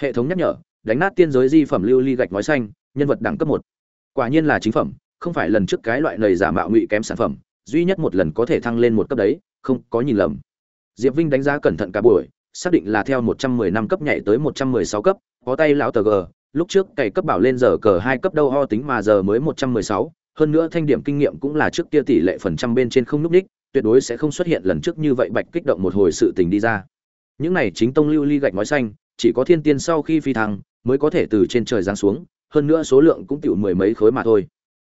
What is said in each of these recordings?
hệ thống nhắc nhở đánh nát tiên giới di phẩm lưu ly gạch ngói xanh nhân vật đẳng cấp một. Quả nhiên là chính phẩm không phải lần trước cái loại nầy giả mạo ngụy kém sản phẩm duy nhất một lần có thể thăng lên một cấp đấy không có nhìn lầm. Diệp vinh đánh giá cẩn thận cả buổi xác định là theo 110 năm cấp nhảy tới 116 cấp có tay lão tờ g lúc trước cày cấp bảo lên giờ cờ hai cấp đâu ho tính mà giờ mới 116, hơn nữa thanh điểm kinh nghiệm cũng là trước kia tỷ lệ phần trăm bên trên không núc đích tuyệt đối sẽ không xuất hiện lần trước như vậy bạch kích động một hồi sự tình đi ra. Những này chính tông lưu ly gạch nói xanh chỉ có thiên tiên sau khi phi thăng mới có thể từ trên trời giáng xuống, hơn nữa số lượng cũng tiểu mười mấy khối mà thôi.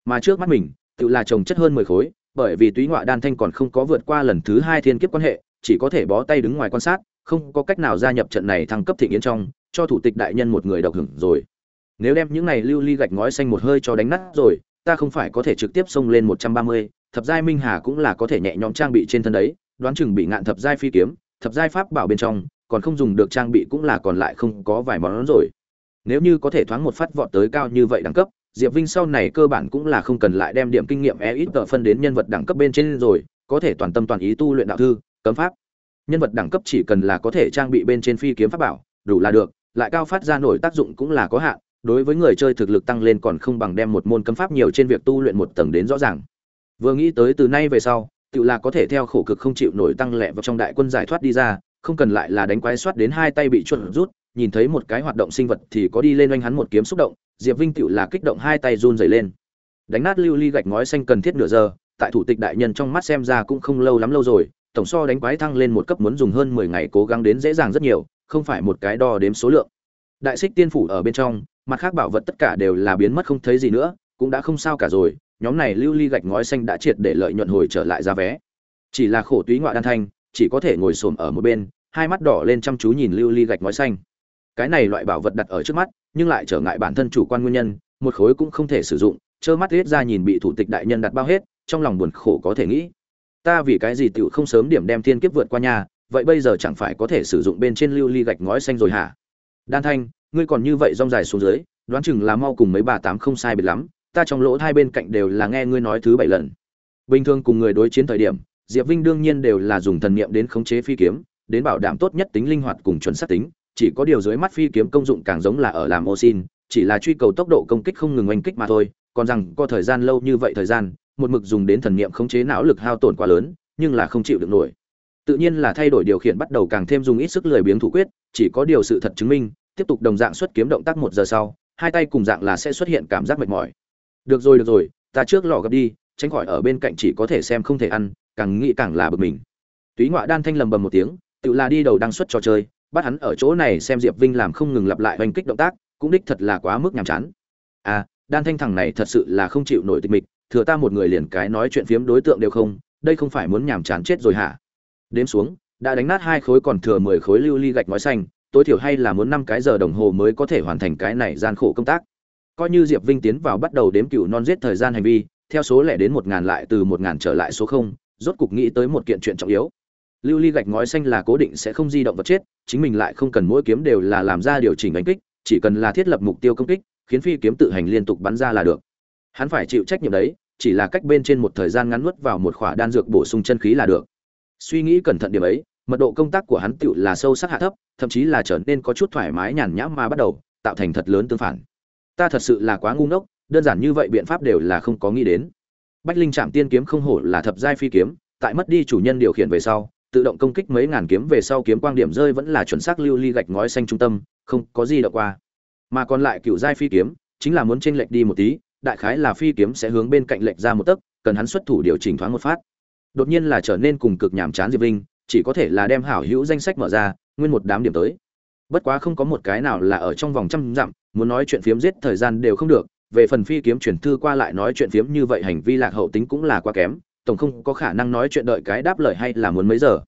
Mà trước mắt mình tự là trồng chất hơn mười khối, bởi vì túy ngoại đan thanh còn không có vượt qua lần thứ hai thiên kiếp quan hệ, chỉ có thể bó tay đứng ngoài quan sát, không có cách nào gia nhập trận này thăng cấp thị nghiến trong, cho thủ tịch đại nhân một người độc hưởng rồi. Nếu đem những này lưu ly gạch ngói xanh một hơi cho đánh nát rồi, ta không phải có thể trực tiếp xông lên một trăm ba mươi, thập giai minh hà cũng là có thể nhẹ nhõm trang bị trên thân đấy, đoán chừng bị ngạn thập giai phi kiếm, thập giai pháp bảo bên trong còn không dùng được trang bị cũng là còn lại không có vài món rồi. Nếu như có thể thoáng một phát vọt tới cao như vậy đẳng cấp, diệp vinh sau này cơ bản cũng là không cần lại đem điểm kinh nghiệm e ít tờ phân đến nhân vật đẳng cấp bên trên rồi, có thể toàn tâm toàn ý tu luyện đạo thư, cấm pháp. Nhân vật đẳng cấp chỉ cần là có thể trang bị bên trên phi kiếm pháp bảo, đủ là được, lại cao phát ra nổi tác dụng cũng là có hạn, đối với người chơi thực lực tăng lên còn không bằng đem một môn cấm pháp nhiều trên việc tu luyện một tầng đến rõ ràng. Vừa nghĩ tới từ nay về sau, tự là có thể theo khổ cực không chịu nổi tăng lẹ vào trong đại quân giải thoát đi ra không cần lại là đánh quái soát đến hai tay bị chuột rút, nhìn thấy một cái hoạt động sinh vật thì có đi lên oanh hắn một kiếm xúc động, diệp vinh tự là kích động hai tay run rẩy lên. Đánh nát lưu ly gạch ngói xanh cần thiết nửa giờ, tại thủ tịch đại nhân trong mắt xem ra cũng không lâu lắm lâu rồi, tổng so đánh quái thăng lên một cấp muốn dùng hơn mười ngày cố gắng đến dễ dàng rất nhiều, không phải một cái đo đếm số lượng. Đại xích tiên phủ ở bên trong, mặt khác bảo vật tất cả đều là biến mất không thấy gì nữa, cũng đã không sao cả rồi, nhóm này lưu ly gạch ngói xanh đã triệt để lợi nhuận hồi trở lại ra vé. Chỉ là khổ túy ngoại đan thanh chỉ có thể ngồi xổm ở một bên, hai mắt đỏ lên chăm chú nhìn lưu ly gạch ngói xanh. Cái này loại bảo vật đặt ở trước mắt, nhưng lại trở ngại bản thân chủ quan nguyên nhân, một khối cũng không thể sử dụng, trơ mắt liếc ra nhìn bị thủ tịch đại nhân đặt bao hết, trong lòng buồn khổ có thể nghĩ. Ta vì cái gì tiểu không sớm điểm đem thiên kiếp vượt qua nhà, vậy bây giờ chẳng phải có thể sử dụng bên trên lưu ly gạch ngói xanh rồi hả? Đan thanh, ngươi còn như vậy rong dài xuống dưới, đoán chừng là mau cùng mấy bà tám không sai biệt lắm, ta trong lỗ hai bên cạnh đều là nghe ngươi nói thứ bảy lần. Bình thường cùng người đối chiến thời điểm diệp vinh đương nhiên đều là dùng thần niệm đến khống chế phi kiếm, đến bảo đảm tốt nhất tính linh hoạt cùng chuẩn xác tính, chỉ có điều dưới mắt phi kiếm công dụng càng giống là ở làm ô xin, chỉ là truy cầu tốc độ công kích không ngừng oanh kích mà thôi, còn rằng có thời gian lâu như vậy thời gian, một mực dùng đến thần niệm khống chế não lực hao tổn quá lớn, nhưng là không chịu được nổi. Tự nhiên là thay đổi điều khiển bắt đầu càng thêm dùng ít sức lười biếng thủ quyết, chỉ có điều sự thật chứng minh, tiếp tục đồng dạng xuất kiếm động tác một giờ sau, hai tay cùng dạng là sẽ xuất hiện cảm giác mệt mỏi. Được rồi được rồi, ta trước lò gặp đi, tránh khỏi ở bên cạnh chỉ có thể xem không thể ăn càng nghĩ càng là bực mình. Túy ngoại đan thanh lầm bầm một tiếng, tự là đi đầu đăng xuất trò chơi, bắt hắn ở chỗ này xem diệp vinh làm không ngừng lặp lại oanh kích động tác, cũng đích thật là quá mức nhàm chán. À đan thanh thằng này thật sự là không chịu nổi tịch mịch, thừa ta một người liền cái nói chuyện phiếm đối tượng đều không, đây không phải muốn nhàm chán chết rồi hả? Đếm xuống, đã đánh nát hai khối còn thừa mười khối lưu ly gạch ngói xanh, tối thiểu hay là muốn năm cái giờ đồng hồ mới có thể hoàn thành cái này gian khổ công tác. Coi như diệp vinh tiến vào bắt đầu đếm cựu non giết thời gian hành vi, theo số lẻ đến một ngàn lại từ một ngàn trở lại số không rốt cục nghĩ tới một kiện chuyện trọng yếu. Lưu ly gạch ngói xanh là cố định sẽ không di động vật chết, chính mình lại không cần mỗi kiếm đều là làm ra điều chỉnh đánh kích, chỉ cần là thiết lập mục tiêu công kích, khiến phi kiếm tự hành liên tục bắn ra là được. Hắn phải chịu trách nhiệm đấy, chỉ là cách bên trên một thời gian ngắn nuốt vào một khỏa đan dược bổ sung chân khí là được. Suy nghĩ cẩn thận điểm ấy, mật độ công tác của hắn tựu là sâu sắc hạ thấp, thậm chí là trở nên có chút thoải mái nhàn nhã mà bắt đầu, tạo thành thật lớn tương phản. Ta thật sự là quá ngu ngốc, đơn giản như vậy biện pháp đều là không có nghĩ đến bách linh trạm tiên kiếm không hổ là thập giai phi kiếm, tại mất đi chủ nhân điều khiển về sau, tự động công kích mấy ngàn kiếm về sau kiếm quang điểm rơi vẫn là chuẩn xác lưu ly gạch ngói xanh trung tâm, không có gì đọc qua. Mà còn lại cựu giai phi kiếm, chính là muốn chênh lệch đi một tí, đại khái là phi kiếm sẽ hướng bên cạnh lệch ra một tấc, cần hắn xuất thủ điều chỉnh thoáng một phát. Đột nhiên là trở nên cùng cực nhàm chán diệp linh chỉ có thể là đem hảo hữu danh sách mở ra, nguyên một đám điểm tới. Bất quá không có một cái nào là ở trong vòng trăm dặm, muốn nói chuyện phiếm giết thời gian đều không được về phần phi kiếm chuyển thư qua lại nói chuyện phiếm như vậy, hành vi lạc hậu tính cũng là quá kém, tổng không có khả năng nói chuyện đợi cái đáp lời hay là muốn mấy giờ.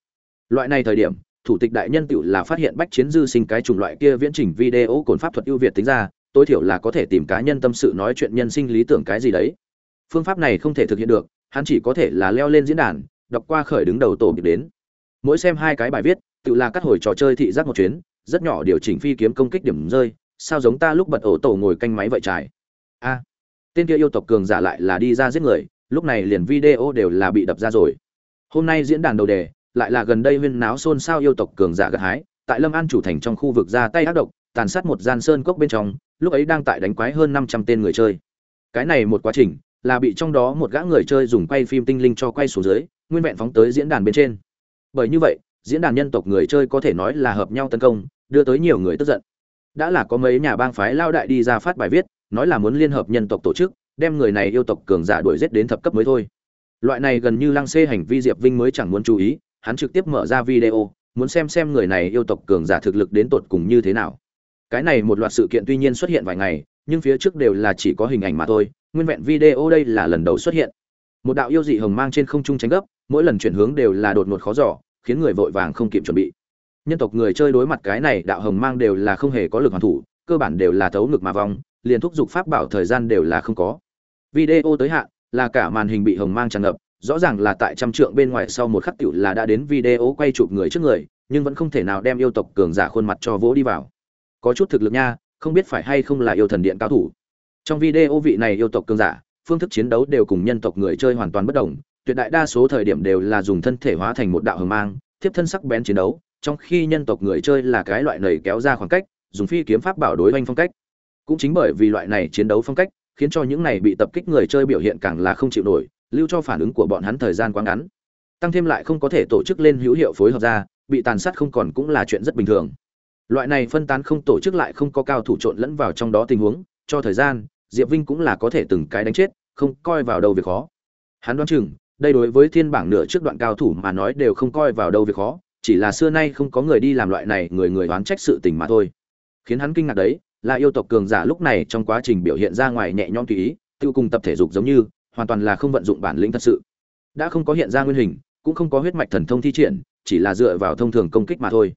Loại này thời điểm, thủ tịch đại nhân tựu là phát hiện bách chiến dư sinh cái chủng loại kia viễn trình video cồn pháp thuật ưu việt tính ra, tối thiểu là có thể tìm cá nhân tâm sự nói chuyện nhân sinh lý tưởng cái gì đấy. Phương pháp này không thể thực hiện được, hắn chỉ có thể là leo lên diễn đàn, đọc qua khởi đứng đầu tổ biệt đến. Mỗi xem hai cái bài viết tự là cắt hồi trò chơi thị giác một chuyến, rất nhỏ điều chỉnh phi kiếm công kích điểm rơi, sao giống ta lúc bật ổ tổ ngồi canh máy vậy trải a. Tên kia yêu tộc cường giả lại là đi ra giết người, lúc này liền video đều là bị đập ra rồi. Hôm nay diễn đàn đầu đề, lại là gần đây huyên náo xôn xao yêu tộc cường giả gặt hái, tại lâm an chủ thành trong khu vực ra tay ác độc, tàn sát một gian sơn cốc bên trong, lúc ấy đang tại đánh quái hơn năm trăm tên người chơi. Cái này một quá trình, là bị trong đó một gã người chơi dùng quay phim tinh linh cho quay xuống dưới, nguyên vẹn phóng tới diễn đàn bên trên. Bởi như vậy, diễn đàn nhân tộc người chơi có thể nói là hợp nhau tấn công, đưa tới nhiều người tức giận đã là có mấy nhà bang phái lao đại đi ra phát bài viết, nói là muốn liên hợp nhân tộc tổ chức, đem người này yêu tộc cường giả đuổi giết đến thập cấp mới thôi. Loại này gần như lăng xê hành vi diệp vinh mới chẳng muốn chú ý, hắn trực tiếp mở ra video, muốn xem xem người này yêu tộc cường giả thực lực đến tột cùng như thế nào. Cái này một loạt sự kiện tuy nhiên xuất hiện vài ngày, nhưng phía trước đều là chỉ có hình ảnh mà thôi, nguyên vẹn video đây là lần đầu xuất hiện. Một đạo yêu dị hồng mang trên không trung tránh gấp, mỗi lần chuyển hướng đều là đột ngột khó giỏ khiến người vội vàng không kịp chuẩn bị nhân tộc người chơi đối mặt cái này đạo hồng mang đều là không hề có lực hoàn thủ, cơ bản đều là thấu ngực mà vong, liền thúc giục pháp bảo thời gian đều là không có. Video tới hạn, là cả màn hình bị hồng mang tràn ngập, rõ ràng là tại trăm trượng bên ngoài sau một khắc tiểu là đã đến video quay chụp người trước người, nhưng vẫn không thể nào đem yêu tộc cường giả khuôn mặt cho vỗ đi vào. Có chút thực lực nha, không biết phải hay không là yêu thần điện cao thủ. Trong video vị này yêu tộc cường giả, phương thức chiến đấu đều cùng nhân tộc người chơi hoàn toàn bất đồng, tuyệt đại đa số thời điểm đều là dùng thân thể hóa thành một đạo hờ mang tiếp thân sắc bén chiến đấu trong khi nhân tộc người chơi là cái loại nầy kéo ra khoảng cách, dùng phi kiếm pháp bảo đối oanh phong cách. Cũng chính bởi vì loại này chiến đấu phong cách, khiến cho những này bị tập kích người chơi biểu hiện càng là không chịu nổi, lưu cho phản ứng của bọn hắn thời gian quá ngắn. Tăng thêm lại không có thể tổ chức lên hữu hiệu phối hợp ra, bị tàn sát không còn cũng là chuyện rất bình thường. Loại này phân tán không tổ chức lại không có cao thủ trộn lẫn vào trong đó tình huống, cho thời gian, diệp vinh cũng là có thể từng cái đánh chết, không coi vào đâu việc khó. Hắn đoán chừng, đây đối với thiên bảng nửa trước đoạn cao thủ mà nói đều không coi vào đâu việc khó chỉ là xưa nay không có người đi làm loại này người người đoán trách sự tình mà thôi. Khiến hắn kinh ngạc đấy, là yêu tộc cường giả lúc này trong quá trình biểu hiện ra ngoài nhẹ nhõm tùy ý tự cùng tập thể dục giống như, hoàn toàn là không vận dụng bản lĩnh thật sự. Đã không có hiện ra nguyên hình, cũng không có huyết mạch thần thông thi triển, chỉ là dựa vào thông thường công kích mà thôi.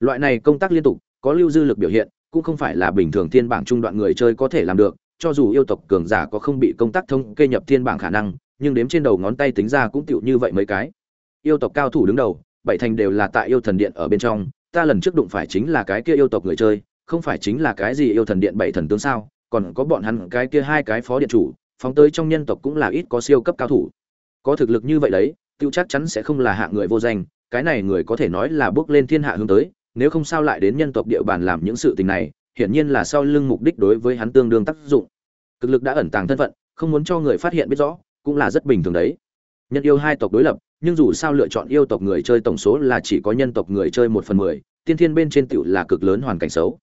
Loại này công tác liên tục, có lưu dư lực biểu hiện, cũng không phải là bình thường thiên bảng trung đoạn người chơi có thể làm được, cho dù yêu tộc cường giả có không bị công tác thông kê nhập thiên bảng khả năng, nhưng đếm trên đầu ngón tay tính ra cũng tựu như vậy mấy cái. Yêu tộc cao thủ đứng đầu bảy thành đều là tại yêu thần điện ở bên trong, ta lần trước đụng phải chính là cái kia yêu tộc người chơi, không phải chính là cái gì yêu thần điện bảy thần tướng sao, còn có bọn hắn cái kia hai cái phó điện chủ, phóng tới trong nhân tộc cũng là ít có siêu cấp cao thủ. Có thực lực như vậy đấy, tiêu chắc chắn sẽ không là hạng người vô danh, cái này người có thể nói là bước lên thiên hạ hướng tới, nếu không sao lại đến nhân tộc địa bàn làm những sự tình này, hiển nhiên là sau lưng mục đích đối với hắn tương đương tác dụng. Cực lực đã ẩn tàng thân phận, không muốn cho người phát hiện biết rõ, cũng là rất bình thường đấy. Nhân yêu hai tộc đối lập nhưng dù sao lựa chọn yêu tộc người chơi tổng số là chỉ có nhân tộc người chơi một phần mười, tiên thiên bên trên tựu là cực lớn hoàn cảnh xấu.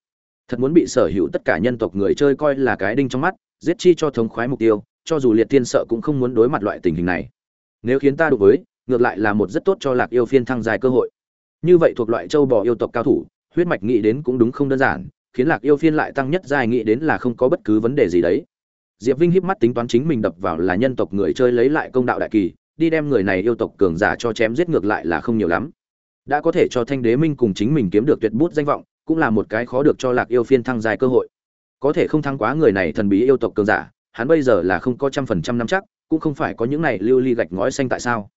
Thật muốn bị sở hữu tất cả nhân tộc người chơi coi là cái đinh trong mắt, giết chi cho thống khoái mục tiêu, cho dù liệt tiên sợ cũng không muốn đối mặt loại tình hình này. Nếu khiến ta đối với, ngược lại là một rất tốt cho lạc yêu phiên thăng dài cơ hội. Như vậy thuộc loại châu bò yêu tộc cao thủ, huyết mạch nghĩ đến cũng đúng không đơn giản, khiến lạc yêu phiên lại tăng nhất dài nghĩ đến là không có bất cứ vấn đề gì đấy. Diệp vinh híp mắt tính toán chính mình đập vào là nhân tộc người chơi lấy lại công đạo đại kỳ đi đem người này yêu tộc cường giả cho chém giết ngược lại là không nhiều lắm. Đã có thể cho thanh đế minh cùng chính mình kiếm được tuyệt bút danh vọng, cũng là một cái khó được cho lạc yêu phiên thăng dài cơ hội. Có thể không thắng quá người này thần bí yêu tộc cường giả, hắn bây giờ là không có trăm phần trăm năm chắc, cũng không phải có những này lưu ly gạch ngói xanh tại sao.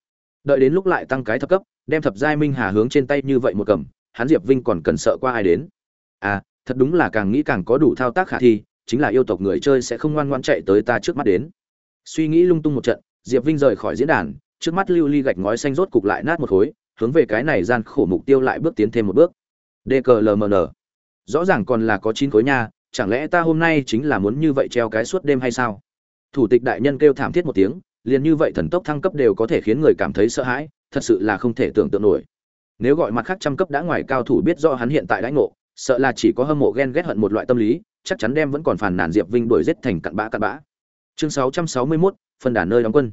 Đợi đến lúc lại tăng cái thấp cấp, đem thập giai minh hà hướng trên tay như vậy một cầm, hắn diệp vinh còn cần sợ qua ai đến? À thật đúng là càng nghĩ càng có đủ thao tác khả thi, chính là yêu tộc người chơi sẽ không ngoan ngoan chạy tới ta trước mắt đến. Suy nghĩ lung tung một trận diệp vinh rời khỏi diễn đàn trước mắt lưu ly gạch ngói xanh rốt cục lại nát một khối hướng về cái này gian khổ mục tiêu lại bước tiến thêm một bước. Dklmn rõ ràng còn là có chín khối nha chẳng lẽ ta hôm nay chính là muốn như vậy treo cái suốt đêm hay sao? Thủ tịch đại nhân kêu thảm thiết một tiếng liền như vậy thần tốc thăng cấp đều có thể khiến người cảm thấy sợ hãi thật sự là không thể tưởng tượng nổi. Nếu gọi mặt khác trăm cấp đã ngoài cao thủ biết rõ hắn hiện tại đãi ngộ sợ là chỉ có hâm mộ ghen ghét hận một loại tâm lý chắc chắn đem vẫn còn phàn nàn diệp vinh đuổi giết thành cặn bã cặn bã. Chương 661, phân đàn nơi đóng quân.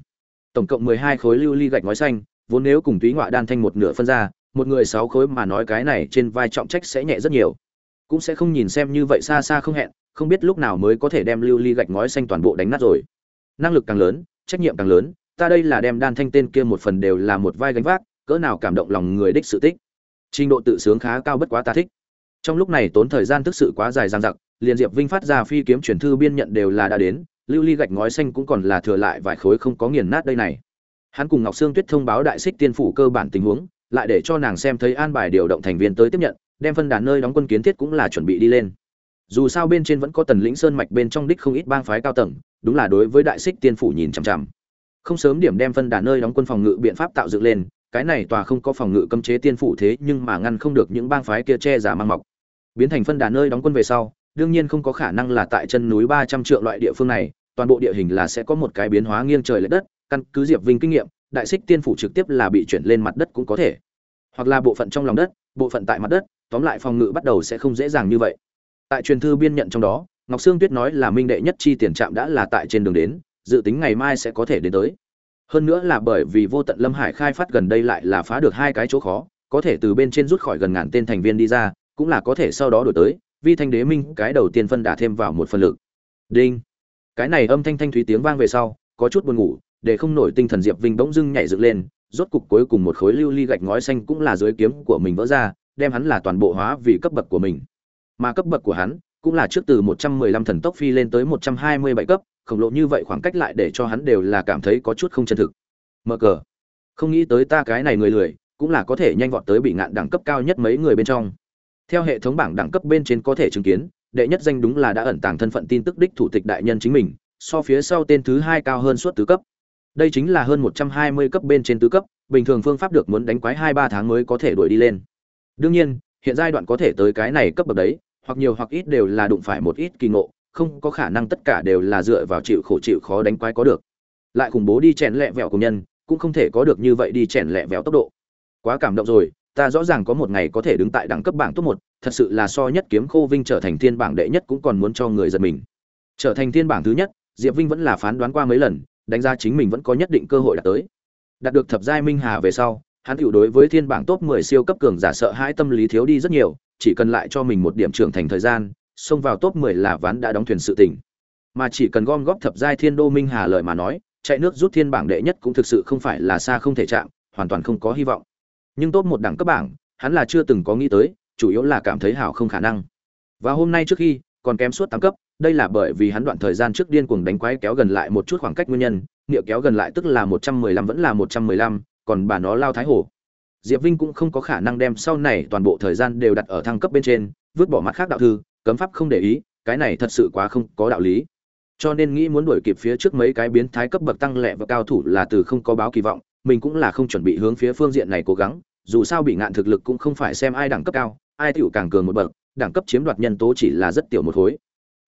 Tổng cộng 12 khối lưu ly gạch ngói xanh, vốn nếu cùng túy ngọa đan thanh một nửa phân ra, một người sáu khối mà nói cái này trên vai trọng trách sẽ nhẹ rất nhiều. Cũng sẽ không nhìn xem như vậy xa xa không hẹn, không biết lúc nào mới có thể đem lưu ly gạch ngói xanh toàn bộ đánh nát rồi. Năng lực càng lớn, trách nhiệm càng lớn, ta đây là đem đan thanh tên kia một phần đều là một vai gánh vác, cỡ nào cảm động lòng người đích sự tích. Trình độ tự sướng khá cao bất quá ta thích. Trong lúc này tốn thời gian thực sự quá dài dằng dặc, liền diệp vinh phát ra phi kiếm chuyển thư biên nhận đều là đã đến lưu ly gạch ngói xanh cũng còn là thừa lại vài khối không có nghiền nát đây này. Hắn cùng ngọc sương tuyết thông báo đại xích tiên phủ cơ bản tình huống, lại để cho nàng xem thấy an bài điều động thành viên tới tiếp nhận, đem phân đàn nơi đóng quân kiến thiết cũng là chuẩn bị đi lên. Dù sao bên trên vẫn có tần lĩnh sơn mạch bên trong đích không ít bang phái cao tầng, đúng là đối với đại xích tiên phủ nhìn chằm chằm. Không sớm điểm đem phân đàn nơi đóng quân phòng ngự biện pháp tạo dựng lên, cái này tòa không có phòng ngự cấm chế tiên phủ thế nhưng mà ngăn không được những bang phái kia che giả mang mọc. Biến thành phân Đàn nơi đóng quân về sau đương nhiên không có khả năng là tại chân núi ba trăm triệu loại địa phương này, toàn bộ địa hình là sẽ có một cái biến hóa nghiêng trời lệch đất, căn cứ diệp vinh kinh nghiệm, đại xích tiên phủ trực tiếp là bị chuyển lên mặt đất cũng có thể. Hoặc là bộ phận trong lòng đất, bộ phận tại mặt đất, tóm lại phòng ngự bắt đầu sẽ không dễ dàng như vậy. Tại truyền thư biên nhận trong đó, ngọc sương tuyết nói là minh đệ nhất chi tiền trạm đã là tại trên đường đến, dự tính ngày mai sẽ có thể đến tới. Hơn nữa là bởi vì vô tận lâm hải khai phát gần đây lại là phá được hai cái chỗ khó, có thể từ bên trên rút khỏi gần ngàn tên thành viên đi ra, cũng là có thể sau đó đổi tới vi thanh đế minh cái đầu tiên phân đả thêm vào một phần lực. Đinh. Cái này âm thanh thanh thúy tiếng vang về sau, có chút buồn ngủ, để không nổi tinh thần diệp vinh bỗng dưng nhảy dựng lên, rốt cục cuối cùng một khối lưu ly gạch ngói xanh cũng là dưới kiếm của mình vỡ ra, đem hắn là toàn bộ hóa vì cấp bậc của mình. Mà cấp bậc của hắn cũng là trước từ 115 thần tốc phi lên tới 127 cấp, khổng lồ như vậy khoảng cách lại để cho hắn đều là cảm thấy có chút không chân thực. Mờ cờ. Không nghĩ tới ta cái này người lười, cũng là có thể nhanh vọt tới bị ngạn đẳng cấp cao nhất mấy người bên trong theo hệ thống bảng đẳng cấp bên trên có thể chứng kiến, đệ nhất danh đúng là đã ẩn tàng thân phận tin tức đích thủ tịch đại nhân chính mình, so phía sau tên thứ hai cao hơn suốt tứ cấp. Đây chính là hơn 120 cấp bên trên tứ cấp, bình thường phương pháp được muốn đánh quái hai ba tháng mới có thể đuổi đi lên. Đương nhiên, hiện giai đoạn có thể tới cái này cấp bậc đấy, hoặc nhiều hoặc ít đều là đụng phải một ít kỳ ngộ, không có khả năng tất cả đều là dựa vào chịu khổ chịu khó đánh quái có được. Lại khủng bố đi chèn lẹ vẹo của nhân, cũng không thể có được như vậy đi chèn lẹ vẹo tốc độ. Quá cảm động rồi ta rõ ràng có một ngày có thể đứng tại đẳng cấp bảng top một thật sự là so nhất kiếm khô vinh trở thành thiên bảng đệ nhất cũng còn muốn cho người giật mình trở thành thiên bảng thứ nhất diệp vinh vẫn là phán đoán qua mấy lần đánh giá chính mình vẫn có nhất định cơ hội đạt tới đạt được thập giai minh hà về sau hắn hữu đối với thiên bảng top 10 siêu cấp cường giả sợ hãi tâm lý thiếu đi rất nhiều chỉ cần lại cho mình một điểm trưởng thành thời gian xông vào top 10 là ván đã đóng thuyền sự tình. Mà chỉ cần gom góp thập giai thiên đô minh hà lời mà nói, chạy nước rút thiên bảng đệ nhất cũng thực sự không phải là xa không thể chạm, hoàn toàn không có hy vọng. Nhưng top một đẳng cấp bảng, hắn là chưa từng có nghĩ tới, chủ yếu là cảm thấy hảo không khả năng. Và hôm nay trước khi, còn kém suốt tám cấp, đây là bởi vì hắn đoạn thời gian trước điên cuồng đánh quái kéo gần lại một chút khoảng cách nguyên nhân, nghĩa kéo gần lại tức là 115 vẫn là 115, còn bà nó lao thái hổ. Diệp Vinh cũng không có khả năng đem sau này toàn bộ thời gian đều đặt ở thăng cấp bên trên, vứt bỏ mặt khác đạo thư, cấm pháp không để ý cái này thật sự quá không có đạo lý cho nên nghĩ muốn đuổi kịp phía trước mấy cái biến thái cấp bậc tăng lẹ và cao thủ là từ không có báo kỳ vọng mình cũng là không chuẩn bị hướng phía phương diện này cố gắng dù sao bị ngạn thực lực cũng không phải xem ai đẳng cấp cao ai tiểu càng cường một bậc đẳng cấp chiếm đoạt nhân tố chỉ là rất tiểu một khối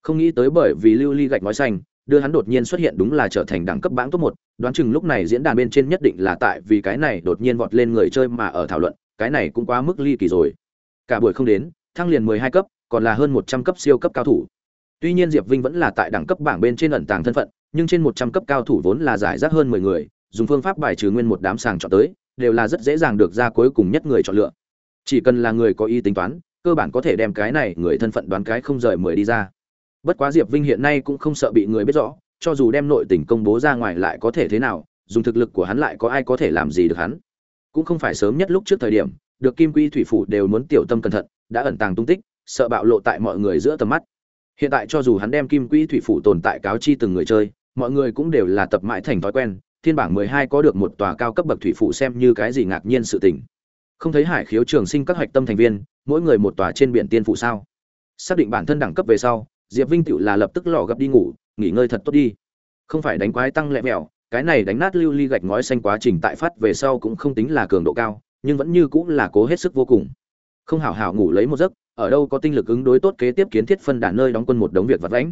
không nghĩ tới bởi vì lưu ly gạch nói xanh đưa hắn đột nhiên xuất hiện đúng là trở thành đẳng cấp bảng top một đoán chừng lúc này diễn đàn bên trên nhất định là tại vì cái này đột nhiên vọt lên người chơi mà ở thảo luận cái này cũng quá mức ly kỳ rồi cả buổi không đến thăng liền mười hai cấp còn là hơn một trăm cấp siêu cấp cao thủ. Tuy nhiên Diệp Vinh vẫn là tại đẳng cấp bảng bên trên ẩn tàng thân phận, nhưng trên một trăm cấp cao thủ vốn là giải rác hơn mười người, dùng phương pháp bài trừ nguyên một đám sàng chọn tới, đều là rất dễ dàng được ra cuối cùng nhất người chọn lựa. Chỉ cần là người có ý tính toán, cơ bản có thể đem cái này người thân phận đoán cái không rời mười đi ra. Bất quá Diệp Vinh hiện nay cũng không sợ bị người biết rõ, cho dù đem nội tình công bố ra ngoài lại có thể thế nào, dùng thực lực của hắn lại có ai có thể làm gì được hắn. Cũng không phải sớm nhất lúc trước thời điểm, được Kim Quy thủy phủ đều muốn tiểu tâm cẩn thận, đã ẩn tàng tung tích, sợ bạo lộ tại mọi người giữa tầm mắt hiện tại cho dù hắn đem kim Quy thủy phủ tồn tại cáo chi từng người chơi mọi người cũng đều là tập mãi thành thói quen thiên bảng mười hai có được một tòa cao cấp bậc thủy phủ xem như cái gì ngạc nhiên sự tình. Không thấy hải khiếu trường sinh các hoạch tâm thành viên, mỗi người một tòa trên biển tiên phụ sao? Xác định bản thân đẳng cấp về sau, diệp vinh tựu là lập tức lò gấp đi ngủ, nghỉ ngơi thật tốt đi. Không phải đánh quái tăng lẹ mẹo cái này đánh nát lưu ly gạch ngói xanh quá trình tại phát về sau cũng không tính là cường độ cao, nhưng vẫn như cũng là cố hết sức vô cùng. Không hảo hảo ngủ lấy một giấc, ở đâu có tinh lực ứng đối tốt kế tiếp kiến thiết phân đà nơi đóng quân một đống việc vật vãnh.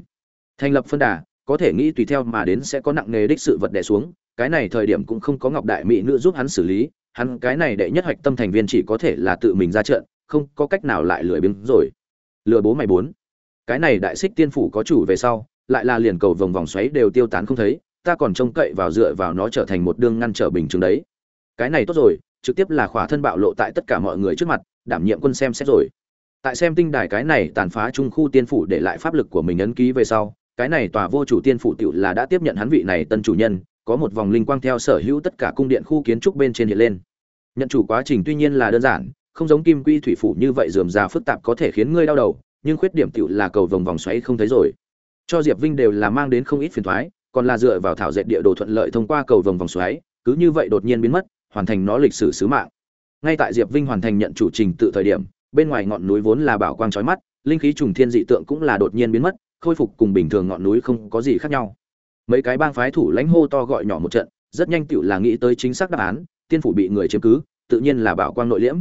Thành lập phân đà, có thể nghĩ tùy theo mà đến sẽ có nặng nghề đích sự vật đè xuống cái này thời điểm cũng không có ngọc đại mỹ nữ giúp hắn xử lý, hắn cái này đệ nhất hoạch tâm thành viên chỉ có thể là tự mình ra trận, không có cách nào lại lười biếng rồi. Lừa bố mày bốn. Cái này đại xích tiên phủ có chủ về sau, lại là liền cầu vòng vòng xoáy đều tiêu tán không thấy, ta còn trông cậy vào dựa vào nó trở thành một đương ngăn trở bình chứng đấy. Cái này tốt rồi, trực tiếp là khỏa thân bạo lộ tại tất cả mọi người trước mặt, đảm nhiệm quân xem xét rồi. Tại xem tinh đài cái này tàn phá trung khu tiên phủ để lại pháp lực của mình ấn ký về sau, cái này tòa vô chủ tiên phủ tựu là đã tiếp nhận hắn vị này tân chủ nhân có một vòng linh quang theo sở hữu tất cả cung điện khu kiến trúc bên trên hiện lên. Nhận chủ quá trình tuy nhiên là đơn giản không giống kim quy thủy phủ như vậy dườm già phức tạp có thể khiến ngươi đau đầu nhưng khuyết điểm tiểu là cầu vòng vòng xoáy không thấy rồi. Cho diệp vinh đều là mang đến không ít phiền thoái còn là dựa vào thảo dệt địa đồ thuận lợi thông qua cầu vòng vòng xoáy cứ như vậy đột nhiên biến mất hoàn thành nó lịch sử sứ mạng. Ngay tại diệp vinh hoàn thành nhận chủ trình tự thời điểm bên ngoài ngọn núi vốn là bảo quang chói mắt, linh khí trùng thiên dị tượng cũng là đột nhiên biến mất, khôi phục cùng bình thường ngọn núi không có gì khác nhau. Mấy cái bang phái thủ lãnh hô to gọi nhỏ một trận, rất nhanh tựu là nghĩ tới chính xác đáp án, tiên phủ bị người chiếm cứ, tự nhiên là bảo quang nội liễm.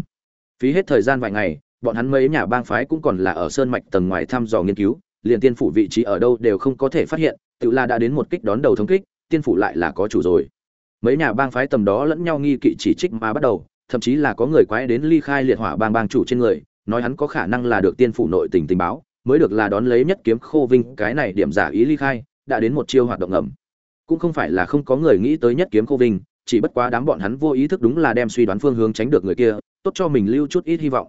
Phí hết thời gian vài ngày, bọn hắn mấy nhà bang phái cũng còn là ở sơn mạch tầng ngoài thăm dò nghiên cứu liền tiên phủ vị trí ở đâu đều không có thể phát hiện tựu là đã đến một kích đón đầu thống kích tiên phủ lại là có chủ rồi mấy nhà bang phái tầm đó lẫn nhau nghi kỵ chỉ trích mà bắt đầu thậm chí là có người quái đến ly khai liệt hỏa bang bang chủ trên người nói hắn có khả năng là được tiên phủ nội tình tình báo mới được là đón lấy nhất kiếm khô vinh cái này điểm giả ý ly khai đã đến một chiêu hoạt động ngầm. Cũng không phải là không có người nghĩ tới nhất kiếm Cô vinh, chỉ bất quá đám bọn hắn vô ý thức đúng là đem suy đoán phương hướng tránh được người kia, tốt cho mình lưu chút ít hy vọng.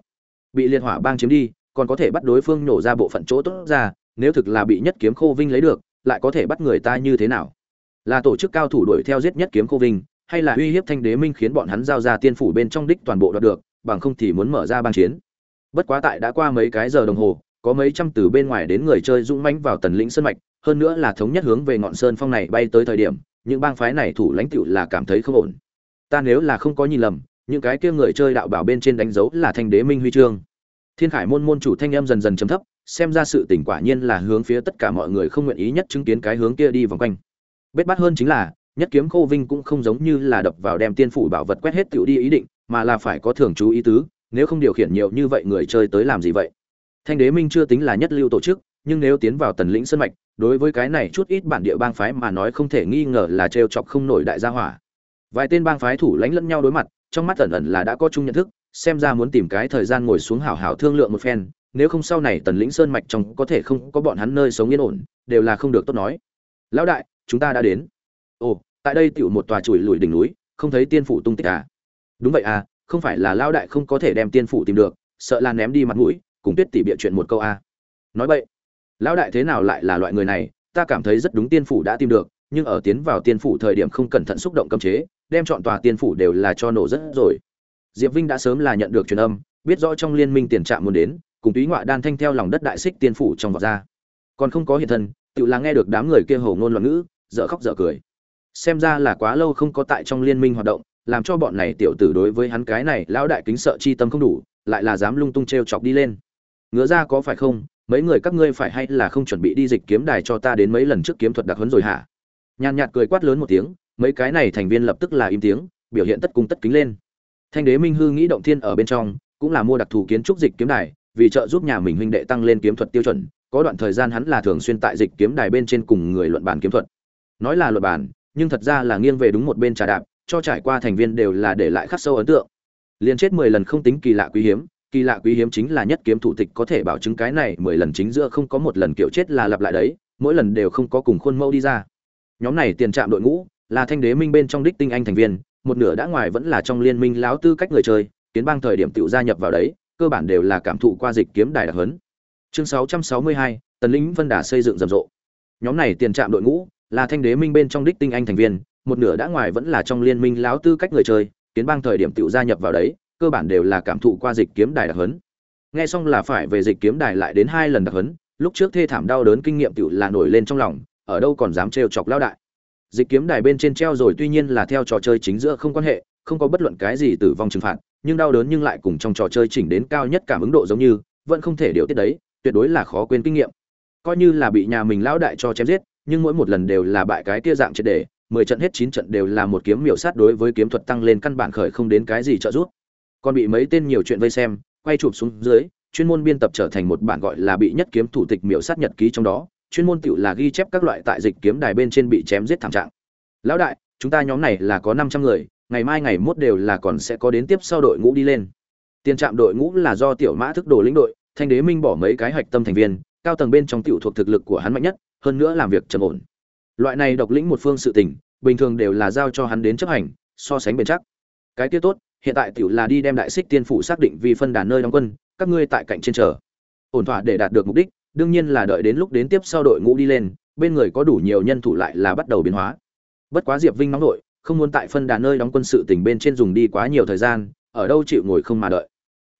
Bị liệt hỏa bang chiếm đi, còn có thể bắt đối phương nổ ra bộ phận chỗ tốt ra, nếu thực là bị nhất kiếm khô vinh lấy được, lại có thể bắt người ta như thế nào? Là tổ chức cao thủ đuổi theo giết nhất kiếm khô vinh, hay là uy hiếp thanh đế minh khiến bọn hắn giao ra tiên phủ bên trong đích toàn bộ đoạt được, bằng không thì muốn mở ra bang chiến. Bất quá tại đã qua mấy cái giờ đồng hồ, có mấy trăm từ bên ngoài đến người chơi dũng mãnh vào tần lĩnh sơn mạch hơn nữa là thống nhất hướng về ngọn sơn phong này bay tới thời điểm, những bang phái này thủ lãnh tựu là cảm thấy không ổn. Ta nếu là không có nhìn lầm, những cái kia người chơi đạo bảo bên trên đánh dấu là thanh đế minh huy chương. Thiên khải môn môn chủ thanh em dần dần chấm thấp, xem ra sự tỉnh quả nhiên là hướng phía tất cả mọi người không nguyện ý nhất chứng kiến cái hướng kia đi vòng quanh. Bết bát hơn chính là, nhất kiếm khô vinh cũng không giống như là đập vào đem tiên phủ bảo vật quét hết tựu đi ý định, mà là phải có thường chú ý tứ, nếu không điều khiển nhiều như vậy người chơi tới làm gì vậy? Thanh đế minh chưa tính là nhất lưu tổ chức, nhưng nếu tiến vào tần lĩnh sân mạch đối với cái này chút ít bản địa bang phái mà nói không thể nghi ngờ là trêu chọc không nổi đại gia hỏa. Vài tên bang phái thủ lãnh lẫn nhau đối mặt, trong mắt ẩn ẩn là đã có chung nhận thức, xem ra muốn tìm cái thời gian ngồi xuống hảo hảo thương lượng một phen, nếu không sau này tần lĩnh sơn mạch trong có thể không có bọn hắn nơi sống yên ổn, đều là không được tốt nói. Lão đại, chúng ta đã đến. Ồ, tại đây tiểu một tòa chùi lùi đỉnh núi, không thấy tiên phủ tung tích à? Đúng vậy à không phải là lão đại không có thể đem tiên phủ tìm được, sợ là ném đi mặt mũi, cùng tuyết tỷ bịa chuyện một câu a à. nói vậy lão đại thế nào lại là loại người này, ta cảm thấy rất đúng tiên phủ đã tìm được, nhưng ở tiến vào tiên phủ thời điểm không cẩn thận xúc động cấm chế, đem chọn tòa tiên phủ đều là cho nổ rất rồi. Diệp vinh đã sớm là nhận được truyền âm, biết rõ trong liên minh tiền trạm muốn đến, cùng túy ngoại đan thanh theo lòng đất đại xích tiên phủ trong vọt ra. Còn không có hiện thân, tự là nghe được đám người kia hầu ngôn loạn ngữ, dở khóc dở cười. Xem ra là quá lâu không có tại trong liên minh hoạt động, làm cho bọn này tiểu tử đối với hắn cái này lão đại kính sợ chi tâm không đủ, lại là dám lung tung t chọc đi lên. Ngứa ra có phải không? Mấy người các ngươi phải hay là không chuẩn bị đi dịch kiếm đài cho ta đến mấy lần trước kiếm thuật đặc huấn rồi hả? Nhàn nhạt cười quát lớn một tiếng, mấy cái này thành viên lập tức là im tiếng, biểu hiện tất cung tất kính lên. Thanh đế minh hư nghĩ động thiên ở bên trong, cũng là mua đặc thù kiến trúc dịch kiếm đài, vì trợ giúp nhà mình huynh đệ tăng lên kiếm thuật tiêu chuẩn, có đoạn thời gian hắn là thường xuyên tại dịch kiếm đài bên trên cùng người luận bàn kiếm thuật. Nói là luận bàn, nhưng thật ra là nghiêng về đúng một bên trà đạp, cho trải qua thành viên đều là để lại khắc sâu ấn tượng. Liên chết mười lần không tính kỳ lạ quý hiếm kỳ lạ quý hiếm chính là nhất kiếm thủ tịch có thể bảo chứng cái này mười lần chính giữa không có một lần kiểu chết là lặp lại đấy mỗi lần đều không có cùng khuôn mẫu đi ra. Nhóm này tiền trạm đội ngũ là thanh đế minh bên trong đích tinh anh thành viên một nửa đã ngoài vẫn là trong liên minh láo tư cách người chơi kiến bang thời điểm tự gia nhập vào đấy cơ bản đều là cảm thụ qua dịch kiếm đài đặc hấn chương 662, tần lĩnh vân đà xây dựng rầm rộ. Nhóm này tiền trạm đội ngũ là thanh đế minh bên trong đích tinh anh thành viên một nửa đã ngoài vẫn là trong liên minh láo tư cách người chơi kiến bang thời điểm tự gia nhập vào đấy cơ bản đều là cảm thụ qua dịch kiếm đài đặc hấn nghe xong là phải về dịch kiếm đài lại đến hai lần đặc hấn lúc trước thê thảm đau đớn kinh nghiệm tự là nổi lên trong lòng, ở đâu còn dám trêu chọc lao đại. Dịch kiếm đài bên trên treo rồi tuy nhiên là theo trò chơi chính giữa không quan hệ, không có bất luận cái gì tử vong trừng phạt, nhưng đau đớn nhưng lại cùng trong trò chơi chỉnh đến cao nhất cảm ứng độ giống như, vẫn không thể điều tiết đấy, tuyệt đối là khó quên kinh nghiệm. Coi như là bị nhà mình lão đại cho chém giết, nhưng mỗi một lần đều là bại cái kia dạng triệt để, mười trận hết chín trận đều là một kiếm miểu sát đối với kiếm thuật tăng lên căn bản khởi không đến cái gì trợ giúp còn bị mấy tên nhiều chuyện vây xem, quay chụp xuống dưới, chuyên môn biên tập trở thành một bản gọi là bị nhất kiếm thủ tịch miểu sát nhật ký trong đó, chuyên môn tựu là ghi chép các loại tại dịch kiếm đài bên trên bị chém giết thảm trạng. Lão đại, chúng ta nhóm này là có năm trăm người, ngày mai ngày mốt đều là còn sẽ có đến tiếp sau đội ngũ đi lên. Tiền trạm đội ngũ là do tiểu mã thức đồ lĩnh đội, thanh đế minh bỏ mấy cái hạch tâm thành viên, cao tầng bên trong tiểu thuộc thực lực của hắn mạnh nhất, hơn nữa làm việc trầm ổn. Loại này độc lĩnh một phương sự tình, bình thường đều là giao cho hắn đến chấp hành, so sánh bền chắc. Cái kia tốt hiện tại tiểu là đi đem đại xích tiên phủ xác định vì phân đàn nơi đóng quân các ngươi tại cạnh trên chờ. Ổn thỏa để đạt được mục đích đương nhiên là đợi đến lúc đến tiếp sau đội ngũ đi lên bên người có đủ nhiều nhân thủ lại là bắt đầu biến hóa. Bất quá diệp vinh nóng đội, không muốn tại phân đàn nơi đóng quân sự tỉnh bên trên dùng đi quá nhiều thời gian ở đâu chịu ngồi không mà đợi.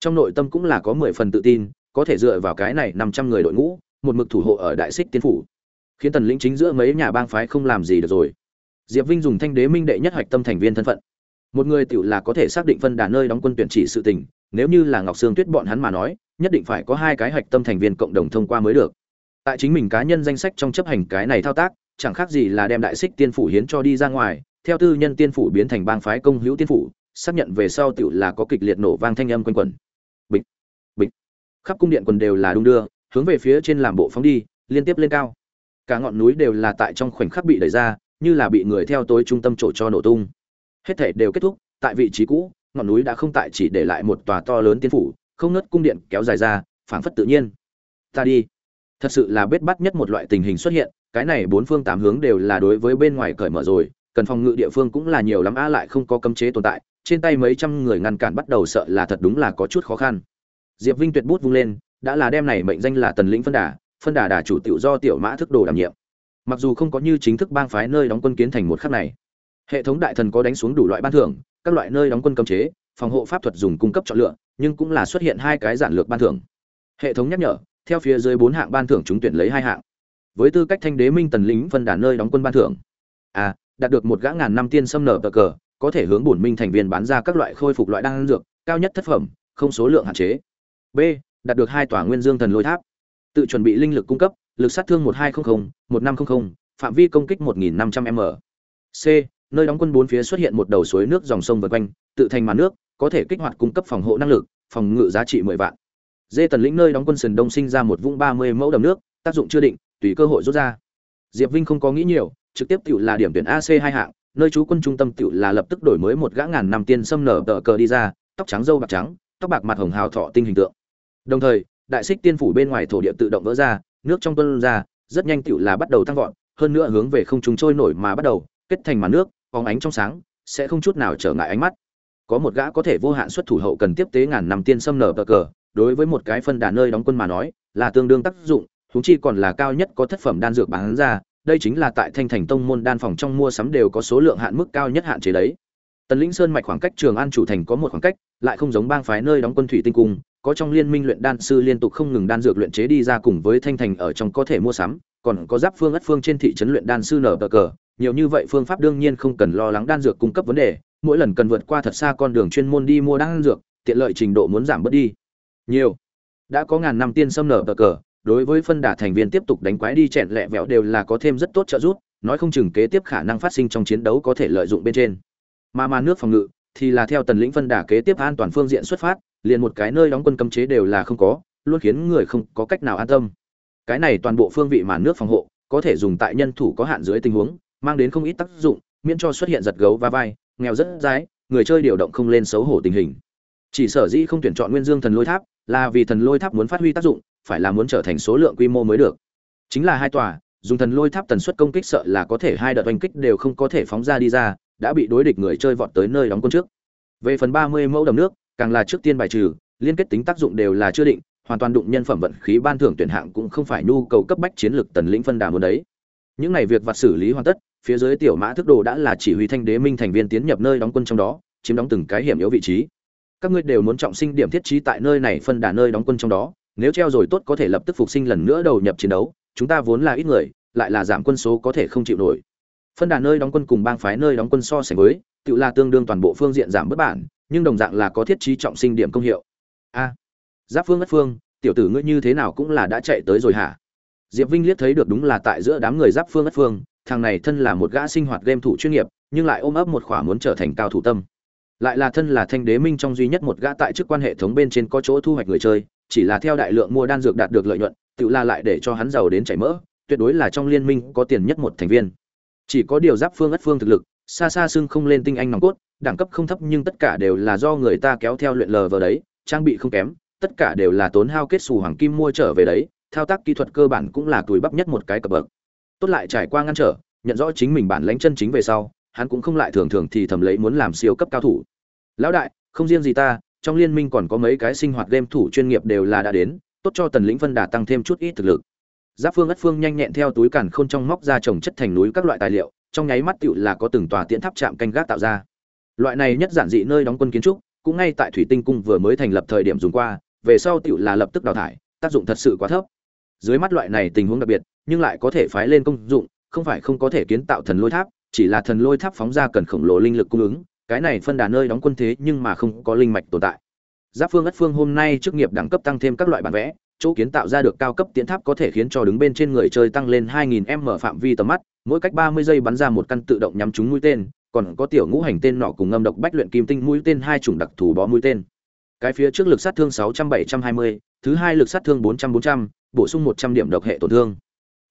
Trong nội tâm cũng là có mười phần tự tin có thể dựa vào cái này năm trăm người đội ngũ một mực thủ hộ ở đại xích tiên phủ. Khiến tần lĩnh chính giữa mấy nhà bang phái không làm gì được rồi. Diệp vinh dùng thanh đế minh đệ nhất hoạch tâm thành viên thân phận một người tiểu là có thể xác định phân đàn nơi đóng quân tuyển chỉ sự tình, nếu như là ngọc sương tuyết bọn hắn mà nói, nhất định phải có hai cái hạch tâm thành viên cộng đồng thông qua mới được. Tại chính mình cá nhân danh sách trong chấp hành cái này thao tác, chẳng khác gì là đem đại xích tiên phủ hiến cho đi ra ngoài, theo tư nhân tiên phủ biến thành bang phái công hữu tiên phủ, xác nhận về sau tiểu là có kịch liệt nổ vang thanh âm quanh quẩn. Bịch bịch. Khắp cung điện quần đều là đung đưa, hướng về phía trên làm bộ phóng đi, liên tiếp lên cao. Cả ngọn núi đều là tại trong khoảnh khắc bị đẩy ra, như là bị người theo tối trung tâm trổ cho nổ tung hết thể đều kết thúc, tại vị trí cũ, ngọn núi đã không tại chỉ để lại một tòa to lớn tiên phủ, không nớt cung điện kéo dài ra, phảng phất tự nhiên. Ta đi. Thật sự là bết bắt nhất một loại tình hình xuất hiện, cái này bốn phương tám hướng đều là đối với bên ngoài cởi mở rồi, cần phòng ngự địa phương cũng là nhiều lắm a lại không có cấm chế tồn tại, trên tay mấy trăm người ngăn cản bắt đầu sợ là thật đúng là có chút khó khăn. Diệp vinh tuyệt bút vung lên, đã là đem này mệnh danh là tần lĩnh phân đà phân đà đà chủ tiểu do tiểu mã thức đồ đảm nhiệm. Mặc dù không có như chính thức bang phái nơi đóng quân kiến thành một khắc này hệ thống đại thần có đánh xuống đủ loại ban thưởng, các loại nơi đóng quân cấm chế, phòng hộ pháp thuật dùng cung cấp chọn lựa, nhưng cũng là xuất hiện hai cái giản lược ban thưởng. Hệ thống nhắc nhở, theo phía dưới bốn hạng ban thưởng chúng tuyển lấy hai hạng. Với tư cách thanh đế minh tần lính phân đàn nơi đóng quân ban thưởng. A đạt được một gã ngàn năm tiên xâm nở cờ cờ, có thể hướng bổn minh thành viên bán ra các loại khôi phục loại đan dược, cao nhất thất phẩm, không số lượng hạn chế. B, đạt được hai tòa nguyên dương thần lôi tháp. Tự chuẩn bị linh lực cung cấp, lực sát thương một hai trăm linh một năm trăm linh phạm vi công kích một nghìn năm trăm m. C nơi đóng quân bốn phía xuất hiện một đầu suối nước dòng sông vượt quanh, tự thành màn nước, có thể kích hoạt cung cấp phòng hộ năng lực, phòng ngự giá trị mười vạn. Dê tần lĩnh nơi đóng quân sườn đông sinh ra một vũng ba mươi mẫu đầm nước, tác dụng chưa định, tùy cơ hội rút ra. Diệp vinh không có nghĩ nhiều, trực tiếp tự là điểm tuyển ac hai hạng, nơi trú quân trung tâm tự là lập tức đổi mới một gã ngàn năm tiên xâm nở tờ cờ đi ra, tóc trắng dâu bạc trắng, tóc bạc mặt hồng hào thọ tinh hình tượng. Đồng thời, đại xích tiên phủ bên ngoài thổ địa tự động vỡ ra, nước trong tuân ra, rất nhanh tự là bắt đầu tăng vọt, hơn nữa hướng về không trung trôi nổi mà bắt đầu, kết thành màn nước phóng ánh trong sáng, sẽ không chút nào trở ngại ánh mắt. Có một gã có thể vô hạn xuất thủ hậu cần tiếp tế ngàn năm tiên xâm nở bờ cờ, đối với một cái phân đà nơi đóng quân mà nói, là tương đương tác dụng chúng chi còn là cao nhất có thất phẩm đan dược bán ra, đây chính là tại thanh thành tông môn đan phòng trong mua sắm đều có số lượng hạn mức cao nhất hạn chế đấy. Tần lĩnh sơn mạch khoảng cách trường an chủ thành có một khoảng cách, lại không giống bang phái nơi đóng quân thủy tinh cung, có trong liên minh luyện đan sư liên tục không ngừng đan dược luyện chế đi ra cùng với thanh thành ở trong có thể mua sắm, còn có giáp phương ất phương trên thị trấn luyện đan sư nở bờ cờ nhiều như vậy phương pháp đương nhiên không cần lo lắng đan dược cung cấp vấn đề, mỗi lần cần vượt qua thật xa con đường chuyên môn đi mua đan dược, tiện lợi trình độ muốn giảm bớt đi. Nhiều. Đã có ngàn năm tiên xâm nở tờ cờ, đối với phân đà thành viên tiếp tục đánh quái đi chẹn lẹ vẹo đều là có thêm rất tốt trợ giúp, nói không chừng kế tiếp khả năng phát sinh trong chiến đấu có thể lợi dụng bên trên. Mà mà nước phòng ngự, thì là theo tần lĩnh phân đà kế tiếp an toàn phương diện xuất phát, liền một cái nơi đóng quân cấm chế đều là không có, luôn khiến người không có cách nào an tâm. Cái này toàn bộ phương vị màn nước phòng hộ, có thể dùng tại nhân thủ có hạn dưới tình huống mang đến không ít tác dụng, miễn cho xuất hiện giật gấu và vai, nghèo rất dái, người chơi điều động không lên xấu hổ tình hình. Chỉ sở dĩ không tuyển chọn nguyên dương thần lôi tháp là vì thần lôi tháp muốn phát huy tác dụng, phải là muốn trở thành số lượng quy mô mới được. Chính là hai tòa, dùng thần lôi tháp tần suất công kích sợ là có thể hai đợt oanh kích đều không có thể phóng ra đi ra, đã bị đối địch người chơi vọt tới nơi đóng quân trước. Về phần ba mươi mẫu đầm nước, càng là trước tiên bài trừ, liên kết tính tác dụng đều là chưa định, hoàn toàn đụng nhân phẩm vận khí ban thưởng tuyển hạng cũng không phải nhu cầu cấp bách chiến lược tần lĩnh phân đà muốn đấy. Những này việc vặt xử lý hoàn tất phía dưới tiểu mã thức đồ đã là chỉ huy thanh đế minh thành viên tiến nhập nơi đóng quân trong đó, chiếm đóng từng cái hiểm yếu vị trí. Các ngươi đều muốn trọng sinh điểm thiết trí tại nơi này phân đà nơi đóng quân trong đó, nếu treo rồi tốt có thể lập tức phục sinh lần nữa đầu nhập chiến đấu, chúng ta vốn là ít người, lại là giảm quân số có thể không chịu nổi. Phân đà nơi đóng quân cùng bang phái nơi đóng quân so sánh với, tự là tương đương toàn bộ phương diện giảm bất bản, nhưng đồng dạng là có thiết trí trọng sinh điểm công hiệu. A, giáp phương ất phương, tiểu tử ngươi như thế nào cũng là đã chạy tới rồi hả? Diệp vinh liếc thấy được đúng là tại giữa đám người giáp phương ất phương thằng này thân là một gã sinh hoạt game thủ chuyên nghiệp, nhưng lại ôm ấp một khỏa muốn trở thành cao thủ tâm. Lại là thân là thanh đế minh trong duy nhất một gã tại chức quan hệ thống bên trên có chỗ thu hoạch người chơi, chỉ là theo đại lượng mua đan dược đạt được lợi nhuận, tự la lại để cho hắn giàu đến chảy mỡ, tuyệt đối là trong liên minh có tiền nhất một thành viên. Chỉ có điều giáp phương ất phương thực lực, xa xa xưng không lên tinh anh nòng cốt, đẳng cấp không thấp nhưng tất cả đều là do người ta kéo theo luyện lờ vào đấy, trang bị không kém, tất cả đều là tốn hao kết xù hoàng kim mua trở về đấy, thao tác kỹ thuật cơ bản cũng là tuổi bắp nhất một cái cập bậc tốt lại trải qua ngăn trở, nhận rõ chính mình bản lãnh chân chính về sau, hắn cũng không lại thường thường thì thầm lấy muốn làm siêu cấp cao thủ. Lão đại, không riêng gì ta, trong liên minh còn có mấy cái sinh hoạt game thủ chuyên nghiệp đều là đã đến, tốt cho tần lĩnh phân đà tăng thêm chút ít thực lực. Giáp phương ất phương nhanh nhẹn theo túi càn khôn trong móc ra trồng chất thành núi các loại tài liệu, trong nháy mắt tựu là có từng tòa tiễn tháp chạm canh gác tạo ra. Loại này nhất giản dị nơi đóng quân kiến trúc, cũng ngay tại thủy tinh cung vừa mới thành lập thời điểm dùng qua, về sau tựu là lập tức đào thải, tác dụng thật sự quá thấp. Dưới mắt loại này tình huống đặc biệt nhưng lại có thể phái lên công dụng không phải không có thể kiến tạo thần lôi tháp chỉ là thần lôi tháp phóng ra cần khổng lồ linh lực cung ứng cái này phân đà nơi đóng quân thế nhưng mà không có linh mạch tồn tại giáp phương ất phương hôm nay chức nghiệp đẳng cấp tăng thêm các loại bản vẽ chỗ kiến tạo ra được cao cấp tiến tháp có thể khiến cho đứng bên trên người chơi tăng lên 2000 m phạm vi tầm mắt mỗi cách 30 giây bắn ra một căn tự động nhắm trúng mũi tên còn có tiểu ngũ hành tên nọ cùng ngâm độc bách luyện kim tinh mũi tên hai chủng đặc thù bó mũi tên cái phía trước lực sát thương 600 720, thứ hai lực sát thương 400-400, bổ sung 100 điểm độc hệ tổn thương.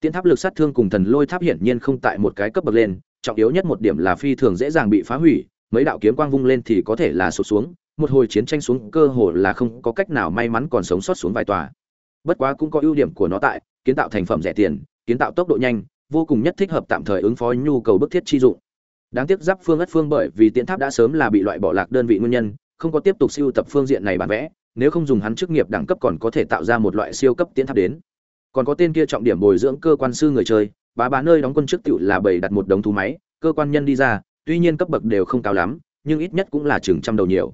Tiễn tháp lực sát thương cùng thần lôi tháp hiển nhiên không tại một cái cấp bậc lên, trọng yếu nhất một điểm là phi thường dễ dàng bị phá hủy, mấy đạo kiếm quang vung lên thì có thể là sụp xuống, một hồi chiến tranh xuống cơ hồ là không có cách nào may mắn còn sống sót xuống vài tòa. Bất quá cũng có ưu điểm của nó tại, kiến tạo thành phẩm rẻ tiền, kiến tạo tốc độ nhanh, vô cùng nhất thích hợp tạm thời ứng phó nhu cầu bức thiết chi dụng. Đáng tiếc giáp phương ất phương bởi vì tiễn tháp đã sớm là bị loại bỏ lạc đơn vị nguyên nhân, không có tiếp tục siêu tập phương diện này bản vẽ, nếu không dùng hắn chức nghiệp đẳng cấp còn có thể tạo ra một loại siêu cấp tiễn tháp đến. Còn có tên kia trọng điểm bồi dưỡng cơ quan sư người chơi, bá bá nơi đóng quân trước tựu là bảy đặt một đống thú máy, cơ quan nhân đi ra, tuy nhiên cấp bậc đều không cao lắm, nhưng ít nhất cũng là chừng trăm đầu nhiều.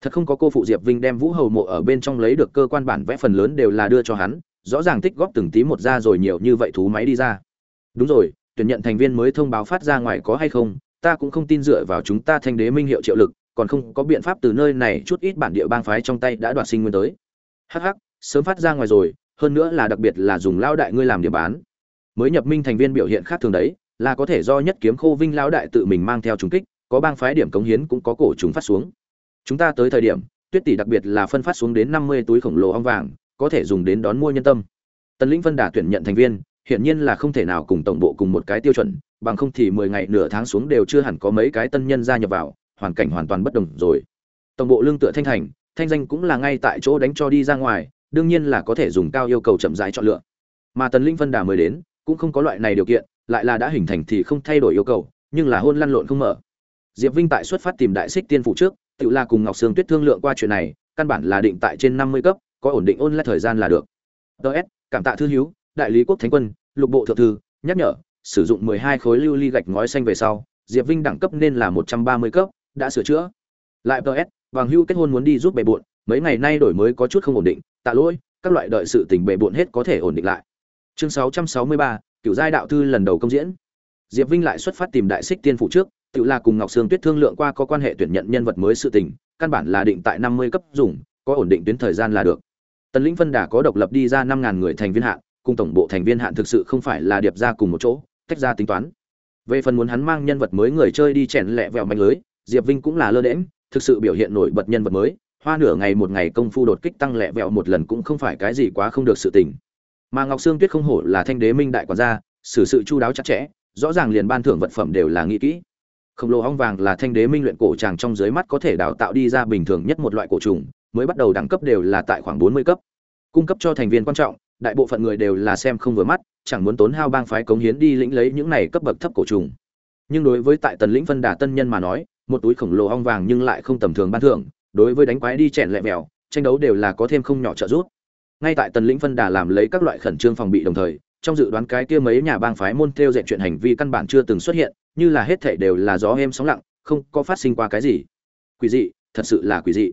Thật không có cô phụ Diệp Vinh đem Vũ Hầu mộ ở bên trong lấy được cơ quan bản vẽ phần lớn đều là đưa cho hắn, rõ ràng tích góp từng tí một ra rồi nhiều như vậy thú máy đi ra. Đúng rồi, tuyển nhận thành viên mới thông báo phát ra ngoài có hay không, ta cũng không tin dựa vào chúng ta thanh đế minh hiệu triệu lực, còn không có biện pháp từ nơi này chút ít bản địa bang phái trong tay đã đoạt sinh nguyên tới. Hắc hắc, sớm phát ra ngoài rồi, hơn nữa là đặc biệt là dùng lao đại ngươi làm điểm bán. Mới nhập minh thành viên biểu hiện khác thường đấy, là có thể do nhất kiếm khô vinh lao đại tự mình mang theo trùng kích, có bang phái điểm cống hiến cũng có cổ chúng phát xuống. Chúng ta tới thời điểm, Tuyết tỷ đặc biệt là phân phát xuống đến 50 túi khổng lồ ong vàng, có thể dùng đến đón mua nhân tâm. Tần Lĩnh Vân đã tuyển nhận thành viên, hiện nhiên là không thể nào cùng tổng bộ cùng một cái tiêu chuẩn, bằng không thì 10 ngày nửa tháng xuống đều chưa hẳn có mấy cái tân nhân gia nhập vào, hoàn cảnh hoàn toàn bất đồng rồi. Tổng bộ lương tựa thanh thành, thanh danh cũng là ngay tại chỗ đánh cho đi ra ngoài, đương nhiên là có thể dùng cao yêu cầu chậm rãi chọn lựa. Mà Tần Linh Vân Đà mới đến, cũng không có loại này điều kiện, lại là đã hình thành thì không thay đổi yêu cầu, nhưng là hôn lăn lộn không mở. Diệp Vinh tại xuất phát tìm đại xích tiên phụ trước, tự là cùng Ngọc Sương Tuyết thương lượng qua chuyện này, căn bản là định tại trên 50 cấp, có ổn định ôn lại thời gian là được. DS, cảm tạ thư hiếu, đại lý quốc thánh quân, lục bộ thượng thư, nhắc nhở, sử dụng 12 khối lưu ly gạch ngói xanh về sau, Diệp Vinh đẳng cấp nên là 130 cấp, đã sửa chữa. Lại DS, Vàng Hưu kết hôn muốn đi giúp bệ buộn, mấy ngày nay đổi mới có chút không ổn định, tạ lỗi, các loại đợi sự tình bệ bộn hết có thể ổn định lại. Chương 663, cựu giai đạo thư lần đầu công diễn. Diệp Vinh lại xuất phát tìm đại xích tiên phụ trước, tự là cùng Ngọc Sương Tuyết thương lượng qua có quan hệ tuyển nhận nhân vật mới sự tình, căn bản là định tại 50 cấp dùng, có ổn định tuyến thời gian là được. Tần Lĩnh Phân Đà có độc lập đi ra năm ngàn người thành viên hạn, cùng tổng bộ thành viên hạn thực sự không phải là điệp ra cùng một chỗ, tách ra tính toán. Về phần muốn hắn mang nhân vật mới người chơi đi chèn lẹ vẹo manh lưới, Diệp Vinh cũng là lơ đễm thực sự biểu hiện nổi bật nhân vật mới, hoa nửa ngày một ngày công phu đột kích tăng lẹ vẹo một lần cũng không phải cái gì quá không được sự tình. Mà Ngọc Sương Tuyết không hổ là thanh đế minh đại quản gia, xử sự chu đáo chặt chẽ, rõ ràng liền ban thưởng vật phẩm đều là nghĩ kỹ. Khổng lồ ong vàng là thanh đế minh luyện cổ tràng trong dưới mắt có thể đào tạo đi ra bình thường nhất một loại cổ trùng, mới bắt đầu đẳng cấp đều là tại khoảng 40 cấp. Cung cấp cho thành viên quan trọng, đại bộ phận người đều là xem không vừa mắt, chẳng muốn tốn hao bang phái cống hiến đi lĩnh lấy những này cấp bậc thấp cổ trùng. Nhưng đối với tại tần lĩnh phân đà tân nhân mà nói, một túi khổng lồ ong vàng nhưng lại không tầm thường ban thưởng, đối với đánh quái đi chèn lẹ mèo, tranh đấu đều là có thêm không nhỏ trợ giúp. Ngay tại tần lĩnh phân đà làm lấy các loại khẩn trương phòng bị đồng thời, trong dự đoán cái kia mấy nhà bang phái môn theo dệt chuyện hành vi căn bản chưa từng xuất hiện, như là hết thảy đều là gió êm sóng lặng, không có phát sinh qua cái gì. Quỷ dị, thật sự là quỷ dị.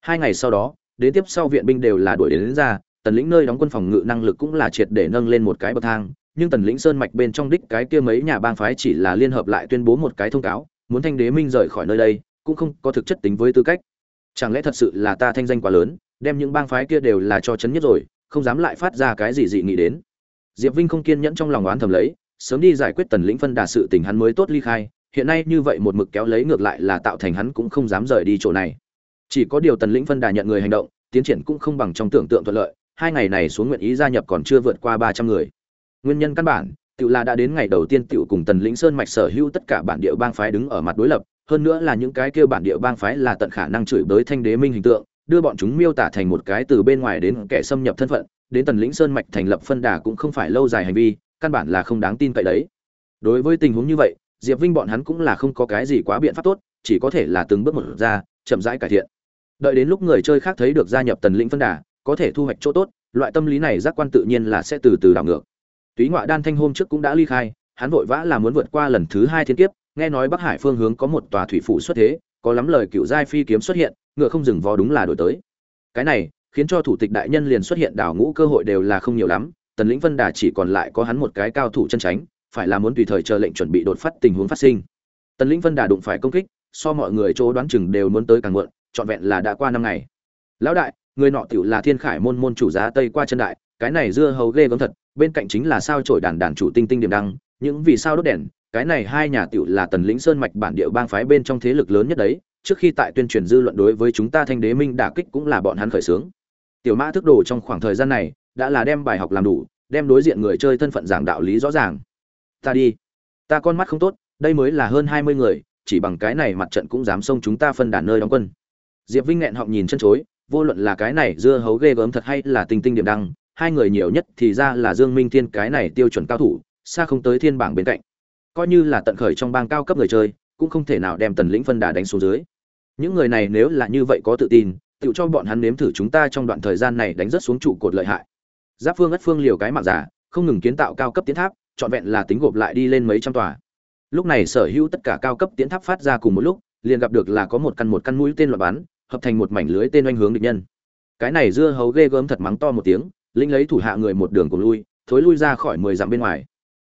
Hai ngày sau đó, đến tiếp sau viện binh đều là đuổi đến, đến ra, tần lĩnh nơi đóng quân phòng ngự năng lực cũng là triệt để nâng lên một cái bậc thang, nhưng tần lĩnh sơn mạch bên trong đích cái kia mấy nhà bang phái chỉ là liên hợp lại tuyên bố một cái thông cáo, muốn thanh đế minh rời khỏi nơi đây, cũng không có thực chất tính với tư cách. Chẳng lẽ thật sự là ta thanh danh quá lớn, đem những bang phái kia đều là cho chấn nhất rồi, không dám lại phát ra cái gì dị nghị đến. Diệp Vinh không kiên nhẫn trong lòng oán thầm lấy, sớm đi giải quyết tần lĩnh phân đà sự tình hắn mới tốt ly khai, hiện nay như vậy một mực kéo lấy ngược lại là tạo thành hắn cũng không dám rời đi chỗ này. Chỉ có điều tần lĩnh phân đà nhận người hành động, tiến triển cũng không bằng trong tưởng tượng thuận lợi, hai ngày này xuống nguyện ý gia nhập còn chưa vượt qua ba trăm người. Nguyên nhân căn bản, tự là đã đến ngày đầu tiên tiểu cùng tần lĩnh sơn mạch sở hữu tất cả bản địa bang phái đứng ở mặt đối lập, hơn nữa là những cái kia bản địa bang phái là tận khả năng chửi bới thanh đế minh hình tượng, đưa bọn chúng miêu tả thành một cái từ bên ngoài đến kẻ xâm nhập thân phận, đến tần lĩnh sơn mạch thành lập phân đà cũng không phải lâu dài hành vi, căn bản là không đáng tin cậy đấy. Đối với tình huống như vậy, Diệp Vinh bọn hắn cũng là không có cái gì quá biện pháp tốt, chỉ có thể là từng bước một ra, chậm rãi cải thiện. Đợi đến lúc người chơi khác thấy được gia nhập tần lĩnh phân đà, có thể thu hoạch chỗ tốt, loại tâm lý này giác quan tự nhiên là sẽ từ từ đảo ngược. Túy Ngoại Đan Thanh hôm trước cũng đã ly khai, hắn vội vã là muốn vượt qua lần thứ hai thiên kiếp, nghe nói Bắc Hải phương hướng có một tòa thủy phủ xuất thế, có lắm lời cựu giai phi kiếm xuất hiện, ngựa không dừng vó đúng là đổi tới. Cái này, khiến cho thủ tịch đại nhân liền xuất hiện đảo ngũ cơ hội đều là không nhiều lắm, Tần Lĩnh Vân Đà chỉ còn lại có hắn một cái cao thủ chân tránh, phải là muốn tùy thời chờ lệnh chuẩn bị đột phát tình huống phát sinh. Tần Lĩnh Vân Đà đụng phải công kích, so mọi người chỗ đoán chừng đều muốn tới càng muộn, trọn vẹn là đã qua năm ngày. Lão đại, người nọ tiểu là Thiên Khải môn môn chủ giá Tây qua chân đại, cái này dưa hầu ghê gớm thật, bên cạnh chính là sao chổi đàn đàn chủ tinh tinh điểm đăng, những vì sao đốt đèn, cái này hai nhà tiểu là Tần Lĩnh Sơn mạch bản địa bang phái bên trong thế lực lớn nhất đấy, trước khi tại tuyên truyền dư luận đối với chúng ta Thanh Đế Minh đả kích cũng là bọn hắn khởi xướng. tiểu mã thức đồ trong khoảng thời gian này đã là đem bài học làm đủ đem đối diện người chơi thân phận giảng đạo lý rõ ràng. Ta đi. Ta con mắt không tốt đây mới là hơn hai mươi người chỉ bằng cái này mặt trận cũng dám xông chúng ta phân đàn nơi đóng quân. Diệp vinh nghẹn họng nhìn chân chối vô luận là cái này dưa hấu ghê gớm thật hay là tinh tinh điểm đăng hai người nhiều nhất thì ra là dương minh thiên cái này tiêu chuẩn cao thủ xa không tới thiên bảng bên cạnh coi như là tận khởi trong bang cao cấp người chơi, cũng không thể nào đem tần lĩnh phân đà đánh xuống dưới. Những người này nếu là như vậy có tự tin, tự cho bọn hắn nếm thử chúng ta trong đoạn thời gian này đánh rất xuống trụ cột lợi hại. Giáp phương ất phương liều cái mạng giả, không ngừng kiến tạo cao cấp tiến tháp, trọn vẹn là tính gộp lại đi lên mấy trăm tòa. Lúc này sở hữu tất cả cao cấp tiến tháp phát ra cùng một lúc, liền gặp được là có một căn một căn mũi tên loại bắn, hợp thành một mảnh lưới tên oanh hướng địch nhân. Cái này dưa hấu ghê gớm thật mắng to một tiếng linh lấy thủ hạ người một đường cùng lui, thối lui ra khỏi mười dặm bên ngoài.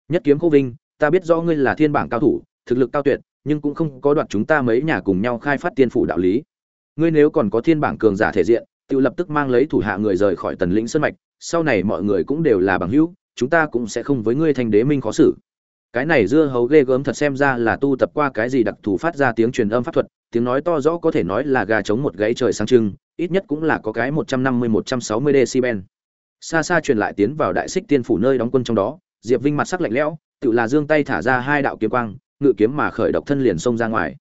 Nhất kiếm khô vinh ta biết rõ ngươi là thiên bảng cao thủ, thực lực cao tuyệt, nhưng cũng không có đoạt chúng ta mấy nhà cùng nhau khai phát tiên phủ đạo lý. Ngươi nếu còn có thiên bảng cường giả thể diện, tự lập tức mang lấy thủ hạ người rời khỏi tần lĩnh sơn mạch, sau này mọi người cũng đều là bằng hữu, chúng ta cũng sẽ không với ngươi thành đế minh khó xử. Cái này dưa hấu ghê gớm thật xem ra là tu tập qua cái gì đặc thù phát ra tiếng truyền âm pháp thuật, tiếng nói to rõ có thể nói là gà chống một gáy trời sáng trưng, ít nhất cũng là có cái một trăm năm mươi một trăm sáu mươi decibel. Xa xa truyền lại tiến vào đại xích tiên phủ nơi đóng quân trong đó, diệp vinh mặt sắc lạnh lẽo tự là giương tay thả ra hai đạo kiếm quang, ngự kiếm mà khởi độc thân liền xông ra ngoài.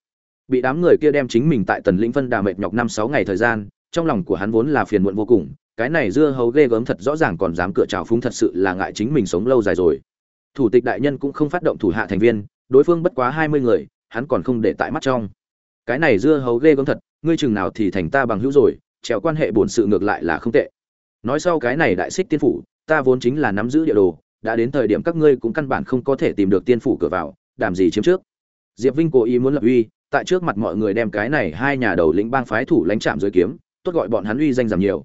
Bị đám người kia đem chính mình tại tần lĩnh vân đà mệt nhọc năm sáu ngày thời gian, trong lòng của hắn vốn là phiền muộn vô cùng, cái này dưa hấu ghê gớm thật rõ ràng còn dám cựa trào phúng thật sự là ngại chính mình sống lâu dài rồi. Thủ tịch đại nhân cũng không phát động thủ hạ thành viên, đối phương bất quá hai mươi người, hắn còn không để tại mắt trong. Cái này dưa hấu ghê gớm thật, ngươi chừng nào thì thành ta bằng hữu rồi, trèo quan hệ bổn sự ngược lại là không tệ. Nói sau cái này đại xích tiên phủ, ta vốn chính là nắm giữ địa đồ đã đến thời điểm các ngươi cũng căn bản không có thể tìm được tiên phủ cửa vào đảm gì chiếm trước. Diệp vinh cố ý muốn lập uy, tại trước mặt mọi người đem cái này hai nhà đầu lĩnh bang phái thủ lãnh chạm dưới kiếm, tốt gọi bọn hắn uy danh giảm nhiều.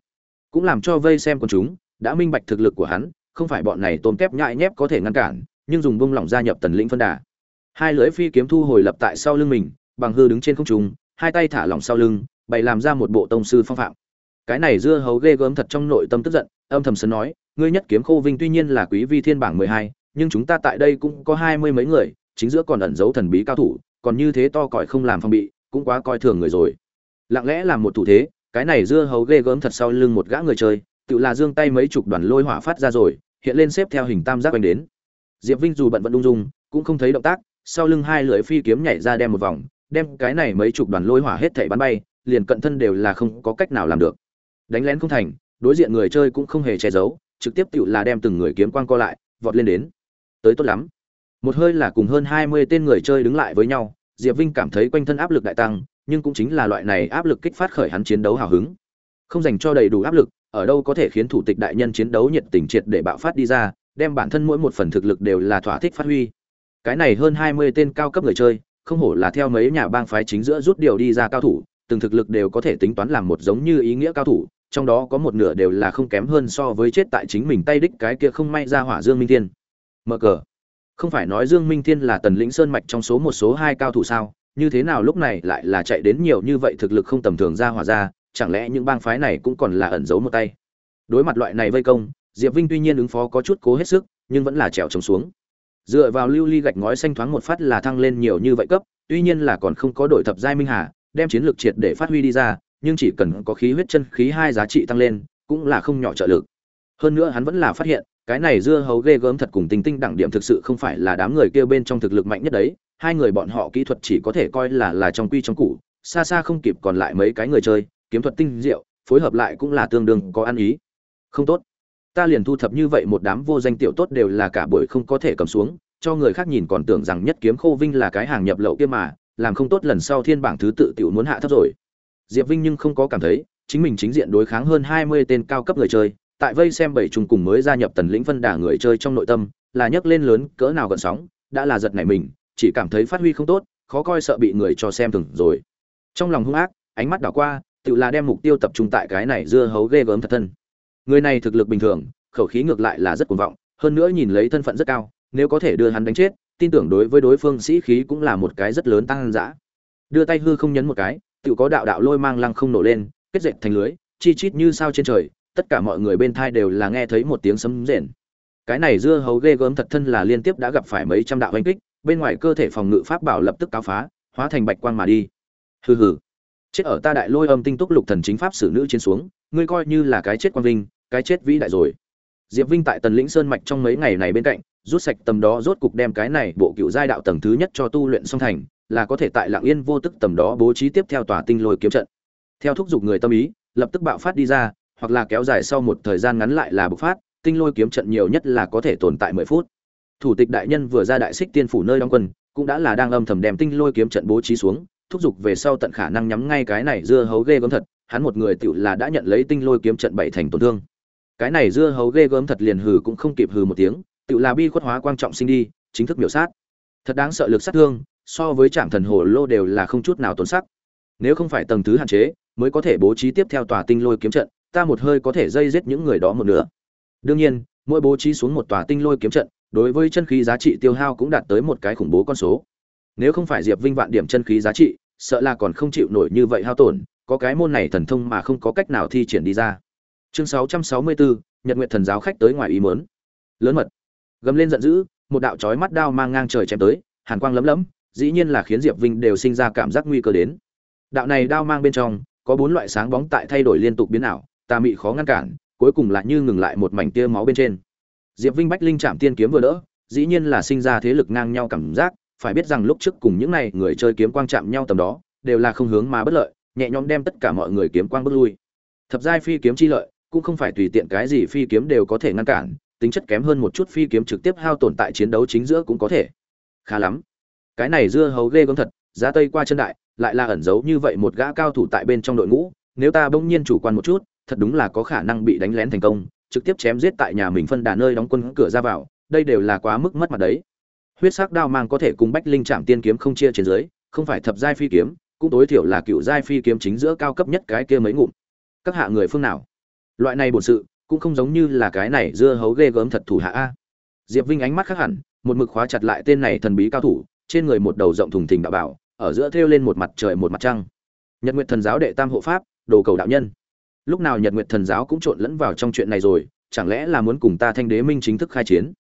Cũng làm cho vây xem quần chúng, đã minh bạch thực lực của hắn, không phải bọn này tôm kép nhại nhép có thể ngăn cản, nhưng dùng bông lỏng gia nhập tần lĩnh phân đà. Hai lưỡi phi kiếm thu hồi lập tại sau lưng mình, bằng hư đứng trên không trung, hai tay thả lỏng sau lưng, bày làm ra một bộ tông sư phong phạm cái này dưa hấu ghê gớm thật trong nội tâm tức giận, âm thầm sấn nói, ngươi nhất kiếm khô vinh tuy nhiên là quý vi thiên bảng mười hai, nhưng chúng ta tại đây cũng có hai mươi mấy người, chính giữa còn ẩn giấu thần bí cao thủ, còn như thế to còi không làm phong bị, cũng quá coi thường người rồi. Lặng lẽ làm một thủ thế, cái này dưa hấu ghê gớm thật sau lưng một gã người chơi, tự là giương tay mấy chục đoàn lôi hỏa phát ra rồi, hiện lên xếp theo hình tam giác quanh đến. Diệp vinh dù bận vận ung dung, cũng không thấy động tác, sau lưng hai lưỡi phi kiếm nhảy ra đem một vòng, đem cái này mấy chục đoàn lôi hỏa hết thảy bắn bay, liền cận thân đều là không có cách nào làm được đánh lén không thành, đối diện người chơi cũng không hề che giấu, trực tiếp tự là đem từng người kiếm quang co lại, vọt lên đến. Tới tốt lắm. Một hơi là cùng hơn hai mươi tên người chơi đứng lại với nhau, diệp vinh cảm thấy quanh thân áp lực đại tăng, nhưng cũng chính là loại này áp lực kích phát khởi hắn chiến đấu hào hứng. Không dành cho đầy đủ áp lực, ở đâu có thể khiến thủ tịch đại nhân chiến đấu nhiệt tình triệt để bạo phát đi ra, đem bản thân mỗi một phần thực lực đều là thỏa thích phát huy. Cái này hơn hai mươi tên cao cấp người chơi, không hổ là theo mấy nhà bang phái chính giữa rút điều đi ra cao thủ, từng thực lực đều có thể tính toán làm một giống như ý nghĩa cao thủ trong đó có một nửa đều là không kém hơn so với chết tại chính mình tay đích cái kia không may ra hỏa dương minh thiên. Mở cờ. Không phải nói dương minh thiên là tần lĩnh sơn mạch trong số một số hai cao thủ sao? Như thế nào lúc này lại là chạy đến nhiều như vậy thực lực không tầm thường ra hỏa ra? Chẳng lẽ những bang phái này cũng còn là ẩn giấu một tay? Đối mặt loại này vây công, diệp vinh tuy nhiên ứng phó có chút cố hết sức, nhưng vẫn là trèo trống xuống. Dựa vào lưu ly gạch ngói xanh thoáng một phát là thăng lên nhiều như vậy cấp, tuy nhiên là còn không có đổi thập giai minh hà, đem chiến lược triệt để phát huy đi ra nhưng chỉ cần có khí huyết chân khí hai giá trị tăng lên, cũng là không nhỏ trợ lực. Hơn nữa hắn vẫn là phát hiện, cái này dưa hấu ghê gớm thật cùng tinh tinh đẳng điểm thực sự không phải là đám người kia bên trong thực lực mạnh nhất đấy, hai người bọn họ kỹ thuật chỉ có thể coi là là trong quy trong củ, xa xa không kịp còn lại mấy cái người chơi, kiếm thuật tinh diệu, phối hợp lại cũng là tương đương có ăn ý. Không tốt. Ta liền thu thập như vậy một đám vô danh tiểu tốt đều là cả buổi không có thể cầm xuống, cho người khác nhìn còn tưởng rằng nhất kiếm khô vinh là cái hàng nhập lậu kia mà, làm không tốt lần sau thiên bảng thứ tự tiểu muốn hạ thấp rồi diệp vinh nhưng không có cảm thấy, chính mình chính diện đối kháng hơn hai mươi tên cao cấp người chơi, tại vây xem bảy trùng cùng mới gia nhập tần lĩnh phân đà người chơi trong nội tâm, là nhấc lên lớn, cỡ nào gần sóng, đã là giật nảy mình, chỉ cảm thấy phát huy không tốt, khó coi sợ bị người cho xem thường rồi. Trong lòng hung ác, ánh mắt đảo qua, tự là đem mục tiêu tập trung tại cái này dưa hấu ghê gớm thật thân. Người này thực lực bình thường, khẩu khí ngược lại là rất cuồng vọng, hơn nữa nhìn lấy thân phận rất cao, nếu có thể đưa hắn đánh chết, tin tưởng đối với đối phương sĩ khí cũng là một cái rất lớn tăng dã. Đưa tay hư không nhấn một cái tự có đạo đạo lôi mang lăng không nổ lên, kết dệt thành lưới, chi chít như sao trên trời, tất cả mọi người bên thai đều là nghe thấy một tiếng sấm rền. Cái này dưa hấu ghê gớm thật thân là liên tiếp đã gặp phải mấy trăm đạo oanh kích, bên ngoài cơ thể phòng ngự pháp bảo lập tức cáo phá, hóa thành bạch quang mà đi. Hừ hừ. Chết ở ta đại lôi âm tinh túc lục thần chính pháp sử nữ chiến xuống, ngươi coi như là cái chết quang vinh, cái chết vĩ đại rồi. Diệp vinh tại tần lĩnh sơn mạch trong mấy ngày này bên cạnh, rút sạch tầm đó rốt cục đem cái này bộ cựu giai đạo tầng thứ nhất cho tu luyện song thành là có thể tại lạng yên vô tức tầm đó bố trí tiếp theo tòa tinh lôi kiếm trận. Theo thúc giục người tâm ý, lập tức bạo phát đi ra, hoặc là kéo dài sau một thời gian ngắn lại là bộc phát, tinh lôi kiếm trận nhiều nhất là có thể tồn tại mười phút. Thủ tịch đại nhân vừa ra đại xích tiên phủ nơi đóng quân, cũng đã là đang âm thầm đem tinh lôi kiếm trận bố trí xuống, thúc giục về sau tận khả năng nhắm ngay cái này dưa hấu ghê gớm thật, hắn một người tựu là đã nhận lấy tinh lôi kiếm trận bảy thành tổn thương. Cái này dưa hấu ghê gớm thật liền hừ cũng không kịp hừ một tiếng, tựu là bi khuất hóa quan trọng sinh đi, chính thức miểu sát. Thật đáng sợ lực sát thương so với trạm thần hồ lô đều là không chút nào tốn sắc. Nếu không phải tầng thứ hạn chế mới có thể bố trí tiếp theo tòa tinh lôi kiếm trận ta một hơi có thể dây giết những người đó một nửa. Đương nhiên mỗi bố trí xuống một tòa tinh lôi kiếm trận đối với chân khí giá trị tiêu hao cũng đạt tới một cái khủng bố con số. Nếu không phải diệp vinh vạn điểm chân khí giá trị sợ là còn không chịu nổi như vậy hao tổn có cái môn này thần thông mà không có cách nào thi triển đi ra. Chương 664, nhật nguyện thần giáo khách tới ngoài ý muốn. Lớn mật. Gầm lên giận dữ một đạo chói mắt đao mang ngang trời chém tới hàn quang lấm lấm dĩ nhiên là khiến diệp vinh đều sinh ra cảm giác nguy cơ đến. Đạo này đao mang bên trong, có bốn loại sáng bóng tại thay đổi liên tục biến ảo, tà mị khó ngăn cản, cuối cùng lại như ngừng lại một mảnh tia máu bên trên. Diệp vinh bách linh chạm tiên kiếm vừa đỡ, dĩ nhiên là sinh ra thế lực ngang nhau cảm giác, phải biết rằng lúc trước cùng những này người chơi kiếm quang chạm nhau tầm đó, đều là không hướng mà bất lợi, nhẹ nhõm đem tất cả mọi người kiếm quang bước lui. Thập giai phi kiếm chi lợi, cũng không phải tùy tiện cái gì phi kiếm đều có thể ngăn cản, tính chất kém hơn một chút phi kiếm trực tiếp hao tổn tại chiến đấu chính giữa cũng có thể. Khá lắm cái này dưa hấu ghê gớm thật, giá tây qua chân đại, lại là ẩn giấu như vậy một gã cao thủ tại bên trong đội ngũ, nếu ta bỗng nhiên chủ quan một chút, thật đúng là có khả năng bị đánh lén thành công, trực tiếp chém giết tại nhà mình phân đà nơi đóng quân cửa ra vào, đây đều là quá mức mất mặt đấy. Huyết sắc đao mang có thể cùng bách linh trạm tiên kiếm không chia trên dưới, không phải thập giai phi kiếm, cũng tối thiểu là cựu giai phi kiếm chính giữa cao cấp nhất cái kia mấy ngụm. Các hạ người phương nào? Loại này bổn sự, cũng không giống như là cái này dưa hấu ghê gớm thật thủ hạ a. Diệp vinh ánh mắt khác hẳn, một mực khóa chặt lại tên này thần bí cao thủ trên người một đầu rộng thùng thình đạo bảo, ở giữa thêu lên một mặt trời một mặt trăng. Nhật nguyệt thần giáo đệ tam hộ pháp, đồ cầu đạo nhân. Lúc nào nhật nguyệt thần giáo cũng trộn lẫn vào trong chuyện này rồi, chẳng lẽ là muốn cùng ta thanh đế minh chính thức khai chiến?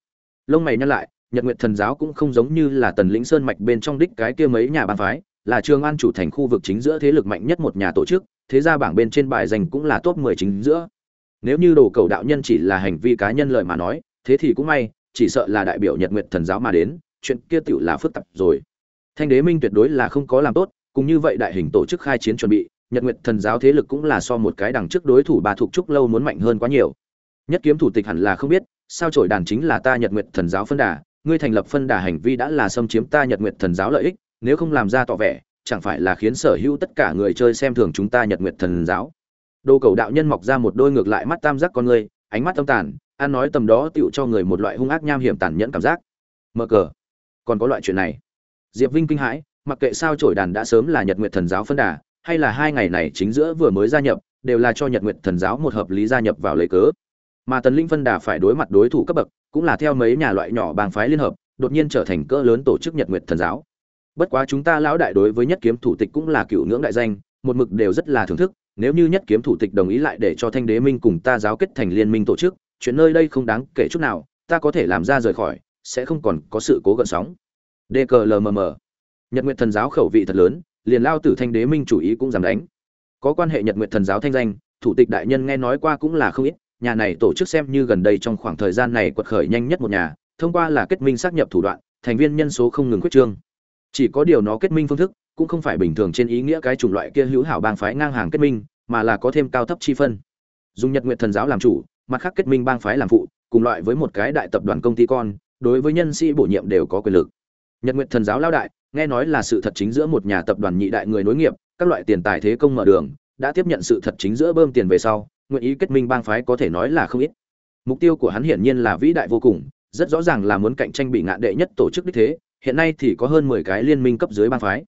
Lông mày nhăn lại, nhật nguyệt thần giáo cũng không giống như là tần lĩnh sơn mạch bên trong đích cái kia mấy nhà bang phái, là trường an chủ thành khu vực chính giữa thế lực mạnh nhất một nhà tổ chức, thế ra bảng bên trên bài dành cũng là top 10 chính giữa. Nếu như đồ cầu đạo nhân chỉ là hành vi cá nhân lợi mà nói, thế thì cũng may, chỉ sợ là đại biểu nhật nguyệt thần giáo mà đến chuyện kia tựu là phức tạp rồi. Thanh đế minh tuyệt đối là không có làm tốt, cùng như vậy đại hình tổ chức khai chiến chuẩn bị, nhật nguyệt thần giáo thế lực cũng là so một cái đằng trước đối thủ bà thuộc trúc lâu muốn mạnh hơn quá nhiều. Nhất kiếm thủ tịch hẳn là không biết, sao trổi đàn chính là ta nhật nguyệt thần giáo phân đà, ngươi thành lập phân đà hành vi đã là xâm chiếm ta nhật nguyệt thần giáo lợi ích, nếu không làm ra tỏ vẻ, chẳng phải là khiến sở hữu tất cả người chơi xem thường chúng ta nhật nguyệt thần giáo. Đồ cầu đạo nhân mọc ra một đôi ngược lại mắt tam giác con ngươi, ánh mắt tâm tàn an nói tầm đó tựu cho người một loại hung ác nham hiểm tàn nhẫn cảm giác. Mờ cờ còn có loại chuyện này. Diệp vinh kinh hãi, mặc kệ sao trổi đàn đã sớm là nhật nguyệt thần giáo phân đà, hay là hai ngày này chính giữa vừa mới gia nhập, đều là cho nhật nguyệt thần giáo một hợp lý gia nhập vào lấy cớ. Mà tần linh phân đà phải đối mặt đối thủ cấp bậc, cũng là theo mấy nhà loại nhỏ bang phái liên hợp, đột nhiên trở thành cỡ lớn tổ chức nhật nguyệt thần giáo. Bất quá chúng ta lão đại đối với nhất kiếm thủ tịch cũng là cựu ngưỡng đại danh, một mực đều rất là thưởng thức, nếu như nhất kiếm thủ tịch đồng ý lại để cho thanh đế minh cùng ta giáo kết thành liên minh tổ chức, chuyện nơi đây không đáng kể chút nào, ta có thể làm ra rời khỏi sẽ không còn có sự cố gợn sóng. Dklmm nhật nguyệt thần giáo khẩu vị thật lớn, liền lao tử thanh đế minh chủ ý cũng dám đánh. Có quan hệ nhật nguyệt thần giáo thanh danh, thủ tịch đại nhân nghe nói qua cũng là không ít, nhà này tổ chức xem như gần đây trong khoảng thời gian này quật khởi nhanh nhất một nhà, thông qua là kết minh xác nhập thủ đoạn, thành viên nhân số không ngừng quyết trương. Chỉ có điều nó kết minh phương thức, cũng không phải bình thường trên ý nghĩa cái chủng loại kia hữu hảo bang phái ngang hàng kết minh, mà là có thêm cao thấp chi phân. Dùng nhật nguyện thần giáo làm chủ, mặt khác kết minh bang phái làm phụ, cùng loại với một cái đại tập đoàn công ty con đối với nhân sĩ bổ nhiệm đều có quyền lực. Nhật nguyện thần giáo lao đại, nghe nói là sự thật chính giữa một nhà tập đoàn nhị đại người nối nghiệp, các loại tiền tài thế công mở đường, đã tiếp nhận sự thật chính giữa bơm tiền về sau, nguyện ý kết minh bang phái có thể nói là không ít. Mục tiêu của hắn hiển nhiên là vĩ đại vô cùng, rất rõ ràng là muốn cạnh tranh bị ngạn đệ nhất tổ chức đích thế, hiện nay thì có hơn mười cái liên minh cấp dưới bang phái.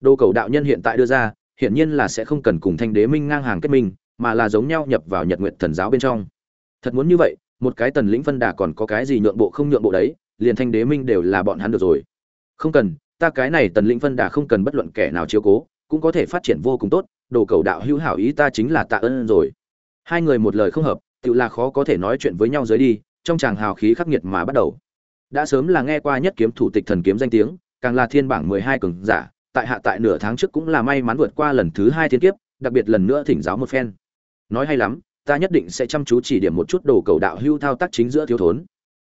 Đô cầu đạo nhân hiện tại đưa ra, hiển nhiên là sẽ không cần cùng thanh đế minh ngang hàng kết minh, mà là giống nhau nhập vào nhật nguyện thần giáo bên trong. Thật muốn như vậy một cái tần lĩnh phân đà còn có cái gì nhượng bộ không nhượng bộ đấy, liền thanh đế minh đều là bọn hắn được rồi. Không cần, ta cái này tần lĩnh phân đà không cần bất luận kẻ nào chiếu cố, cũng có thể phát triển vô cùng tốt, đồ cầu đạo hữu hảo ý ta chính là tạ ơn rồi. Hai người một lời không hợp tự là khó có thể nói chuyện với nhau dưới đi, trong chàng hào khí khắc nghiệt mà bắt đầu. Đã sớm là nghe qua nhất kiếm thủ tịch thần kiếm danh tiếng, càng là thiên bảng mười hai cường giả, tại hạ tại nửa tháng trước cũng là may mắn vượt qua lần thứ hai thiên kiếp, đặc biệt lần nữa thỉnh giáo một phen. Nói hay lắm ta nhất định sẽ chăm chú chỉ điểm một chút đồ cầu đạo hưu thao tác chính giữa thiếu thốn.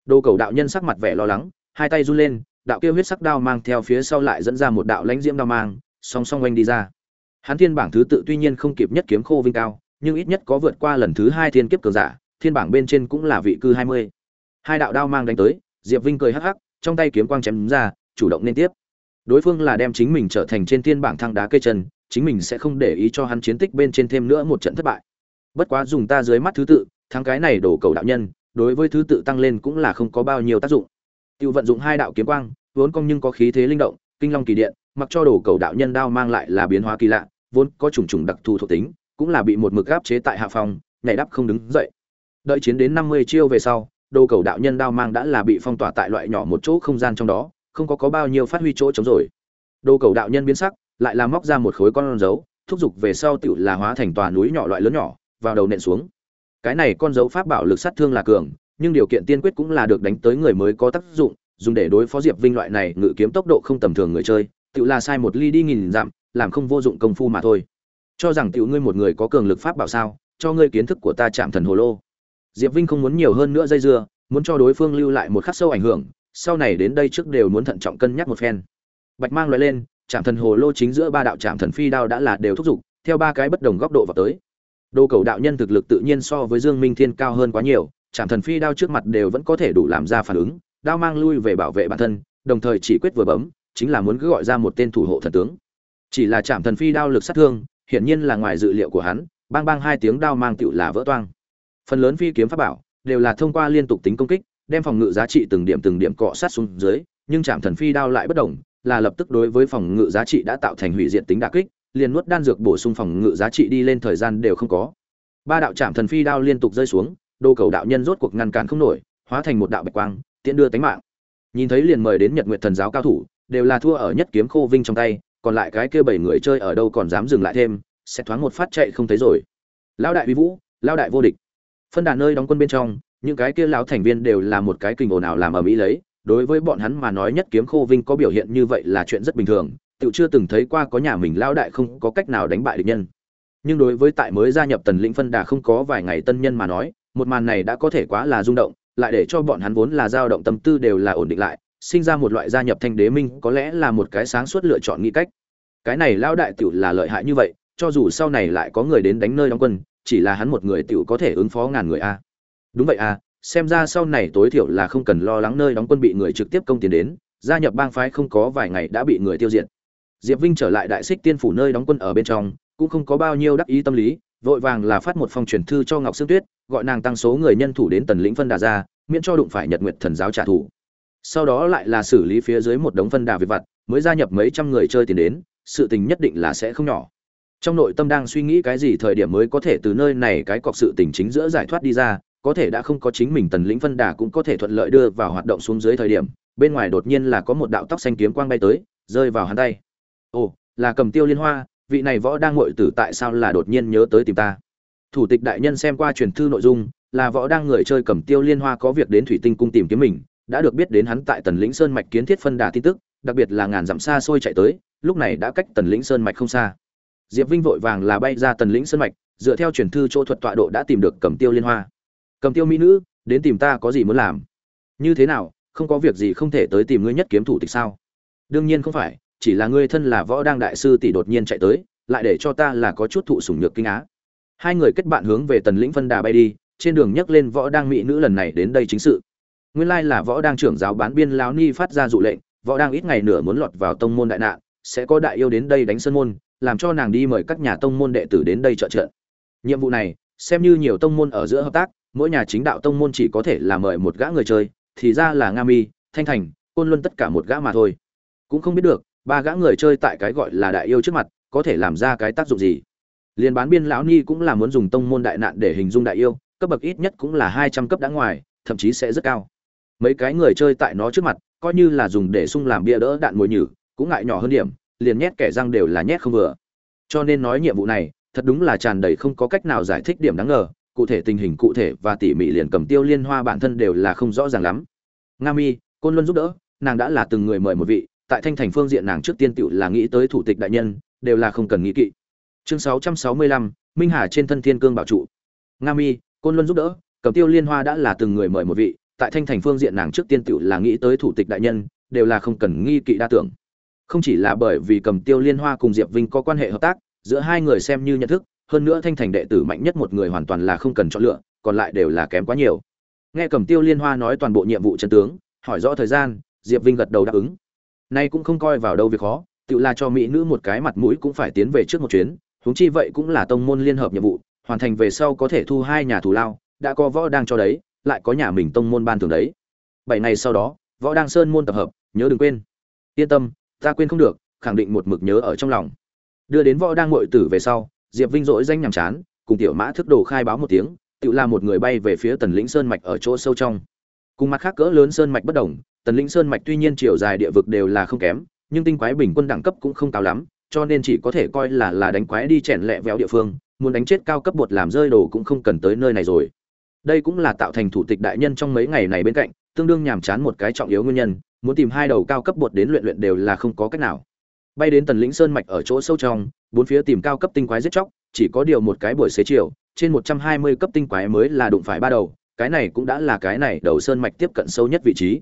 Đồ cầu đạo nhân sắc mặt vẻ lo lắng, hai tay run lên, đạo kia huyết sắc đao mang theo phía sau lại dẫn ra một đạo lãnh diễm đao mang, song song oanh đi ra. Hắn thiên bảng thứ tự tuy nhiên không kịp nhất kiếm khô vinh cao, nhưng ít nhất có vượt qua lần thứ hai thiên kiếp cường giả, thiên bảng bên trên cũng là vị cư hai mươi. Hai đạo đao mang đánh tới, diệp vinh cười hắc hắc, trong tay kiếm quang chém ra, chủ động nên tiếp. Đối phương là đem chính mình trở thành trên thiên bảng thăng đá cây chân chính mình sẽ không để ý cho hắn chiến tích bên trên thêm nữa một trận thất bại bất quá dùng ta dưới mắt thứ tự, thắng cái này đổ cầu đạo nhân, đối với thứ tự tăng lên cũng là không có bao nhiêu tác dụng. Tiêu vận dụng hai đạo kiếm quang, vốn công nhưng có khí thế linh động, kinh long kỳ điện, mặc cho đổ cầu đạo nhân đao mang lại là biến hóa kỳ lạ, vốn có trùng trùng đặc thù thuộc tính, cũng là bị một mực áp chế tại hạ phòng, nhảy đắp không đứng dậy. Đợi chiến đến năm mươi chiêu về sau đồ cầu đạo nhân đao mang đã là bị phong tỏa tại loại nhỏ một chỗ không gian trong đó, không có có bao nhiêu phát huy chỗ chống rồi. Đồ cầu đạo nhân biến sắc, lại là móc ra một khối con dấu thúc giục về sau tựu là hóa thành tòa núi nhỏ loại lớn nhỏ vào đầu nện xuống. Cái này con dấu pháp bảo lực sát thương là cường, nhưng điều kiện tiên quyết cũng là được đánh tới người mới có tác dụng, dùng để đối phó diệp vinh loại này ngự kiếm tốc độ không tầm thường người chơi tự là sai một ly đi nghìn dặm, làm không vô dụng công phu mà thôi. Cho rằng tiểu ngươi một người có cường lực pháp bảo sao, cho ngươi kiến thức của ta chạm thần hồ lô. Diệp vinh không muốn nhiều hơn nữa dây dưa, muốn cho đối phương lưu lại một khắc sâu ảnh hưởng, sau này đến đây trước đều muốn thận trọng cân nhắc một phen. Bạch mang loại lên chạm thần hồ lô chính giữa ba đạo chạm thần phi đao đã là đều thúc giục, theo ba cái bất đồng góc độ vào tới đồ cầu đạo nhân thực lực tự nhiên so với dương minh thiên cao hơn quá nhiều chạm thần phi đao trước mặt đều vẫn có thể đủ làm ra phản ứng, đao mang lui về bảo vệ bản thân, đồng thời chỉ quyết vừa bấm, chính là muốn cứ gọi ra một tên thủ hộ thần tướng. Chỉ là chạm thần phi đao lực sát thương, hiển nhiên là ngoài dự liệu của hắn, bang bang hai tiếng đao mang tựu là vỡ toang. Phần lớn phi kiếm pháp bảo đều là thông qua liên tục tính công kích, đem phòng ngự giá trị từng điểm từng điểm cọ sát xuống dưới, nhưng chạm thần phi đao lại bất động, là lập tức đối với phòng ngự giá trị đã tạo thành hủy diệt tính đả kích liền nuốt đan dược bổ sung phòng ngự giá trị đi lên thời gian đều không có. Ba đạo chạm thần phi đao liên tục rơi xuống đô cầu đạo nhân rốt cuộc ngăn cản không nổi, hóa thành một đạo bạch quang tiện đưa tánh mạng. Nhìn thấy liền mời đến nhật nguyệt thần giáo cao thủ, đều là thua ở nhất kiếm khô vinh trong tay, còn lại cái kia bảy người chơi ở đâu còn dám dừng lại thêm, sẽ thoáng một phát chạy không thấy rồi. Lão đại uy vũ, lão đại vô địch. Phân đàn nơi đóng quân bên trong, những cái kia lão thành viên đều là một cái kinh ồn ào làm ở mỹ lấy, đối với bọn hắn mà nói nhất kiếm khô vinh có biểu hiện như vậy là chuyện rất bình thường tự chưa từng thấy qua có nhà mình lão đại không có cách nào đánh bại địch nhân. Nhưng đối với tại mới gia nhập tần lĩnh phân đà không có vài ngày tân nhân mà nói, một màn này đã có thể quá là rung động, lại để cho bọn hắn vốn là dao động tâm tư đều là ổn định lại, sinh ra một loại gia nhập thanh đế minh có lẽ là một cái sáng suốt lựa chọn nghĩ cách. Cái này lão đại tiểu là lợi hại như vậy, cho dù sau này lại có người đến đánh nơi đóng quân, chỉ là hắn một người tiểu có thể ứng phó ngàn người a. Đúng vậy a, xem ra sau này tối thiểu là không cần lo lắng nơi đóng quân bị người trực tiếp công tiền đến, gia nhập bang phái không có vài ngày đã bị người tiêu diệt diệp vinh trở lại đại xích tiên phủ nơi đóng quân ở bên trong, cũng không có bao nhiêu đắc ý tâm lý, vội vàng là phát một phong truyền thư cho ngọc sương tuyết, gọi nàng tăng số người nhân thủ đến tần lĩnh phân đà ra, miễn cho đụng phải nhật nguyệt thần giáo trả thù. Sau đó lại là xử lý phía dưới một đống phân đà việc vặt, mới gia nhập mấy trăm người chơi tiền đến, sự tình nhất định là sẽ không nhỏ. Trong nội tâm đang suy nghĩ cái gì thời điểm mới có thể từ nơi này cái cọc sự tình chính giữa giải thoát đi ra, có thể đã không có chính mình tần lĩnh phân đà cũng có thể thuận lợi đưa vào hoạt động xuống dưới thời điểm, bên ngoài đột nhiên là có một đạo tóc xanh kiếm quang bay tới, rơi vào hắn tay ồ, là cầm tiêu liên hoa, vị này võ đang ngội tử tại sao là đột nhiên nhớ tới tìm ta? Thủ tịch đại nhân xem qua truyền thư nội dung, là võ đang người chơi cầm tiêu liên hoa có việc đến thủy tinh cung tìm kiếm mình, đã được biết đến hắn tại tần lĩnh sơn mạch kiến thiết phân đà tin tức, đặc biệt là ngàn dặm xa xôi chạy tới, lúc này đã cách tần lĩnh sơn mạch không xa. Diệp vinh vội vàng là bay ra tần lĩnh sơn mạch, dựa theo truyền thư chỗ thuật tọa độ đã tìm được cầm tiêu liên hoa. Cầm tiêu mỹ nữ, đến tìm ta có gì muốn làm? Như thế nào, không có việc gì không thể tới tìm ngươi nhất kiếm thủ tịch sao? Đương nhiên không phải chỉ là ngươi thân là võ đang đại sư tỷ đột nhiên chạy tới, lại để cho ta là có chút thụ sủng nhược kinh á. Hai người kết bạn hướng về tần lĩnh vân đà bay đi, trên đường nhắc lên võ đang mỹ nữ lần này đến đây chính sự. Nguyên lai là võ đang trưởng giáo bán biên lão ni phát ra dụ lệnh, võ đang ít ngày nửa muốn lọt vào tông môn đại nạn, sẽ có đại yêu đến đây đánh sân môn, làm cho nàng đi mời các nhà tông môn đệ tử đến đây trợ trợ nhiệm vụ này, xem như nhiều tông môn ở giữa hợp tác, mỗi nhà chính đạo tông môn chỉ có thể là mời một gã người chơi, thì ra là nga mi, thanh thành, côn luân tất cả một gã mà thôi. Cũng không biết được ba gã người chơi tại cái gọi là đại yêu trước mặt, có thể làm ra cái tác dụng gì? Liên bán biên lão ni cũng là muốn dùng tông môn đại nạn để hình dung đại yêu, cấp bậc ít nhất cũng là hai trăm cấp đã ngoài, thậm chí sẽ rất cao. Mấy cái người chơi tại nó trước mặt, coi như là dùng để sung làm bia đỡ đạn mồi nhử, cũng ngại nhỏ hơn điểm, liền nhét kẻ răng đều là nhét không vừa. Cho nên nói nhiệm vụ này, thật đúng là tràn đầy không có cách nào giải thích điểm đáng ngờ, cụ thể tình hình cụ thể và tỉ mỉ liền cầm tiêu liên hoa bản thân đều là không rõ ràng lắm. Nga mi, côn luân giúp đỡ, nàng đã là từng người mời một vị tại thanh thành phương diện nàng trước tiên tựu là nghĩ tới thủ tịch đại nhân đều là không cần nghĩ kỵ. Chương 665, minh hà trên thân thiên cương bảo trụ. Nga mi côn luân giúp đỡ cầm tiêu liên hoa đã là từng người mời một vị tại thanh thành phương diện nàng trước tiên tựu là nghĩ tới thủ tịch đại nhân đều là không cần nghi kỵ đa tưởng. Không chỉ là bởi vì cầm tiêu liên hoa cùng diệp vinh có quan hệ hợp tác giữa hai người xem như nhận thức hơn nữa thanh thành đệ tử mạnh nhất một người hoàn toàn là không cần chọn lựa còn lại đều là kém quá nhiều. Nghe cầm tiêu liên hoa nói toàn bộ nhiệm vụ chân tướng hỏi rõ thời gian diệp vinh gật đầu đáp ứng nay cũng không coi vào đâu việc khó, tự là cho mỹ nữ một cái mặt mũi cũng phải tiến về trước một chuyến, huống chi vậy cũng là tông môn liên hợp nhiệm vụ, hoàn thành về sau có thể thu hai nhà thù lao, đã có võ đang cho đấy, lại có nhà mình tông môn ban thường đấy. Bảy ngày sau đó, võ đang sơn môn tập hợp, nhớ đừng quên. Yên tâm, ta quên không được, khẳng định một mực nhớ ở trong lòng. Đưa đến võ đang ngội tử về sau, diệp vinh dỗi danh nhàm chán, cùng tiểu mã thức đồ khai báo một tiếng, tự là một người bay về phía tần lĩnh sơn mạch ở chỗ sâu trong. Cùng mặt khác cỡ lớn sơn mạch bất đồng tần lĩnh sơn mạch tuy nhiên chiều dài địa vực đều là không kém, nhưng tinh quái bình quân đẳng cấp cũng không cao lắm, cho nên chỉ có thể coi là là đánh quái đi chèn lẹ véo địa phương, muốn đánh chết cao cấp bột làm rơi đồ cũng không cần tới nơi này rồi. Đây cũng là tạo thành thủ tịch đại nhân trong mấy ngày này bên cạnh, tương đương nhàm chán một cái trọng yếu nguyên nhân, muốn tìm hai đầu cao cấp bột đến luyện luyện đều là không có cách nào. Bay đến tần lĩnh sơn mạch ở chỗ sâu trong, bốn phía tìm cao cấp tinh quái giết chóc, chỉ có điều một cái buổi xế chiều, trên một trăm hai mươi cấp tinh quái mới là đụng phải ba đầu, cái này cũng đã là cái này đầu sơn mạch tiếp cận sâu nhất vị trí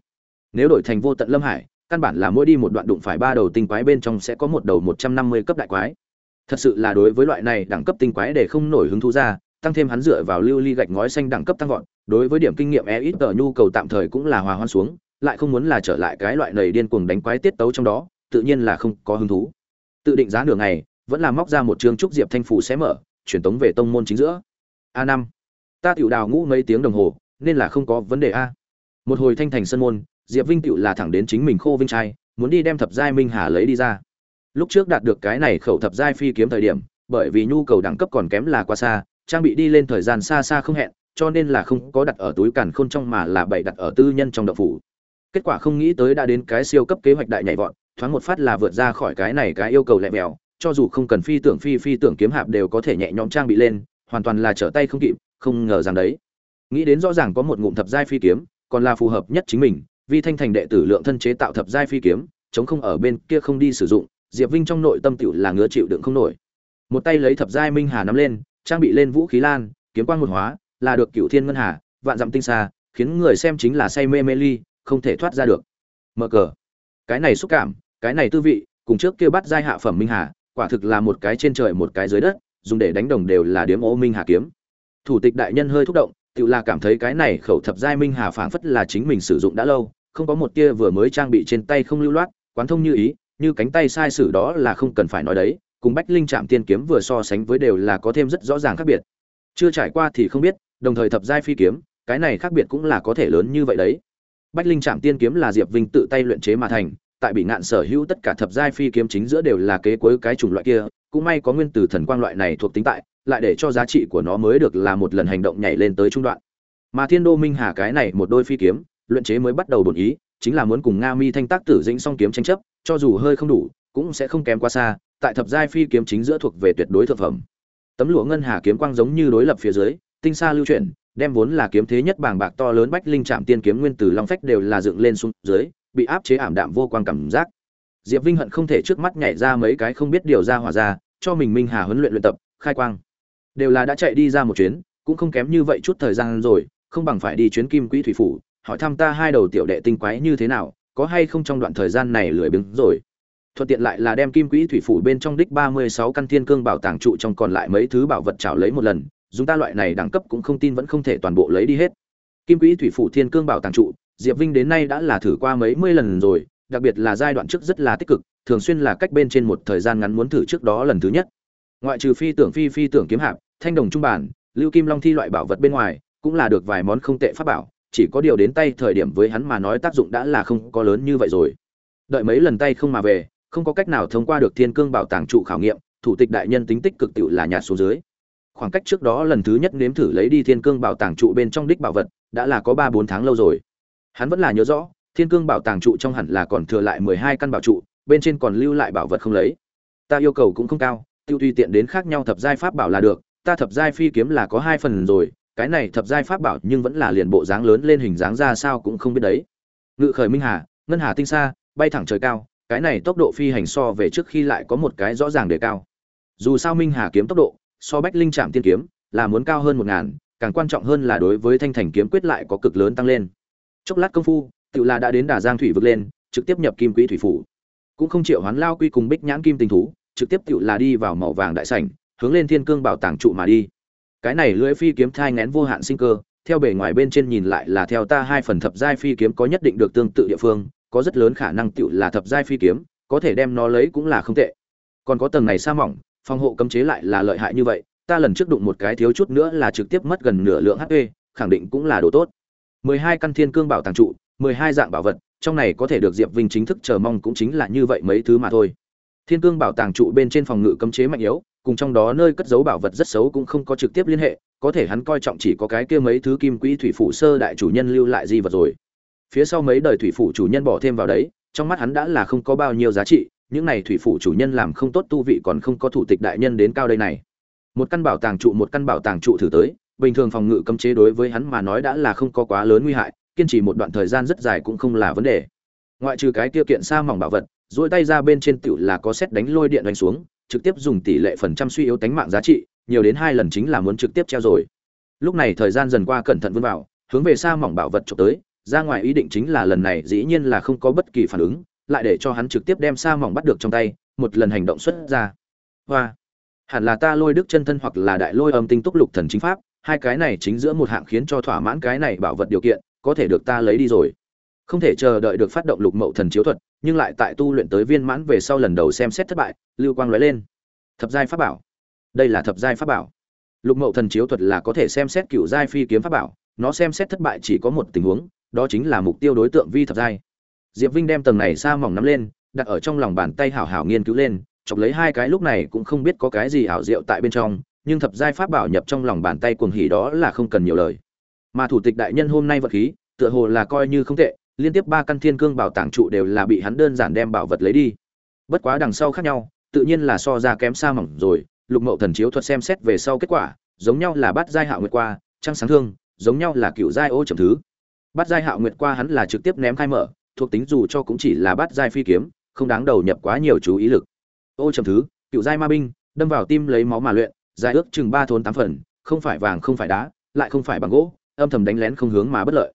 nếu đổi thành vô tận lâm hải, căn bản là mỗi đi một đoạn đụng phải ba đầu tinh quái bên trong sẽ có một đầu một trăm năm mươi cấp đại quái. Thật sự là đối với loại này đẳng cấp tinh quái để không nổi hứng thú ra, tăng thêm hắn dựa vào lưu ly gạch ngói xanh đẳng cấp tăng vọt, đối với điểm kinh nghiệm e ít tờ nhu cầu tạm thời cũng là hòa hoan xuống, lại không muốn là trở lại cái loại này điên cuồng đánh quái tiết tấu trong đó, tự nhiên là không có hứng thú. Tự định giá nửa ngày, vẫn là móc ra một chương trúc diệp thanh phủ sẽ mở truyền tống về tông môn chính giữa. A năm. Ta tiểu đào ngũ mấy tiếng đồng hồ, nên là không có vấn đề a. Một hồi thanh thành sân môn diệp vinh tiểu là thẳng đến chính mình khô vinh trai, muốn đi đem thập giai minh hà lấy đi ra. Lúc trước đạt được cái này khẩu thập giai phi kiếm thời điểm, bởi vì nhu cầu đẳng cấp còn kém là quá xa, trang bị đi lên thời gian xa xa không hẹn, cho nên là không có đặt ở túi càn khôn trong mà là bày đặt ở tư nhân trong đậu phủ. Kết quả không nghĩ tới đã đến cái siêu cấp kế hoạch đại nhảy vọt, thoáng một phát là vượt ra khỏi cái này cái yêu cầu lẹ mèo cho dù không cần phi tưởng phi phi tưởng kiếm hạp đều có thể nhẹ nhõm trang bị lên, hoàn toàn là trở tay không kịp, không ngờ rằng đấy. Nghĩ đến rõ ràng có một ngụm thập giai phi kiếm, còn là phù hợp nhất chính mình Vi thanh thành đệ tử lượng thân chế tạo thập giai phi kiếm, chống không ở bên kia không đi sử dụng, diệp vinh trong nội tâm tựu là ngứa chịu đựng không nổi. Một tay lấy thập giai minh hà nắm lên, trang bị lên vũ khí lan, kiếm quang một hóa, là được cựu thiên ngân hà, vạn dặm tinh xa khiến người xem chính là say mê mê ly, không thể thoát ra được. Mở cờ. Cái này xúc cảm, cái này tư vị, cùng trước kia bắt giai hạ phẩm minh hà, quả thực là một cái trên trời một cái dưới đất, dùng để đánh đồng đều là điếm ô minh hà kiếm. Thủ tịch đại nhân hơi thúc động tự là cảm thấy cái này khẩu thập giai minh hà phảng phất là chính mình sử dụng đã lâu không có một tia vừa mới trang bị trên tay không lưu loát, quán thông như ý, như cánh tay sai sử đó là không cần phải nói đấy, cùng bách linh trạm tiên kiếm vừa so sánh với đều là có thêm rất rõ ràng khác biệt. Chưa trải qua thì không biết, đồng thời thập giai phi kiếm, cái này khác biệt cũng là có thể lớn như vậy đấy. Bách linh trạm tiên kiếm là diệp vinh tự tay luyện chế mà thành, tại bị ngạn sở hữu tất cả thập giai phi kiếm chính giữa đều là kế cuối cái chủng loại kia, cũng may có nguyên tử thần quang loại này thuộc tính tại, lại để cho giá trị của nó mới được là một lần hành động nhảy lên tới trung đoạn. Mà thiên đô minh hà cái này một đôi phi kiếm luyện chế mới bắt đầu bổn ý, chính là muốn cùng nga mi thanh tác tử dĩnh song kiếm tranh chấp, cho dù hơi không đủ, cũng sẽ không kém quá xa, tại thập giai phi kiếm chính giữa thuộc về tuyệt đối thực phẩm. Tấm lụa ngân hà kiếm quang giống như đối lập phía dưới, tinh xa lưu chuyển, đem vốn là kiếm thế nhất bàng bạc to lớn bách linh trạm tiên kiếm nguyên tử long phách đều là dựng lên xuống dưới, bị áp chế ảm đạm vô quang cảm giác. Diệp vinh hận không thể trước mắt nhảy ra mấy cái không biết điều ra hỏa ra, cho mình minh hà huấn luyện luyện tập, khai quang. Đều là đã chạy đi ra một chuyến, cũng không kém như vậy chút thời gian rồi, không bằng phải đi chuyến kim quỹ thủy phủ hỏi thăm ta hai đầu tiểu đệ tinh quái như thế nào, có hay không trong đoạn thời gian này lười biếng rồi. Thuận tiện lại là đem kim quỹ thủy phủ bên trong đích ba mươi sáu căn thiên cương bảo tàng trụ trong còn lại mấy thứ bảo vật trảo lấy một lần, dùng ta loại này đẳng cấp cũng không tin vẫn không thể toàn bộ lấy đi hết. Kim quỹ thủy phủ thiên cương bảo tàng trụ, diệp vinh đến nay đã là thử qua mấy mươi lần rồi, đặc biệt là giai đoạn trước rất là tích cực, thường xuyên là cách bên trên một thời gian ngắn muốn thử trước đó lần thứ nhất. Ngoại trừ phi tưởng phi phi tưởng kiếm hạp, thanh đồng trung bản, lưu kim long thi loại bảo vật bên ngoài, cũng là được vài món không tệ pháp bảo chỉ có điều đến tay thời điểm với hắn mà nói tác dụng đã là không có lớn như vậy rồi. Đợi mấy lần tay không mà về, không có cách nào thông qua được thiên cương bảo tàng trụ khảo nghiệm, thủ tịch đại nhân tính tích cực tiểu là nhạt xuống dưới. Khoảng cách trước đó lần thứ nhất nếm thử lấy đi thiên cương bảo tàng trụ bên trong đích bảo vật, đã là có ba bốn tháng lâu rồi. Hắn vẫn là nhớ rõ, thiên cương bảo tàng trụ trong hẳn là còn thừa lại mười hai căn bảo trụ, bên trên còn lưu lại bảo vật không lấy. Ta yêu cầu cũng không cao, tiêu tùy tiện đến khác nhau thập giai pháp bảo là được, ta thập giai phi kiếm là có hai phần rồi cái này thập giai pháp bảo nhưng vẫn là liền bộ dáng lớn lên hình dáng ra sao cũng không biết đấy. Ngự khởi minh hà, ngân hà tinh xa bay thẳng trời cao, cái này tốc độ phi hành so về trước khi lại có một cái rõ ràng đề cao. Dù sao minh hà kiếm tốc độ, so bách linh trạm tiên kiếm, là muốn cao hơn một ngàn, càng quan trọng hơn là đối với thanh thành kiếm quyết lại có cực lớn tăng lên. Chốc lát công phu, tự là đã đến đà giang thủy vực lên, trực tiếp nhập kim quỹ thủy phủ. Cũng không chịu hoán lao quy cùng bích nhãn kim tình thú, trực tiếp tự là đi vào màu vàng đại sảnh, hướng lên thiên cương bảo tàng trụ mà đi cái này lưỡi phi kiếm thai ngén vô hạn sinh cơ, theo bề ngoài bên trên nhìn lại là theo ta hai phần thập giai phi kiếm có nhất định được tương tự địa phương, có rất lớn khả năng tựu là thập giai phi kiếm, có thể đem nó lấy cũng là không tệ. Còn có tầng này sa mỏng, phòng hộ cấm chế lại là lợi hại như vậy, ta lần trước đụng một cái thiếu chút nữa là trực tiếp mất gần nửa lượng hp khẳng định cũng là đồ tốt. 12 căn thiên cương bảo tàng trụ 12 dạng bảo vật, trong này có thể được diệp vinh chính thức chờ mong cũng chính là như vậy mấy thứ mà thôi. Thiên cương bảo tàng trụ bên trên phòng ngự cấm chế mạnh yếu cùng trong đó nơi cất giấu bảo vật rất xấu cũng không có trực tiếp liên hệ, có thể hắn coi trọng chỉ có cái kia mấy thứ kim quỹ thủy phủ sơ đại chủ nhân lưu lại di vật rồi. Phía sau mấy đời thủy phủ chủ nhân bỏ thêm vào đấy, trong mắt hắn đã là không có bao nhiêu giá trị, những này thủy phủ chủ nhân làm không tốt tu vị còn không có thủ tịch đại nhân đến cao đây này. Một căn bảo tàng trụ một căn bảo tàng trụ thử tới, bình thường phòng ngự cấm chế đối với hắn mà nói đã là không có quá lớn nguy hại, kiên trì một đoạn thời gian rất dài cũng không là vấn đề. Ngoại trừ cái kia kiện sa mỏng bảo vật, duỗi tay ra bên trên tiểu là có xét đánh lôi điện đánh xuống trực tiếp dùng tỷ lệ phần trăm suy yếu tánh mạng giá trị, nhiều đến hai lần chính là muốn trực tiếp treo rồi. Lúc này thời gian dần qua cẩn thận vươn vào, hướng về xa mỏng bảo vật trộm tới, ra ngoài ý định chính là lần này dĩ nhiên là không có bất kỳ phản ứng, lại để cho hắn trực tiếp đem xa mỏng bắt được trong tay, một lần hành động xuất ra. Hoa! Hẳn là ta lôi đức chân thân hoặc là đại lôi âm tinh túc lục thần chính pháp, hai cái này chính giữa một hạng khiến cho thỏa mãn cái này bảo vật điều kiện, có thể được ta lấy đi rồi không thể chờ đợi được phát động lục mậu thần chiếu thuật, nhưng lại tại tu luyện tới viên mãn về sau lần đầu xem xét thất bại, lưu quang nói lên. Thập giai pháp bảo. Đây là thập giai pháp bảo. Lục mậu thần chiếu thuật là có thể xem xét cựu giai phi kiếm pháp bảo, nó xem xét thất bại chỉ có một tình huống, đó chính là mục tiêu đối tượng vi thập giai. Diệp vinh đem tầng này xa mỏng nắm lên, đặt ở trong lòng bàn tay hảo hảo nghiên cứu lên, chọc lấy hai cái lúc này cũng không biết có cái gì ảo diệu tại bên trong, nhưng thập giai pháp bảo nhập trong lòng bàn tay cuồng hỉ đó là không cần nhiều lời. Mà thủ tịch đại nhân hôm nay vật khí, tựa hồ là coi như không tệ liên tiếp ba căn thiên cương bảo tàng trụ đều là bị hắn đơn giản đem bảo vật lấy đi. Bất quá đằng sau khác nhau, tự nhiên là so ra kém xa mỏng rồi, lục mậu thần chiếu thuật xem xét về sau kết quả, giống nhau là bắt giai hạo nguyệt qua, trăng sáng thương, giống nhau là cựu giai ô trầm thứ. Bắt giai hạo nguyệt qua hắn là trực tiếp ném khai mở, thuộc tính dù cho cũng chỉ là bắt giai phi kiếm, không đáng đầu nhập quá nhiều chú ý lực. Ô trầm thứ, cựu giai ma binh, đâm vào tim lấy máu mà luyện, dài ước chừng ba thốn tám phần, không phải vàng không phải đá, lại không phải bằng gỗ, âm thầm đánh lén không hướng mà bất lợi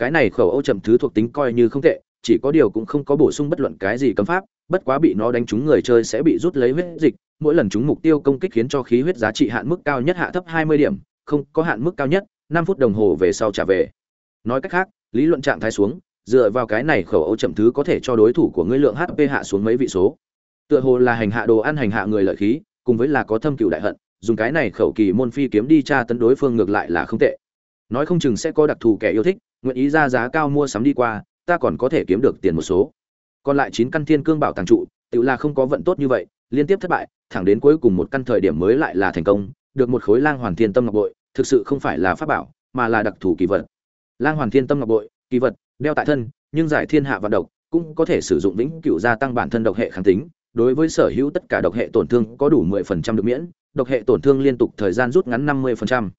cái này khẩu âu trầm thứ thuộc tính coi như không tệ, chỉ có điều cũng không có bổ sung bất luận cái gì cấm pháp, bất quá bị nó đánh trúng người chơi sẽ bị rút lấy huyết dịch, mỗi lần chúng mục tiêu công kích khiến cho khí huyết giá trị hạn mức cao nhất hạ thấp 20 điểm, không có hạn mức cao nhất, năm phút đồng hồ về sau trả về. Nói cách khác, lý luận trạng thái xuống, dựa vào cái này khẩu ấu chậm thứ có thể cho đối thủ của ngươi lượng hp hạ xuống mấy vị số. Tựa hồ là hành hạ đồ ăn hành hạ người lợi khí, cùng với là có thâm cựu đại hận, dùng cái này khẩu kỳ môn phi kiếm đi tra tấn đối phương ngược lại là không tệ. Nói không chừng sẽ có đặc thù kẻ yêu thích nguyện ý ra giá cao mua sắm đi qua, ta còn có thể kiếm được tiền một số còn lại chín căn thiên cương bảo tàng trụ, tự là không có vận tốt như vậy, liên tiếp thất bại, thẳng đến cuối cùng một căn thời điểm mới lại là thành công, được một khối lang hoàn thiên tâm ngọc bội, thực sự không phải là pháp bảo, mà là đặc thù kỳ vật lang hoàn thiên tâm ngọc bội, kỳ vật, đeo tại thân, nhưng giải thiên hạ vận độc, cũng có thể sử dụng vĩnh cửu gia tăng bản thân độc hệ kháng tính, đối với sở hữu tất cả độc hệ tổn thương có đủ 10% được miễn, độc hệ tổn thương liên tục thời gian rút ngắn 50%.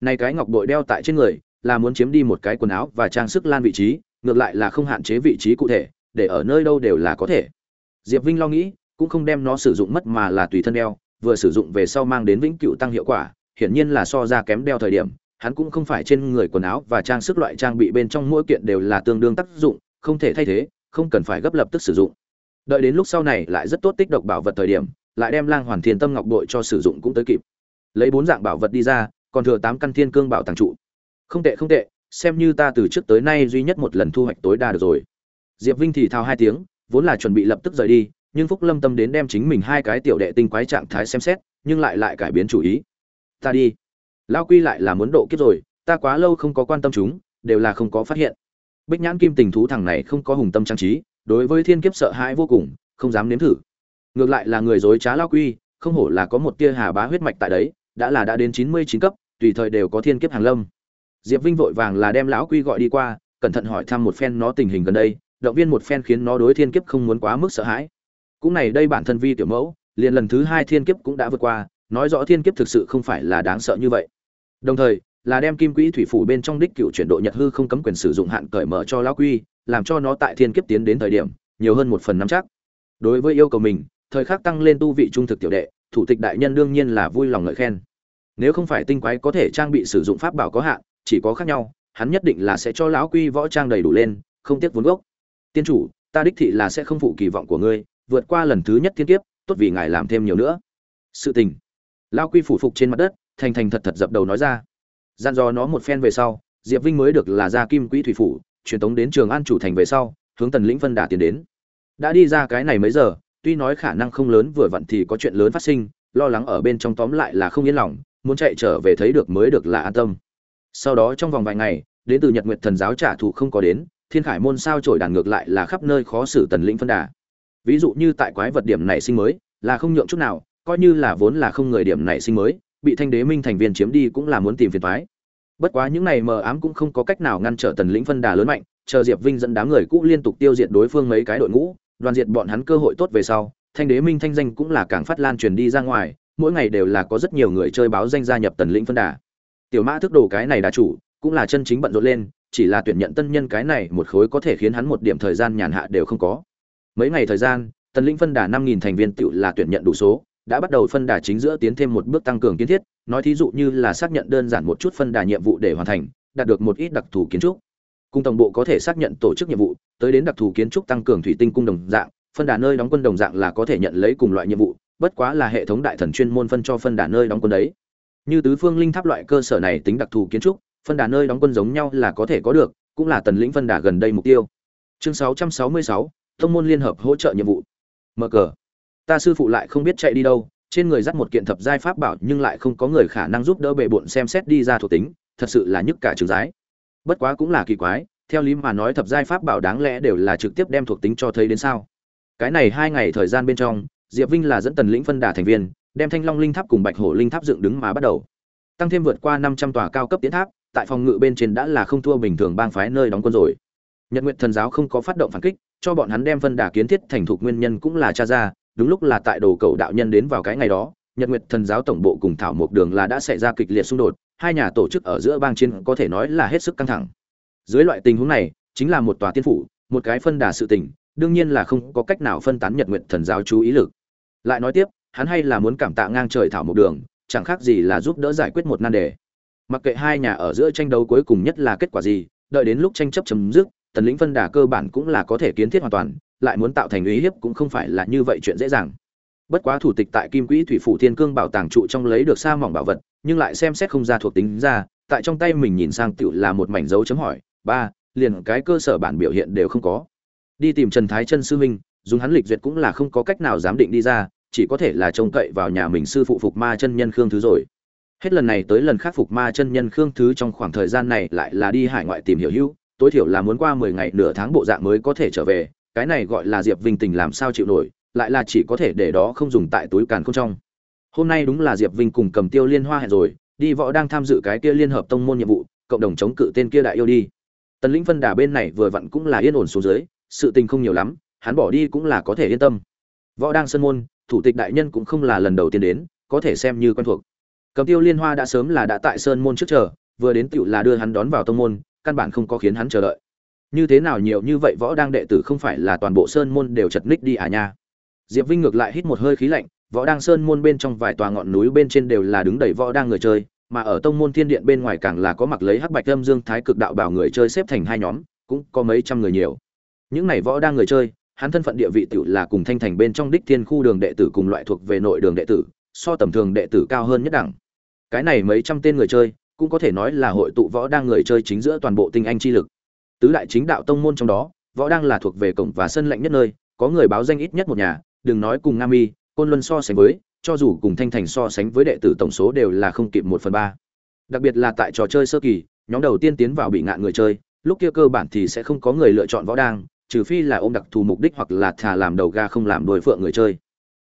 này cái ngọc bội đeo tại trên người là muốn chiếm đi một cái quần áo và trang sức lan vị trí, ngược lại là không hạn chế vị trí cụ thể, để ở nơi đâu đều là có thể. Diệp vinh lo nghĩ, cũng không đem nó sử dụng mất mà là tùy thân đeo, vừa sử dụng về sau mang đến vĩnh cửu tăng hiệu quả, hiển nhiên là so ra kém đeo thời điểm, hắn cũng không phải trên người quần áo và trang sức loại trang bị bên trong mỗi kiện đều là tương đương tác dụng, không thể thay thế, không cần phải gấp lập tức sử dụng. Đợi đến lúc sau này lại rất tốt tích độc bảo vật thời điểm, lại đem lang hoàn thiên tâm ngọc bội cho sử dụng cũng tới kịp. Lấy bốn dạng bảo vật đi ra, còn thừa tám căn thiên cương bảo tàng trụ không tệ không tệ, xem như ta từ trước tới nay duy nhất một lần thu hoạch tối đa được rồi. Diệp vinh thì thao hai tiếng, vốn là chuẩn bị lập tức rời đi, nhưng phúc lâm tâm đến đem chính mình hai cái tiểu đệ tinh quái trạng thái xem xét, nhưng lại lại cải biến chủ ý. Ta đi. Lao quy lại là muốn độ kiếp rồi, ta quá lâu không có quan tâm chúng, đều là không có phát hiện. Bích nhãn kim tình thú thằng này không có hùng tâm trang trí, đối với thiên kiếp sợ hãi vô cùng, không dám nếm thử. Ngược lại là người dối trá lao quy, không hổ là có một tia hà bá huyết mạch tại đấy, đã là đã đến chín mươi chín cấp, tùy thời đều có thiên kiếp hàng lâm diệp vinh vội vàng là đem lão quy gọi đi qua, cẩn thận hỏi thăm một phen nó tình hình gần đây, động viên một phen khiến nó đối thiên kiếp không muốn quá mức sợ hãi. Cũng này đây bản thân vi tiểu mẫu, liền lần thứ hai thiên kiếp cũng đã vượt qua, nói rõ thiên kiếp thực sự không phải là đáng sợ như vậy. Đồng thời, là đem kim quỹ thủy phủ bên trong đích cựu chuyển độ nhật hư không cấm quyền sử dụng hạn cởi mở cho lão quy, làm cho nó tại thiên kiếp tiến đến thời điểm, nhiều hơn một phần năm chắc. Đối với yêu cầu mình, thời khắc tăng lên tu vị trung thực tiểu đệ, thủ tịch đại nhân đương nhiên là vui lòng ngợi khen. Nếu không phải tinh quái có thể trang bị sử dụng pháp bảo có hạn chỉ có khác nhau, hắn nhất định là sẽ cho lão quy võ trang đầy đủ lên, không tiếc vốn gốc. Tiên chủ, ta đích thị là sẽ không phụ kỳ vọng của ngươi, vượt qua lần thứ nhất thiên kiếp, tốt vì ngài làm thêm nhiều nữa. Sự tình. Lão quy phủ phục trên mặt đất, thành thành thật thật dập đầu nói ra. Gian do nó một phen về sau, diệp vinh mới được là ra kim quỹ thủy phủ, truyền tống đến trường an chủ thành về sau, hướng tần lĩnh phân đà tiến đến. Đã đi ra cái này mấy giờ, tuy nói khả năng không lớn vừa vặn thì có chuyện lớn phát sinh, lo lắng ở bên trong tóm lại là không yên lòng, muốn chạy trở về thấy được mới được là an tâm sau đó trong vòng vài ngày, đến từ nhật nguyệt thần giáo trả thù không có đến, thiên khải môn sao trổi đàn ngược lại là khắp nơi khó xử tần lĩnh phân đà. Ví dụ như tại quái vật điểm này sinh mới, là không nhượng chút nào, coi như là vốn là không người điểm này sinh mới, bị thanh đế minh thành viên chiếm đi cũng là muốn tìm phiền thoái bất quá những này mờ ám cũng không có cách nào ngăn trở tần lĩnh phân đà lớn mạnh, chờ diệp vinh dẫn đám người cũ liên tục tiêu diệt đối phương mấy cái đội ngũ, đoàn diệt bọn hắn cơ hội tốt về sau, thanh đế minh thanh danh cũng là càng phát lan truyền đi ra ngoài, mỗi ngày đều là có rất nhiều người chơi báo danh gia nhập tần lĩnh phân đà tiểu mã thức đồ cái này đà chủ, cũng là chân chính bận rộn lên, chỉ là tuyển nhận tân nhân cái này một khối có thể khiến hắn một điểm thời gian nhàn hạ đều không có. Mấy ngày thời gian, tần lĩnh phân đà năm nghìn thành viên tự là tuyển nhận đủ số, đã bắt đầu phân đà chính giữa tiến thêm một bước tăng cường kiến thiết, nói thí dụ như là xác nhận đơn giản một chút phân đà nhiệm vụ để hoàn thành, đạt được một ít đặc thù kiến trúc. Cung tổng bộ có thể xác nhận tổ chức nhiệm vụ, tới đến đặc thù kiến trúc tăng cường thủy tinh cung đồng dạng, phân đà nơi đóng quân đồng dạng là có thể nhận lấy cùng loại nhiệm vụ, bất quá là hệ thống đại thần chuyên môn phân cho phân đà nơi đóng quân đấy như tứ phương linh tháp loại cơ sở này tính đặc thù kiến trúc phân đà nơi đóng quân giống nhau là có thể có được cũng là tần lĩnh phân đà gần đây mục tiêu. Chương 666, thông môn liên hợp hỗ trợ nhiệm vụ. Mở cờ. Ta sư phụ lại không biết chạy đi đâu trên người dắt một kiện thập giai pháp bảo nhưng lại không có người khả năng giúp đỡ bệ bộn xem xét đi ra thuộc tính thật sự là nhức cả trứng giái bất quá cũng là kỳ quái theo lý mà nói thập giai pháp bảo đáng lẽ đều là trực tiếp đem thuộc tính cho thấy đến sao. Cái này hai ngày thời gian bên trong diệp vinh là dẫn tần lĩnh phân đà thành viên đem thanh long linh tháp cùng bạch hổ linh tháp dựng đứng mà bắt đầu. Tăng thêm vượt qua năm trăm tòa cao cấp tiến tháp, tại phòng ngự bên trên đã là không thua bình thường bang phái nơi đóng quân rồi. Nhật nguyện thần giáo không có phát động phản kích, cho bọn hắn đem phân đà kiến thiết thành thục nguyên nhân cũng là cha ra, đúng lúc là tại đồ cầu đạo nhân đến vào cái ngày đó, nhật nguyệt thần giáo tổng bộ cùng thảo mộc đường là đã xảy ra kịch liệt xung đột, hai nhà tổ chức ở giữa bang chiến có thể nói là hết sức căng thẳng. Dưới loại tình huống này, chính là một tòa tiên phủ, một cái phân đà sự tình đương nhiên là không có cách nào phân tán nhật nguyệt thần giáo chú ý lực. Lại nói tiếp hắn hay là muốn cảm tạ ngang trời thảo một đường, chẳng khác gì là giúp đỡ giải quyết một nan đề. Mặc kệ hai nhà ở giữa tranh đấu cuối cùng nhất là kết quả gì, đợi đến lúc tranh chấp chấm dứt, tần lĩnh phân đà cơ bản cũng là có thể kiến thiết hoàn toàn, lại muốn tạo thành uy hiếp cũng không phải là như vậy chuyện dễ dàng. Bất quá thủ tịch tại kim quỹ thủy phủ thiên cương bảo tàng trụ trong lấy được xa mỏng bảo vật, nhưng lại xem xét không ra thuộc tính ra, tại trong tay mình nhìn sang tựu là một mảnh dấu chấm hỏi, ba, liền cái cơ sở bản biểu hiện đều không có. Đi tìm trần thái chân sư minh, dùng hắn lịch duyệt cũng là không có cách nào giám định đi ra chỉ có thể là trông cậy vào nhà mình sư phụ phục ma chân nhân khương thứ rồi. Hết lần này tới lần khác phục ma chân nhân khương thứ trong khoảng thời gian này lại là đi hải ngoại tìm hiểu hữu, tối thiểu là muốn qua mười ngày nửa tháng bộ dạng mới có thể trở về, cái này gọi là diệp vinh tình làm sao chịu nổi, lại là chỉ có thể để đó không dùng tại túi càn không trong. Hôm nay đúng là diệp vinh cùng cầm tiêu liên hoa hẹn rồi, đi võ đang tham dự cái kia liên hợp tông môn nhiệm vụ, cộng đồng chống cự tên kia đại yêu đi. Tần lĩnh phân đà bên này vừa vặn cũng là yên ổn xuống dưới, sự tình không nhiều lắm, hắn bỏ đi cũng là có thể yên tâm. Võ đang sân môn thủ tịch đại nhân cũng không là lần đầu tiên đến, có thể xem như quen thuộc. Cầm tiêu liên hoa đã sớm là đã tại sơn môn trước chờ, vừa đến tựu là đưa hắn đón vào tông môn, căn bản không có khiến hắn chờ đợi. Như thế nào nhiều như vậy võ đang đệ tử không phải là toàn bộ sơn môn đều chật ních đi à nha? Diệp vinh ngược lại hít một hơi khí lạnh, võ đang sơn môn bên trong vài tòa ngọn núi bên trên đều là đứng đầy võ đang người chơi, mà ở tông môn thiên điện bên ngoài càng là có mặc lấy hắc bạch âm dương thái cực đạo bảo người chơi xếp thành hai nhóm, cũng có mấy trăm người nhiều. Những này võ đang người chơi hắn thân phận địa vị tiểu là cùng thanh thành bên trong đích thiên khu đường đệ tử cùng loại thuộc về nội đường đệ tử, so tầm thường đệ tử cao hơn nhất đẳng. Cái này mấy trăm tên người chơi, cũng có thể nói là hội tụ võ đang người chơi chính giữa toàn bộ tinh anh chi lực. Tứ đại chính đạo tông môn trong đó, võ đang là thuộc về cổng và sân lạnh nhất nơi, có người báo danh ít nhất một nhà, đừng nói cùng Nam mi, côn luân so sánh với, cho dù cùng thanh thành so sánh với đệ tử tổng số đều là không kịp một phần ba. Đặc biệt là tại trò chơi sơ kỳ, nhóm đầu tiên tiến vào bị ngạn người chơi, lúc kia cơ bản thì sẽ không có người lựa chọn võ đang trừ phi là ôm đặc thù mục đích hoặc là thà làm đầu ga không làm đồi phượng người chơi.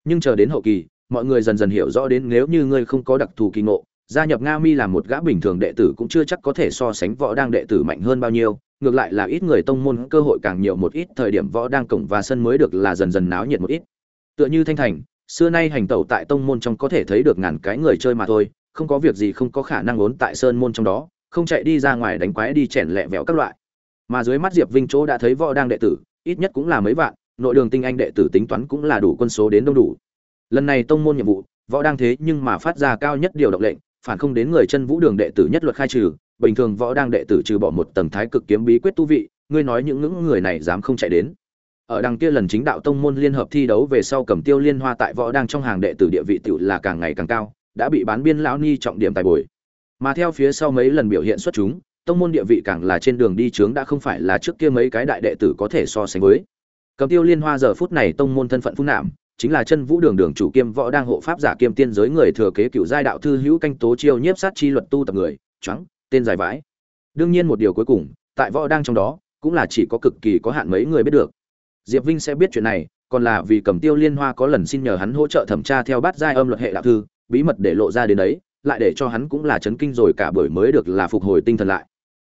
Nhưng chờ đến hậu kỳ, mọi người dần dần hiểu rõ đến nếu như ngươi không có đặc thù kỳ ngộ, gia nhập nga mi làm một gã bình thường đệ tử cũng chưa chắc có thể so sánh võ đang đệ tử mạnh hơn bao nhiêu, ngược lại là ít người tông môn cơ hội càng nhiều một ít, thời điểm võ đang cổng và sân mới được là dần dần náo nhiệt một ít. Tựa như thanh thành, xưa nay hành tẩu tại tông môn trong có thể thấy được ngàn cái người chơi mà thôi, không có việc gì không có khả năng ốn tại sơn môn trong đó, không chạy đi ra ngoài đánh quái đi chèn lẹ vẹo các loại mà dưới mắt diệp vinh chỗ đã thấy võ đang đệ tử, ít nhất cũng là mấy vạn, nội đường tinh anh đệ tử tính toán cũng là đủ quân số đến đông đủ. Lần này tông môn nhiệm vụ, võ đang thế nhưng mà phát ra cao nhất điều động lệnh, phản không đến người chân vũ đường đệ tử nhất luật khai trừ, bình thường võ đang đệ tử trừ bỏ một tầng thái cực kiếm bí quyết tu vị, ngươi nói những ngưỡng người này dám không chạy đến. Ở đằng kia lần chính đạo tông môn liên hợp thi đấu về sau cầm tiêu liên hoa tại võ đang trong hàng đệ tử địa vị tiểu là càng ngày càng cao, đã bị bán biên lão ni trọng điểm tài bồi. Mà theo phía sau mấy lần biểu hiện xuất chúng tông môn địa vị càng là trên đường đi trướng đã không phải là trước kia mấy cái đại đệ tử có thể so sánh với. Cầm tiêu liên hoa giờ phút này tông môn thân phận phú nạm, chính là chân vũ đường đường chủ kiêm võ đang hộ pháp giả kiêm tiên giới người thừa kế cựu giai đạo thư hữu canh tố chiêu nhiếp sát chi luật tu tập người trắng tên dài vãi. Đương nhiên một điều cuối cùng, tại võ đang trong đó, cũng là chỉ có cực kỳ có hạn mấy người biết được. Diệp vinh sẽ biết chuyện này, còn là vì cầm tiêu liên hoa có lần xin nhờ hắn hỗ trợ thẩm tra theo bát giai âm luật hệ đạo thư, bí mật để lộ ra đến đấy, lại để cho hắn cũng là chấn kinh rồi cả bởi mới được là phục hồi tinh thần lại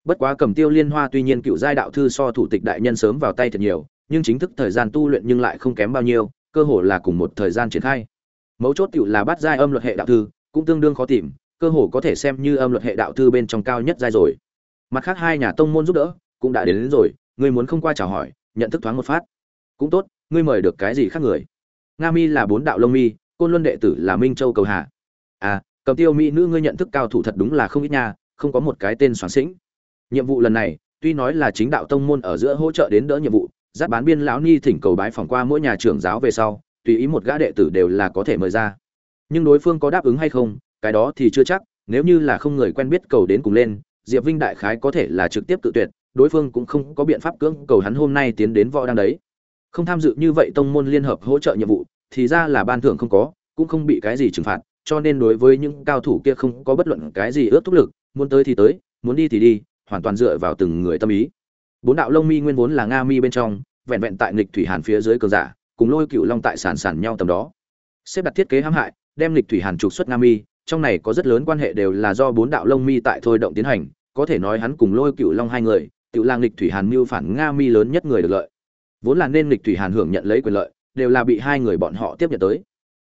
bất quá cầm tiêu liên hoa tuy nhiên cựu giai đạo thư so thủ tịch đại nhân sớm vào tay thật nhiều nhưng chính thức thời gian tu luyện nhưng lại không kém bao nhiêu cơ hồ là cùng một thời gian triển khai. Mấu chốt cựu là bát giai âm luật hệ đạo thư cũng tương đương khó tìm cơ hồ có thể xem như âm luật hệ đạo thư bên trong cao nhất giai rồi. Mặt khác hai nhà tông môn giúp đỡ cũng đã đến, đến rồi ngươi muốn không qua chào hỏi nhận thức thoáng một phát. Cũng tốt ngươi mời được cái gì khác người? Nga mi là bốn đạo lông mi côn luân đệ tử là minh châu cầu hạ. À cầm tiêu mỹ nữ ngươi nhận thức cao thủ thật đúng là không ít nha không có một cái tên soán sĩnh nhiệm vụ lần này, tuy nói là chính đạo tông môn ở giữa hỗ trợ đến đỡ nhiệm vụ, giáp bán biên lão ni thỉnh cầu bái phỏng qua mỗi nhà trưởng giáo về sau, tùy ý một gã đệ tử đều là có thể mời ra. Nhưng đối phương có đáp ứng hay không, cái đó thì chưa chắc, nếu như là không người quen biết cầu đến cùng lên, diệp vinh đại khái có thể là trực tiếp tự tuyệt, đối phương cũng không có biện pháp cưỡng cầu hắn hôm nay tiến đến võ đang đấy. Không tham dự như vậy tông môn liên hợp hỗ trợ nhiệm vụ, thì ra là ban thưởng không có, cũng không bị cái gì trừng phạt, cho nên đối với những cao thủ kia không có bất luận cái gì ước thúc lực, muốn tới thì tới, muốn đi thì đi hoàn toàn dựa vào từng người tâm ý. Bốn đạo lông mi nguyên vốn là nga mi bên trong, vẹn vẹn tại nghịch thủy hàn phía dưới cờ giả, cùng lôi cựu long tại sản sản nhau tầm đó. Xếp đặt thiết kế hãm hại, đem nghịch thủy hàn trục xuất nga mi, trong này có rất lớn quan hệ đều là do bốn đạo lông mi tại thôi động tiến hành, có thể nói hắn cùng lôi cựu long hai người, tự lang nghịch thủy hàn mưu phản nga mi lớn nhất người được lợi. Vốn là nên nghịch thủy hàn hưởng nhận lấy quyền lợi, đều là bị hai người bọn họ tiếp nhận tới.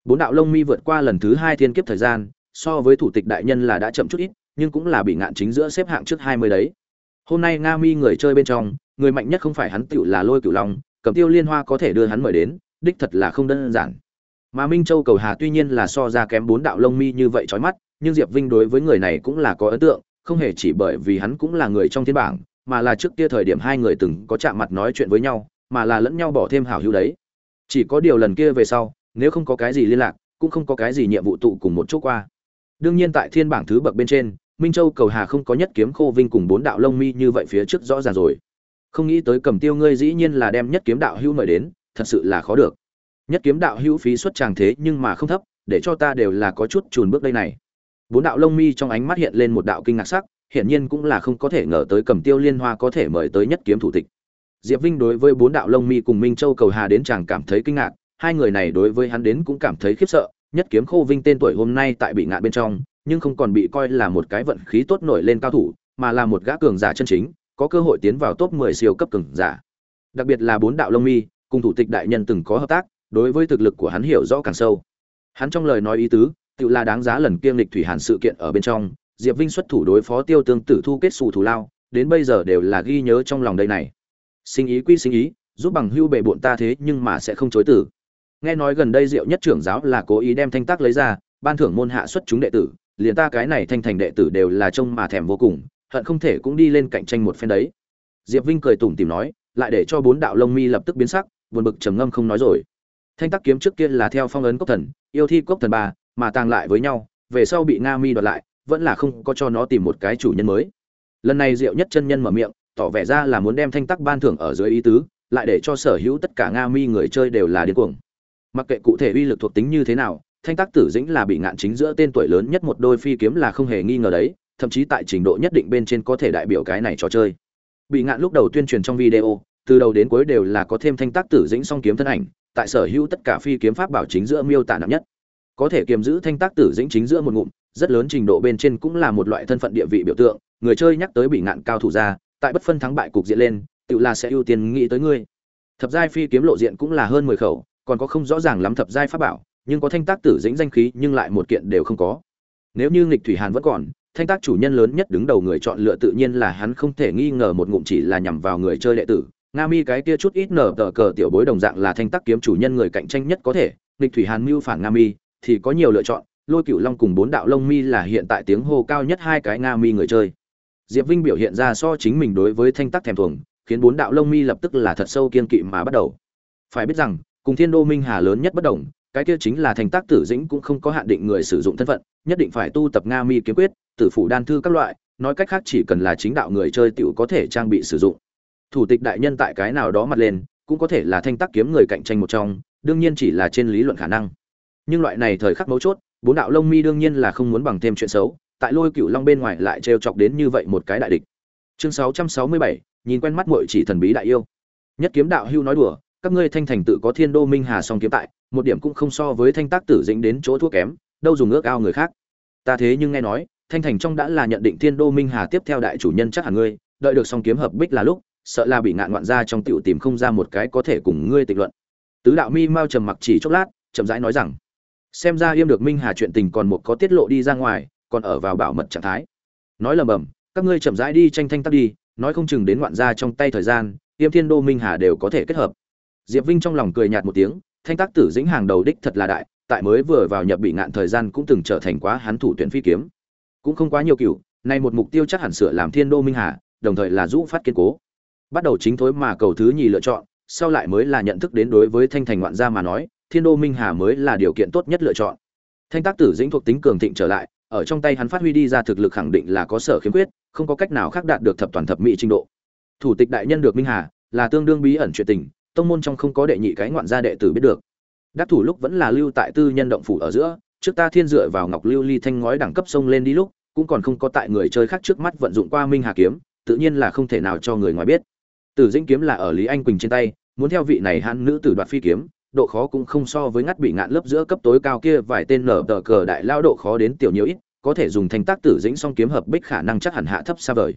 Bốn đạo lông mi vượt qua lần thứ hai thiên kiếp thời gian, so với thủ tịch đại nhân là đã chậm chút ít nhưng cũng là bị ngạn chính giữa xếp hạng trước hai mươi đấy. Hôm nay nga mi người chơi bên trong, người mạnh nhất không phải hắn tiểu là lôi cửu long Cẩm tiêu liên hoa có thể đưa hắn mời đến, đích thật là không đơn giản. Mà minh châu cầu hà tuy nhiên là so ra kém bốn đạo lông mi như vậy chói mắt, nhưng diệp vinh đối với người này cũng là có ấn tượng, không hề chỉ bởi vì hắn cũng là người trong thiên bảng, mà là trước kia thời điểm hai người từng có chạm mặt nói chuyện với nhau, mà là lẫn nhau bỏ thêm hảo hữu đấy. Chỉ có điều lần kia về sau, nếu không có cái gì liên lạc, cũng không có cái gì nhiệm vụ tụ cùng một chỗ qua đương nhiên tại thiên bảng thứ bậc bên trên, minh châu cầu hà không có nhất kiếm khô vinh cùng bốn đạo lông mi như vậy phía trước rõ ràng rồi. Không nghĩ tới cầm tiêu ngươi dĩ nhiên là đem nhất kiếm đạo hữu mời đến, thật sự là khó được. Nhất kiếm đạo hữu phí xuất tràng thế nhưng mà không thấp, để cho ta đều là có chút chùn bước đây này. Bốn đạo lông mi trong ánh mắt hiện lên một đạo kinh ngạc sắc, hiển nhiên cũng là không có thể ngờ tới cầm tiêu liên hoa có thể mời tới nhất kiếm thủ tịch. Diệp vinh đối với bốn đạo lông mi cùng minh châu cầu hà đến chàng cảm thấy kinh ngạc, hai người này đối với hắn đến cũng cảm thấy khiếp sợ nhất kiếm khô vinh tên tuổi hôm nay tại bị ngạn bên trong, nhưng không còn bị coi là một cái vận khí tốt nổi lên cao thủ, mà là một gã cường giả chân chính, có cơ hội tiến vào top 10 siêu cấp cường giả. Đặc biệt là bốn đạo lông mi, cùng thủ tịch đại nhân từng có hợp tác, đối với thực lực của hắn hiểu rõ càng sâu. Hắn trong lời nói ý tứ, tự là đáng giá lần kiêm lịch thủy hàn sự kiện ở bên trong, diệp vinh xuất thủ đối phó tiêu tương tử thu kết xù thù lao, đến bây giờ đều là ghi nhớ trong lòng đây này. Sinh ý quy sinh ý, giúp bằng hưu bệ bọn ta thế nhưng mà sẽ không chối tử nghe nói gần đây diệu nhất trưởng giáo là cố ý đem thanh tác lấy ra, ban thưởng môn hạ xuất chúng đệ tử, liền ta cái này thanh thành đệ tử đều là trông mà thèm vô cùng, hận không thể cũng đi lên cạnh tranh một phen đấy. Diệp vinh cười tủm tìm nói, lại để cho bốn đạo lông mi lập tức biến sắc, buồn bực trầm ngâm không nói rồi. Thanh tác kiếm trước kia là theo phong ấn cốc thần, yêu thi cốc thần ba, mà tàng lại với nhau, về sau bị nga mi đoạt lại, vẫn là không có cho nó tìm một cái chủ nhân mới. Lần này diệu nhất chân nhân mở miệng, tỏ vẻ ra là muốn đem thanh tắc ban thưởng ở dưới ý tứ, lại để cho sở hữu tất cả nga mi người chơi đều là điên cuồng mặc kệ cụ thể uy lực thuộc tính như thế nào, thanh tác tử dĩnh là bị ngạn chính giữa tên tuổi lớn nhất một đôi phi kiếm là không hề nghi ngờ đấy, thậm chí tại trình độ nhất định bên trên có thể đại biểu cái này trò chơi. Bị ngạn lúc đầu tuyên truyền trong video, từ đầu đến cuối đều là có thêm thanh tác tử dĩnh song kiếm thân ảnh, tại sở hữu tất cả phi kiếm pháp bảo chính giữa miêu tả nặng nhất. Có thể kiềm giữ thanh tác tử dĩnh chính giữa một ngụm, rất lớn trình độ bên trên cũng là một loại thân phận địa vị biểu tượng, người chơi nhắc tới bị ngạn cao thủ ra, tại bất phân thắng bại cục diện lên, tự là sẽ ưu tiên nghĩ tới ngươi. Thập giai phi kiếm lộ diện cũng là hơn mười khẩu còn có không rõ ràng lắm thập giai pháp bảo, nhưng có thanh tác tử dĩnh danh khí, nhưng lại một kiện đều không có. Nếu như nghịch thủy hàn vẫn còn, thanh tác chủ nhân lớn nhất đứng đầu người chọn lựa tự nhiên là hắn không thể nghi ngờ một ngụm chỉ là nhằm vào người chơi đệ tử. Nga mi cái kia chút ít nở tờ cờ tiểu bối đồng dạng là thanh tác kiếm chủ nhân người cạnh tranh nhất có thể, nghịch thủy hàn mưu phản nga mi, thì có nhiều lựa chọn, lôi cựu long cùng bốn đạo long mi là hiện tại tiếng hô cao nhất hai cái nga mi người chơi. Diệp vinh biểu hiện ra so chính mình đối với thanh tác thèm thuồng, khiến bốn đạo lông mi lập tức là thật sâu kiên kỵ mà bắt đầu. Phải biết rằng cùng thiên đô minh hà lớn nhất bất đồng cái kia chính là thành tác tử dĩnh cũng không có hạn định người sử dụng thân phận nhất định phải tu tập nga mi kiếm quyết tử phủ đan thư các loại nói cách khác chỉ cần là chính đạo người chơi tiểu có thể trang bị sử dụng. Thủ tịch đại nhân tại cái nào đó mặt lên cũng có thể là thanh tác kiếm người cạnh tranh một trong đương nhiên chỉ là trên lý luận khả năng. Nhưng loại này thời khắc mấu chốt bốn đạo lông mi đương nhiên là không muốn bằng thêm chuyện xấu tại lôi cựu long bên ngoài lại trêu chọc đến như vậy một cái đại địch. Chương 667, nhìn quen mắt muội chỉ thần bí đại yêu. Nhất kiếm đạo hưu nói đùa các ngươi thanh thành tự có thiên đô minh hà song kiếm tại, một điểm cũng không so với thanh tác tử dĩnh đến chỗ thua kém, đâu dùng ước ao người khác. Ta thế nhưng nghe nói, thanh thành trong đã là nhận định thiên đô minh hà tiếp theo đại chủ nhân chắc hẳn ngươi, đợi được song kiếm hợp bích là lúc, sợ là bị ngạn ngoạn ra trong tiểu tìm không ra một cái có thể cùng ngươi tịch luận. Tứ đạo mi mau trầm mặc chỉ chốc lát, chậm rãi nói rằng, xem ra yêm được minh hà chuyện tình còn một có tiết lộ đi ra ngoài, còn ở vào bảo mật trạng thái. Nói lầm bầm, các ngươi chậm rãi đi tranh thanh tắc đi, nói không chừng đến ngoạn ra trong tay thời gian, yêm thiên đô minh hà đều có thể kết hợp diệp vinh trong lòng cười nhạt một tiếng, thanh tác tử dĩnh hàng đầu đích thật là đại, tại mới vừa vào nhập bị ngạn thời gian cũng từng trở thành quá hắn thủ tuyển phi kiếm. Cũng không quá nhiều cựu nay một mục tiêu chắc hẳn sửa làm thiên đô minh hà, đồng thời là rũ phát kiên cố. Bắt đầu chính thối mà cầu thứ nhì lựa chọn, sau lại mới là nhận thức đến đối với thanh thành ngoạn gia mà nói, thiên đô minh hà mới là điều kiện tốt nhất lựa chọn. Thanh tác tử dĩnh thuộc tính cường thịnh trở lại, ở trong tay hắn phát huy đi ra thực lực khẳng định là có sở khiếm khuyết, không có cách nào khác đạt được thập toàn thập mỹ trình độ. Thủ tịch đại nhân được minh hà, là tương đương bí ẩn chuyện tình tông môn trong không có đệ nhị cái ngoạn gia đệ tử biết được. Đắc thủ lúc vẫn là lưu tại tư nhân động phủ ở giữa, trước ta thiên dựa vào ngọc lưu ly thanh ngói đẳng cấp sông lên đi lúc, cũng còn không có tại người chơi khác trước mắt vận dụng qua minh hà kiếm, tự nhiên là không thể nào cho người ngoài biết. Tử dĩnh kiếm là ở lý anh quỳnh trên tay, muốn theo vị này hãn nữ tử đoạt phi kiếm, độ khó cũng không so với ngắt bị ngạn lớp giữa cấp tối cao kia vài tên nở tờ cờ đại lao độ khó đến tiểu nhiều ít, có thể dùng thanh tác tử dĩnh song kiếm hợp bích khả năng chắc hẳn hạ thấp xa vời.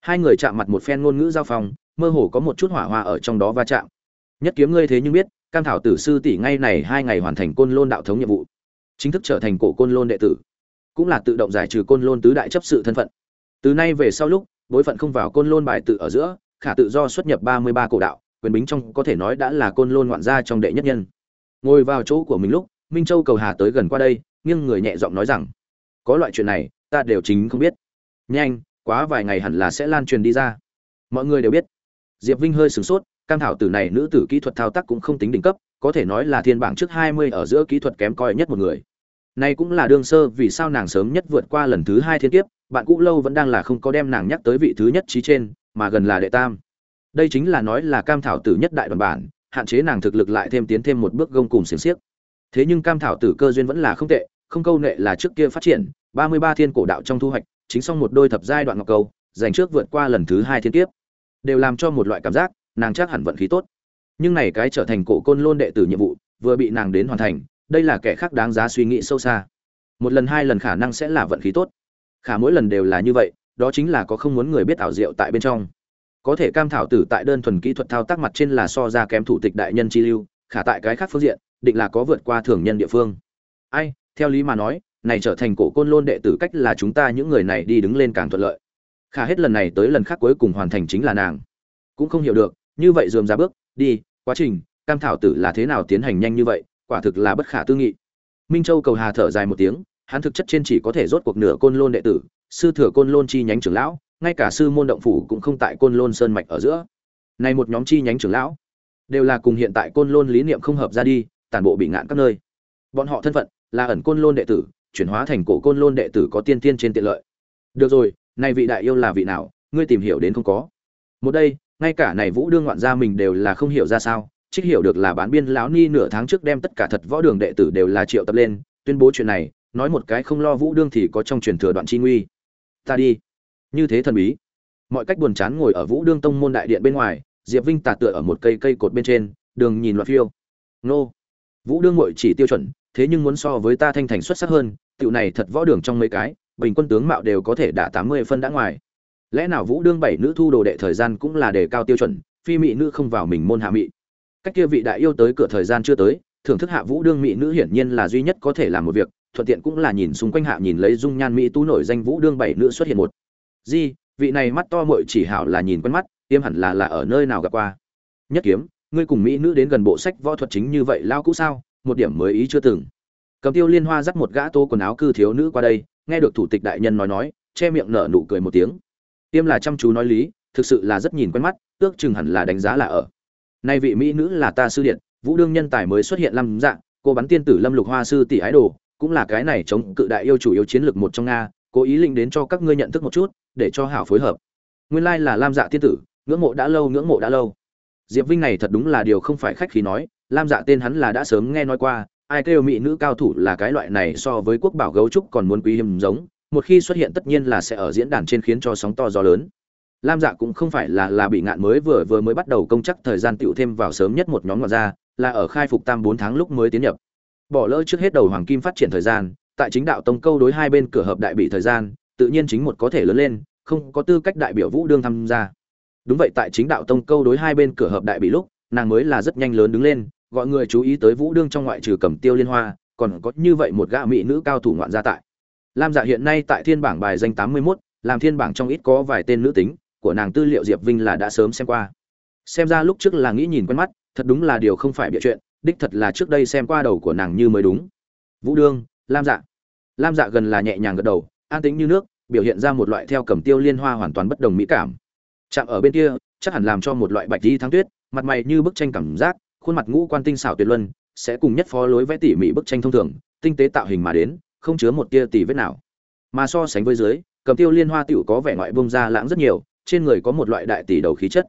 Hai người chạm mặt một phen ngôn ngữ giao phong, mơ hồ có một chút hỏa hoa ở trong đó va chạm nhất kiếm ngươi thế nhưng biết, cam thảo tử sư tỷ ngay này hai ngày hoàn thành côn lôn đạo thống nhiệm vụ. Chính thức trở thành cổ côn lôn đệ tử. Cũng là tự động giải trừ côn lôn tứ đại chấp sự thân phận. Từ nay về sau lúc, bối phận không vào côn lôn bài tự ở giữa, khả tự do xuất nhập ba mươi ba cổ đạo, quyền bính trong có thể nói đã là côn lôn ngoạn gia trong đệ nhất nhân. Ngồi vào chỗ của mình lúc, minh châu cầu hà tới gần qua đây nhưng người nhẹ giọng nói rằng, có loại chuyện này, ta đều chính không biết. Nhanh, quá vài ngày hẳn là sẽ lan truyền đi ra. Mọi người đều biết. Diệp vinh hơi sửng sốt cam thảo tử này nữ tử kỹ thuật thao tác cũng không tính đỉnh cấp, có thể nói là thiên bảng trước hai mươi ở giữa kỹ thuật kém coi nhất một người. Nay cũng là đương sơ, vì sao nàng sớm nhất vượt qua lần thứ hai thiên kiếp, bạn cũ lâu vẫn đang là không có đem nàng nhắc tới vị thứ nhất trí trên, mà gần là đệ tam. Đây chính là nói là cam thảo tử nhất đại đoàn bản, hạn chế nàng thực lực lại thêm tiến thêm một bước gông cùng xiềng xiếc. Thế nhưng cam thảo tử cơ duyên vẫn là không tệ, không câu nệ là trước kia phát triển, ba mươi ba thiên cổ đạo trong thu hoạch, chính xong một đôi thập giai đoạn ngọc câu dành trước vượt qua lần thứ hai thiên kiếp. Đều làm cho một loại cảm giác nàng chắc hẳn vận khí tốt. Nhưng này cái trở thành cổ côn lôn đệ tử nhiệm vụ, vừa bị nàng đến hoàn thành, đây là kẻ khác đáng giá suy nghĩ sâu xa. Một lần hai lần khả năng sẽ là vận khí tốt. Khả mỗi lần đều là như vậy, đó chính là có không muốn người biết ảo diệu tại bên trong. Có thể cam thảo tử tại đơn thuần kỹ thuật thao tác mặt trên là so ra kém thủ tịch đại nhân chi lưu, khả tại cái khác phương diện, định là có vượt qua thường nhân địa phương. Ai, theo lý mà nói, này trở thành cổ côn lôn đệ tử cách là chúng ta những người này đi đứng lên càng thuận lợi. Khả hết lần này tới lần khác cuối cùng hoàn thành chính là nàng. Cũng không hiểu được như vậy dườm ra bước, đi, quá trình, cam thảo tử là thế nào tiến hành nhanh như vậy, quả thực là bất khả tư nghị. Minh châu cầu hà thở dài một tiếng, hắn thực chất trên chỉ có thể rốt cuộc nửa côn lôn đệ tử, sư thừa côn lôn chi nhánh trưởng lão, ngay cả sư môn động phủ cũng không tại côn lôn sơn mạch ở giữa. Này một nhóm chi nhánh trưởng lão, đều là cùng hiện tại côn lôn lý niệm không hợp ra đi, tản bộ bị ngạn các nơi. Bọn họ thân phận, là ẩn côn lôn đệ tử, chuyển hóa thành cổ côn lôn đệ tử có tiên tiên trên tiện lợi. Được rồi, này vị đại yêu là vị nào, ngươi tìm hiểu đến không có. Một đây ngay cả này vũ đương ngoạn gia mình đều là không hiểu ra sao, trích hiểu được là bán biên lão ni nửa tháng trước đem tất cả thật võ đường đệ tử đều là triệu tập lên, tuyên bố chuyện này, nói một cái không lo vũ đương thì có trong truyền thừa đoạn chi nguy. Ta đi. Như thế thần bí. Mọi cách buồn chán ngồi ở vũ đương tông môn đại điện bên ngoài, diệp vinh tạt tựa ở một cây cây cột bên trên, đường nhìn loạt phiêu. Nô. Vũ đương ngội chỉ tiêu chuẩn, thế nhưng muốn so với ta thanh thành xuất sắc hơn tựu này thật võ đường trong mấy cái, bình quân tướng mạo đều có thể đả tám mươi phân đã ngoài lẽ nào vũ đương bảy nữ thu đồ đệ thời gian cũng là đề cao tiêu chuẩn, phi mỹ nữ không vào mình môn hạ mỹ cách kia vị đại yêu tới cửa thời gian chưa tới, thưởng thức hạ vũ đương mỹ nữ hiển nhiên là duy nhất có thể làm một việc, thuận tiện cũng là nhìn xung quanh hạ nhìn lấy dung nhan mỹ tú nổi danh vũ đương bảy nữ xuất hiện một. Di, vị này mắt to mội chỉ hảo là nhìn quen mắt, tiêm hẳn là là ở nơi nào gặp qua? Nhất kiếm, ngươi cùng mỹ nữ đến gần bộ sách võ thuật chính như vậy lao cũ sao? Một điểm mới ý chưa từng. Cầm tiêu liên hoa dắt một gã tô quần áo cư thiếu nữ qua đây, nghe được thủ tịch đại nhân nói nói, che miệng nở nụ cười một tiếng tiêm là chăm chú nói lý, thực sự là rất nhìn quen mắt, ước chừng hẳn là đánh giá là ở. Nay vị mỹ nữ là ta sư điện, vũ đương nhân tài mới xuất hiện lâm dạng cô bắn tiên tử lâm lục hoa sư tỷ ái đồ, cũng là cái này chống cự đại yêu chủ yếu chiến lược một trong nga, cố ý linh đến cho các ngươi nhận thức một chút, để cho hảo phối hợp. Nguyên lai là lam dạ tiên tử, ngưỡng mộ đã lâu, ngưỡng mộ đã lâu. Diệp vinh này thật đúng là điều không phải khách khí nói, lam dạ tên hắn là đã sớm nghe nói qua, ai kêu mỹ nữ cao thủ là cái loại này so với quốc bảo gấu trúc còn muốn quý hiếm giống một khi xuất hiện tất nhiên là sẽ ở diễn đàn trên khiến cho sóng to gió lớn. Lam dạ cũng không phải là là bị ngạn mới vừa vừa mới bắt đầu công chắc thời gian tựu thêm vào sớm nhất một nhóm ngọn ra là ở khai phục tam bốn tháng lúc mới tiến nhập. Bỏ lỡ trước hết đầu hoàng kim phát triển thời gian, tại chính đạo tông câu đối hai bên cửa hợp đại bị thời gian, tự nhiên chính một có thể lớn lên, không có tư cách đại biểu vũ đương tham gia. Đúng vậy tại chính đạo tông câu đối hai bên cửa hợp đại bị lúc, nàng mới là rất nhanh lớn đứng lên, gọi người chú ý tới vũ đương trong ngoại trừ cầm tiêu liên hoa, còn có như vậy một gã mỹ nữ cao thủ ngoạn gia tại lam dạ hiện nay tại thiên bảng bài danh tám mươi 81, làm thiên bảng trong ít có vài tên nữ tính của nàng tư liệu diệp vinh là đã sớm xem qua. Xem ra lúc trước là nghĩ nhìn quen mắt thật đúng là điều không phải bịa chuyện đích thật là trước đây xem qua đầu của nàng như mới đúng. Vũ Dương, lam dạ. Lam dạ gần là nhẹ nhàng gật đầu an tĩnh như nước biểu hiện ra một loại theo cầm tiêu liên hoa hoàn toàn bất đồng mỹ cảm. Chạm ở bên kia chắc hẳn làm cho một loại bạch y thắng tuyết mặt mày như bức tranh cảm giác khuôn mặt ngũ quan tinh xảo tuyệt luân sẽ cùng nhất phó lối vẽ tỉ mỉ bức tranh thông thường tinh tế tạo hình mà đến không chứa một tia tỉ vết nào. Mà so sánh với dưới, cầm tiêu liên hoa tiểu có vẻ ngoại bông ra lãng rất nhiều, trên người có một loại đại tỷ đầu khí chất.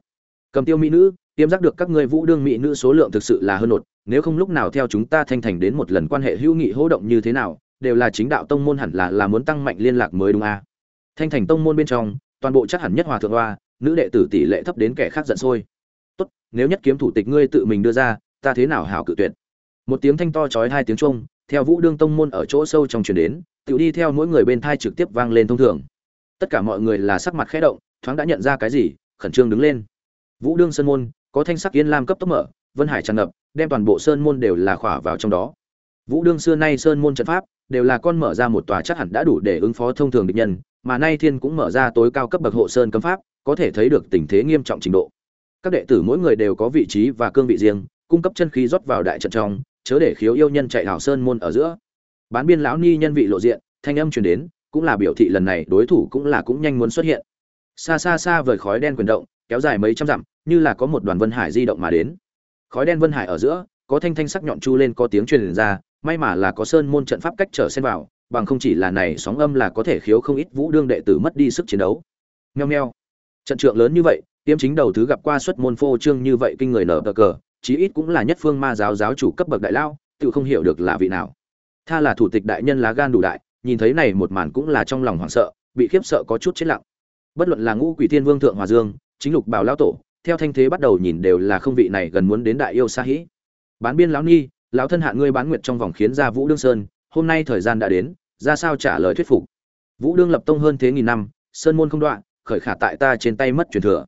Cầm tiêu mỹ nữ, tiêm giác được các ngươi vũ đương mỹ nữ số lượng thực sự là hơn nột nếu không lúc nào theo chúng ta thanh thành đến một lần quan hệ hữu nghị hỗ động như thế nào, đều là chính đạo tông môn hẳn là là muốn tăng mạnh liên lạc mới đúng a. À. thanh thành tông môn bên trong, toàn bộ chắc hẳn nhất hòa thượng hoa, nữ đệ tử tỷ lệ thấp đến kẻ khác giận sôi. Tốt, nếu nhất kiếm thủ tịch ngươi tự mình đưa ra, ta thế nào hảo cự tuyệt? Một tiếng thanh to chói hai tiếng trung theo vũ đương tông môn ở chỗ sâu trong truyền đến tự đi theo mỗi người bên thai trực tiếp vang lên thông thường. Tất cả mọi người là sắc mặt khẽ động, thoáng đã nhận ra cái gì, khẩn trương đứng lên. Vũ đương sơn môn, có thanh sắc yên lam cấp tốc mở, vân hải tràn ngập, đem toàn bộ sơn môn đều là khỏa vào trong đó. Vũ đương xưa nay sơn môn trận pháp, đều là con mở ra một tòa chắc hẳn đã đủ để ứng phó thông thường địch nhân, mà nay thiên cũng mở ra tối cao cấp bậc hộ sơn cấm pháp, có thể thấy được tình thế nghiêm trọng trình độ. Các đệ tử mỗi người đều có vị trí và cương vị riêng, cung cấp chân khí rót vào đại trận trong chớ để khiếu yêu nhân chạy hảo sơn môn ở giữa. Bán biên lão ni nhân vị lộ diện, thanh âm truyền đến, cũng là biểu thị lần này đối thủ cũng là cũng nhanh muốn xuất hiện. Xa xa xa vời khói đen quyền động, kéo dài mấy trăm dặm, như là có một đoàn vân hải di động mà đến. Khói đen vân hải ở giữa, có thanh thanh sắc nhọn chu lên có tiếng truyền ra, may mà là có sơn môn trận pháp cách trở xen vào, bằng không chỉ là này sóng âm là có thể khiếu không ít vũ đương đệ tử mất đi sức chiến đấu. Nheo nheo trận trượng lớn như vậy, tiêm chính đầu thứ gặp qua xuất môn phô trương như vậy kinh người nở cờ cờ chí ít cũng là nhất phương ma giáo giáo chủ cấp bậc đại lao, tự không hiểu được là vị nào. Tha là thủ tịch đại nhân lá gan đủ đại, nhìn thấy này một màn cũng là trong lòng hoảng sợ, bị khiếp sợ có chút chết lặng. Bất luận là ngũ quỷ thiên vương thượng hòa dương, chính lục bảo lão tổ, theo thanh thế bắt đầu nhìn đều là không vị này gần muốn đến đại yêu xa hĩ bán biên lão ni, lão thân hạ ngươi bán nguyệt trong vòng khiến ra vũ đương sơn, hôm nay thời gian đã đến, ra sao trả lời thuyết phục? Vũ đương lập tông hơn thế nghìn năm, sơn môn không đoạn khởi khả tại ta trên tay mất truyền thừa.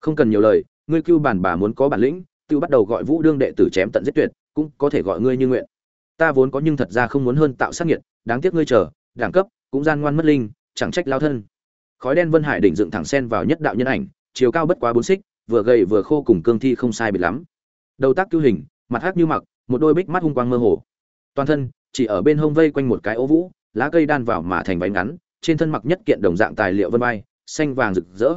Không cần nhiều lời, ngươi cưu bản bà muốn có bản lĩnh tự bắt đầu gọi vũ đương đệ tử chém tận giết tuyệt, cũng có thể gọi ngươi như nguyện. Ta vốn có nhưng thật ra không muốn hơn tạo sát nghiệt, đáng tiếc ngươi chờ, đẳng cấp, cũng gian ngoan mất linh, chẳng trách lao thân. Khói đen vân hải đỉnh dựng thẳng sen vào nhất đạo nhân ảnh, chiều cao bất quá bốn xích, vừa gầy vừa khô cùng cương thi không sai biệt lắm. Đầu tác cứu hình, mặt hát như mặc, một đôi bích mắt hung quang mơ hồ. Toàn thân, chỉ ở bên hông vây quanh một cái ố vũ, lá cây đan vào mà thành váy ngắn, trên thân mặc nhất kiện đồng dạng tài liệu vân bay xanh vàng rực rỡ.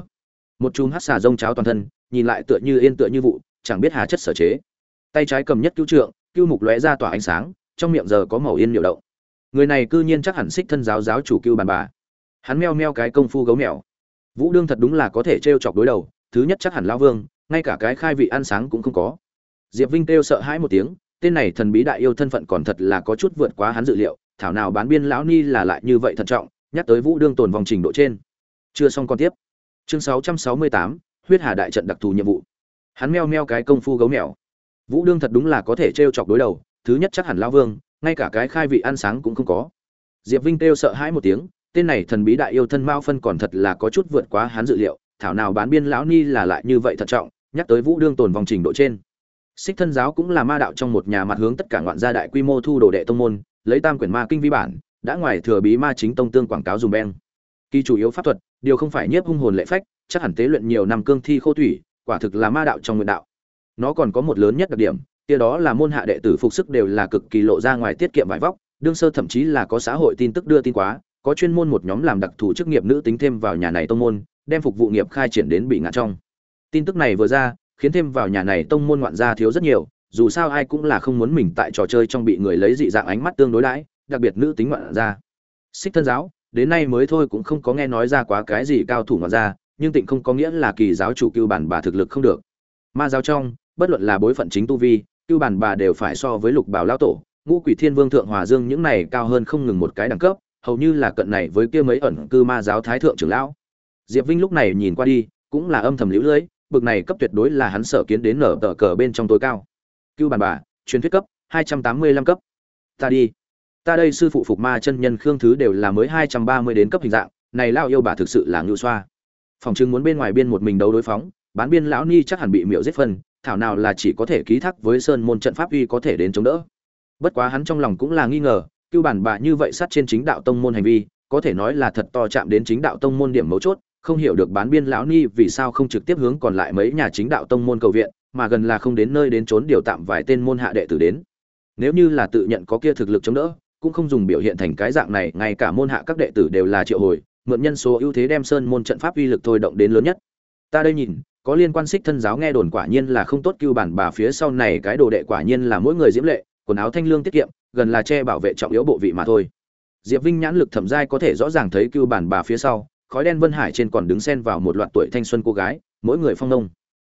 Một chùm hát xà rông cháo toàn thân, nhìn lại tựa như yên tựa như vụ chẳng biết hà chất sở chế. Tay trái cầm nhất cứu trượng cứu mục lóe ra tỏa ánh sáng trong miệng giờ có màu yên nhiều động. Người này cư nhiên chắc hẳn xích thân giáo giáo chủ cưu bàn bà. Hắn meo meo cái công phu gấu mèo. Vũ đương thật đúng là có thể t chọc đối đầu thứ nhất chắc hẳn lao vương ngay cả cái khai vị ăn sáng cũng không có. Diệp vinh kêu sợ hãi một tiếng tên này thần bí đại yêu thân phận còn thật là có chút vượt quá hắn dự liệu thảo nào bán biên lão ni là lại như vậy thận trọng nhắc tới vũ đương tồn vòng trình độ trên. Chưa xong còn tiếp. Chương 668, huyết hà đại trận đặc thù nhiệm vụ hắn meo meo cái công phu gấu mèo. Vũ đương thật đúng là có thể t chọc đối đầu, thứ nhất chắc hẳn lao vương, ngay cả cái khai vị ăn sáng cũng không có. Diệp vinh kêu sợ hãi một tiếng, tên này thần bí đại yêu thân mao phân còn thật là có chút vượt quá hắn dự liệu, thảo nào bán biên lão ni là lại như vậy thận trọng, nhắc tới vũ đương tồn vòng trình độ trên. Xích thân giáo cũng là ma đạo trong một nhà mặt hướng tất cả ngoạn gia đại quy mô thu đồ đệ tông môn, lấy tam quyển ma kinh vi bản, đã ngoài thừa bí ma chính tông tương quảng cáo dùng beng. Kỳ chủ yếu pháp thuật, điều không phải nhiếp hung hồn lệ phách, chắc hẳn tế luyện nhiều năm cương thi khô thủy quả thực là ma đạo trong nguyện đạo. Nó còn có một lớn nhất đặc điểm, kia đó là môn hạ đệ tử phục sức đều là cực kỳ lộ ra ngoài tiết kiệm vải vóc, đương sơ thậm chí là có xã hội tin tức đưa tin quá, có chuyên môn một nhóm làm đặc thù chức nghiệp nữ tính thêm vào nhà này tông môn, đem phục vụ nghiệp khai triển đến bị ngã trong. Tin tức này vừa ra, khiến thêm vào nhà này tông môn ngoạn gia thiếu rất nhiều, dù sao ai cũng là không muốn mình tại trò chơi trong bị người lấy dị dạng ánh mắt tương đối đãi, đặc biệt nữ tính ngoạn gia. Xích thân giáo, đến nay mới thôi cũng không có nghe nói ra quá cái gì cao thủ ngoạn gia nhưng tịnh không có nghĩa là kỳ giáo chủ cưu bản bà thực lực không được. Ma giáo trong, bất luận là bối phận chính tu vi, cưu bản bà đều phải so với lục bảo lao tổ, ngũ quỷ thiên vương thượng hòa dương những này cao hơn không ngừng một cái đẳng cấp, hầu như là cận này với kia mấy ẩn cư ma giáo thái thượng trưởng lão. Diệp vinh lúc này nhìn qua đi, cũng là âm thầm liễu lưỡi bực này cấp tuyệt đối là hắn sở kiến đến nở tờ cờ bên trong tối cao. Cưu bản bà, truyền thuyết cấp, hai trăm tám mươi lăm cấp. Ta đi. Ta đây sư phụ phục ma chân nhân khương thứ đều là mới hai trăm ba mươi đến cấp hình dạng, này lao yêu bà thực sự là ngưu xoa phòng chứng muốn bên ngoài biên một mình đấu đối phóng, bán biên lão ni chắc hẳn bị miệu giết phân, thảo nào là chỉ có thể ký thác với sơn môn trận pháp uy có thể đến chống đỡ. Bất quá hắn trong lòng cũng là nghi ngờ, cưu bản bà như vậy sát trên chính đạo tông môn hành vi, có thể nói là thật to chạm đến chính đạo tông môn điểm mấu chốt, không hiểu được bán biên lão ni vì sao không trực tiếp hướng còn lại mấy nhà chính đạo tông môn cầu viện, mà gần là không đến nơi đến trốn điều tạm vài tên môn hạ đệ tử đến. Nếu như là tự nhận có kia thực lực chống đỡ, cũng không dùng biểu hiện thành cái dạng này, ngay cả môn hạ các đệ tử đều là triệu hồi mượn nhân số ưu thế đem sơn môn trận pháp uy lực thôi động đến lớn nhất. Ta đây nhìn, có liên quan xích thân giáo nghe đồn quả nhiên là không tốt, cưu bản bà phía sau này cái đồ đệ quả nhiên là mỗi người diễm lệ, quần áo thanh lương tiết kiệm, gần là che bảo vệ trọng yếu bộ vị mà thôi. Diệp vinh nhãn lực thẩm giai có thể rõ ràng thấy cưu bản bà phía sau, khói đen vân hải trên còn đứng xen vào một loạt tuổi thanh xuân cô gái, mỗi người phong nông.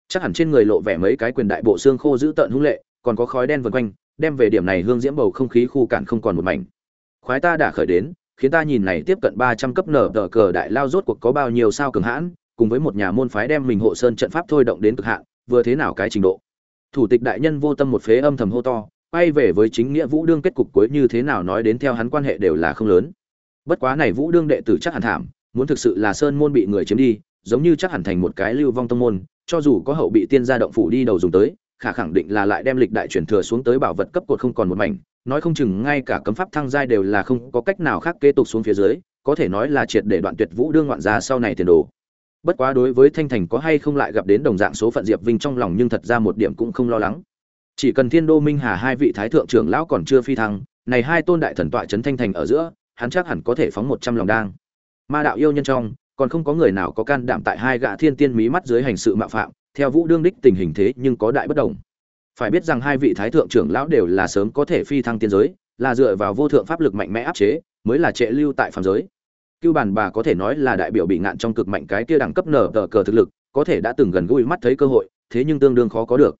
Chắc hẳn trên người lộ vẻ mấy cái quyền đại bộ xương khô giữ tợn hung lệ, còn có khói đen vần quanh, đem về điểm này hương diễm bầu không khí khu cản không còn một mảnh. Khoái ta đã khởi đến khiến ta nhìn này tiếp cận ba trăm cấp nở tờ cờ đại lao rốt cuộc có bao nhiêu sao cường hãn, cùng với một nhà môn phái đem mình hộ sơn trận pháp thôi động đến cực hạn, vừa thế nào cái trình độ. Thủ tịch đại nhân vô tâm một phế âm thầm hô to, quay về với chính nghĩa vũ đương kết cục cuối như thế nào nói đến theo hắn quan hệ đều là không lớn. Bất quá này vũ đương đệ tử chắc hẳn thảm, muốn thực sự là sơn môn bị người chiếm đi, giống như chắc hẳn thành một cái lưu vong tông môn, cho dù có hậu bị tiên gia động phủ đi đầu dùng tới, khả khẳng định là lại đem lịch đại truyền thừa xuống tới bảo vật cấp cột không còn một mảnh nói không chừng ngay cả cấm pháp thăng giai đều là không có cách nào khác kế tục xuống phía dưới, có thể nói là triệt để đoạn tuyệt vũ đương ngoạn ra sau này tiền đồ. Bất quá đối với thanh thành có hay không lại gặp đến đồng dạng số phận diệp vinh trong lòng nhưng thật ra một điểm cũng không lo lắng. Chỉ cần thiên đô minh hà hai vị thái thượng trưởng lão còn chưa phi thăng, này hai tôn đại thần tọa trấn thanh thành ở giữa, hắn chắc hẳn có thể phóng một trăm lòng đang ma đạo yêu nhân trong, còn không có người nào có can đảm tại hai gã thiên tiên mí mắt dưới hành sự mạo phạm, theo vũ đương đích tình hình thế nhưng có đại bất đồng phải biết rằng hai vị thái thượng trưởng lão đều là sớm có thể phi thăng tiên giới, là dựa vào vô thượng pháp lực mạnh mẽ áp chế, mới là trệ lưu tại phàm giới. Cưu bản bà có thể nói là đại biểu bị ngạn trong cực mạnh cái kia đẳng cấp nở tờ cờ thực lực, có thể đã từng gần gũi mắt thấy cơ hội, thế nhưng tương đương khó có được.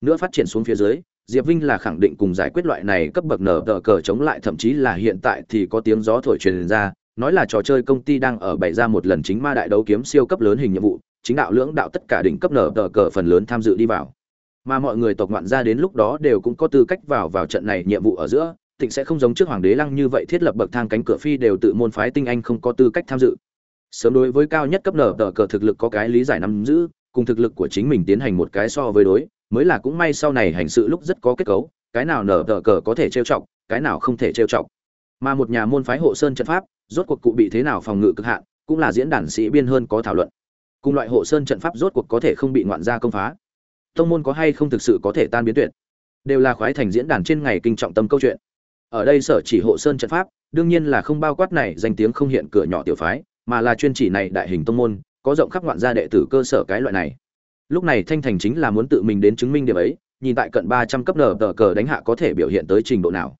Nữa phát triển xuống phía dưới, diệp vinh là khẳng định cùng giải quyết loại này cấp bậc nở tờ cờ chống lại, thậm chí là hiện tại thì có tiếng gió thổi truyền ra, nói là trò chơi công ty đang ở bày ra một lần chính ma đại đấu kiếm siêu cấp lớn hình nhiệm vụ, chính đạo lưỡng đạo tất cả đỉnh cấp nở tờ cờ phần lớn tham dự đi vào mà mọi người tộc ngoạn ra đến lúc đó đều cũng có tư cách vào vào trận này nhiệm vụ ở giữa tịnh sẽ không giống trước hoàng đế lăng như vậy thiết lập bậc thang cánh cửa phi đều tự môn phái tinh anh không có tư cách tham dự. Sớm đối với cao nhất cấp nở tờ cờ thực lực có cái lý giải nắm giữ, cùng thực lực của chính mình tiến hành một cái so với đối, mới là cũng may sau này hành sự lúc rất có kết cấu, cái nào nở tờ cờ có thể trêu chọc, cái nào không thể trêu chọc. Mà một nhà môn phái hộ sơn trận pháp, rốt cuộc cụ bị thế nào phòng ngự cực hạn, cũng là diễn đàn sĩ biên hơn có thảo luận. Cùng loại hộ sơn trận pháp rốt cuộc có thể không bị ngoạn gia công phá tông môn có hay không thực sự có thể tan biến tuyệt? Đều là khoái thành diễn đàn trên ngày kinh trọng tâm câu chuyện. Ở đây sở chỉ hộ sơn trận pháp, đương nhiên là không bao quát này danh tiếng không hiện cửa nhỏ tiểu phái, mà là chuyên chỉ này đại hình tông môn, có rộng khắp ngoạn gia đệ tử cơ sở cái loại này. Lúc này thanh thành chính là muốn tự mình đến chứng minh điểm ấy, nhìn tại cận ba trăm cấp nở tờ cờ đánh hạ có thể biểu hiện tới trình độ nào.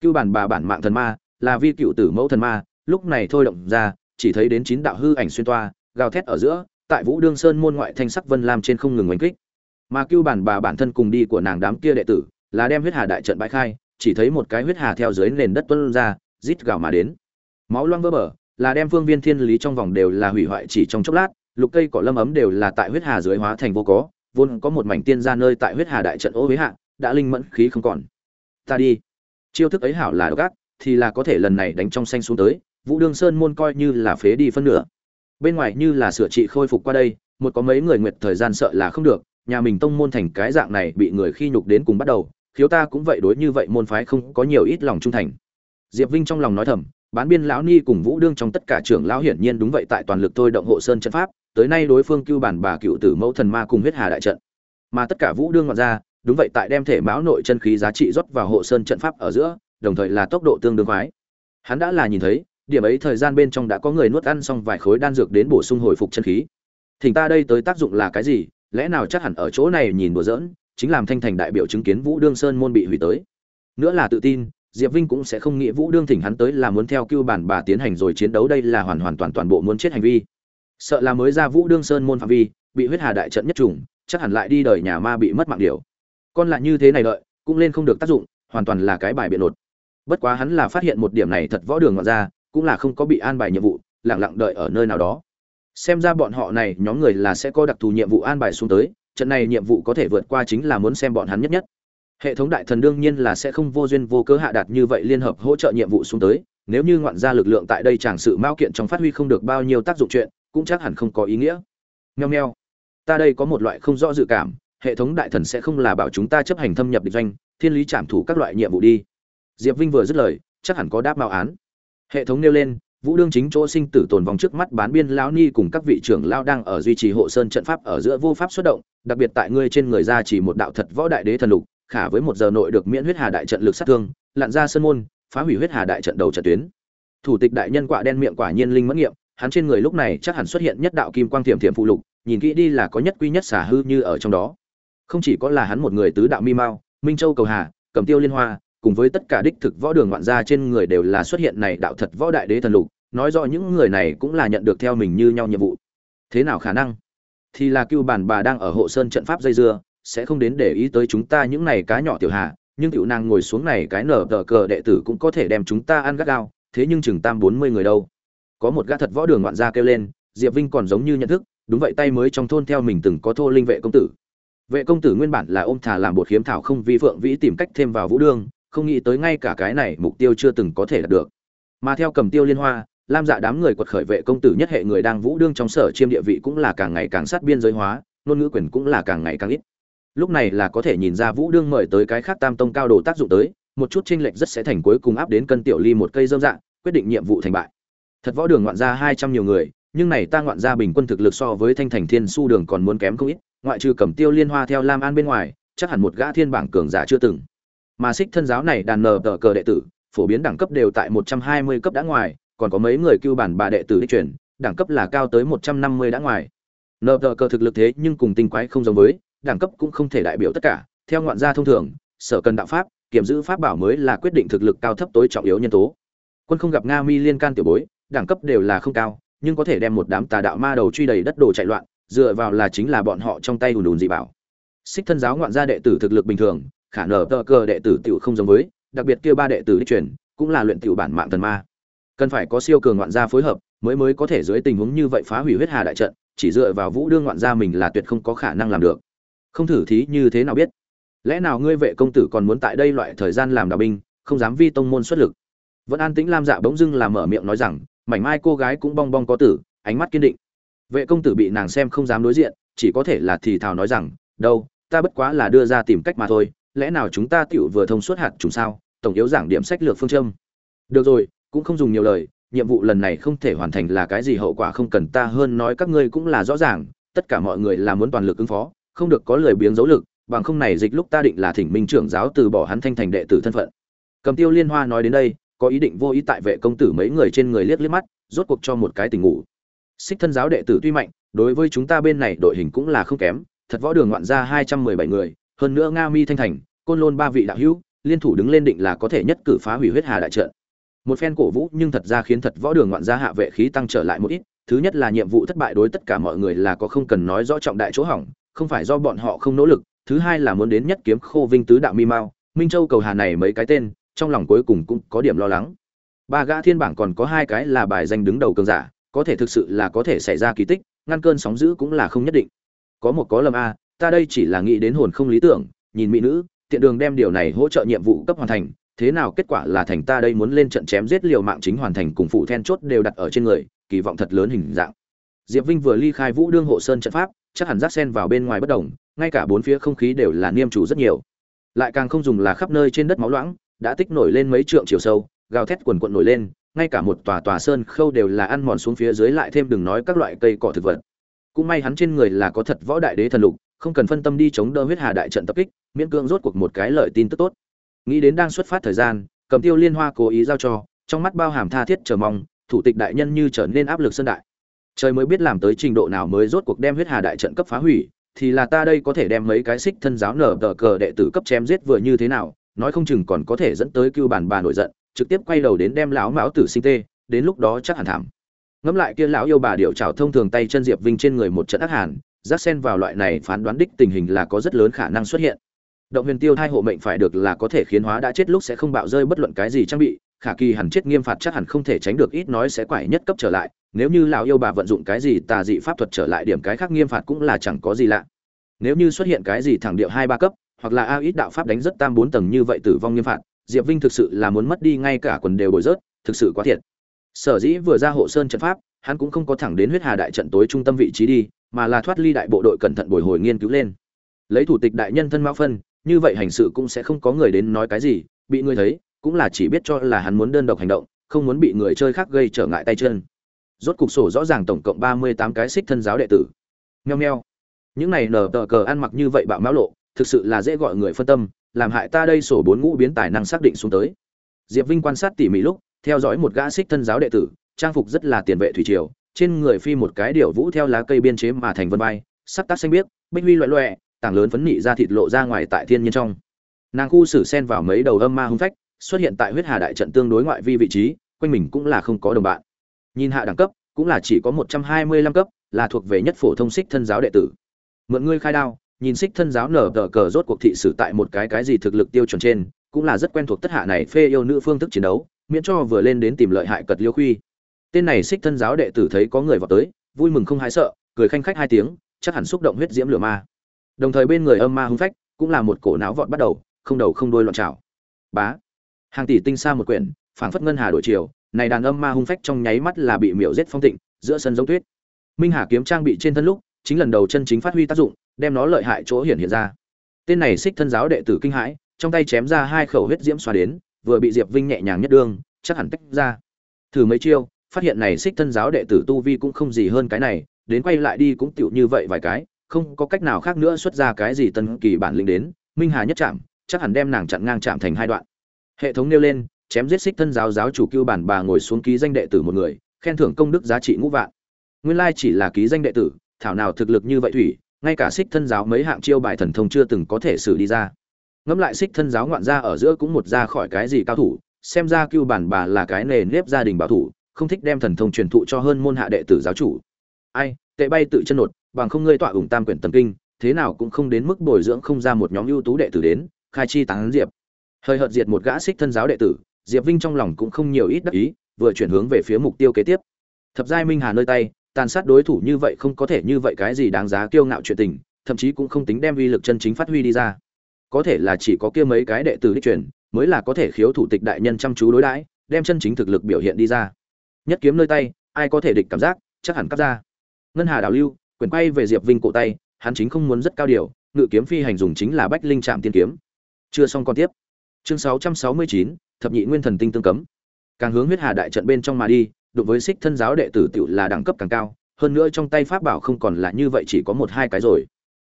Cưu bản bà bản mạng thần ma, là vi cựu tử mẫu thần ma, lúc này thôi động ra, chỉ thấy đến chín đạo hư ảnh xuyên toa, gào thét ở giữa, tại vũ đương sơn môn ngoại thanh sắc vân lam trên không ngừng oanh kích mà cưu bản bà bản thân cùng đi của nàng đám kia đệ tử là đem huyết hà đại trận bãi khai, chỉ thấy một cái huyết hà theo dưới nền đất tuân ra, rít gào mà đến. Máu loang vỡ bờ, là đem phương viên thiên lý trong vòng đều là hủy hoại chỉ trong chốc lát, lục cây cỏ lâm ấm đều là tại huyết hà dưới hóa thành vô có, vốn có một mảnh tiên ra nơi tại huyết hà đại trận ô huế hạ, đã linh mẫn khí không còn. Ta đi. Chiêu thức ấy hảo là độc ác, thì là có thể lần này đánh trong xanh xuống tới, vũ đương sơn môn coi như là phế đi phân nửa. Bên ngoài như là sửa trị khôi phục qua đây, một có mấy người nguyệt thời gian sợ là không được nhà mình tông môn thành cái dạng này bị người khi nhục đến cùng bắt đầu, khiếu ta cũng vậy đối như vậy môn phái không có nhiều ít lòng trung thành. Diệp vinh trong lòng nói thầm, bán biên lão ni cùng vũ đương trong tất cả trưởng lão hiển nhiên đúng vậy tại toàn lực thôi động hộ sơn trận pháp, tới nay đối phương cưu bản bà cựu tử mẫu thần ma cùng huyết hà đại trận. Mà tất cả vũ đương ngoạn ra, đúng vậy tại đem thể máu nội chân khí giá trị rót vào hộ sơn trận pháp ở giữa, đồng thời là tốc độ tương đương khoái. Hắn đã là nhìn thấy, điểm ấy thời gian bên trong đã có người nuốt ăn xong vài khối đan dược đến bổ sung hồi phục chân khí. Thỉnh ta đây tới tác dụng là cái gì? Lẽ nào chắc hẳn ở chỗ này nhìn đùa giỡn, chính làm thanh thành đại biểu chứng kiến vũ Dương sơn môn bị hủy tới. Nữa là tự tin, diệp vinh cũng sẽ không nghĩ vũ Dương thỉnh hắn tới là muốn theo cưu bản bà tiến hành rồi chiến đấu đây là hoàn hoàn toàn toàn bộ muốn chết hành vi. Sợ là mới ra vũ Dương sơn môn phạm vi, bị huyết hà đại trận nhất trùng, chắc hẳn lại đi đời nhà ma bị mất mạng điều. Con lại như thế này đợi, cũng lên không được tác dụng, hoàn toàn là cái bài biện lột. bất quá hắn là phát hiện một điểm này thật võ đường ngoạn ra, cũng là không có bị an bài nhiệm vụ lẳng lặng đợi ở nơi nào đó xem ra bọn họ này nhóm người là sẽ có đặc thù nhiệm vụ an bài xuống tới, trận này nhiệm vụ có thể vượt qua chính là muốn xem bọn hắn nhất nhất. Hệ thống đại thần đương nhiên là sẽ không vô duyên vô cớ hạ đạt như vậy liên hợp hỗ trợ nhiệm vụ xuống tới, nếu như ngoạn ra lực lượng tại đây chẳng sự mao kiện trong phát huy không được bao nhiêu tác dụng chuyện, cũng chắc hẳn không có ý nghĩa. Nheo nheo ta đây có một loại không rõ dự cảm, hệ thống đại thần sẽ không là bảo chúng ta chấp hành thâm nhập địch doanh, thiên lý trảm thủ các loại nhiệm vụ đi. Diệp vinh vừa dứt lời, chắc hẳn có đáp mạo án. Hệ thống nêu lên vũ đương chính chỗ sinh tử tồn vòng trước mắt bán biên lão ni cùng các vị trưởng lao đang ở duy trì hộ sơn trận pháp ở giữa vô pháp xuất động, đặc biệt tại ngươi trên người ra chỉ một đạo thật võ đại đế thần lục, khả với một giờ nội được miễn huyết hà đại trận lực sát thương, lặn ra sân môn, phá hủy huyết hà đại trận đầu trận tuyến. Thủ tịch đại nhân quạ đen miệng quả nhiên linh mẫn nghiệm, hắn trên người lúc này chắc hẳn xuất hiện nhất đạo kim quang thiểm thiểm phụ lục, nhìn kỹ đi là có nhất quy nhất xả hư như ở trong đó. Không chỉ có là hắn một người tứ đạo mi mao minh châu cầu hà cầm tiêu liên hoa cùng với tất cả đích thực võ đường ngoạn gia trên người đều là xuất hiện này đạo thật võ đại đế thần lục, nói rõ những người này cũng là nhận được theo mình như nhau nhiệm vụ. Thế nào khả năng? Thì là cưu bản bà đang ở hộ sơn trận pháp dây dưa, sẽ không đến để ý tới chúng ta những này cá nhỏ tiểu hạ, nhưng tiểu nàng ngồi xuống này cái nở tờ cờ đệ tử cũng có thể đem chúng ta ăn gắt gao, thế nhưng chừng tam bốn mươi người đâu. Có một gã thật võ đường ngoạn gia kêu lên, diệp vinh còn giống như nhận thức, đúng vậy tay mới trong thôn theo mình từng có thô linh vệ công tử. Vệ công tử nguyên bản là ôm thà làm bột khiếm thảo không vi phượng vĩ tìm cách thêm vào vũ đương không nghĩ tới ngay cả cái này mục tiêu chưa từng có thể đạt được. Mà theo cầm tiêu liên hoa, lam dạ đám người quật khởi vệ công tử nhất hệ người đang vũ đương trong sở chiêm địa vị cũng là càng ngày càng sát biên giới hóa, ngôn ngữ quyền cũng là càng ngày càng ít. Lúc này là có thể nhìn ra vũ đương mời tới cái khác tam tông cao đồ tác dụng tới, một chút tranh lệch rất sẽ thành cuối cùng áp đến cân tiểu ly một cây dâm dạng quyết định nhiệm vụ thành bại. Thật võ đường ngoạn ra hai trăm nhiều người, nhưng này ta ngoạn ra bình quân thực lực so với thanh thành thiên su đường còn muốn kém không ít, ngoại trừ cầm tiêu liên hoa theo lam an bên ngoài, chắc hẳn một gã thiên bảng cường giả chưa từng mà xích thân giáo này đàn nờ tờ cờ đệ tử, phổ biến đẳng cấp đều tại một trăm hai mươi cấp đã ngoài, còn có mấy người cưu bản bà đệ tử đi chuyển, đẳng cấp là cao tới một trăm năm mươi đã ngoài. Nờ tờ cờ thực lực thế nhưng cùng tinh quái không giống với, đẳng cấp cũng không thể đại biểu tất cả, theo ngoạn gia thông thường, sở cần đạo pháp, kiểm giữ pháp bảo mới là quyết định thực lực cao thấp tối trọng yếu nhân tố. Quân không gặp nga mi liên can tiểu bối, đẳng cấp đều là không cao, nhưng có thể đem một đám tà đạo ma đầu truy đầy đất đồ chạy loạn, dựa vào là chính là bọn họ trong tay hùn đùn dị bảo. Xích thân giáo ngoạn gia đệ tử thực lực bình thường khả nở tờ cờ đệ tử tiểu không giống với, đặc biệt kia ba đệ tử đi truyền, cũng là luyện tiểu bản mạng thần ma. Cần phải có siêu cường ngoạn gia phối hợp, mới mới có thể dưới tình huống như vậy phá hủy huyết hà đại trận, chỉ dựa vào vũ đương ngoạn gia mình là tuyệt không có khả năng làm được. Không thử thí như thế nào biết? Lẽ nào ngươi vệ công tử còn muốn tại đây loại thời gian làm đạo binh, không dám vi tông môn xuất lực? Vẫn an tĩnh lam dạ bỗng dưng làm mở miệng nói rằng, mảnh mai cô gái cũng bong bong có tử, ánh mắt kiên định. Vệ công tử bị nàng xem không dám đối diện, chỉ có thể là thì thào nói rằng, đâu, ta bất quá là đưa ra tìm cách mà thôi lẽ nào chúng ta tiểu vừa thông suốt hạt trùng sao? Tổng yếu giảng điểm sách lược phương châm. Được rồi, cũng không dùng nhiều lời, nhiệm vụ lần này không thể hoàn thành là cái gì hậu quả không cần ta hơn nói các ngươi cũng là rõ ràng, tất cả mọi người là muốn toàn lực ứng phó, không được có lời biếng dấu lực, bằng không này dịch lúc ta định là thỉnh minh trưởng giáo từ bỏ hắn thanh thành đệ tử thân phận. Cầm tiêu liên hoa nói đến đây, có ý định vô ý tại vệ công tử mấy người trên người liếc liếc mắt, rốt cuộc cho một cái tình ngủ. Xích thân giáo đệ tử tuy mạnh, đối với chúng ta bên này đội hình cũng là không kém, thật võ đường ngoạn ra hai trăm mười bảy người hơn nữa nga mi thanh thành, côn lôn ba vị đạo hữu, liên thủ đứng lên định là có thể nhất cử phá hủy huyết hà đại trận. Một phen cổ vũ nhưng thật ra khiến thật võ đường ngoạn gia hạ vệ khí tăng trở lại một ít. Thứ nhất là nhiệm vụ thất bại đối tất cả mọi người là có không cần nói rõ trọng đại chỗ hỏng, không phải do bọn họ không nỗ lực. Thứ hai là muốn đến nhất kiếm khô vinh tứ đạo mi mao, minh châu cầu hà này mấy cái tên, trong lòng cuối cùng cũng có điểm lo lắng. Ba gã thiên bảng còn có hai cái là bài danh đứng đầu cường giả, có thể thực sự là có thể xảy ra kỳ tích, ngăn cơn sóng dữ cũng là không nhất định. Có một có lầm a ta đây chỉ là nghĩ đến hồn không lý tưởng, nhìn mỹ nữ, tiện đường đem điều này hỗ trợ nhiệm vụ cấp hoàn thành, thế nào kết quả là thành ta đây muốn lên trận chém giết liều mạng chính hoàn thành cùng phụ then chốt đều đặt ở trên người, kỳ vọng thật lớn hình dạng. Diệp vinh vừa ly khai vũ đương hộ sơn trận pháp, chắc hẳn rác sen vào bên ngoài bất đồng ngay cả bốn phía không khí đều là niêm chủ rất nhiều. Lại càng không dùng là khắp nơi trên đất máu loãng, đã tích nổi lên mấy trượng chiều sâu, gào thét quần quận nổi lên, ngay cả một tòa tòa sơn khâu đều là ăn mòn xuống phía dưới lại thêm đừng nói các loại cây cỏ thực vật. Cũng may hắn trên người là có thật võ đại đế thần lục không cần phân tâm đi chống đỡ huyết hà đại trận tập kích, miễn cưỡng rốt cuộc một cái lợi tin tức tốt. Nghĩ đến đang xuất phát thời gian, cầm tiêu liên hoa cố ý giao cho, trong mắt bao hàm tha thiết chờ mong, thủ tịch đại nhân như trở nên áp lực sơn đại. Trời mới biết làm tới trình độ nào mới rốt cuộc đem huyết hà đại trận cấp phá hủy, thì là ta đây có thể đem mấy cái xích thân giáo nở tờ cờ đệ tử cấp chém giết vừa như thế nào, nói không chừng còn có thể dẫn tới cưu bản bà nổi giận, trực tiếp quay đầu đến đem lão mão tử sinh tê, đến lúc đó chắc hẳn thảm. Ngẫm lại kia lão yêu bà điệu trào thông thường tay chân diệp vinh trên người một trận ác hàn giác xen vào loại này phán đoán đích tình hình là có rất lớn khả năng xuất hiện. Động huyền tiêu thai hộ mệnh phải được là có thể khiến hóa đã chết lúc sẽ không bạo rơi bất luận cái gì trang bị, khả kỳ hẳn chết nghiêm phạt chắc hẳn không thể tránh được ít nói sẽ quải nhất cấp trở lại, nếu như lão yêu bà vận dụng cái gì tà dị pháp thuật trở lại điểm cái khác nghiêm phạt cũng là chẳng có gì lạ. Nếu như xuất hiện cái gì thẳng điệu hai ba cấp, hoặc là a ít đạo pháp đánh rất tam bốn tầng như vậy tử vong nghiêm phạt, diệp vinh thực sự là muốn mất đi ngay cả quần đều bồi rớt, thực sự quá thiệt. Sở dĩ vừa ra hộ sơn trận pháp, hắn cũng không có thẳng đến huyết hà đại trận tối trung tâm vị trí đi mà là thoát ly đại bộ đội cẩn thận bồi hồi nghiên cứu lên. Lấy thủ tịch đại nhân thân mao phân, như vậy hành sự cũng sẽ không có người đến nói cái gì, bị người thấy, cũng là chỉ biết cho là hắn muốn đơn độc hành động, không muốn bị người chơi khác gây trở ngại tay chân. Rốt cục sổ rõ ràng tổng cộng ba mươi tám cái xích thân giáo đệ tử. Nheo nheo. Những này nở tờ cờ ăn mặc như vậy bạo máu lộ, thực sự là dễ gọi người phân tâm, làm hại ta đây sổ bốn ngũ biến tài năng xác định xuống tới. Diệp vinh quan sát tỉ mỉ lúc, theo dõi một gã xích thân giáo đệ tử, trang phục rất là tiền vệ thủy triều trên người phi một cái điệu vũ theo lá cây biên chế mà thành vân bay sắc tác xanh biếc, bích huy loẹ loẹ, tảng lớn phấn nị ra thịt lộ ra ngoài tại thiên nhiên trong. Nàng khu xử sen vào mấy đầu âm ma hung phách, xuất hiện tại huyết hà đại trận tương đối ngoại vi vị trí, quanh mình cũng là không có đồng bạn. Nhìn hạ đẳng cấp, cũng là chỉ có một trăm hai mươi lăm cấp, là thuộc về nhất phổ thông xích thân giáo đệ tử. Mượn ngươi khai đao, nhìn xích thân giáo nở tờ cờ rốt cuộc thị sử tại một cái cái gì thực lực tiêu chuẩn trên, cũng là rất quen thuộc tất hạ này phê yêu nữ phương thức chiến đấu, miễn cho vừa lên đến tìm lợi hại cật liêu khuy tên này xích thân giáo đệ tử thấy có người vào tới, vui mừng không hái sợ, cười khanh khách hai tiếng, chắc hẳn xúc động huyết diễm lửa ma. Đồng thời bên người âm ma hung phách cũng là một cổ não vọt bắt đầu, không đầu không đuôi loạn trào bá. Hàng tỷ tinh xa một quyển, phảng phất ngân hà đổi chiều, này đàn âm ma hung phách trong nháy mắt là bị miểu giết phong tịnh, giữa sân giống tuyết. Minh hà kiếm trang bị trên thân lúc, chính lần đầu chân chính phát huy tác dụng, đem nó lợi hại chỗ hiển hiện ra. Tên này xích thân giáo đệ tử kinh hãi, trong tay chém ra hai khẩu huyết diễm xoa đến, vừa bị diệp vinh nhẹ nhàng nhất đương chắc hẳn tách ra. Thử mấy chiêu phát hiện này xích thân giáo đệ tử tu vi cũng không gì hơn cái này, đến quay lại đi cũng tựu như vậy vài cái, không có cách nào khác nữa xuất ra cái gì tân kỳ bản lĩnh đến, minh hà nhất chạm, chắc hẳn đem nàng chặn ngang chạm thành hai đoạn. Hệ thống nêu lên, chém giết xích thân giáo giáo chủ cưu bản bà ngồi xuống ký danh đệ tử một người, khen thưởng công đức giá trị ngũ vạn. Nguyên lai chỉ là ký danh đệ tử, thảo nào thực lực như vậy thủy, ngay cả xích thân giáo mấy hạng chiêu bài thần thông chưa từng có thể xử đi ra. Ngẫm lại xích thân giáo ngoạn ra ở giữa cũng một ra khỏi cái gì cao thủ, xem ra cưu bản bà là cái nề nếp gia đình bảo thủ không thích đem thần thông truyền thụ cho hơn môn hạ đệ tử giáo chủ. Ai, tệ bay tự chân nột, bằng không ngươi tọa ủng tam quyển tần kinh, thế nào cũng không đến mức bồi dưỡng không ra một nhóm ưu tú đệ tử đến, khai chi tán diệp. Hơi hợt diệt một gã xích thân giáo đệ tử, diệp vinh trong lòng cũng không nhiều ít đắc ý, vừa chuyển hướng về phía mục tiêu kế tiếp. Thập giai minh hà nơi tay, tàn sát đối thủ như vậy không có thể như vậy cái gì đáng giá kiêu ngạo chuyện tình, thậm chí cũng không tính đem uy lực chân chính phát huy đi ra. Có thể là chỉ có kia mấy cái đệ tử đích truyền, mới là có thể khiếu thủ tịch đại nhân chăm chú đối đãi, đem chân chính thực lực biểu hiện đi ra nhất kiếm nơi tay, ai có thể địch cảm giác, chắc hẳn cắt ra. Ngân hà đào lưu, quyền quay về diệp vinh cổ tay, hắn chính không muốn rất cao điều, ngự kiếm phi hành dùng chính là bách linh trạm tiên kiếm. Chưa xong còn tiếp. Chương sáu trăm sáu mươi chín, thập nhị nguyên thần tinh tương cấm. Càng hướng huyết hà đại trận bên trong mà đi đối với xích thân giáo đệ tử tiểu là đẳng cấp càng cao, hơn nữa trong tay pháp bảo không còn là như vậy chỉ có một hai cái rồi.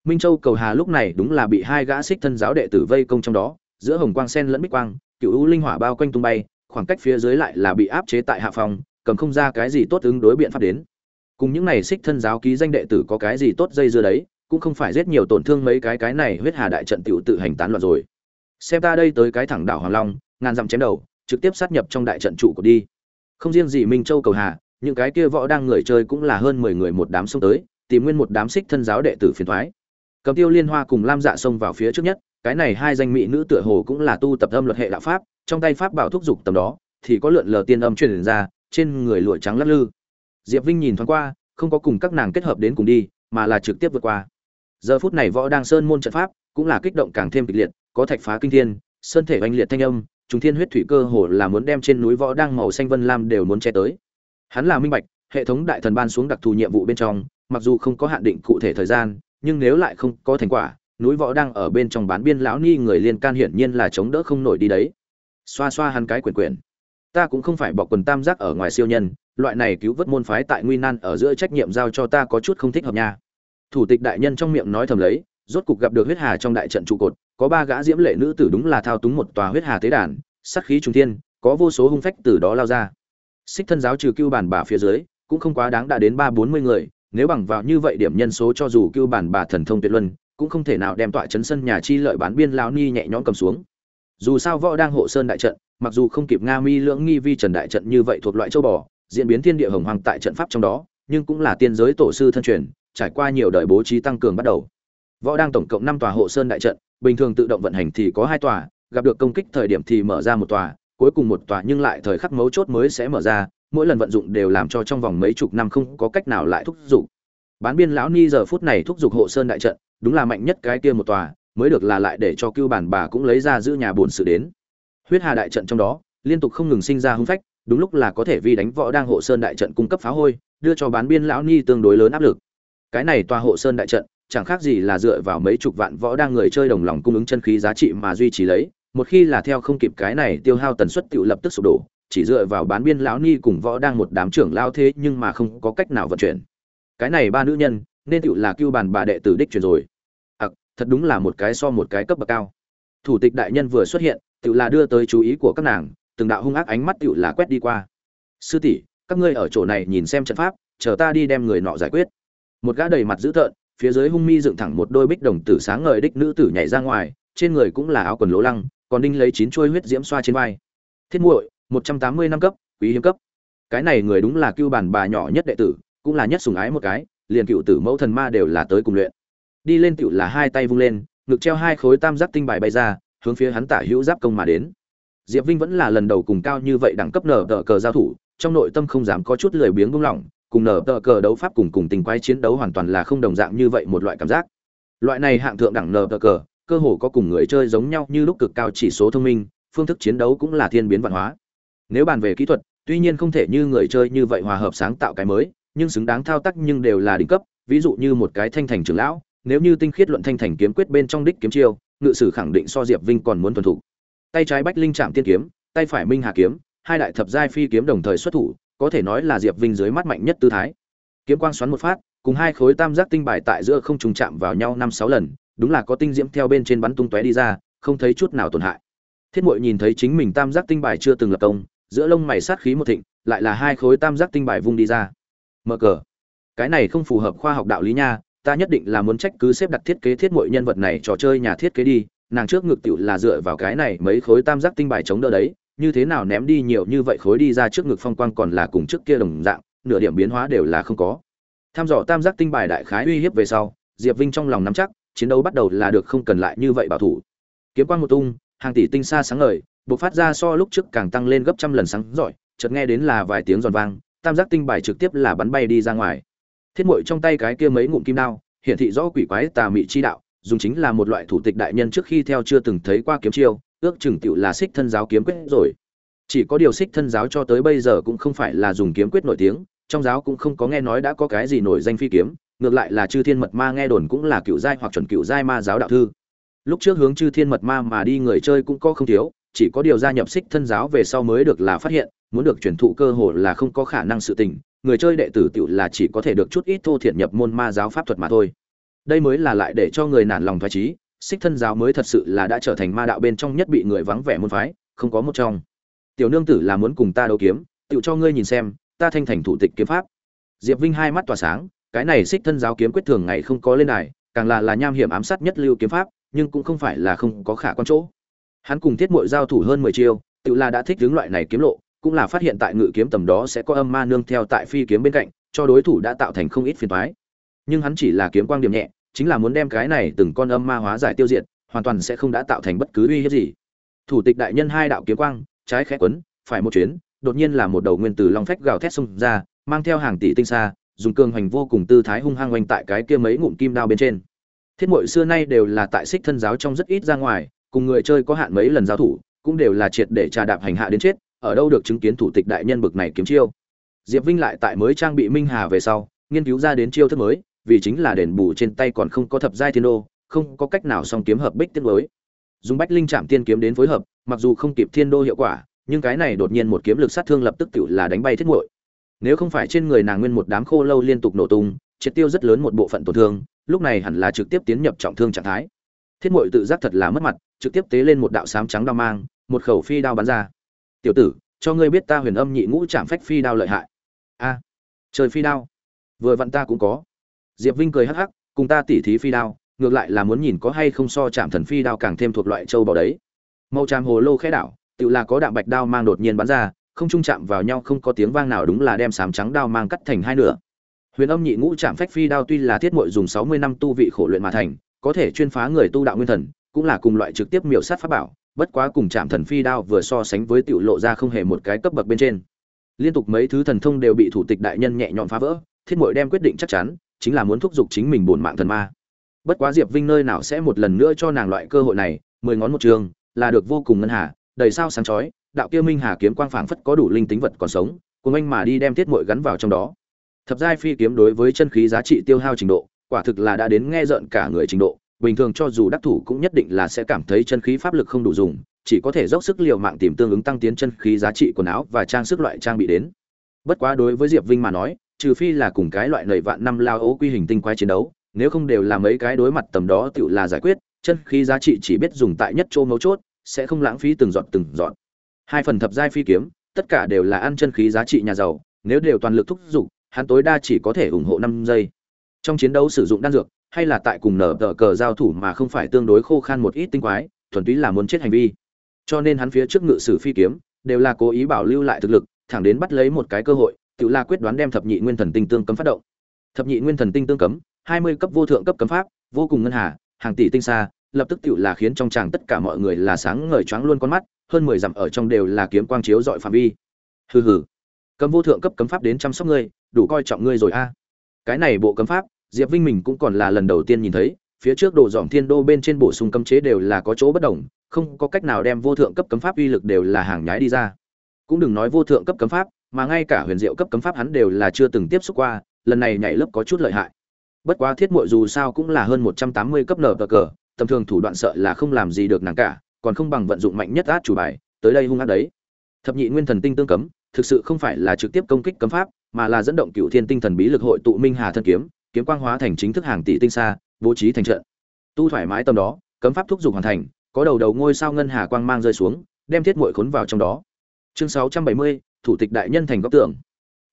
Minh châu cầu hà lúc này đúng là bị hai gã xích thân giáo đệ tử vây công trong đó, giữa hồng quang sen lẫn bích quang, cựu u linh hỏa bao quanh tung bay, khoảng cách phía dưới lại là bị áp chế tại hạ phòng cầm không ra cái gì tốt ứng đối biện pháp đến. Cùng những này xích thân giáo ký danh đệ tử có cái gì tốt dây dưa đấy, cũng không phải rất nhiều tổn thương mấy cái cái này huyết hà đại trận tiểu tự hành tán loạn rồi. Xem ta đây tới cái thẳng đảo hoàng long, ngàn dặm chém đầu, trực tiếp sát nhập trong đại trận trụ của đi. Không riêng gì minh châu cầu hà, những cái kia võ đang người chơi cũng là hơn mười người một đám xông tới, tìm nguyên một đám xích thân giáo đệ tử phiền thoái cầm tiêu liên hoa cùng lam dạ xông vào phía trước nhất, cái này hai danh mỹ nữ tựa hồ cũng là tu tập âm luật hệ đạo pháp, trong tay pháp bảo thúc dục tầm đó, thì có lượn lờ tiên âm truyền ra trên người lụa trắng lắc lư. Diệp vinh nhìn thoáng qua, không có cùng các nàng kết hợp đến cùng đi, mà là trực tiếp vượt qua. Giờ phút này võ đang sơn môn trận pháp cũng là kích động càng thêm kịch liệt, có thạch phá kinh thiên, sơn thể oanh liệt thanh âm chúng thiên huyết thủy cơ hồ là muốn đem trên núi võ đang màu xanh vân lam đều muốn che tới. Hắn là minh bạch, hệ thống đại thần ban xuống đặc thù nhiệm vụ bên trong, mặc dù không có hạn định cụ thể thời gian, nhưng nếu lại không có thành quả, núi võ đang ở bên trong bán biên lão ni người liên can hiển nhiên là chống đỡ không nổi đi đấy. Xoa xoa hắn cái quyền quyền ta cũng không phải bọc quần tam giác ở ngoài siêu nhân, loại này cứu vớt môn phái tại nguy nan ở giữa trách nhiệm giao cho ta có chút không thích hợp nha. Thủ tịch đại nhân trong miệng nói thầm lấy, rốt cục gặp được huyết hà trong đại trận trụ cột, có ba gã diễm lệ nữ tử đúng là thao túng một tòa huyết hà tế đàn, sát khí trung thiên, có vô số hung phách từ đó lao ra. Xích thân giáo trừ cưu bản bà phía dưới, cũng không quá đáng đã đến ba bốn mươi người, nếu bằng vào như vậy điểm nhân số cho dù cưu bản bà thần thông tuyệt luân, cũng không thể nào đem tọa chấn sân nhà chi lợi bán biên lao ni nhẹ nhõm cầm xuống. Dù sao võ đang hộ sơn đại trận mặc dù không kịp nga mi lưỡng nghi vi trần đại trận như vậy thuộc loại châu bò, diễn biến thiên địa hồng hoàng tại trận pháp trong đó, nhưng cũng là tiên giới tổ sư thân truyền, trải qua nhiều đời bố trí tăng cường bắt đầu. Võ đang tổng cộng năm tòa hộ sơn đại trận, bình thường tự động vận hành thì có hai tòa, gặp được công kích thời điểm thì mở ra một tòa, cuối cùng một tòa nhưng lại thời khắc mấu chốt mới sẽ mở ra, mỗi lần vận dụng đều làm cho trong vòng mấy chục năm không có cách nào lại thúc giục. Bán biên lão ni giờ phút này thúc giục hộ sơn đại trận, đúng là mạnh nhất cái kia một tòa, mới được là lại để cho cưu bản bà cũng lấy ra giữ nhà buồn sự đến huyết hà đại trận trong đó liên tục không ngừng sinh ra hưng phách đúng lúc là có thể vi đánh võ đang hộ sơn đại trận cung cấp phá hôi đưa cho bán biên lão ni tương đối lớn áp lực. Cái này tòa hộ sơn đại trận chẳng khác gì là dựa vào mấy chục vạn võ đang người chơi đồng lòng cung ứng chân khí giá trị mà duy trì lấy một khi là theo không kịp cái này tiêu hao tần suất tự lập tức sụp đổ chỉ dựa vào bán biên lão ni cùng võ đang một đám trưởng lao thế nhưng mà không có cách nào vận chuyển. Cái này ba nữ nhân nên tự là cưu bàn bà đệ tử đích truyền rồi. Ặc à, thật đúng là một cái so một cái cấp bậc cao. Thủ tịch đại nhân vừa xuất hiện tự là đưa tới chú ý của các nàng, từng đạo hung ác ánh mắt tự là quét đi qua. Sư tỷ, các ngươi ở chỗ này nhìn xem trận pháp, chờ ta đi đem người nọ giải quyết. Một gã đầy mặt dữ tợn, phía dưới hung mi dựng thẳng một đôi bích đồng tử sáng ngời đích nữ tử nhảy ra ngoài, trên người cũng là áo quần lỗ lăng, còn đinh lấy chín chuôi huyết diễm xoa trên vai. Thiết muội, một trăm tám mươi năm cấp, quý hiếm cấp. Cái này người đúng là cưu bản bà nhỏ nhất đệ tử, cũng là nhất sùng ái một cái, liền cựu tử mẫu thần ma đều là tới cùng luyện. Đi lên cựu là hai tay vung lên, ngực treo hai khối tam giác tinh bài bay ra hướng phía hắn tả hữu giáp công mà đến. Diệp vinh vẫn là lần đầu cùng cao như vậy đẳng cấp nở tờ cờ giao thủ, trong nội tâm không dám có chút lười biếng buông lỏng, cùng nở tờ cờ đấu pháp cùng cùng tình quái chiến đấu hoàn toàn là không đồng dạng như vậy một loại cảm giác. Loại này hạng thượng đẳng nở tờ cờ, cơ hồ có cùng người chơi giống nhau như lúc cực cao chỉ số thông minh, phương thức chiến đấu cũng là thiên biến văn hóa. Nếu bàn về kỹ thuật, tuy nhiên không thể như người chơi như vậy hòa hợp sáng tạo cái mới, nhưng xứng đáng thao tác nhưng đều là đỉnh cấp, ví dụ như một cái thanh thành trưởng lão, nếu như tinh khiết luận thanh thành kiếm quyết bên trong đích kiếm chiêu ngự sử khẳng định so diệp vinh còn muốn thuần thủ tay trái bách linh trạm tiên kiếm, tay phải minh hà kiếm, hai đại thập giai phi kiếm đồng thời xuất thủ, có thể nói là diệp vinh dưới mắt mạnh nhất tư thái. Kiếm quang xoắn một phát, cùng hai khối tam giác tinh bài tại giữa không trùng chạm vào nhau năm sáu lần, đúng là có tinh diễm theo bên trên bắn tung tóe đi ra, không thấy chút nào tổn hại. Thiết mội nhìn thấy chính mình tam giác tinh bài chưa từng lập công, giữa lông mày sát khí một thịnh, lại là hai khối tam giác tinh bài vung đi ra. Mở cờ. Cái này không phù hợp khoa học đạo lý nha ta nhất định là muốn trách cứ xếp đặt thiết kế thiết mọi nhân vật này trò chơi nhà thiết kế đi, nàng trước ngực tiểu là dựa vào cái này mấy khối tam giác tinh bài chống đỡ đấy, như thế nào ném đi nhiều như vậy khối đi ra trước ngực phong quang còn là cùng trước kia đồng dạng, nửa điểm biến hóa đều là không có. Tham dò tam giác tinh bài đại khái uy hiếp về sau, diệp vinh trong lòng nắm chắc, chiến đấu bắt đầu là được không cần lại như vậy bảo thủ. Kiếm quang một tung, hàng tỷ tinh xa sáng ngời, bộc phát ra so lúc trước càng tăng lên gấp trăm lần sáng giỏi, chợt nghe đến là vài tiếng giòn vang, tam giác tinh bài trực tiếp là bắn bay đi ra ngoài thiết mội trong tay cái kia mấy ngụm kim đao, hiển thị rõ quỷ quái tà mị chi đạo, dùng chính là một loại thủ tịch đại nhân trước khi theo chưa từng thấy qua kiếm chiêu, ước chừng tựu là xích thân giáo kiếm quyết rồi. Chỉ có điều xích thân giáo cho tới bây giờ cũng không phải là dùng kiếm quyết nổi tiếng, trong giáo cũng không có nghe nói đã có cái gì nổi danh phi kiếm, ngược lại là chư thiên mật ma nghe đồn cũng là cựu giai hoặc chuẩn cựu giai ma giáo đạo thư. Lúc trước hướng chư thiên mật ma mà đi người chơi cũng có không thiếu, chỉ có điều gia nhập xích thân giáo về sau mới được là phát hiện, muốn được truyền thụ cơ hội là không có khả năng sự tình người chơi đệ tử tiểu là chỉ có thể được chút ít thô thiện nhập môn ma giáo pháp thuật mà thôi. Đây mới là lại để cho người nản lòng thoái trí xích thân giáo mới thật sự là đã trở thành ma đạo bên trong nhất bị người vắng vẻ môn phái, không có một trong. Tiểu nương tử là muốn cùng ta đấu kiếm, tiểu cho ngươi nhìn xem, ta thanh thành thủ tịch kiếm pháp. Diệp vinh hai mắt tỏa sáng, cái này xích thân giáo kiếm quyết thường ngày không có lên đài, càng là là nham hiểm ám sát nhất lưu kiếm pháp, nhưng cũng không phải là không có khả quan chỗ. Hắn cùng thiết muội giao thủ hơn mười chiêu tự là đã thích hướng loại này kiếm lộ cũng là phát hiện tại ngự kiếm tầm đó sẽ có âm ma nương theo tại phi kiếm bên cạnh, cho đối thủ đã tạo thành không ít phiền toái. Nhưng hắn chỉ là kiếm quang điểm nhẹ, chính là muốn đem cái này từng con âm ma hóa giải tiêu diệt, hoàn toàn sẽ không đã tạo thành bất cứ uy hiếp gì. Thủ tịch đại nhân hai đạo kiếm quang, trái khẽ quấn, phải một chuyến, đột nhiên là một đầu nguyên tử long phách gào thét xung ra, mang theo hàng tỷ tinh xa dùng cường hành vô cùng tư thái hung hăng oanh tại cái kia mấy ngụm kim đao bên trên. Thiết muội xưa nay đều là tại xích thân giáo trong rất ít ra ngoài, cùng người chơi có hạn mấy lần giao thủ, cũng đều là triệt để trà đạp hành hạ đến chết ở đâu được chứng kiến thủ tịch đại nhân bực này kiếm chiêu. Diệp vinh lại tại mới trang bị minh hà về sau, nghiên cứu ra đến chiêu thức mới, vì chính là đền bù trên tay còn không có thập giai thiên đô, không có cách nào song kiếm hợp bích tiết mới. Dùng bách linh chạm tiên kiếm đến phối hợp, mặc dù không kịp thiên đô hiệu quả, nhưng cái này đột nhiên một kiếm lực sát thương lập tức tự là đánh bay thiết muội. Nếu không phải trên người nàng nguyên một đám khô lâu liên tục nổ tung, triệt tiêu rất lớn một bộ phận tổn thương, lúc này hẳn là trực tiếp tiến nhập trọng thương trạng thái. Thiết muội tự giác thật là mất mặt, trực tiếp tế lên một đạo sám trắng đao mang, một khẩu phi đao bắn ra tiểu tử, cho ngươi biết ta huyền âm nhị ngũ chạm phách phi đao lợi hại. A, trời phi đao. Vừa vặn ta cũng có. Diệp vinh cười hắc hắc, cùng ta tỉ thí phi đao, ngược lại là muốn nhìn có hay không so chạm thần phi đao càng thêm thuộc loại châu bò đấy. Màu tràm hồ lô khẽ đảo tự là có đạm bạch đao mang đột nhiên bắn ra, không trung chạm vào nhau không có tiếng vang nào đúng là đem sám trắng đao mang cắt thành hai nửa. Huyền âm nhị ngũ chạm phách phi đao tuy là thiết mội dùng sáu mươi năm tu vị khổ luyện mà thành, có thể chuyên phá người tu đạo nguyên thần, cũng là cùng loại trực tiếp miểu sát pháp bảo bất quá cùng chạm thần phi đao vừa so sánh với tiểu lộ ra không hề một cái cấp bậc bên trên. Liên tục mấy thứ thần thông đều bị thủ tịch đại nhân nhẹ nhõm phá vỡ, thiết mội đem quyết định chắc chắn, chính là muốn thúc giục chính mình bổn mạng thần ma. Bất quá diệp vinh nơi nào sẽ một lần nữa cho nàng loại cơ hội này, mười ngón một trường, là được vô cùng ngân hà, đầy sao sáng chói, đạo kia minh hà kiếm quang phảng phất có đủ linh tính vật còn sống cùng anh mà đi đem thiết mội gắn vào trong đó. Thập giai phi kiếm đối với chân khí giá trị tiêu hao trình độ, quả thực là đã đến nghe rợn cả người trình độ bình thường cho dù đắc thủ cũng nhất định là sẽ cảm thấy chân khí pháp lực không đủ dùng chỉ có thể dốc sức liều mạng tìm tương ứng tăng tiến chân khí giá trị quần áo và trang sức loại trang bị đến. Bất quá đối với diệp vinh mà nói trừ phi là cùng cái loại nầy vạn năm lao ố quy hình tinh quái chiến đấu nếu không đều là mấy cái đối mặt tầm đó tựu là giải quyết chân khí giá trị chỉ biết dùng tại nhất chỗ mấu chốt sẽ không lãng phí từng giọt từng giọt. Hai phần thập giai phi kiếm tất cả đều là ăn chân khí giá trị nhà giàu nếu đều toàn lực thúc dục, hắn tối đa chỉ có thể ủng hộ năm giây. Trong chiến đấu sử dụng đan dược hay là tại cùng nở tờ cờ giao thủ mà không phải tương đối khô khan một ít tinh quái, thuần túy là muốn chết hành vi. Cho nên hắn phía trước ngự sử phi kiếm, đều là cố ý bảo lưu lại thực lực, thẳng đến bắt lấy một cái cơ hội, tự la quyết đoán đem thập nhị nguyên thần tinh tương cấm phát động. Thập nhị nguyên thần tinh tương cấm, hai mươi cấp vô thượng cấp cấm pháp, vô cùng ngân hà, hàng tỷ tinh xa, lập tức tự là khiến trong tràng tất cả mọi người là sáng ngời choáng luôn con mắt, hơn mười dặm ở trong đều là kiếm quang chiếu dọi phạm vi. Hừ hừ. Cấm vô thượng cấp cấm pháp đến chăm sóc ngươi, đủ coi trọng ngươi rồi a. Cái này bộ cấm pháp diệp vinh mình cũng còn là lần đầu tiên nhìn thấy, phía trước đồ dòm thiên đô bên trên bổ sung cấm chế đều là có chỗ bất đồng, không có cách nào đem vô thượng cấp cấm pháp uy lực đều là hàng nhái đi ra. Cũng đừng nói vô thượng cấp cấm pháp, mà ngay cả huyền diệu cấp cấm pháp hắn đều là chưa từng tiếp xúc qua, lần này nhảy lớp có chút lợi hại. Bất quá thiết muội dù sao cũng là hơn một trăm tám mươi cấp nở cờ, tầm thường thủ đoạn sợ là không làm gì được nàng cả, còn không bằng vận dụng mạnh nhất át chủ bài, tới đây hung ác đấy. Thập nhị nguyên thần tinh tương cấm, thực sự không phải là trực tiếp công kích cấm pháp, mà là dẫn động cựu thiên tinh thần bí lực hội tụ minh hà thân kiếm kiếm quang hóa thành chính thức hàng tỷ tinh xa bố trí thành trận. Tu thoải mái tầm đó cấm pháp thúc dục hoàn thành có đầu đầu ngôi sao ngân hà quang mang rơi xuống đem thiết muội khốn vào trong đó. Chương sáu trăm bảy mươi thủ tịch đại nhân thành góc tượng,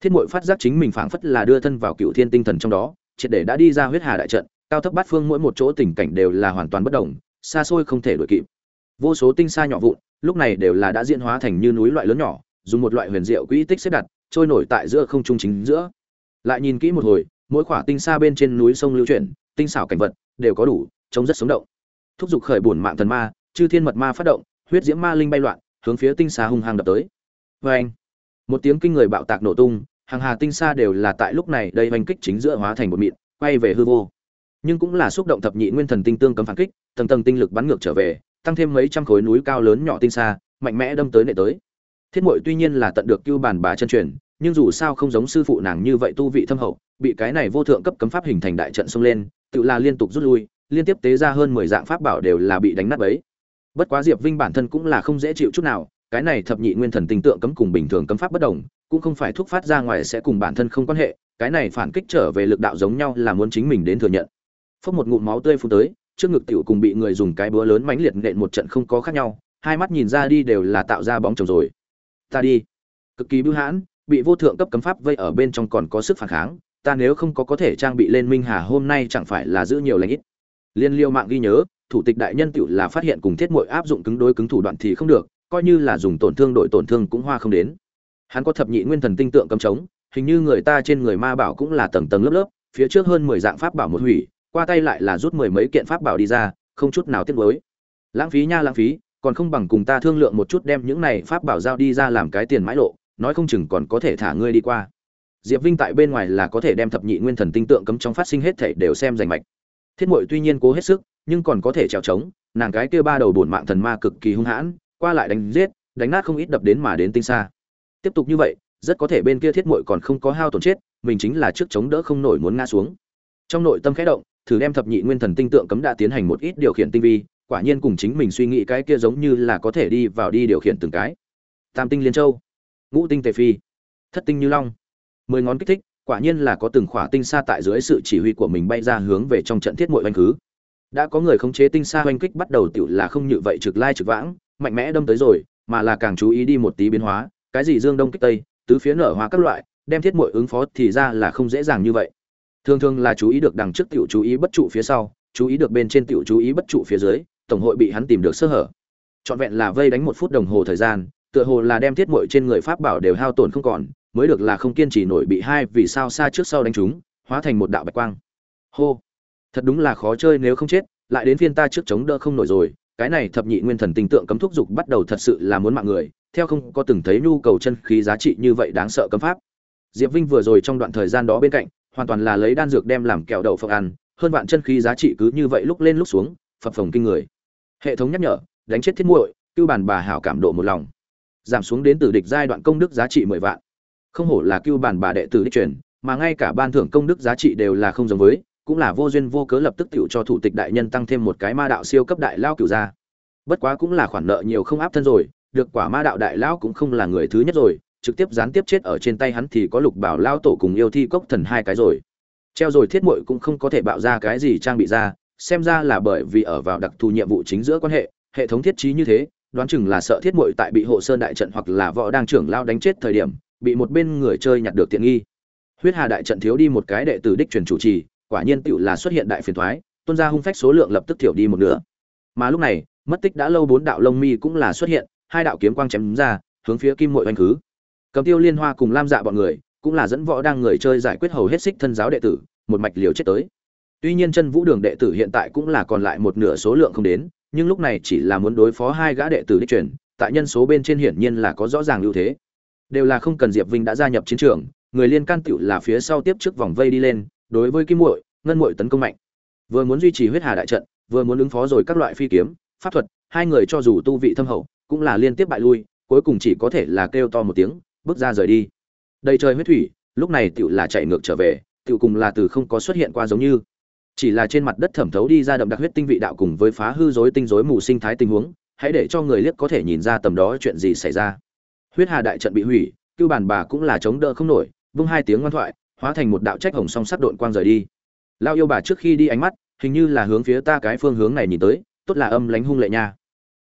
thiết muội phát giác chính mình phảng phất là đưa thân vào cựu thiên tinh thần trong đó triệt để đã đi ra huyết hà đại trận cao thấp bát phương mỗi một chỗ tình cảnh đều là hoàn toàn bất động xa xôi không thể đuổi kịp. Vô số tinh xa nhỏ vụn lúc này đều là đã diễn hóa thành như núi loại lớn nhỏ dùng một loại huyền diệu quỹ tích xếp đặt trôi nổi tại giữa không trung chính giữa. Lại nhìn kỹ một hồi mỗi khỏa tinh xa bên trên núi sông lưu chuyển, tinh xảo cảnh vật đều có đủ, trông rất sống động. Thúc giục khởi bổn mạng thần ma, chư thiên mật ma phát động, huyết diễm ma linh bay loạn, hướng phía tinh xa hung hăng đập tới. Vê anh một tiếng kinh người bạo tạc nổ tung, hàng hà tinh xa đều là tại lúc này đây oanh kích chính giữa hóa thành một mịn, quay về hư vô. Nhưng cũng là xúc động thập nhị nguyên thần tinh tương cấm phản kích, tầng tầng tinh lực bắn ngược trở về, tăng thêm mấy trăm khối núi cao lớn nhỏ tinh xa mạnh mẽ đâm tới nệ tới. Thiết mội tuy nhiên là tận được cưu bản bà chân truyền nhưng dù sao không giống sư phụ nàng như vậy tu vị thâm hậu, bị cái này vô thượng cấp cấm pháp hình thành đại trận xông lên, tự là liên tục rút lui, liên tiếp tế ra hơn mười dạng pháp bảo đều là bị đánh nát bấy. Bất quá diệp vinh bản thân cũng là không dễ chịu chút nào, cái này thập nhị nguyên thần tinh tượng cấm cùng bình thường cấm pháp bất đồng, cũng không phải thúc phát ra ngoài sẽ cùng bản thân không quan hệ, cái này phản kích trở về lực đạo giống nhau là muốn chính mình đến thừa nhận. Phốc một ngụm máu tươi phun tới, trước ngực tiểu cùng bị người dùng cái búa lớn mãnh liệt nện một trận không có khác nhau, hai mắt nhìn ra đi đều là tạo ra bóng chồng rồi. Ta đi. Cực kỳ bưu hãn bị vô thượng cấp cấm pháp vây ở bên trong còn có sức phản kháng, ta nếu không có có thể trang bị lên minh hà hôm nay chẳng phải là giữ nhiều lãnh ít. Liên liêu mạng ghi nhớ, thủ tịch đại nhân tựu là phát hiện cùng thiết mội áp dụng cứng đối cứng thủ đoạn thì không được, coi như là dùng tổn thương đội tổn thương cũng hoa không đến. Hắn có thập nhị nguyên thần tinh tượng cấm trống hình như người ta trên người ma bảo cũng là tầng tầng lớp lớp, phía trước hơn mười dạng pháp bảo một hủy, qua tay lại là rút mười mấy kiện pháp bảo đi ra, không chút nào tiếc nuối. Lãng phí nha, lãng phí, còn không bằng cùng ta thương lượng một chút đem những này pháp bảo giao đi ra làm cái tiền mãi lộ nói không chừng còn có thể thả ngươi đi qua. Diệp vinh tại bên ngoài là có thể đem thập nhị nguyên thần tinh tượng cấm trong phát sinh hết thể đều xem rành mạch. Thiết mội tuy nhiên cố hết sức, nhưng còn có thể trèo trống, nàng cái kia ba đầu bổn mạng thần ma cực kỳ hung hãn, qua lại đánh giết, đánh nát không ít đập đến mà đến tinh xa tiếp tục như vậy, rất có thể bên kia thiết mội còn không có hao tổn chết, mình chính là trước chống đỡ không nổi muốn ngã xuống. Trong nội tâm khẽ động, thử đem thập nhị nguyên thần tinh tượng cấm đã tiến hành một ít điều khiển tinh vi, quả nhiên cùng chính mình suy nghĩ cái kia giống như là có thể đi vào đi điều khiển từng cái. Tam tinh liên châu ngũ tinh tề phi, thất tinh như long. Mười ngón kích thích, quả nhiên là có từng khỏa tinh xa tại dưới sự chỉ huy của mình bay ra hướng về trong trận thiết mội oanh khứ. Đã có người khống chế tinh xa oanh kích bắt đầu tựu là không như vậy trực lai trực vãng, mạnh mẽ đâm tới rồi, mà là càng chú ý đi một tí biến hóa, cái gì dương đông kích tây, tứ phía nở hoa các loại, đem thiết muội ứng phó thì ra là không dễ dàng như vậy. Thường thường là chú ý được đằng trước tiểu chú ý bất trụ phía sau, chú ý được bên trên tiểu chú ý bất trụ phía dưới, tổng hội bị hắn tìm được sơ hở. Trọn vẹn là vây đánh một phút đồng hồ thời gian tựa hồ là đem thiết muội trên người pháp bảo đều hao tổn không còn, mới được là không kiên trì nổi bị hai vì sao xa trước sau đánh chúng hóa thành một đạo bạch quang. Hô! Thật đúng là khó chơi nếu không chết, lại đến phiên ta trước chống đỡ không nổi rồi, cái này thập nhị nguyên thần tình tượng cấm thúc dục bắt đầu thật sự là muốn mạng người, theo không có từng thấy nhu cầu chân khí giá trị như vậy đáng sợ cấm pháp. Diệp vinh vừa rồi trong đoạn thời gian đó bên cạnh, hoàn toàn là lấy đan dược đem làm kẹo đậu phộng ăn, hơn vạn chân khí giá trị cứ như vậy lúc lên lúc xuống, phập phồng kinh người. Hệ thống nhắc nhở, đánh chết thiết muội, cưu bản bà hảo cảm độ một lòng giảm xuống đến từ địch giai đoạn công đức giá trị mười vạn. Không hổ là cưu bản bà đệ tử đích truyền, mà ngay cả ban thưởng công đức giá trị đều là không giống với, cũng là vô duyên vô cớ lập tức tựu cho thủ tịch đại nhân tăng thêm một cái ma đạo siêu cấp đại lao cửu ra bất quá cũng là khoản nợ nhiều không áp thân rồi, được quả ma đạo đại lão cũng không là người thứ nhất rồi, trực tiếp gián tiếp chết ở trên tay hắn thì có lục bảo lao tổ cùng yêu thi cốc thần hai cái rồi. Treo rồi thiết muội cũng không có thể bạo ra cái gì trang bị ra, xem ra là bởi vì ở vào đặc thù nhiệm vụ chính giữa quan hệ hệ thống thiết trí như thế đoán chừng là sợ thiết muội tại bị hộ sơn đại trận hoặc là võ đang trưởng lao đánh chết thời điểm, bị một bên người chơi nhặt được tiện nghi. Huyết hà đại trận thiếu đi một cái đệ tử đích truyền chủ trì, quả nhiên tựu là xuất hiện đại phiền thoái, tuân ra hung phách số lượng lập tức thiểu đi một nửa. Mà lúc này, mất tích đã lâu bốn đạo lông mi cũng là xuất hiện, hai đạo kiếm quang chém ra, hướng phía kim mội oanh khứ cầm tiêu liên hoa cùng lam dạ bọn người, cũng là dẫn võ đang người chơi giải quyết hầu hết xích thân giáo đệ tử, một mạch liều chết tới. Tuy nhiên chân vũ đường đệ tử hiện tại cũng là còn lại một nửa số lượng không đến nhưng lúc này chỉ là muốn đối phó hai gã đệ tử đích truyền, tại nhân số bên trên hiển nhiên là có rõ ràng ưu thế. Đều là không cần diệp vinh đã gia nhập chiến trường, người liên can tựu là phía sau tiếp trước vòng vây đi lên, đối với kim muội, ngân muội tấn công mạnh. Vừa muốn duy trì huyết hà đại trận, vừa muốn ứng phó rồi các loại phi kiếm, pháp thuật, hai người cho dù tu vị thâm hậu, cũng là liên tiếp bại lui, cuối cùng chỉ có thể là kêu to một tiếng, bước ra rời đi. Đầy trời huyết thủy, lúc này tựu là chạy ngược trở về tựu cùng là từ không có xuất hiện qua giống như chỉ là trên mặt đất thẩm thấu đi ra đậm đặc huyết tinh vị đạo cùng với phá hư rối tinh rối mù sinh thái tình huống, hãy để cho người liếc có thể nhìn ra tầm đó chuyện gì xảy ra. Huyết hà đại trận bị hủy, cưu bản bà cũng là chống đỡ không nổi, vung hai tiếng ngoan thoại, hóa thành một đạo trách hồng song sắt độn quang rời đi. Lao yêu bà trước khi đi ánh mắt, hình như là hướng phía ta cái phương hướng này nhìn tới, tốt là âm lánh hung lệ nha.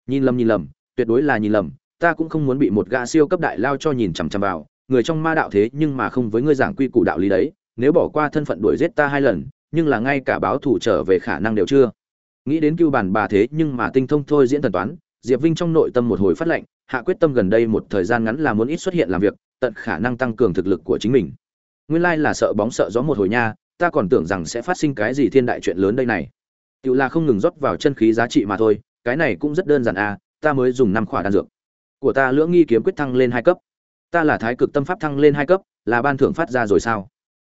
Nhìn lầm nhìn lầm, tuyệt đối là nhìn lầm, ta cũng không muốn bị một gã siêu cấp đại lao cho nhìn chằm chằm vào, người trong ma đạo thế nhưng mà không với ngươi giảng quy củ đạo lý đấy, nếu bỏ qua thân phận đuổi giết ta hai lần nhưng là ngay cả báo thủ trở về khả năng đều chưa. Nghĩ đến cưu bản bà thế nhưng mà tinh thông thôi diễn thần toán, diệp vinh trong nội tâm một hồi phát lệnh, hạ quyết tâm gần đây một thời gian ngắn là muốn ít xuất hiện làm việc, tận khả năng tăng cường thực lực của chính mình. Nguyên lai là sợ bóng sợ gió một hồi nha, ta còn tưởng rằng sẽ phát sinh cái gì thiên đại chuyện lớn đây này. Tự là không ngừng rót vào chân khí giá trị mà thôi, cái này cũng rất đơn giản à ta mới dùng năm khỏa đan dược. Của ta lưỡng nghi kiếm quyết thăng lên hai cấp. Ta là thái cực tâm pháp thăng lên hai cấp, là ban thưởng phát ra rồi sao?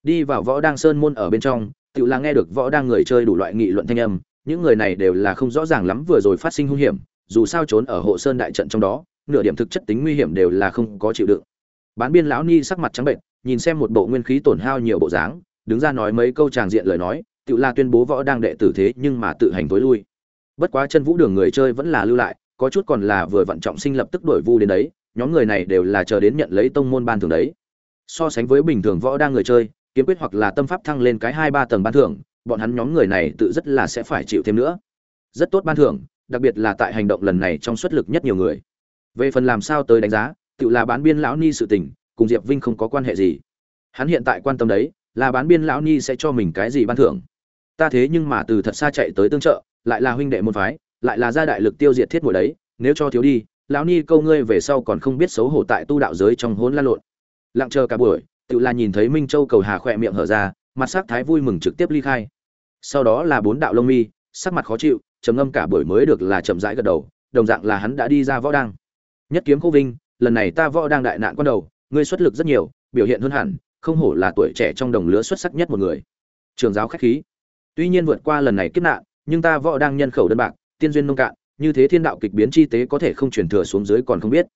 Đi vào võ đang sơn môn ở bên trong tự là nghe được võ đang người chơi đủ loại nghị luận thanh âm, những người này đều là không rõ ràng lắm vừa rồi phát sinh hung hiểm, dù sao trốn ở hộ sơn đại trận trong đó, nửa điểm thực chất tính nguy hiểm đều là không có chịu đựng. Bán biên lão ni sắc mặt trắng bệnh nhìn xem một bộ nguyên khí tổn hao nhiều bộ dáng, đứng ra nói mấy câu tràng diện lời nói tự là tuyên bố võ đang đệ tử thế nhưng mà tự hành tối lui. Bất quá chân vũ đường người chơi vẫn là lưu lại, có chút còn là vừa vận trọng sinh lập tức đổi vu đến đấy, nhóm người này đều là chờ đến nhận lấy tông môn ban thường đấy. So sánh với bình thường võ đang người chơi kiếm quyết hoặc là tâm pháp thăng lên cái hai ba tầng ban thưởng, bọn hắn nhóm người này tự rất là sẽ phải chịu thêm nữa. Rất tốt ban thưởng, đặc biệt là tại hành động lần này trong xuất lực nhất nhiều người. Về phần làm sao tới đánh giá, tự là bán biên lão ni sự tình, cùng diệp vinh không có quan hệ gì. Hắn hiện tại quan tâm đấy, là bán biên lão ni sẽ cho mình cái gì ban thưởng. Ta thế nhưng mà từ thật xa chạy tới tương trợ, lại là huynh đệ môn phái, lại là gia đại lực tiêu diệt thiết mùi đấy, nếu cho thiếu đi, lão ni câu ngươi về sau còn không biết xấu hổ tại tu đạo giới trong hỗn lan lộn. Lặng chờ cả buổi tự là nhìn thấy minh châu cầu hà khỏe miệng hở ra, mặt sắc thái vui mừng trực tiếp ly khai. Sau đó là bốn đạo lông mi, sắc mặt khó chịu, trầm ngâm cả buổi mới được là chậm rãi gật đầu, đồng dạng là hắn đã đi ra võ đang. nhất kiếm cô vinh, lần này ta võ đang đại nạn quan đầu, ngươi xuất lực rất nhiều, biểu hiện hơn hẳn, không hổ là tuổi trẻ trong đồng lứa xuất sắc nhất một người. Trường giáo khách khí. Tuy nhiên vượt qua lần này kiếp nạn, nhưng ta võ đang nhân khẩu đơn bạc, tiên duyên nông cạn, như thế thiên đạo kịch biến chi tế có thể không chuyển thừa xuống dưới còn không biết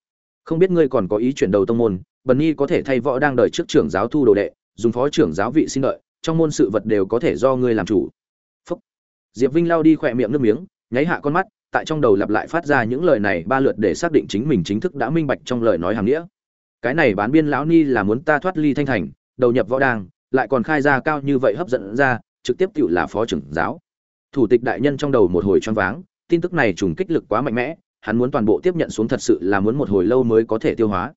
không biết ngươi còn có ý chuyển đầu tông môn, bần nhi có thể thay võ đang đợi trước trưởng giáo thu đồ đệ, dùng phó trưởng giáo vị xin đợi, trong môn sự vật đều có thể do ngươi làm chủ. Phúc. diệp vinh lao đi khỏe miệng nước miếng, nháy hạ con mắt, tại trong đầu lặp lại phát ra những lời này ba lượt để xác định chính mình chính thức đã minh bạch trong lời nói hàng nghĩa. Cái này bán biên lão ni là muốn ta thoát ly thanh thành, đầu nhập võ đang, lại còn khai ra cao như vậy hấp dẫn ra, trực tiếp cựu là phó trưởng giáo. Thủ tịch đại nhân trong đầu một hồi choáng váng, tin tức này trùng kích lực quá mạnh mẽ hắn muốn toàn bộ tiếp nhận xuống thật sự là muốn một hồi lâu mới có thể tiêu hóa.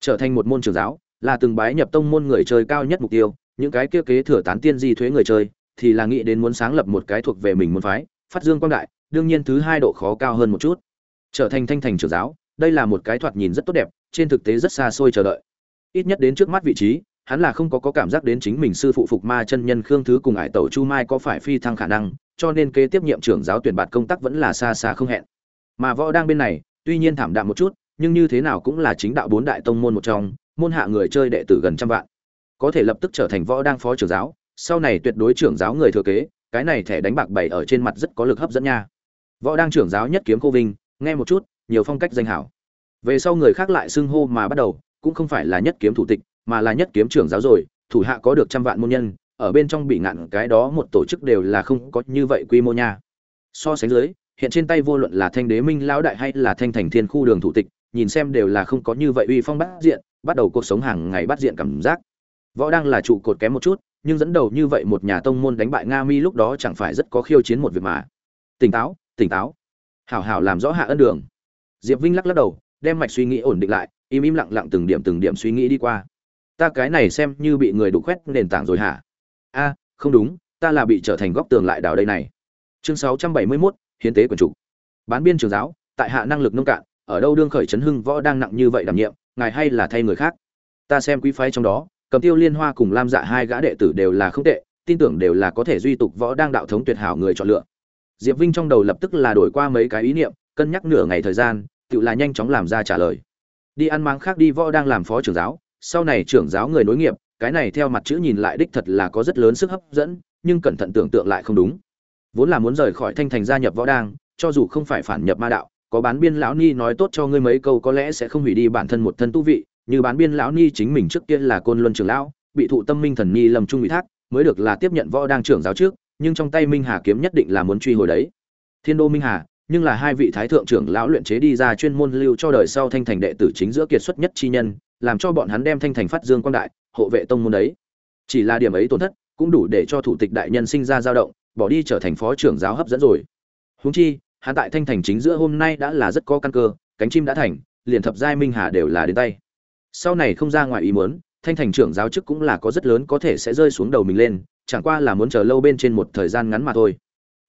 Trở thành một môn trường giáo là từng bái nhập tông môn người chơi cao nhất mục tiêu những cái kia kế thừa tán tiên di thuế người chơi thì là nghĩ đến muốn sáng lập một cái thuộc về mình môn phái phát dương quang đại đương nhiên thứ hai độ khó cao hơn một chút. Trở thành thanh thành trưởng giáo đây là một cái thoạt nhìn rất tốt đẹp trên thực tế rất xa xôi chờ đợi. Ít nhất đến trước mắt vị trí hắn là không có, có cảm giác đến chính mình sư phụ phục ma chân nhân khương thứ cùng ải tẩu chu mai có phải phi thăng khả năng cho nên kế tiếp nhiệm trưởng giáo tuyển bạt công tác vẫn là xa xa không hẹn mà võ đang bên này, tuy nhiên thảm đạm một chút, nhưng như thế nào cũng là chính đạo bốn đại tông môn một trong, môn hạ người chơi đệ tử gần trăm vạn. Có thể lập tức trở thành võ đang phó trưởng giáo, sau này tuyệt đối trưởng giáo người thừa kế, cái này thẻ đánh bạc bày ở trên mặt rất có lực hấp dẫn nha. Võ đang trưởng giáo nhất kiếm cô vinh, nghe một chút, nhiều phong cách danh hảo. Về sau người khác lại xưng hô mà bắt đầu, cũng không phải là nhất kiếm thủ tịch, mà là nhất kiếm trưởng giáo rồi, thủ hạ có được trăm vạn môn nhân, ở bên trong bị ngạn cái đó một tổ chức đều là không có như vậy quy mô nha. So sánh dưới hiện trên tay vô luận là thanh đế minh lão đại hay là thanh thành thiên khu đường thủ tịch nhìn xem đều là không có như vậy uy phong bắt diện bắt đầu cuộc sống hàng ngày bắt diện cảm giác. Võ đang là trụ cột kém một chút nhưng dẫn đầu như vậy một nhà tông môn đánh bại nga mi lúc đó chẳng phải rất có khiêu chiến một việc mà. Tỉnh táo tỉnh táo. Hảo hảo làm rõ hạ ân đường. Diệp vinh lắc lắc đầu đem mạch suy nghĩ ổn định lại im im lặng lặng từng điểm từng điểm suy nghĩ đi qua. Ta cái này xem như bị người đục khoét nền tảng rồi hả? A không đúng ta là bị trở thành góc tường lại đào đây này. Chương sáu trăm bảy mươi 671, hiến tế quần chủ. Bán biên trường giáo, tại hạ năng lực nông cạn, ở đâu đương khởi chấn hưng võ đang nặng như vậy đảm nhiệm, ngài hay là thay người khác? Ta xem quý phái trong đó, cầm tiêu liên hoa cùng lam dạ hai gã đệ tử đều là không tệ, tin tưởng đều là có thể duy tục võ đang đạo thống tuyệt hảo người chọn lựa. Diệp vinh trong đầu lập tức là đổi qua mấy cái ý niệm, cân nhắc nửa ngày thời gian, tự là nhanh chóng làm ra trả lời. Đi ăn mang khác đi võ đang làm phó trưởng giáo, sau này trưởng giáo người nối nghiệp, cái này theo mặt chữ nhìn lại đích thật là có rất lớn sức hấp dẫn, nhưng cẩn thận tưởng tượng lại không đúng vốn là muốn rời khỏi thanh thành gia nhập võ đang, cho dù không phải phản nhập ma đạo, có bán biên lão ni nói tốt cho ngươi mấy câu có lẽ sẽ không hủy đi bản thân một thân tu vị, như bán biên lão ni chính mình trước kia là côn luân trưởng lão, bị thụ tâm minh thần ni lầm trung ủy thác, mới được là tiếp nhận võ đang trưởng giáo trước, nhưng trong tay minh hà kiếm nhất định là muốn truy hồi đấy. Thiên đô minh hà, nhưng là hai vị thái thượng trưởng lão luyện chế đi ra chuyên môn lưu cho đời sau thanh thành đệ tử chính giữa kiệt xuất nhất chi nhân, làm cho bọn hắn đem thanh thành phát dương quang đại, hộ vệ tông môn đấy. Chỉ là điểm ấy tổn thất, cũng đủ để cho thủ tịch đại nhân sinh ra dao động bỏ đi trở thành phó trưởng giáo hấp dẫn rồi. Huống chi, hắn tại thanh thành chính giữa hôm nay đã là rất có căn cơ, cánh chim đã thành, liền thập giai minh hà đều là đến tay. Sau này không ra ngoài ý muốn, thanh thành trưởng giáo chức cũng là có rất lớn có thể sẽ rơi xuống đầu mình lên, chẳng qua là muốn chờ lâu bên trên một thời gian ngắn mà thôi.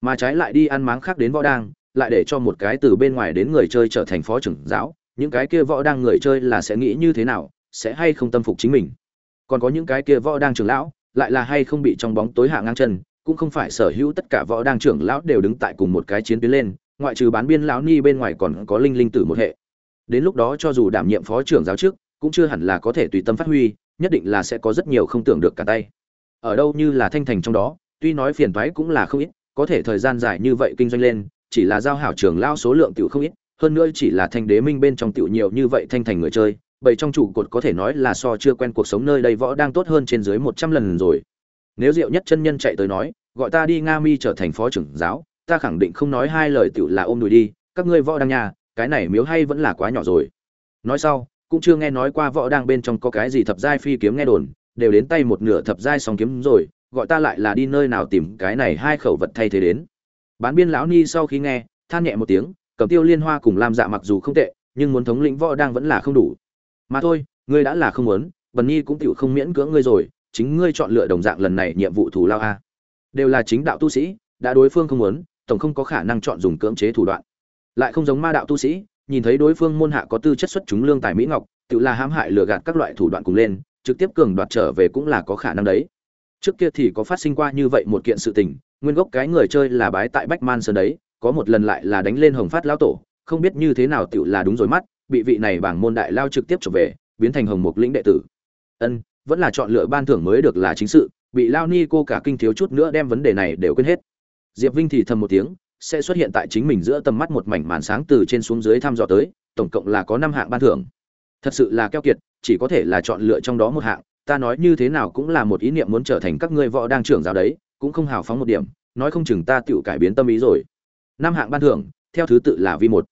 Mà trái lại đi ăn máng khác đến võ đang lại để cho một cái từ bên ngoài đến người chơi trở thành phó trưởng giáo, những cái kia võ đang người chơi là sẽ nghĩ như thế nào, sẽ hay không tâm phục chính mình. Còn có những cái kia võ đang trưởng lão, lại là hay không bị trong bóng tối hạ ngang chân cũng không phải sở hữu tất cả võ đang trưởng lão đều đứng tại cùng một cái chiến tuyến lên, ngoại trừ bán biên lão ni bên ngoài còn có linh linh tử một hệ. Đến lúc đó cho dù đảm nhiệm phó trưởng giáo chức cũng chưa hẳn là có thể tùy tâm phát huy, nhất định là sẽ có rất nhiều không tưởng được cả tay. Ở đâu như là thanh thành trong đó, tuy nói phiền toái cũng là không ít, có thể thời gian dài như vậy kinh doanh lên, chỉ là giao hảo trưởng lao số lượng tiểu không ít, hơn nữa chỉ là thanh đế minh bên trong tiểu nhiều như vậy thanh thành người chơi bảy trong chủ cột có thể nói là so chưa quen cuộc sống nơi đây võ đang tốt hơn trên dưới một trăm lần rồi. Nếu diệu nhất chân nhân chạy tới nói gọi ta đi nga mi trở thành phó trưởng giáo, ta khẳng định không nói hai lời tiểu là ôm đùi đi, các ngươi võ đang nhà, cái này miếu hay vẫn là quá nhỏ rồi. Nói sau, cũng chưa nghe nói qua võ đang bên trong có cái gì thập giai phi kiếm nghe đồn, đều đến tay một nửa thập giai song kiếm rồi, gọi ta lại là đi nơi nào tìm cái này hai khẩu vật thay thế đến. Bán biên lão ni sau khi nghe, than nhẹ một tiếng, cầm tiêu liên hoa cùng lam dạ mặc dù không tệ, nhưng muốn thống lĩnh võ đang vẫn là không đủ. Mà thôi, ngươi đã là không muốn, bần nhi cũng tựu không miễn cưỡng ngươi rồi, chính ngươi chọn lựa đồng dạng lần này nhiệm vụ thủ lao a đều là chính đạo tu sĩ, đã đối phương không muốn, tổng không có khả năng chọn dùng cưỡng chế thủ đoạn. Lại không giống ma đạo tu sĩ, nhìn thấy đối phương môn hạ có tư chất xuất chúng lương tài mỹ ngọc, tự là hãm hại lừa gạt các loại thủ đoạn cùng lên, trực tiếp cường đoạt trở về cũng là có khả năng đấy. Trước kia thì có phát sinh qua như vậy một kiện sự tình, nguyên gốc cái người chơi là bái tại bách man sơn đấy, có một lần lại là đánh lên hồng phát lão tổ, không biết như thế nào tự là đúng rồi mắt, bị vị này bảng môn đại lao trực tiếp trở về, biến thành hồng mục lĩnh đệ tử. Ân, vẫn là chọn lựa ban thưởng mới được là chính sự bị lao ni cô cả kinh thiếu chút nữa đem vấn đề này đều quên hết. Diệp vinh thì thầm một tiếng, sẽ xuất hiện tại chính mình giữa tầm mắt một mảnh màn sáng từ trên xuống dưới thăm dò tới, tổng cộng là có năm hạng ban thưởng. Thật sự là keo kiệt, chỉ có thể là chọn lựa trong đó một hạng. Ta nói như thế nào cũng là một ý niệm muốn trở thành các ngươi võ đang trưởng giáo đấy, cũng không hào phóng một điểm, nói không chừng ta tự cải biến tâm ý rồi. Năm hạng ban thưởng, theo thứ tự là vi một.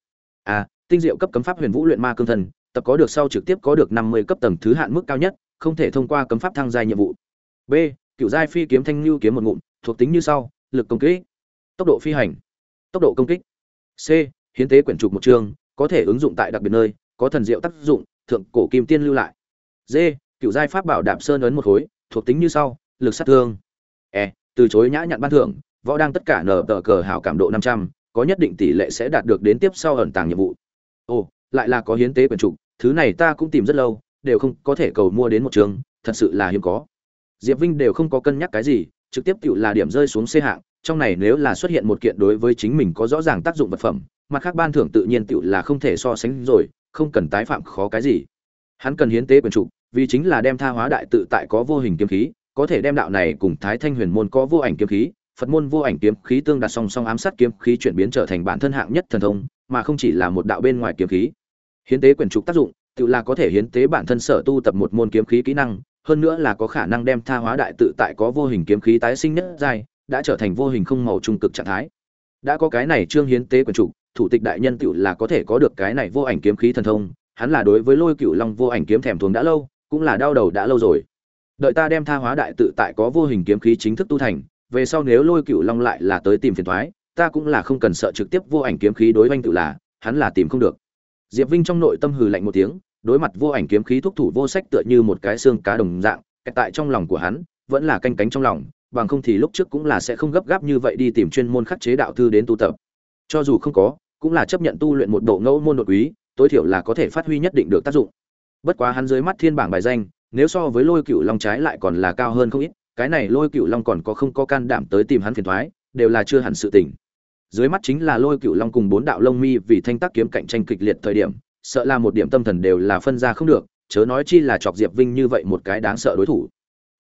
A tinh diệu cấp cấm pháp huyền vũ luyện ma cương thần, tập có được sau trực tiếp có được năm mươi cấp tầng thứ hạn mức cao nhất, không thể thông qua cấm pháp thăng gia nhiệm vụ. B cựu giai phi kiếm thanh lưu kiếm một ngụm, thuộc tính như sau, lực công kích, tốc độ phi hành, tốc độ công kích. C, hiến tế quyển trục một chương, có thể ứng dụng tại đặc biệt nơi, có thần diệu tác dụng, thượng cổ kim tiên lưu lại. D cựu giai pháp bảo đạp sơn ấn một khối, thuộc tính như sau, lực sát thương. E từ chối nhã nhặn ban thưởng, võ đang tất cả nở tờ cờ hảo cảm độ năm trăm, có nhất định tỷ lệ sẽ đạt được đến tiếp sau ẩn tàng nhiệm vụ. Ồ, lại là có hiến tế quyển trục, thứ này ta cũng tìm rất lâu, đều không có thể cầu mua đến một trường thật sự là hiếm có diệp vinh đều không có cân nhắc cái gì, trực tiếp tự là điểm rơi xuống c hạng, trong này nếu là xuất hiện một kiện đối với chính mình có rõ ràng tác dụng vật phẩm, mặt khác ban thưởng tự nhiên tự là không thể so sánh rồi, không cần tái phạm khó cái gì. Hắn cần hiến tế quyền trục, vì chính là đem tha hóa đại tự tại có vô hình kiếm khí, có thể đem đạo này cùng thái thanh huyền môn có vô ảnh kiếm khí, phật môn vô ảnh kiếm khí tương đặt song song ám sát kiếm khí chuyển biến trở thành bản thân hạng nhất thần thông, mà không chỉ là một đạo bên ngoài kiếm khí. Hiến tế quyền trục tác dụng tự là có thể hiến tế bản thân sở tu tập một môn kiếm khí kỹ năng hơn nữa là có khả năng đem tha hóa đại tự tại có vô hình kiếm khí tái sinh nhất giai, đã trở thành vô hình không màu trung cực trạng thái. Đã có cái này trương hiến tế quyền chủ, thủ tịch đại nhân tự là có thể có được cái này vô ảnh kiếm khí thần thông, hắn là đối với lôi cửu long vô ảnh kiếm thèm thuồng đã lâu, cũng là đau đầu đã lâu rồi. Đợi ta đem tha hóa đại tự tại có vô hình kiếm khí chính thức tu thành, về sau nếu lôi cửu long lại là tới tìm phiền thoái, ta cũng là không cần sợ trực tiếp vô ảnh kiếm khí đối oanh tự là, hắn là tìm không được. Diệp vinh trong nội tâm hừ lạnh một tiếng đối mặt vô ảnh kiếm khí thúc thủ vô sách tựa như một cái xương cá đồng dạng tại trong lòng của hắn, vẫn là canh cánh trong lòng, bằng không thì lúc trước cũng là sẽ không gấp gáp như vậy đi tìm chuyên môn khắc chế đạo thư đến tu tập. Cho dù không có, cũng là chấp nhận tu luyện một bộ ngẫu môn đột quý, tối thiểu là có thể phát huy nhất định được tác dụng. Bất quá hắn dưới mắt thiên bảng bài danh, nếu so với lôi cựu long trái lại còn là cao hơn không ít, cái này lôi cựu long còn có không có can đảm tới tìm hắn phiền thoái, đều là chưa hẳn sự tình. Dưới mắt chính là lôi cựu long cùng bốn đạo lông mi vì thanh tác kiếm cạnh tranh kịch liệt thời điểm sợ là một điểm tâm thần đều là phân ra không được, chớ nói chi là chọc diệp vinh như vậy một cái đáng sợ đối thủ.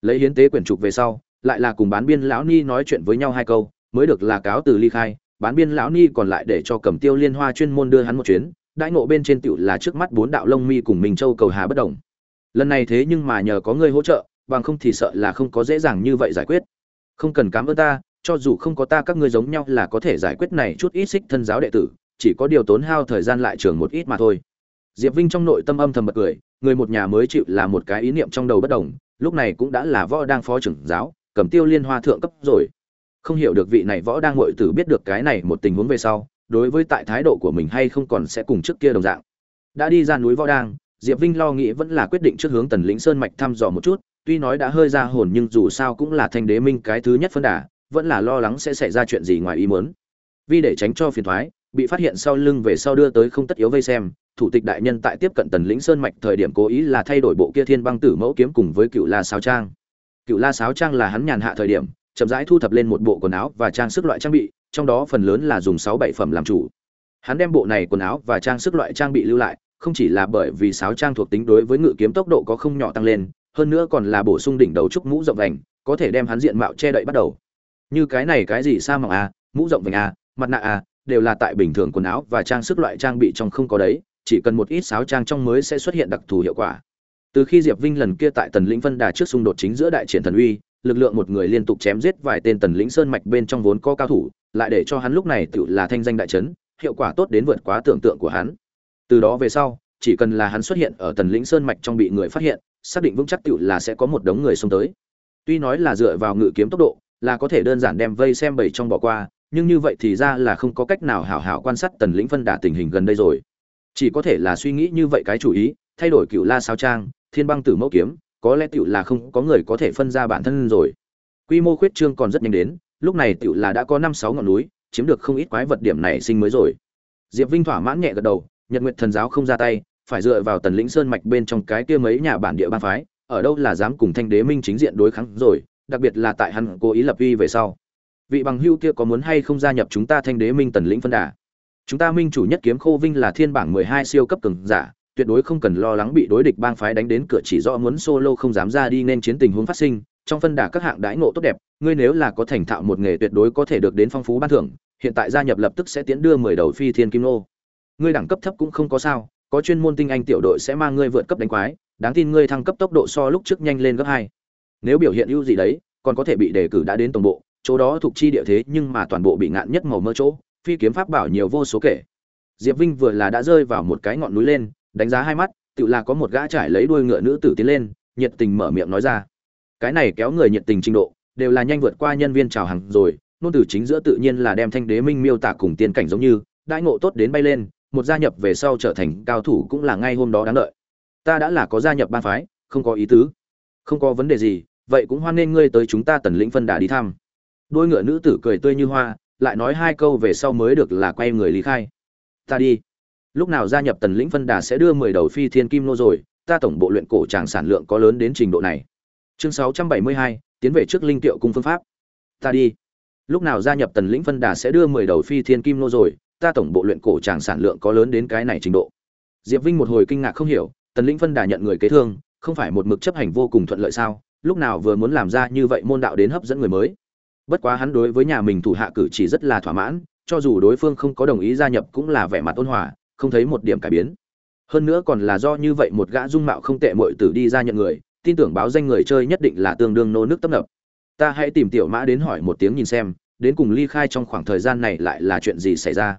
Lấy hiến tế quyển trục về sau, lại là cùng bán biên lão ni nói chuyện với nhau hai câu, mới được là cáo từ ly khai, bán biên lão ni còn lại để cho cẩm tiêu liên hoa chuyên môn đưa hắn một chuyến đãi ngộ bên trên tiểu là trước mắt bốn đạo lông mi cùng mình châu cầu hà bất đồng lần này thế nhưng mà nhờ có ngươi hỗ trợ, bằng không thì sợ là không có dễ dàng như vậy giải quyết. Không cần cảm ơn ta, cho dù không có ta các ngươi giống nhau là có thể giải quyết này chút ít xích thân giáo đệ tử, chỉ có điều tốn hao thời gian lại trường một ít mà thôi diệp vinh trong nội tâm âm thầm bật cười người một nhà mới chịu là một cái ý niệm trong đầu bất đồng lúc này cũng đã là võ đang phó trưởng giáo cầm tiêu liên hoa thượng cấp rồi. Không hiểu được vị này võ đang muội tử biết được cái này một tình huống về sau đối với tại thái độ của mình hay không còn sẽ cùng trước kia đồng dạng. Đã đi ra núi võ đang diệp vinh lo nghĩ vẫn là quyết định trước hướng tần lĩnh sơn mạch thăm dò một chút tuy nói đã hơi ra hồn nhưng dù sao cũng là thanh đế minh cái thứ nhất phân đà vẫn là lo lắng sẽ xảy ra chuyện gì ngoài ý muốn. Vì để tránh cho phiền toái, bị phát hiện sau lưng về sau đưa tới không tất yếu vây xem, thủ tịch đại nhân tại tiếp cận tần lĩnh sơn mạch thời điểm cố ý là thay đổi bộ kia thiên băng tử mẫu kiếm cùng với cựu la sáo trang. Cựu la sáo trang là hắn nhàn hạ thời điểm, chậm rãi thu thập lên một bộ quần áo và trang sức loại trang bị, trong đó phần lớn là dùng sáu bảy phẩm làm chủ. Hắn đem bộ này quần áo và trang sức loại trang bị lưu lại, không chỉ là bởi vì sáo trang thuộc tính đối với ngự kiếm tốc độ có không nhỏ tăng lên, hơn nữa còn là bổ sung đỉnh đầu trúc mũ rộng vành, có thể đem hắn diện mạo che đậy bắt đầu. Như cái này cái gì sa mỏng a mũ rộng vành a mặt nạ a đều là tại bình thường quần áo và trang sức loại trang bị trong không có đấy, chỉ cần một ít sáo trang trong mới sẽ xuất hiện đặc thù hiệu quả. Từ khi diệp vinh lần kia tại tần lĩnh phân đà trước xung đột chính giữa đại triển thần uy, lực lượng một người liên tục chém giết vài tên tần lĩnh sơn mạch bên trong vốn có cao thủ, lại để cho hắn lúc này tự là thanh danh đại trấn hiệu quả tốt đến vượt quá tưởng tượng của hắn. Từ đó về sau, chỉ cần là hắn xuất hiện ở tần lĩnh sơn mạch trong bị người phát hiện, xác định vững chắc tự là sẽ có một đống người xông tới. Tuy nói là dựa vào ngự kiếm tốc độ, là có thể đơn giản đem vây xem bảy trong bỏ qua nhưng như vậy thì ra là không có cách nào hảo hảo quan sát tần lĩnh phân đả tình hình gần đây rồi. Chỉ có thể là suy nghĩ như vậy cái chủ ý, thay đổi cựu la sao trang, thiên băng tử mẫu kiếm, có lẽ tiểu là không có người có thể phân ra bản thân rồi. Quy mô khuyết trương còn rất nhanh đến, lúc này tiểu là đã có năm sáu ngọn núi, chiếm được không ít quái vật điểm này sinh mới rồi. Diệp vinh thỏa mãn nhẹ gật đầu, nhật nguyện thần giáo không ra tay, phải dựa vào tần lĩnh sơn mạch bên trong cái kia mấy nhà bản địa ban phái, ở đâu là dám cùng thanh đế minh chính diện đối kháng rồi, đặc biệt là tại hắn cố ý lập uy về sau vị bằng hưu kia có muốn hay không gia nhập chúng ta thanh đế minh tần lĩnh phân đà? Chúng ta minh chủ nhất kiếm khô vinh là thiên bảng mười hai siêu cấp cường giả, tuyệt đối không cần lo lắng bị đối địch bang phái đánh đến cửa chỉ do muốn solo không dám ra đi nên chiến tình huống phát sinh. Trong phân đà các hạng đãi ngộ tốt đẹp, ngươi nếu là có thành thạo một nghề tuyệt đối có thể được đến phong phú ban thưởng, hiện tại gia nhập lập tức sẽ tiến đưa mười đầu phi thiên kim nô. Ngươi đẳng cấp thấp cũng không có sao, có chuyên môn tinh anh tiểu đội sẽ mang ngươi vượt cấp đánh quái, đáng tin ngươi thăng cấp tốc độ so lúc trước nhanh lên gấp hai. Nếu biểu hiện ưu gì đấy, còn có thể bị đề cử đã đến tổng bộ chỗ đó thuộc chi địa thế nhưng mà toàn bộ bị ngạn nhất màu mơ chỗ, phi kiếm pháp bảo nhiều vô số kể. Diệp vinh vừa là đã rơi vào một cái ngọn núi lên, đánh giá hai mắt, tự là có một gã trải lấy đuôi ngựa nữ tử tiến lên, nhiệt tình mở miệng nói ra. Cái này kéo người nhiệt tình trình độ, đều là nhanh vượt qua nhân viên chào hàng rồi, nôn từ chính giữa tự nhiên là đem thanh đế minh miêu tả cùng tiên cảnh giống như, đại ngộ tốt đến bay lên, một gia nhập về sau trở thành cao thủ cũng là ngay hôm đó đáng lợi ta đã là có gia nhập ban phái, không có ý tứ. Không có vấn đề gì, vậy cũng hoan nghênh ngươi tới chúng ta tần lĩnh phân đà đi thăm đôi ngựa nữ tử cười tươi như hoa, lại nói hai câu về sau mới được là quay người lý khai. Ta đi. Lúc nào gia nhập tần lĩnh phân đà sẽ đưa mười đầu phi thiên kim nô rồi, ta tổng bộ luyện cổ tràng sản lượng có lớn đến trình độ này. Chương sáu trăm bảy mươi hai, tiến về trước linh tiệu cung phương pháp. Ta đi. Lúc nào gia nhập tần lĩnh phân đà sẽ đưa mười đầu phi thiên kim nô rồi, ta tổng bộ luyện cổ tràng sản lượng có lớn đến cái này trình độ. Diệp vinh một hồi kinh ngạc không hiểu, tần lĩnh phân đà nhận người kế thương, không phải một mực chấp hành vô cùng thuận lợi sao? Lúc nào vừa muốn làm ra như vậy môn đạo đến hấp dẫn người mới? Bất quá hắn đối với nhà mình thủ hạ cử chỉ rất là thỏa mãn, cho dù đối phương không có đồng ý gia nhập cũng là vẻ mặt ôn hòa, không thấy một điểm cải biến. Hơn nữa còn là do như vậy một gã dung mạo không tệ muội tử đi ra nhận người, tin tưởng báo danh người chơi nhất định là tương đương nô nước tấp nập. Ta hãy tìm tiểu mã đến hỏi một tiếng nhìn xem, đến cùng ly khai trong khoảng thời gian này lại là chuyện gì xảy ra.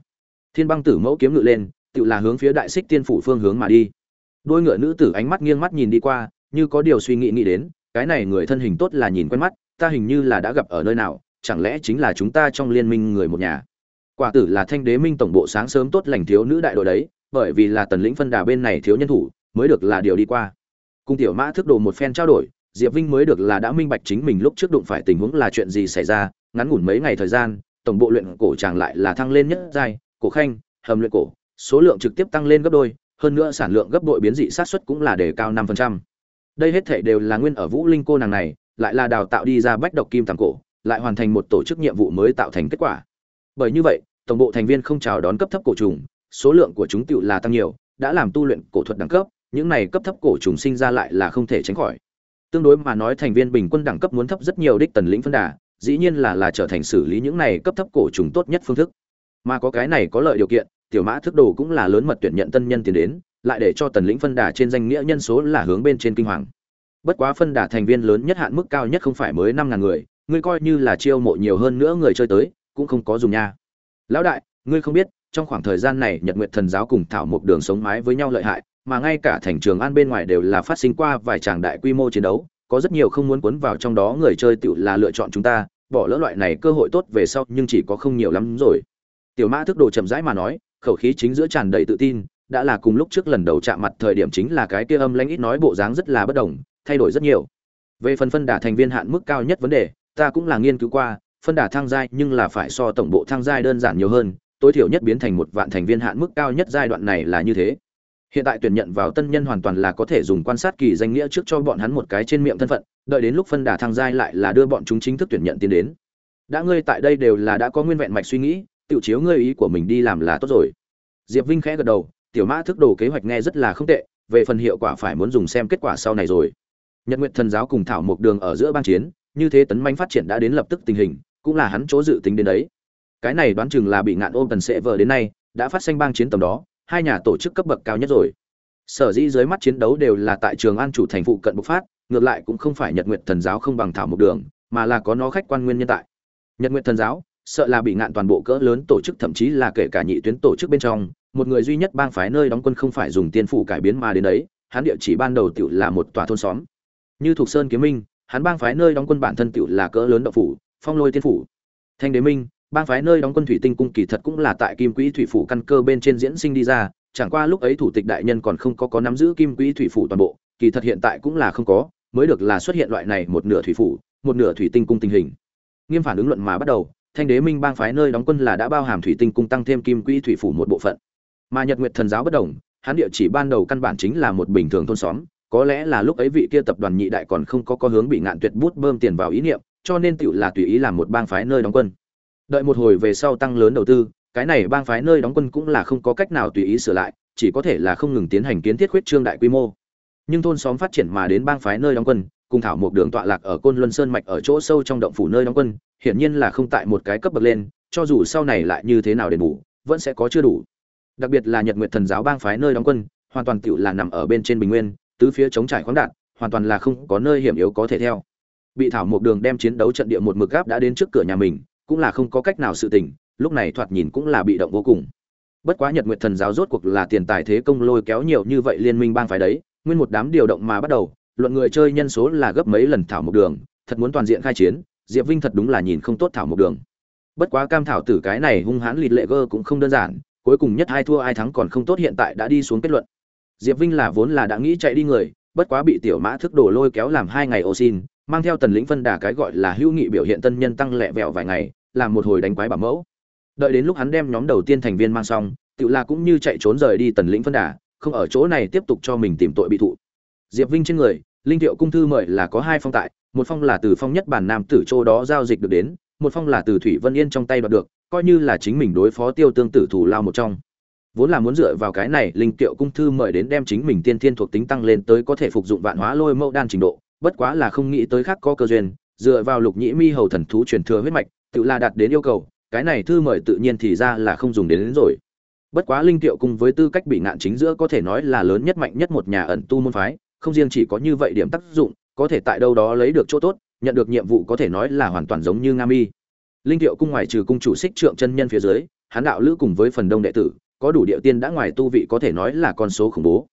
Thiên băng tử mẫu kiếm ngự lên, tự là hướng phía đại xích tiên phủ phương hướng mà đi. Đôi ngựa nữ tử ánh mắt nghiêng mắt nhìn đi qua, như có điều suy nghĩ nghĩ đến, cái này người thân hình tốt là nhìn quen mắt ta hình như là đã gặp ở nơi nào, chẳng lẽ chính là chúng ta trong liên minh người một nhà? Quả tử là thanh đế minh tổng bộ sáng sớm tốt lành thiếu nữ đại đội đấy, bởi vì là tần lĩnh phân đà bên này thiếu nhân thủ, mới được là điều đi qua. Cung tiểu mã thức đồ một phen trao đổi, diệp vinh mới được là đã minh bạch chính mình lúc trước đụng phải tình huống là chuyện gì xảy ra, ngắn ngủn mấy ngày thời gian, tổng bộ luyện cổ chàng lại là thăng lên nhất giai, cổ khanh, hầm luyện cổ, số lượng trực tiếp tăng lên gấp đôi, hơn nữa sản lượng gấp bội biến dị sát xuất cũng là đề cao năm phần trăm. Đây hết thể đều là nguyên ở vũ linh cô nàng này lại là đào tạo đi ra bách độc kim tàng cổ, lại hoàn thành một tổ chức nhiệm vụ mới tạo thành kết quả. Bởi như vậy, tổng bộ thành viên không chào đón cấp thấp cổ trùng, số lượng của chúng tựu là tăng nhiều, đã làm tu luyện cổ thuật đẳng cấp, những này cấp thấp cổ trùng sinh ra lại là không thể tránh khỏi. Tương đối mà nói thành viên bình quân đẳng cấp muốn thấp rất nhiều đích tần lĩnh phân đà, dĩ nhiên là là trở thành xử lý những này cấp thấp cổ trùng tốt nhất phương thức. Mà có cái này có lợi điều kiện, tiểu mã thức đồ cũng là lớn mật tuyển nhận tân nhân tiến đến, lại để cho tần lĩnh phân đà trên danh nghĩa nhân số là hướng bên trên kinh hoàng bất quá phân đà thành viên lớn nhất hạn mức cao nhất không phải mới năm ngàn người, ngươi coi như là chiêu mộ nhiều hơn nữa người chơi tới, cũng không có dùng nha. Lão đại, ngươi không biết, trong khoảng thời gian này nhật nguyệt thần giáo cùng thảo một đường sống mái với nhau lợi hại, mà ngay cả thành trường an bên ngoài đều là phát sinh qua vài tràng đại quy mô chiến đấu, có rất nhiều không muốn cuốn vào trong đó người chơi tự là lựa chọn chúng ta, bỏ lỡ loại này cơ hội tốt về sau nhưng chỉ có không nhiều lắm rồi. Tiểu mã thức đồ chậm rãi mà nói, khẩu khí chính giữa tràn đầy tự tin, đã là cùng lúc trước lần đầu chạm mặt thời điểm chính là cái kia âm lãnh ít nói bộ dáng rất là bất đồng thay đổi rất nhiều. Về phần phân đà thành viên hạn mức cao nhất vấn đề, ta cũng là nghiên cứu qua, phân đà thăng giai nhưng là phải so tổng bộ thăng giai đơn giản nhiều hơn, tối thiểu nhất biến thành một vạn thành viên hạn mức cao nhất giai đoạn này là như thế. Hiện tại tuyển nhận vào tân nhân hoàn toàn là có thể dùng quan sát kỳ danh nghĩa trước cho bọn hắn một cái trên miệng thân phận, đợi đến lúc phân đà thăng giai lại là đưa bọn chúng chính thức tuyển nhận tiến đến. Đã ngươi tại đây đều là đã có nguyên vẹn mạch suy nghĩ tự chiếu ngươi ý của mình đi làm là tốt rồi. Diệp vinh khẽ gật đầu, tiểu mã thức đồ kế hoạch nghe rất là không tệ, về phần hiệu quả phải muốn dùng xem kết quả sau này rồi nhật Nguyệt thần giáo cùng thảo Mộc đường ở giữa bang chiến, như thế tấn manh phát triển đã đến lập tức tình hình, cũng là hắn chỗ dự tính đến đấy. Cái này đoán chừng là bị ngạn ôm tần sẽ vờ đến nay, đã phát sinh bang chiến tầm đó, hai nhà tổ chức cấp bậc cao nhất rồi. Sở dĩ dưới mắt chiến đấu đều là tại trường an chủ thành phụ cận bộc phát, ngược lại cũng không phải nhật Nguyệt thần giáo không bằng thảo Mộc đường, mà là có nó khách quan nguyên nhân tại. Nhật Nguyệt thần giáo, sợ là bị ngạn toàn bộ cỡ lớn tổ chức, thậm chí là kể cả nhị tuyến tổ chức bên trong, một người duy nhất bang phái nơi đóng quân không phải dùng tiên phủ cải biến mà đến đấy, hắn địa chỉ ban đầu tiểu là một tòa thôn xóm như thuộc sơn kiếm minh, hắn bang phái nơi đóng quân bản thân tựu là cỡ lớn đậu phủ, phong lôi tiên phủ. Thanh đế minh, bang phái nơi đóng quân thủy tinh cung kỳ thật cũng là tại kim quỹ thủy phủ căn cơ bên trên diễn sinh đi ra, chẳng qua lúc ấy thủ tịch đại nhân còn không có có nắm giữ kim quỹ thủy phủ toàn bộ, kỳ thật hiện tại cũng là không có, mới được là xuất hiện loại này một nửa thủy phủ, một nửa thủy tinh cung tình hình. Nghiêm phản ứng luận mà bắt đầu, thanh đế minh bang phái nơi đóng quân là đã bao hàm thủy tinh cung tăng thêm kim quỹ thủy phủ một bộ phận. Mà nhật nguyệt thần giáo bất đồng, hắn địa chỉ ban đầu căn bản chính là một bình thường thôn xóm có lẽ là lúc ấy vị kia tập đoàn nhị đại còn không có có hướng bị ngạn tuyệt bút bơm tiền vào ý niệm, cho nên tựu là tùy ý làm một bang phái nơi đóng quân. Đợi một hồi về sau tăng lớn đầu tư, cái này bang phái nơi đóng quân cũng là không có cách nào tùy ý sửa lại, chỉ có thể là không ngừng tiến hành kiến thiết khuyết trương đại quy mô. Nhưng thôn xóm phát triển mà đến bang phái nơi đóng quân, cùng thảo một đường tọa lạc ở côn luân sơn mạch ở chỗ sâu trong động phủ nơi đóng quân, hiển nhiên là không tại một cái cấp bậc lên, cho dù sau này lại như thế nào đền bù, vẫn sẽ có chưa đủ. Đặc biệt là nhật nguyệt thần giáo bang phái nơi đóng quân, hoàn toàn tựu là nằm ở bên trên bình nguyên tứ phía chống trải khoáng đạn, hoàn toàn là không có nơi hiểm yếu có thể theo. Bị thảo một đường đem chiến đấu trận địa một mực gáp đã đến trước cửa nhà mình, cũng là không có cách nào sự tình lúc này thoạt nhìn cũng là bị động vô cùng. Bất quá nhật nguyệt thần giáo rốt cuộc là tiền tài thế công lôi kéo nhiều như vậy liên minh bang phái đấy, nguyên một đám điều động mà bắt đầu, luận người chơi nhân số là gấp mấy lần thảo một đường, thật muốn toàn diện khai chiến, diệp vinh thật đúng là nhìn không tốt thảo một đường. Bất quá cam thảo tử cái này hung hãn lịt lệ gơ cũng không đơn giản, cuối cùng nhất ai thua ai thắng còn không tốt hiện tại đã đi xuống kết luận diệp vinh là vốn là đã nghĩ chạy đi người, bất quá bị tiểu mã thức đổ lôi kéo làm hai ngày ô xin, mang theo tần lĩnh phân đà cái gọi là hữu nghị biểu hiện tân nhân tăng lẹ vẹo vài ngày, làm một hồi đánh quái bảo mẫu. Đợi đến lúc hắn đem nhóm đầu tiên thành viên mang xong tự là cũng như chạy trốn rời đi tần lĩnh phân đà không ở chỗ này tiếp tục cho mình tìm tội bị thụ. Diệp vinh trên người, linh thiệu cung thư mời là có hai phong tại, một phong là từ phong nhất bản nam tử châu đó giao dịch được đến, một phong là từ thủy vân yên trong tay đoạt được, coi như là chính mình đối phó tiêu tương tử thủ lao một trong vốn là muốn dựa vào cái này linh kiệu cung thư mời đến đem chính mình tiên thiên thuộc tính tăng lên tới có thể phục dụng vạn hóa lôi mẫu đan trình độ bất quá là không nghĩ tới khác có cơ duyên dựa vào lục nhĩ mi hầu thần thú truyền thừa huyết mạch tự là đạt đến yêu cầu cái này thư mời tự nhiên thì ra là không dùng đến, đến rồi. Bất quá linh kiệu cung với tư cách bị ngạn chính giữa có thể nói là lớn nhất mạnh nhất một nhà ẩn tu môn phái không riêng chỉ có như vậy điểm tác dụng có thể tại đâu đó lấy được chỗ tốt nhận được nhiệm vụ có thể nói là hoàn toàn giống như nga mi. Linh kiệu cung ngoài trừ cung chủ xích trượng chân nhân phía dưới hán đạo lữ cùng với phần đông đệ tử có đủ địa tiên đã ngoài tu vị có thể nói là con số khủng bố.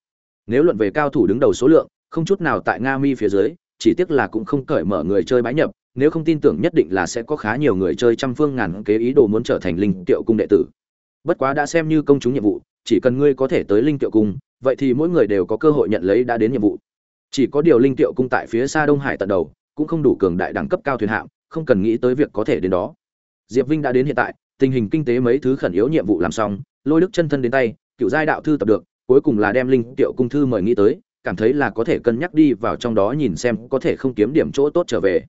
Nếu luận về cao thủ đứng đầu số lượng, không chút nào tại nga mi phía dưới, chỉ tiếc là cũng không cởi mở người chơi bái nhập, nếu không tin tưởng nhất định là sẽ có khá nhiều người chơi trăm phương ngàn kế ý đồ muốn trở thành linh tiệu cung đệ tử. Bất quá đã xem như công chúng nhiệm vụ, chỉ cần ngươi có thể tới linh tiệu cung, vậy thì mỗi người đều có cơ hội nhận lấy đã đến nhiệm vụ. Chỉ có điều linh tiệu cung tại phía xa đông hải tận đầu, cũng không đủ cường đại đẳng cấp cao thuyền hạng không cần nghĩ tới việc có thể đến đó. Diệp vinh đã đến hiện tại, tình hình kinh tế mấy thứ khẩn yếu nhiệm vụ làm xong lôi đức chân thân đến tay, cựu giai đạo thư tập được, cuối cùng là đem linh tiệu cung thư mời nghĩ tới, cảm thấy là có thể cân nhắc đi vào trong đó nhìn xem có thể không kiếm điểm chỗ tốt trở về.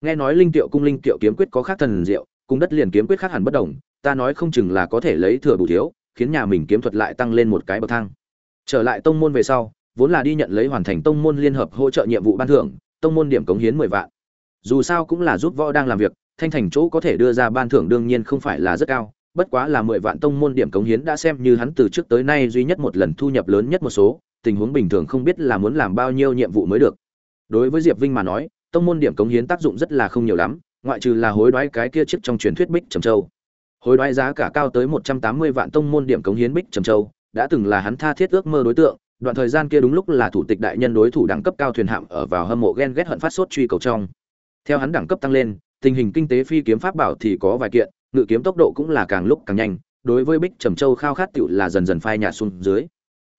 Nghe nói linh tiệu cung linh tiệu kiếm quyết có khác thần diệu cung đất liền kiếm quyết khác hẳn bất đồng, ta nói không chừng là có thể lấy thừa bù thiếu, khiến nhà mình kiếm thuật lại tăng lên một cái bậc thang. Trở lại tông môn về sau, vốn là đi nhận lấy hoàn thành tông môn liên hợp hỗ trợ nhiệm vụ ban thưởng, tông môn điểm cống hiến mười vạn. Dù sao cũng là giúp võ đang làm việc, thanh thành chỗ có thể đưa ra ban thưởng đương nhiên không phải là rất cao bất quá là mười vạn tông môn điểm cống hiến đã xem như hắn từ trước tới nay duy nhất một lần thu nhập lớn nhất một số, tình huống bình thường không biết là muốn làm bao nhiêu nhiệm vụ mới được. Đối với diệp vinh mà nói, tông môn điểm cống hiến tác dụng rất là không nhiều lắm, ngoại trừ là hối đoái cái kia chiếc trong truyền thuyết bích trầm châu. Hối đoái giá cả cao tới một trăm tám mươi vạn tông môn điểm cống hiến bích trầm châu, đã từng là hắn tha thiết ước mơ đối tượng, đoạn thời gian kia đúng lúc là thủ tịch đại nhân đối thủ đẳng cấp cao thuyền hạm ở vào hâm mộ ghen ghét hận phát sốt truy cầu trong. Theo hắn đẳng cấp tăng lên, tình hình kinh tế phi kiếm pháp bảo thì có vài kiện ngự kiếm tốc độ cũng là càng lúc càng nhanh, đối với bích trầm châu khao khát tựu là dần dần phai nhạt xuống dưới.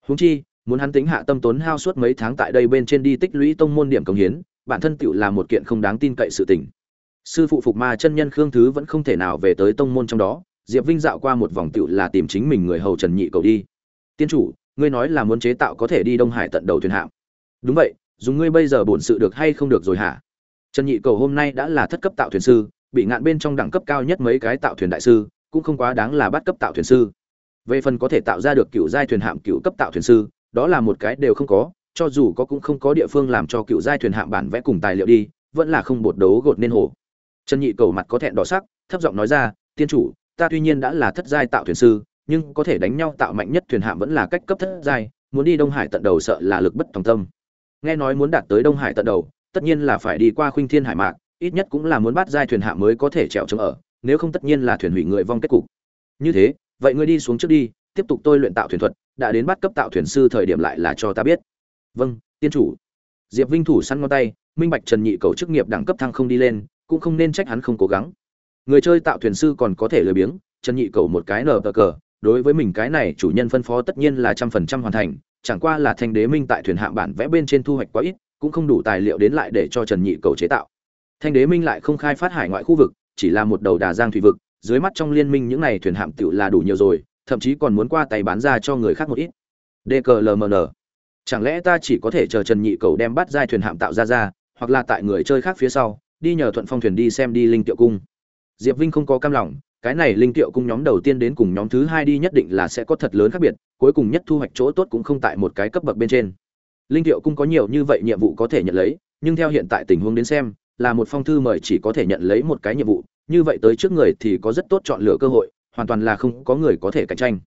Húng chi, muốn hắn tính hạ tâm tốn hao suốt mấy tháng tại đây bên trên đi tích lũy tông môn điểm công hiến, bản thân tựu là một kiện không đáng tin cậy sự tình. Sư phụ phục ma chân nhân khương thứ vẫn không thể nào về tới tông môn trong đó, diệp vinh dạo qua một vòng tựu là tìm chính mình người hầu trần nhị cầu đi. Tiên chủ, ngươi nói là muốn chế tạo có thể đi đông hải tận đầu thuyền hạm. Đúng vậy, dùng ngươi bây giờ bổn sự được hay không được rồi hả? Trần nhị cầu hôm nay đã là thất cấp tạo thuyền sư bị ngạn bên trong đẳng cấp cao nhất mấy cái tạo thuyền đại sư, cũng không quá đáng là bắt cấp tạo thuyền sư. Về phần có thể tạo ra được cựu giai thuyền hạm cựu cấp tạo thuyền sư, đó là một cái đều không có, cho dù có cũng không có địa phương làm cho cựu giai thuyền hạm bản vẽ cùng tài liệu đi, vẫn là không bột đấu gột nên hồ. Trần nhị cầu mặt có thẹn đỏ sắc, thấp giọng nói ra, tiên chủ, ta tuy nhiên đã là thất giai tạo thuyền sư, nhưng có thể đánh nhau tạo mạnh nhất thuyền hạm vẫn là cách cấp thất giai, muốn đi đông hải tận đầu sợ là lực bất tòng tâm. Nghe nói muốn đạt tới đông hải tận đầu, tất nhiên là phải đi qua khuynh thiên hải mạc ít nhất cũng là muốn bắt giai thuyền hạ mới có thể trèo chống ở, nếu không tất nhiên là thuyền hủy người vong kết cục. Như thế, vậy ngươi đi xuống trước đi, tiếp tục tôi luyện tạo thuyền thuật, đã đến bắt cấp tạo thuyền sư thời điểm lại là cho ta biết. Vâng tiên chủ. Diệp vinh thủ săn ngón tay, minh bạch trần nhị cầu chức nghiệp đẳng cấp thăng không đi lên, cũng không nên trách hắn không cố gắng. Người chơi tạo thuyền sư còn có thể lười biếng, trần nhị cầu một cái nở cờ, đối với mình cái này chủ nhân phân phó tất nhiên là trăm phần trăm hoàn thành, chẳng qua là thanh đế minh tại thuyền hạng bản vẽ bên trên thu hoạch quá ít, cũng không đủ tài liệu đến lại để cho trần nhị cầu chế tạo thanh đế minh lại không khai phát hải ngoại khu vực, chỉ là một đầu đà giang thủy vực, dưới mắt trong liên minh những này thuyền hạm tựu là đủ nhiều rồi, thậm chí còn muốn qua tay bán ra cho người khác một ít. Dklmn chẳng lẽ ta chỉ có thể chờ trần nhị cầu đem bắt giai thuyền hạm tạo ra ra, hoặc là tại người chơi khác phía sau, đi nhờ thuận phong thuyền đi xem đi linh tiệu cung? Diệp vinh không có cam lòng, cái này linh tiệu cung nhóm đầu tiên đến cùng nhóm thứ hai đi nhất định là sẽ có thật lớn khác biệt, cuối cùng nhất thu hoạch chỗ tốt cũng không tại một cái cấp bậc bên trên. Linh tiệu cung có nhiều như vậy nhiệm vụ có thể nhận lấy, nhưng theo hiện tại tình huống đến xem là một phong thư mời chỉ có thể nhận lấy một cái nhiệm vụ, như vậy tới trước người thì có rất tốt chọn lựa cơ hội, hoàn toàn là không có người có thể cạnh tranh.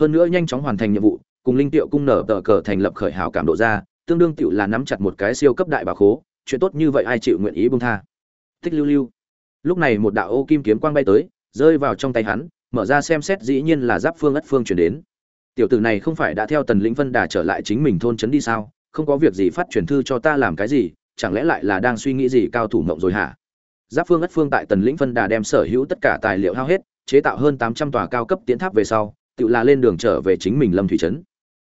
Hơn nữa nhanh chóng hoàn thành nhiệm vụ, cùng linh tiệu cung nở tờ cờ thành lập khởi hảo cảm độ ra, tương đương tiệu là nắm chặt một cái siêu cấp đại bà khố, chuyện tốt như vậy ai chịu nguyện ý bông tha. Thích lưu lưu. Lúc này một đạo ô kim kiếm quang bay tới, rơi vào trong tay hắn, mở ra xem xét dĩ nhiên là giáp phương ất phương chuyển đến. Tiểu tử này không phải đã theo tần lĩnh vân đà trở lại chính mình thôn trấn đi sao? Không có việc gì phát truyền thư cho ta làm cái gì chẳng lẽ lại là đang suy nghĩ gì cao thủ mộng rồi hả? Giáp phương ất phương tại tần lĩnh vân đà đem sở hữu tất cả tài liệu hao hết, chế tạo hơn tám trăm tòa cao cấp tiến tháp về sau, tự là lên đường trở về chính mình lâm thủy trấn.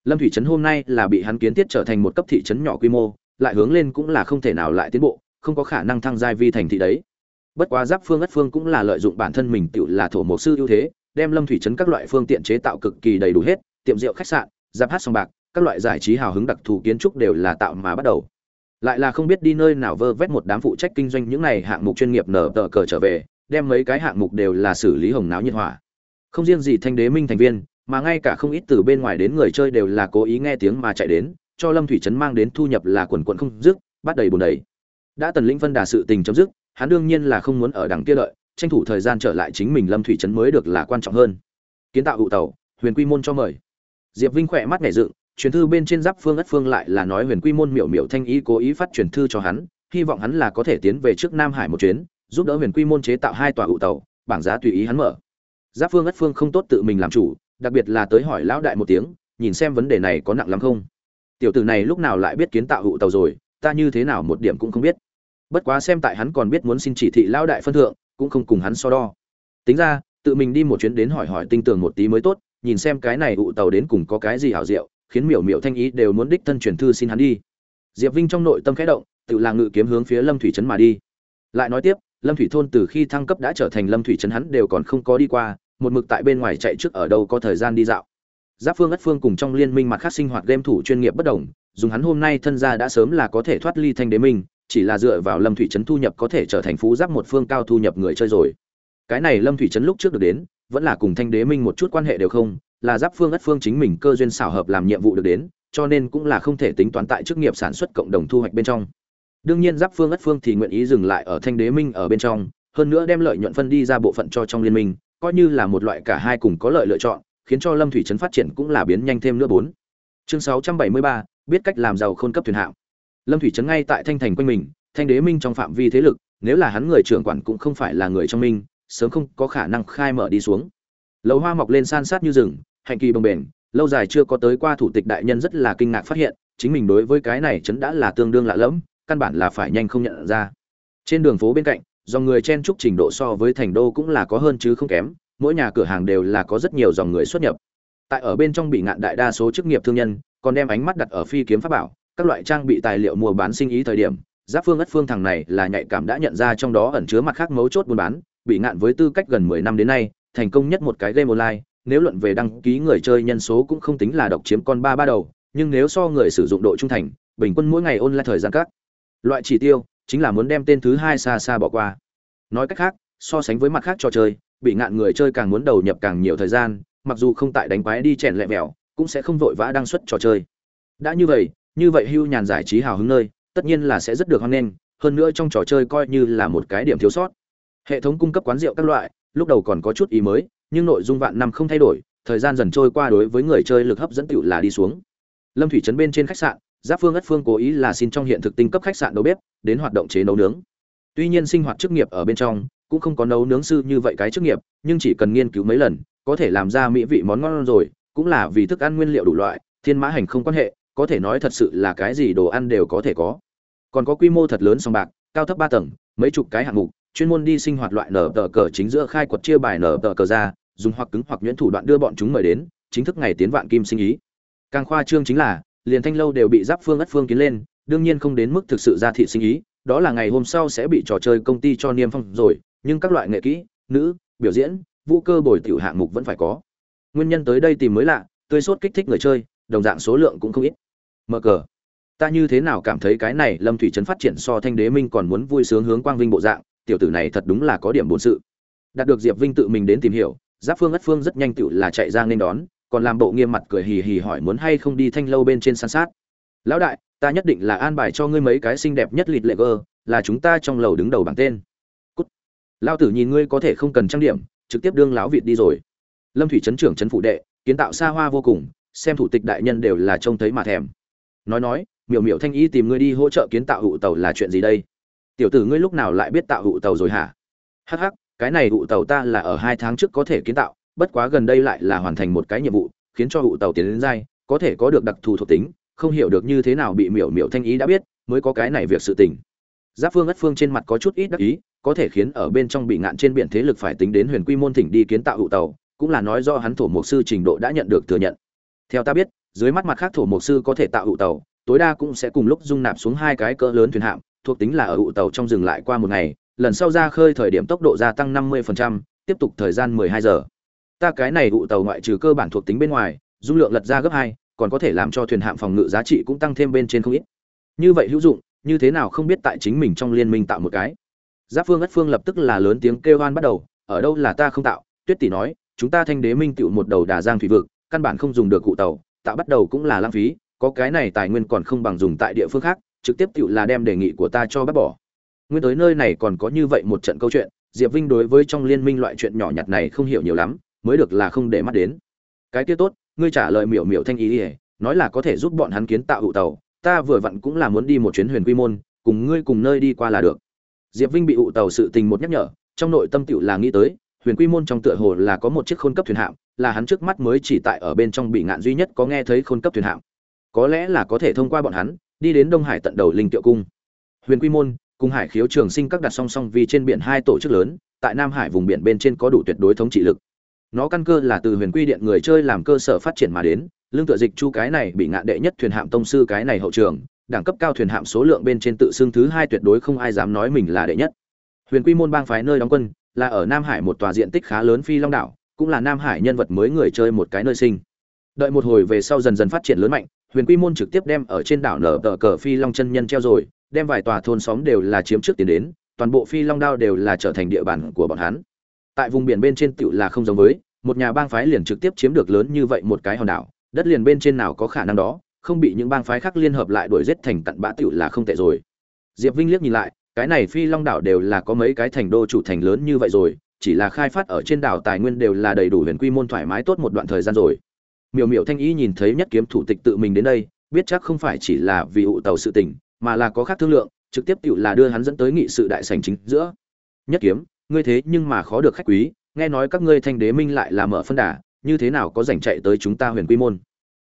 Lâm thủy trấn hôm nay là bị hắn kiến thiết trở thành một cấp thị trấn nhỏ quy mô, lại hướng lên cũng là không thể nào lại tiến bộ, không có khả năng thăng giai vi thành thị đấy. Bất quá giáp phương ất phương cũng là lợi dụng bản thân mình tự là thổ mộc sư ưu thế, đem lâm thủy trấn các loại phương tiện chế tạo cực kỳ đầy đủ hết, tiệm rượu, khách sạn, giáp hát sòng bạc, các loại giải trí hào hứng đặc thù kiến trúc đều là tạo mà bắt đầu lại là không biết đi nơi nào vơ vét một đám phụ trách kinh doanh những này hạng mục chuyên nghiệp nở tờ cờ trở về, đem mấy cái hạng mục đều là xử lý hồng náo nhiệt hỏa. Không riêng gì thanh đế minh thành viên, mà ngay cả không ít từ bên ngoài đến người chơi đều là cố ý nghe tiếng mà chạy đến, cho lâm thủy trấn mang đến thu nhập là quần quận không dứt, bắt đầy bùn đầy. Đã tần lĩnh phân đà sự tình chấm dứt, hắn đương nhiên là không muốn ở đằng kia đợi, tranh thủ thời gian trở lại chính mình lâm thủy trấn mới được là quan trọng hơn. Kiến tạo hụ tàu, huyền quy môn cho mời. Diệp vinh khỏe mắt nhảy dựng truyền thư bên trên giáp phương ất phương lại là nói huyền quy môn miểu miểu thanh ý cố ý phát truyền thư cho hắn, hy vọng hắn là có thể tiến về trước nam hải một chuyến, giúp đỡ huyền quy môn chế tạo hai tòa ụ tàu, bảng giá tùy ý hắn mở. Giáp phương ất phương không tốt tự mình làm chủ, đặc biệt là tới hỏi lão đại một tiếng, nhìn xem vấn đề này có nặng lắm không. Tiểu tử này lúc nào lại biết kiến tạo ụ tàu rồi, ta như thế nào một điểm cũng không biết. Bất quá xem tại hắn còn biết muốn xin chỉ thị lão đại phân thượng, cũng không cùng hắn so đo. Tính ra, tự mình đi một chuyến đến hỏi hỏi tinh tường một tí mới tốt, nhìn xem cái này ụ tàu đến cùng có cái gì hảo diệu khiến miểu miểu thanh ý đều muốn đích thân truyền thư xin hắn đi. Diệp vinh trong nội tâm khẽ động, tự là ngự kiếm hướng phía lâm thủy trấn mà đi. Lại nói tiếp, lâm thủy thôn từ khi thăng cấp đã trở thành lâm thủy trấn hắn đều còn không có đi qua, một mực tại bên ngoài chạy trước ở đâu có thời gian đi dạo. Giáp phương ất phương cùng trong liên minh mặt khác sinh hoạt game thủ chuyên nghiệp bất đồng, dùng hắn hôm nay thân gia đã sớm là có thể thoát ly thanh đế minh, chỉ là dựa vào lâm thủy trấn thu nhập có thể trở thành phú giáp một phương cao thu nhập người chơi rồi. Cái này lâm thủy trấn lúc trước được đến, vẫn là cùng thanh đế minh một chút quan hệ đều không là giáp phương ất phương chính mình cơ duyên xảo hợp làm nhiệm vụ được đến, cho nên cũng là không thể tính toán tại chức nghiệp sản xuất cộng đồng thu hoạch bên trong. Đương nhiên giáp phương ất phương thì nguyện ý dừng lại ở thanh đế minh ở bên trong, hơn nữa đem lợi nhuận phân đi ra bộ phận cho trong liên minh, coi như là một loại cả hai cùng có lợi lựa chọn, khiến cho lâm thủy trấn phát triển cũng là biến nhanh thêm nữa bốn. Chương sáu trăm bảy mươi ba, biết cách làm giàu khôn cấp thuyền hạng lâm thủy trấn ngay tại thanh thành quanh mình, thanh đế minh trong phạm vi thế lực, nếu là hắn người trưởng quản cũng không phải là người trong minh, sớm không có khả năng khai mở đi xuống. Lầu hoa mọc lên san sát như rừng hành kỳ bồng bềnh, lâu dài chưa có tới qua thủ tịch đại nhân rất là kinh ngạc phát hiện, chính mình đối với cái này chấn đã là tương đương lạ lẫm, căn bản là phải nhanh không nhận ra. Trên đường phố bên cạnh, dòng người chen trúc trình độ so với thành đô cũng là có hơn chứ không kém, mỗi nhà cửa hàng đều là có rất nhiều dòng người xuất nhập. Tại ở bên trong bị ngạn đại đa số chức nghiệp thương nhân, còn đem ánh mắt đặt ở phi kiếm pháp bảo, các loại trang bị tài liệu mua bán sinh ý thời điểm, giáp phương ất phương thằng này là nhạy cảm đã nhận ra trong đó ẩn chứa mặt khác mấu chốt buôn bán, bị ngạn với tư cách gần mười năm đến nay, thành công nhất một cái game online nếu luận về đăng ký người chơi nhân số cũng không tính là độc chiếm con ba ba đầu, nhưng nếu so người sử dụng độ trung thành, bình quân mỗi ngày ôn lại thời gian các loại chỉ tiêu, chính là muốn đem tên thứ hai xa xa bỏ qua. Nói cách khác, so sánh với mặt khác trò chơi, bị ngạn người chơi càng muốn đầu nhập càng nhiều thời gian, mặc dù không tại đánh quái đi chèn lẹ mèo cũng sẽ không vội vã đăng xuất trò chơi. Đã như vậy như vậy hưu nhàn giải trí hào hứng nơi, tất nhiên là sẽ rất được hoan nghênh, hơn nữa trong trò chơi coi như là một cái điểm thiếu sót. Hệ thống cung cấp quán rượu các loại, lúc đầu còn có chút ý mới nhưng nội dung vạn năm không thay đổi, thời gian dần trôi qua đối với người chơi lực hấp dẫn tựu là đi xuống. Lâm thủy trấn bên trên khách sạn, giáp phương ất phương cố ý là xin trong hiện thực tinh cấp khách sạn đầu bếp, đến hoạt động chế nấu nướng. Tuy nhiên sinh hoạt chức nghiệp ở bên trong, cũng không có nấu nướng sư như vậy cái chức nghiệp, nhưng chỉ cần nghiên cứu mấy lần, có thể làm ra mỹ vị món ngon rồi, cũng là vì thức ăn nguyên liệu đủ loại, thiên mã hành không quan hệ, có thể nói thật sự là cái gì đồ ăn đều có thể có. Còn có quy mô thật lớn sòng bạc, cao thấp ba tầng, mấy chục cái hạng mục chuyên môn đi sinh hoạt loại nở tờ cờ chính giữa khai quật chia bài nở tờ cờ ra, dùng hoặc cứng hoặc nhuyễn thủ đoạn đưa bọn chúng mời đến, chính thức ngày tiến vạn kim sinh ý. Càng khoa trương chính là, liền thanh lâu đều bị giáp phương ất phương kiến lên, đương nhiên không đến mức thực sự ra thị sinh ý, đó là ngày hôm sau sẽ bị trò chơi công ty cho niêm phong rồi, nhưng các loại nghệ kỹ, nữ, biểu diễn, vũ cơ bồi tiểu hạng mục vẫn phải có. Nguyên nhân tới đây tìm mới lạ, tươi sốt kích thích người chơi, đồng dạng số lượng cũng không ít. Mở cờ. Ta như thế nào cảm thấy cái này lâm thủy trấn phát triển so thanh đế minh còn muốn vui sướng hướng quang vinh bộ dạng tiểu tử này thật đúng là có điểm bổn sự. Đạt được diệp vinh tự mình đến tìm hiểu, giáp phương ất phương rất nhanh tựu là chạy ra nên đón, còn làm bộ nghiêm mặt cười hì hì hỏi muốn hay không đi thanh lâu bên trên san sát. Lão đại, ta nhất định là an bài cho ngươi mấy cái xinh đẹp nhất lịt lệ gơ là chúng ta trong lầu đứng đầu bảng tên. Cút. Lao tử nhìn ngươi có thể không cần trang điểm, trực tiếp đương lão vịt đi rồi. Lâm thủy trấn trưởng trấn phụ đệ, kiến tạo xa hoa vô cùng, xem thủ tịch đại nhân đều là trông thấy mà thèm. Nói nói, miểu miểu thanh y tìm ngươi đi hỗ trợ kiến tạo hụ tàu là chuyện gì đây? Tiểu tử ngươi lúc nào lại biết tạo hụ tàu rồi hả? Hắc hắc, cái này hụ tàu ta là ở hai tháng trước có thể kiến tạo, bất quá gần đây lại là hoàn thành một cái nhiệm vụ, khiến cho hụ tàu tiến đến dai, có thể có được đặc thù thuộc tính, không hiểu được như thế nào bị miểu miểu thanh ý đã biết, mới có cái này việc sự tình. Giáp phương ất phương trên mặt có chút ít đắc ý, có thể khiến ở bên trong bị ngạn trên biển thế lực phải tính đến huyền quy môn thỉnh đi kiến tạo hụ tàu, cũng là nói do hắn thổ mục sư trình độ đã nhận được thừa nhận. Theo ta biết, dưới mắt mặt khác thổ mục sư có thể tạo hụ tàu, tối đa cũng sẽ cùng lúc dung nạp xuống hai cái cỡ lớn thuyền hạm thuộc tính là ở ụ tàu trong dừng lại qua một ngày lần sau ra khơi thời điểm tốc độ gia tăng 50%, tiếp tục thời gian 12 giờ. Ta cái này ụ tàu ngoại trừ cơ bản thuộc tính bên ngoài dung lượng lật ra gấp hai còn có thể làm cho thuyền hạm phòng ngự giá trị cũng tăng thêm bên trên không ít. Như vậy hữu dụng như thế nào không biết tại chính mình trong liên minh tạo một cái. Giáp phương ất phương lập tức là lớn tiếng kêu oan bắt đầu ở đâu là ta không tạo tuyết tỷ nói chúng ta thanh đế minh tựu một đầu đà giang thủy vực căn bản không dùng được cụ tàu tạo bắt đầu cũng là lãng phí có cái này tài nguyên còn không bằng dùng tại địa phương khác trực tiếp tự là đem đề nghị của ta cho bác bỏ. Nguyên tới nơi này còn có như vậy một trận câu chuyện, diệp vinh đối với trong liên minh loại chuyện nhỏ nhặt này không hiểu nhiều lắm, mới được là không để mắt đến. Cái kia tốt, ngươi trả lời miểu miểu thanh ý ỉa nói là có thể giúp bọn hắn kiến tạo hụ tàu, ta vừa vặn cũng là muốn đi một chuyến huyền quy môn, cùng ngươi cùng nơi đi qua là được. Diệp vinh bị hụ tàu sự tình một nhắc nhở, trong nội tâm tựu là nghĩ tới, huyền quy môn trong tựa hồ là có một chiếc khôn cấp thuyền hạm, là hắn trước mắt mới chỉ tại ở bên trong bị ngạn duy nhất có nghe thấy khôn cấp thuyền hạm. Có lẽ là có thể thông qua bọn hắn đi đến đông hải tận đầu linh tiệu cung. Huyền quy môn, cùng hải khiếu trường sinh các đặt song song vì trên biển hai tổ chức lớn, tại nam hải vùng biển bên trên có đủ tuyệt đối thống trị lực. Nó căn cơ là từ huyền quy điện người chơi làm cơ sở phát triển mà đến, lương tựa dịch chu cái này bị ngạn đệ nhất thuyền hạm tông sư cái này hậu trường, đẳng cấp cao thuyền hạm số lượng bên trên tự xưng thứ hai tuyệt đối không ai dám nói mình là đệ nhất. Huyền quy môn bang phái nơi đóng quân, là ở nam hải một tòa diện tích khá lớn phi long đảo, cũng là nam hải nhân vật mới người chơi một cái nơi sinh. Đợi một hồi về sau dần dần phát triển lớn mạnh huyền quy môn trực tiếp đem ở trên đảo nở tờ cờ phi long chân nhân treo rồi, đem vài tòa thôn xóm đều là chiếm trước tiến đến, toàn bộ phi long đao đều là trở thành địa bàn của bọn hắn. Tại vùng biển bên trên tựu là không giống với, một nhà bang phái liền trực tiếp chiếm được lớn như vậy một cái hòn đảo, đất liền bên trên nào có khả năng đó, không bị những bang phái khác liên hợp lại đuổi giết thành tận bã tựu là không tệ rồi. Diệp vinh liếc nhìn lại, cái này phi long đảo đều là có mấy cái thành đô chủ thành lớn như vậy rồi, chỉ là khai phát ở trên đảo tài nguyên đều là đầy đủ huyền quy môn thoải mái tốt một đoạn thời gian rồi miểu miểu thanh Y nhìn thấy nhất kiếm thủ tịch tự mình đến đây, biết chắc không phải chỉ là vì ụ tàu sự tình, mà là có khác thương lượng, trực tiếp tựu là đưa hắn dẫn tới nghị sự đại sành chính giữa. Nhất kiếm, ngươi thế nhưng mà khó được khách quý, nghe nói các ngươi thanh đế minh lại là mở phân đà, như thế nào có rảnh chạy tới chúng ta huyền quy môn?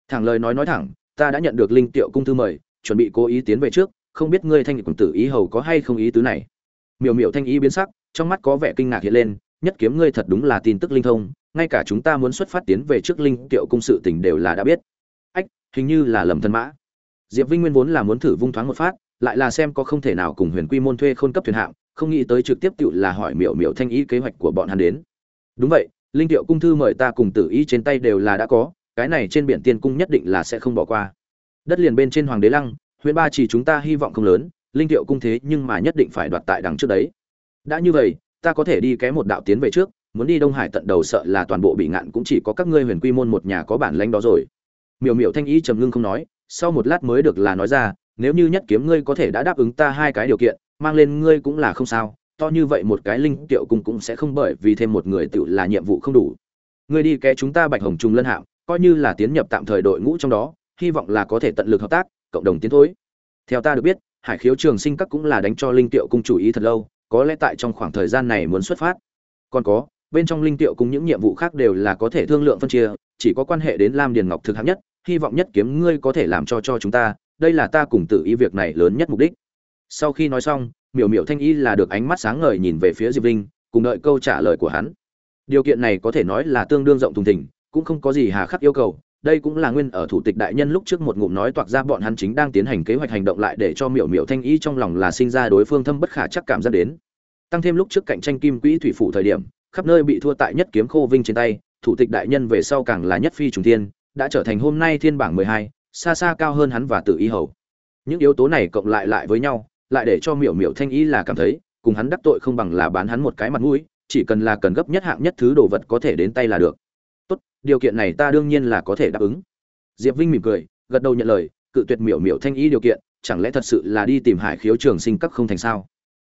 Thẳng lời nói nói thẳng, ta đã nhận được linh tiệu cung thư mời, chuẩn bị cố ý tiến về trước, không biết ngươi thanh nghị quần tử ý hầu có hay không ý tứ này. Miểu miểu thanh ý biến sắc, trong mắt có vẻ kinh ngạc hiện lên, nhất kiếm ngươi thật đúng là tin tức linh thông ngay cả chúng ta muốn xuất phát tiến về trước linh tiệu cung sự tình đều là đã biết. Ách, hình như là lầm thân mã. Diệp vinh nguyên vốn là muốn thử vung thoáng một phát, lại là xem có không thể nào cùng huyền quy môn thuê khôn cấp thuyền hạng, không nghĩ tới trực tiếp tự là hỏi miểu miểu thanh ý kế hoạch của bọn hắn đến. Đúng vậy, linh tiệu cung thư mời ta cùng tử ý trên tay đều là đã có, cái này trên biển tiên cung nhất định là sẽ không bỏ qua. Đất liền bên trên hoàng đế lăng, huyện ba chỉ chúng ta hy vọng không lớn, linh tiệu cung thế nhưng mà nhất định phải đoạt tại đằng trước đấy. Đã như vậy, ta có thể đi ké một đạo tiến về trước muốn đi đông hải tận đầu sợ là toàn bộ bị ngạn cũng chỉ có các ngươi huyền quy môn một nhà có bản lãnh đó rồi. Miểu miểu thanh ý trầm ngưng không nói, sau một lát mới được là nói ra, nếu như nhất kiếm ngươi có thể đã đáp ứng ta hai cái điều kiện, mang lên ngươi cũng là không sao, to như vậy một cái linh tiệu cung cũng sẽ không bởi vì thêm một người tự là nhiệm vụ không đủ. Ngươi đi ké chúng ta bạch hồng trung lân hạng coi như là tiến nhập tạm thời đội ngũ trong đó, hy vọng là có thể tận lực hợp tác, cộng đồng tiến thối. Theo ta được biết, hải khiếu trường sinh các cũng là đánh cho linh tiệu cung chủ ý thật lâu, có lẽ tại trong khoảng thời gian này muốn xuất phát. Còn có bên trong linh tiệu cùng những nhiệm vụ khác đều là có thể thương lượng phân chia, chỉ có quan hệ đến lam điền ngọc thực hạng nhất, hy vọng nhất kiếm ngươi có thể làm cho cho chúng ta, đây là ta cùng tự ý việc này lớn nhất mục đích. Sau khi nói xong, miểu miểu thanh y là được ánh mắt sáng ngời nhìn về phía diệp linh, cùng đợi câu trả lời của hắn. Điều kiện này có thể nói là tương đương rộng thùng thỉnh cũng không có gì hà khắc yêu cầu, đây cũng là nguyên ở thủ tịch đại nhân lúc trước một ngụm nói toạc ra bọn hắn chính đang tiến hành kế hoạch hành động lại để cho miểu miểu thanh y trong lòng là sinh ra đối phương thâm bất khả chắc cảm giác đến. Tăng thêm lúc trước cạnh tranh kim quỹ thủy phủ thời điểm khắp nơi bị thua tại nhất kiếm khô vinh trên tay, thủ tịch đại nhân về sau càng là nhất phi trùng thiên, đã trở thành hôm nay thiên bảng mười hai, xa xa cao hơn hắn và tự ý hầu. Những yếu tố này cộng lại lại với nhau, lại để cho miểu miểu thanh y là cảm thấy, cùng hắn đắc tội không bằng là bán hắn một cái mặt mũi, chỉ cần là cần gấp nhất hạng nhất thứ đồ vật có thể đến tay là được. Tốt, điều kiện này ta đương nhiên là có thể đáp ứng. Diệp vinh mỉm cười, gật đầu nhận lời, cự tuyệt miểu miểu thanh y điều kiện, chẳng lẽ thật sự là đi tìm hải khiếu trường sinh cấp không thành sao?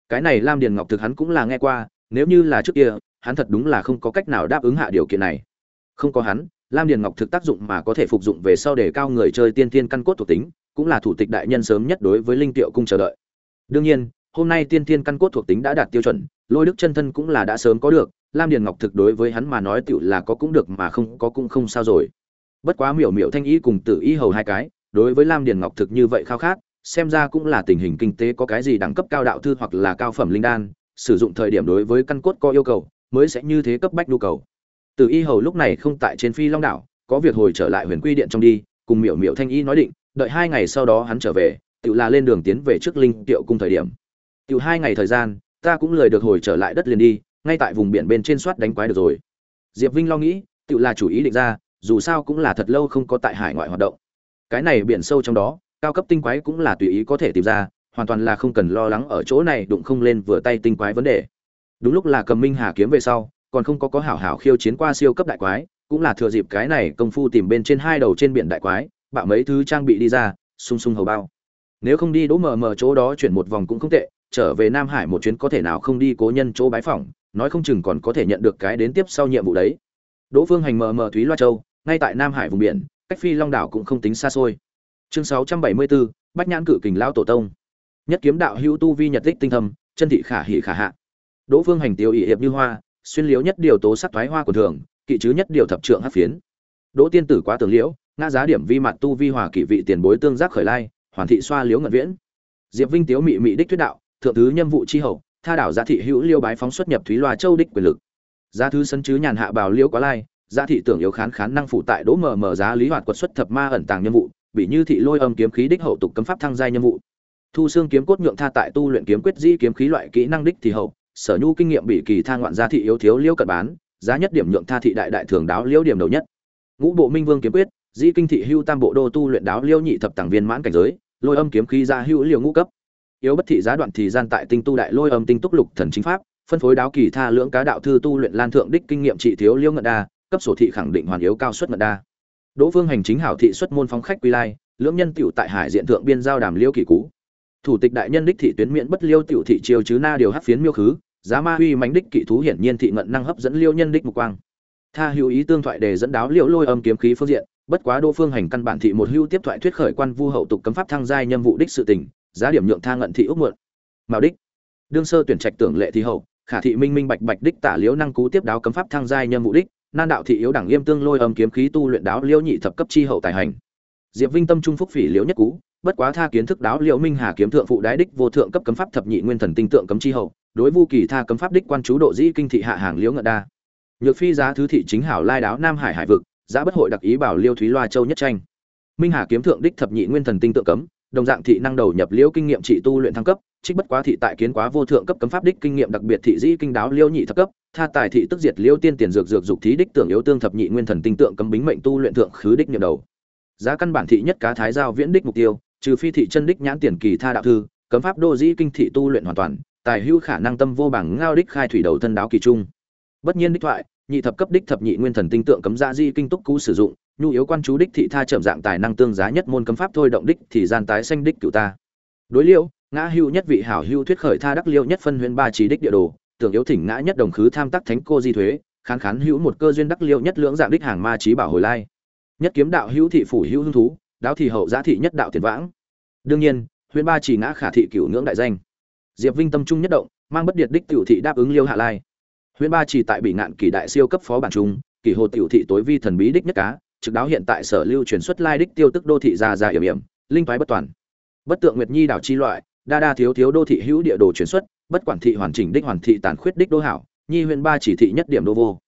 Cái này lam điền ngọc thực hắn cũng là nghe qua nếu như là trước kia, hắn thật đúng là không có cách nào đáp ứng hạ điều kiện này. Không có hắn, lam điền ngọc thực tác dụng mà có thể phục dụng về sau để cao người chơi tiên tiên căn cốt thuộc tính, cũng là thủ tịch đại nhân sớm nhất đối với linh tiệu cung chờ đợi. Đương nhiên, hôm nay tiên tiên căn cốt thuộc tính đã đạt tiêu chuẩn, lôi đức chân thân cũng là đã sớm có được, lam điền ngọc thực đối với hắn mà nói tựu là có cũng được mà không có cũng không sao rồi. Bất quá miểu miểu thanh ý cùng tử ý hầu hai cái, đối với lam điền ngọc thực như vậy khao khát, xem ra cũng là tình hình kinh tế có cái gì đẳng cấp cao đạo thư hoặc là cao phẩm linh đan sử dụng thời điểm đối với căn cốt có yêu cầu, mới sẽ như thế cấp bách nhu cầu. Từ y hầu lúc này không tại trên phi long đảo, có việc hồi trở lại huyền quy điện trong đi, cùng miểu miểu thanh y nói định, đợi hai ngày sau đó hắn trở về, tự là lên đường tiến về trước linh tiệu cung thời điểm. Tự hai ngày thời gian, ta cũng lời được hồi trở lại đất liền đi, ngay tại vùng biển bên trên soát đánh quái được rồi. Diệp vinh lo nghĩ, tự là chủ ý định ra, dù sao cũng là thật lâu không có tại hải ngoại hoạt động. Cái này biển sâu trong đó, cao cấp tinh quái cũng là tùy ý có thể tìm ra hoàn toàn là không cần lo lắng ở chỗ này đụng không lên vừa tay tinh quái vấn đề. Đúng lúc là cầm minh hà kiếm về sau còn không có có hảo hảo khiêu chiến qua siêu cấp đại quái cũng là thừa dịp cái này công phu tìm bên trên hai đầu trên biển đại quái bạo mấy thứ trang bị đi ra sung sung hầu bao. Nếu không đi đỗ mờ mờ chỗ đó chuyển một vòng cũng không tệ trở về nam hải một chuyến có thể nào không đi cố nhân chỗ bái phỏng nói không chừng còn có thể nhận được cái đến tiếp sau nhiệm vụ đấy. Đỗ phương hành mờ mờ thúy loa châu ngay tại nam hải vùng biển cách phi long đảo cũng không tính xa xôi. Chương 674, bách nhãn cử kình lão tổ tông nhất kiếm đạo hữu tu vi nhật tích tinh thâm, chân thị khả hỉ khả hạ. Đỗ phương hành tiêu ỷ hiệp như hoa, xuyên liếu nhất điều tố sắc thoái hoa của thường, kỵ chứ nhất điều thập trượng hát phiến. Đỗ tiên tử quá tường liễu, ngã giá điểm vi mặt tu vi hòa kỵ vị tiền bối tương giác khởi lai, hoàn thị xoa liếu ngận viễn. Diệp vinh tiếu mị mị đích thuyết đạo, thượng thứ nhân vụ chi hậu, tha đảo giá thị hữu liêu bái phóng xuất nhập thúy loa châu đích quyền lực. Giá thứ sân chứ nhàn hạ bào liêu quá lai, giá thị tưởng yếu khán khán năng phụ tại đỗ mở mở giá lý hoạt quật xuất thập ma ẩn tàng nhân vụ, bị như thị lôi âm kiếm khí đích hậu tục cấm pháp thăng giai nhân vụ thu xương kiếm cốt nhượng tha tại tu luyện kiếm quyết dĩ kiếm khí loại kỹ năng đích thì hậu, sở nhu kinh nghiệm bị kỳ tha ngoạn gia thị yếu thiếu liêu cận bán, giá nhất điểm nhượng tha thị đại đại thường đáo liêu điểm đầu nhất. Ngũ bộ minh vương kiếm quyết, dĩ kinh thị hưu tam bộ đô tu luyện đáo liêu nhị thập tàng viên mãn cảnh giới, lôi âm kiếm khí ra hữu liều ngũ cấp. Yếu bất thị giá đoạn thì gian tại tinh tu đại lôi âm tinh túc lục thần chính pháp, phân phối đáo kỳ tha lưỡng cá đạo thư tu luyện lan thượng đích kinh nghiệm trị thiếu liêu ngận đa, cấp sổ thị khẳng định hoàn yếu cao suất ngận đa. Đỗ phương hành chính hảo thị xuất môn phóng khách quy lai, lưỡng nhân tiểu tại hải diện thượng biên giao đàm liêu kỳ cú thủ tịch đại nhân đích thị tuyến miễn bất liêu tiểu thị chiêu chứ na điều hắc phiến miêu khứ, giá ma huy mánh đích kỵ thú hiển nhiên thị ngận năng hấp dẫn liêu nhân đích mục quang. Tha hữu ý tương thoại để dẫn đáo liễu lôi âm kiếm khí phương diện, bất quá đô phương hành căn bản thị một hưu tiếp thoại thuyết khởi quan vu hậu tục cấm pháp thăng giai nhiệm vụ đích sự tình, giá điểm nhượng tha ngận thị ước muộn. Mạo đích. Đương sơ tuyển trạch tưởng lệ thị hậu, khả thị minh minh bạch bạch đích tả liễu năng cú tiếp đáo cấm pháp thăng giai nhiệm vụ đích, nan đạo thị yếu đẳng yêm tương lôi âm kiếm khí tu luyện đáo liễu nhị thập cấp chi hậu tài hành. Diệp vinh tâm trung phúc phỉ liễu nhất cú bất quá tha kiến thức đáo liễu minh hà kiếm thượng phụ đái đích vô thượng cấp cấm pháp thập nhị nguyên thần tinh tượng cấm chi hậu, đối vu kỳ tha cấm pháp đích quan chú độ dĩ kinh thị hạ hàng liễu ngận đa. Nhược phi giá thứ thị chính hảo lai đáo nam hải hải vực, giá bất hội đặc ý bảo liêu thúy loa châu nhất tranh. Minh hà kiếm thượng đích thập nhị nguyên thần tinh tượng cấm, đồng dạng thị năng đầu nhập liễu kinh nghiệm trị tu luyện thăng cấp, trích bất quá thị tại kiến quá vô thượng cấp cấm pháp đích kinh nghiệm đặc biệt thị dĩ kinh đáo liễu nhị thập cấp, tha tài thị tức diệt liễu tiên tiền dược dược dục thí đích tưởng yếu tương thập nhị nguyên thần tinh tượng cấm bính mệnh tu luyện thượng khứ đích nhiệm đầu. Giá căn bản thị nhất cá thái giao viễn đích mục tiêu trừ phi thị chân đích nhãn tiền kỳ tha đạo thư, cấm pháp đô dĩ kinh thị tu luyện hoàn toàn, tài hữu khả năng tâm vô bằng ngao đích khai thủy đầu thân đáo kỳ trung. Bất nhiên đích thoại, nhị thập cấp đích thập nhị nguyên thần tinh tượng cấm gia di kinh túc cũ sử dụng, nhu yếu quan chú đích thị tha chậm dạng tài năng tương giá nhất môn cấm pháp thôi động đích thì gian tái sanh đích cửu ta. Đối liêu ngã hưu nhất vị hảo hưu thuyết khởi tha đắc liêu nhất phân huyền ba trí đích địa đồ, tưởng yếu thỉnh ngã nhất đồng khứ tham tắc thánh cô di thuế khán khán hữu một cơ duyên đắc liêu nhất lưỡng dạng đích hàng ma trí bảo hồi lai. Nhất kiếm đạo hữu thị phủ hữu hưng thú đáo thì hậu giá thị nhất đạo tiền vãng. Đương nhiên huyện ba chỉ ngã khả thị cửu ngưỡng đại danh. Diệp vinh tâm trung nhất động, mang bất điệt đích tiểu thị đáp ứng liêu hạ lai. Huyện ba chỉ tại bị ngạn kỳ đại siêu cấp phó bản trung, kỳ hồ tiểu thị tối vi thần bí đích nhất cá, trực đáo hiện tại sở lưu truyền xuất lai đích tiêu tức đô thị già già yểm hiểm linh thoái bất toàn. Bất tượng nguyệt nhi đảo chi loại, đa đa thiếu thiếu đô thị hữu địa đồ truyền xuất, bất quản thị hoàn chỉnh đích hoàn thị tàn khuyết đích đô hảo, nhi huyện ba chỉ thị nhất điểm đô vô.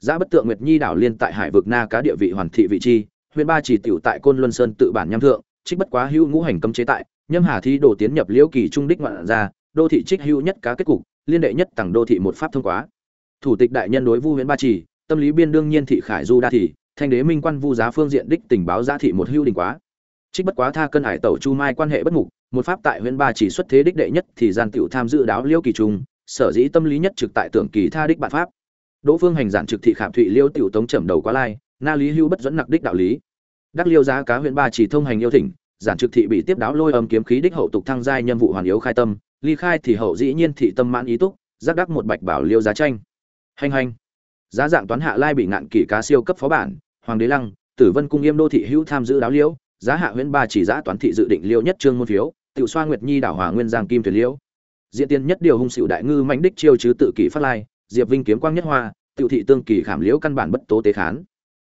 Giá bất tượng nguyệt nhi đảo liên tại hải vực na cá địa vị hoàn thị vị chi huyện ba chỉ tiểu tại côn luân sơn tự bản nhâm thượng, trích bất quá hữu ngũ hành cấm chế tại, nhâm hà thi đồ tiến nhập liễu kỳ trung đích ngoạn ra, đô thị trích hữu nhất cá kết cục, liên đệ nhất tầng đô thị một pháp thông quá. Thủ tịch đại nhân đối vu huyện ba chỉ, tâm lý biên đương nhiên thị khải du đa thị, thanh đế minh quan vu giá phương diện đích tình báo giá thị một hưu đình quá. Trích bất quá tha cân hải tẩu chu mai quan hệ bất mục, một pháp tại huyện ba chỉ xuất thế đích đệ nhất thì gian tiểu tham dự đáo liêu kỳ trung, sở dĩ tâm lý nhất trực tại tưởng kỳ tha đích bản pháp. Đỗ phương hành giản trực thị khảm thụy liêu tiểu tống trầm đầu quá lai na lý hưu bất dẫn nặc đích đạo lý. Đắc liêu giá cá huyện ba chỉ thông hành yêu thỉnh, giản trực thị bị tiếp đáo lôi âm kiếm khí đích hậu tục thăng giai nhân vụ hoàn yếu khai tâm, ly khai thì hậu dĩ nhiên thị tâm mãn ý túc, giác đắc một bạch bảo liêu giá tranh. Hành hành. Giá dạng toán hạ lai bị ngạn kỳ cá siêu cấp phó bản, hoàng đế lăng, tử vân cung yêm đô thị hữu tham dự đáo liễu, giá hạ huyện ba chỉ giá toán thị dự định liêu nhất trương môn phiếu, tiểu xoa nguyệt nhi đảo hòa nguyên giang kim thuyền liễu. Diện tiên nhất điều hung xỉu đại ngư mãnh đích chiêu chứ tự kỷ phát lai, diệp vinh kiếm quang nhất hoa, tiểu thị tương kỳ khảm liễu căn bản bất tố tế khán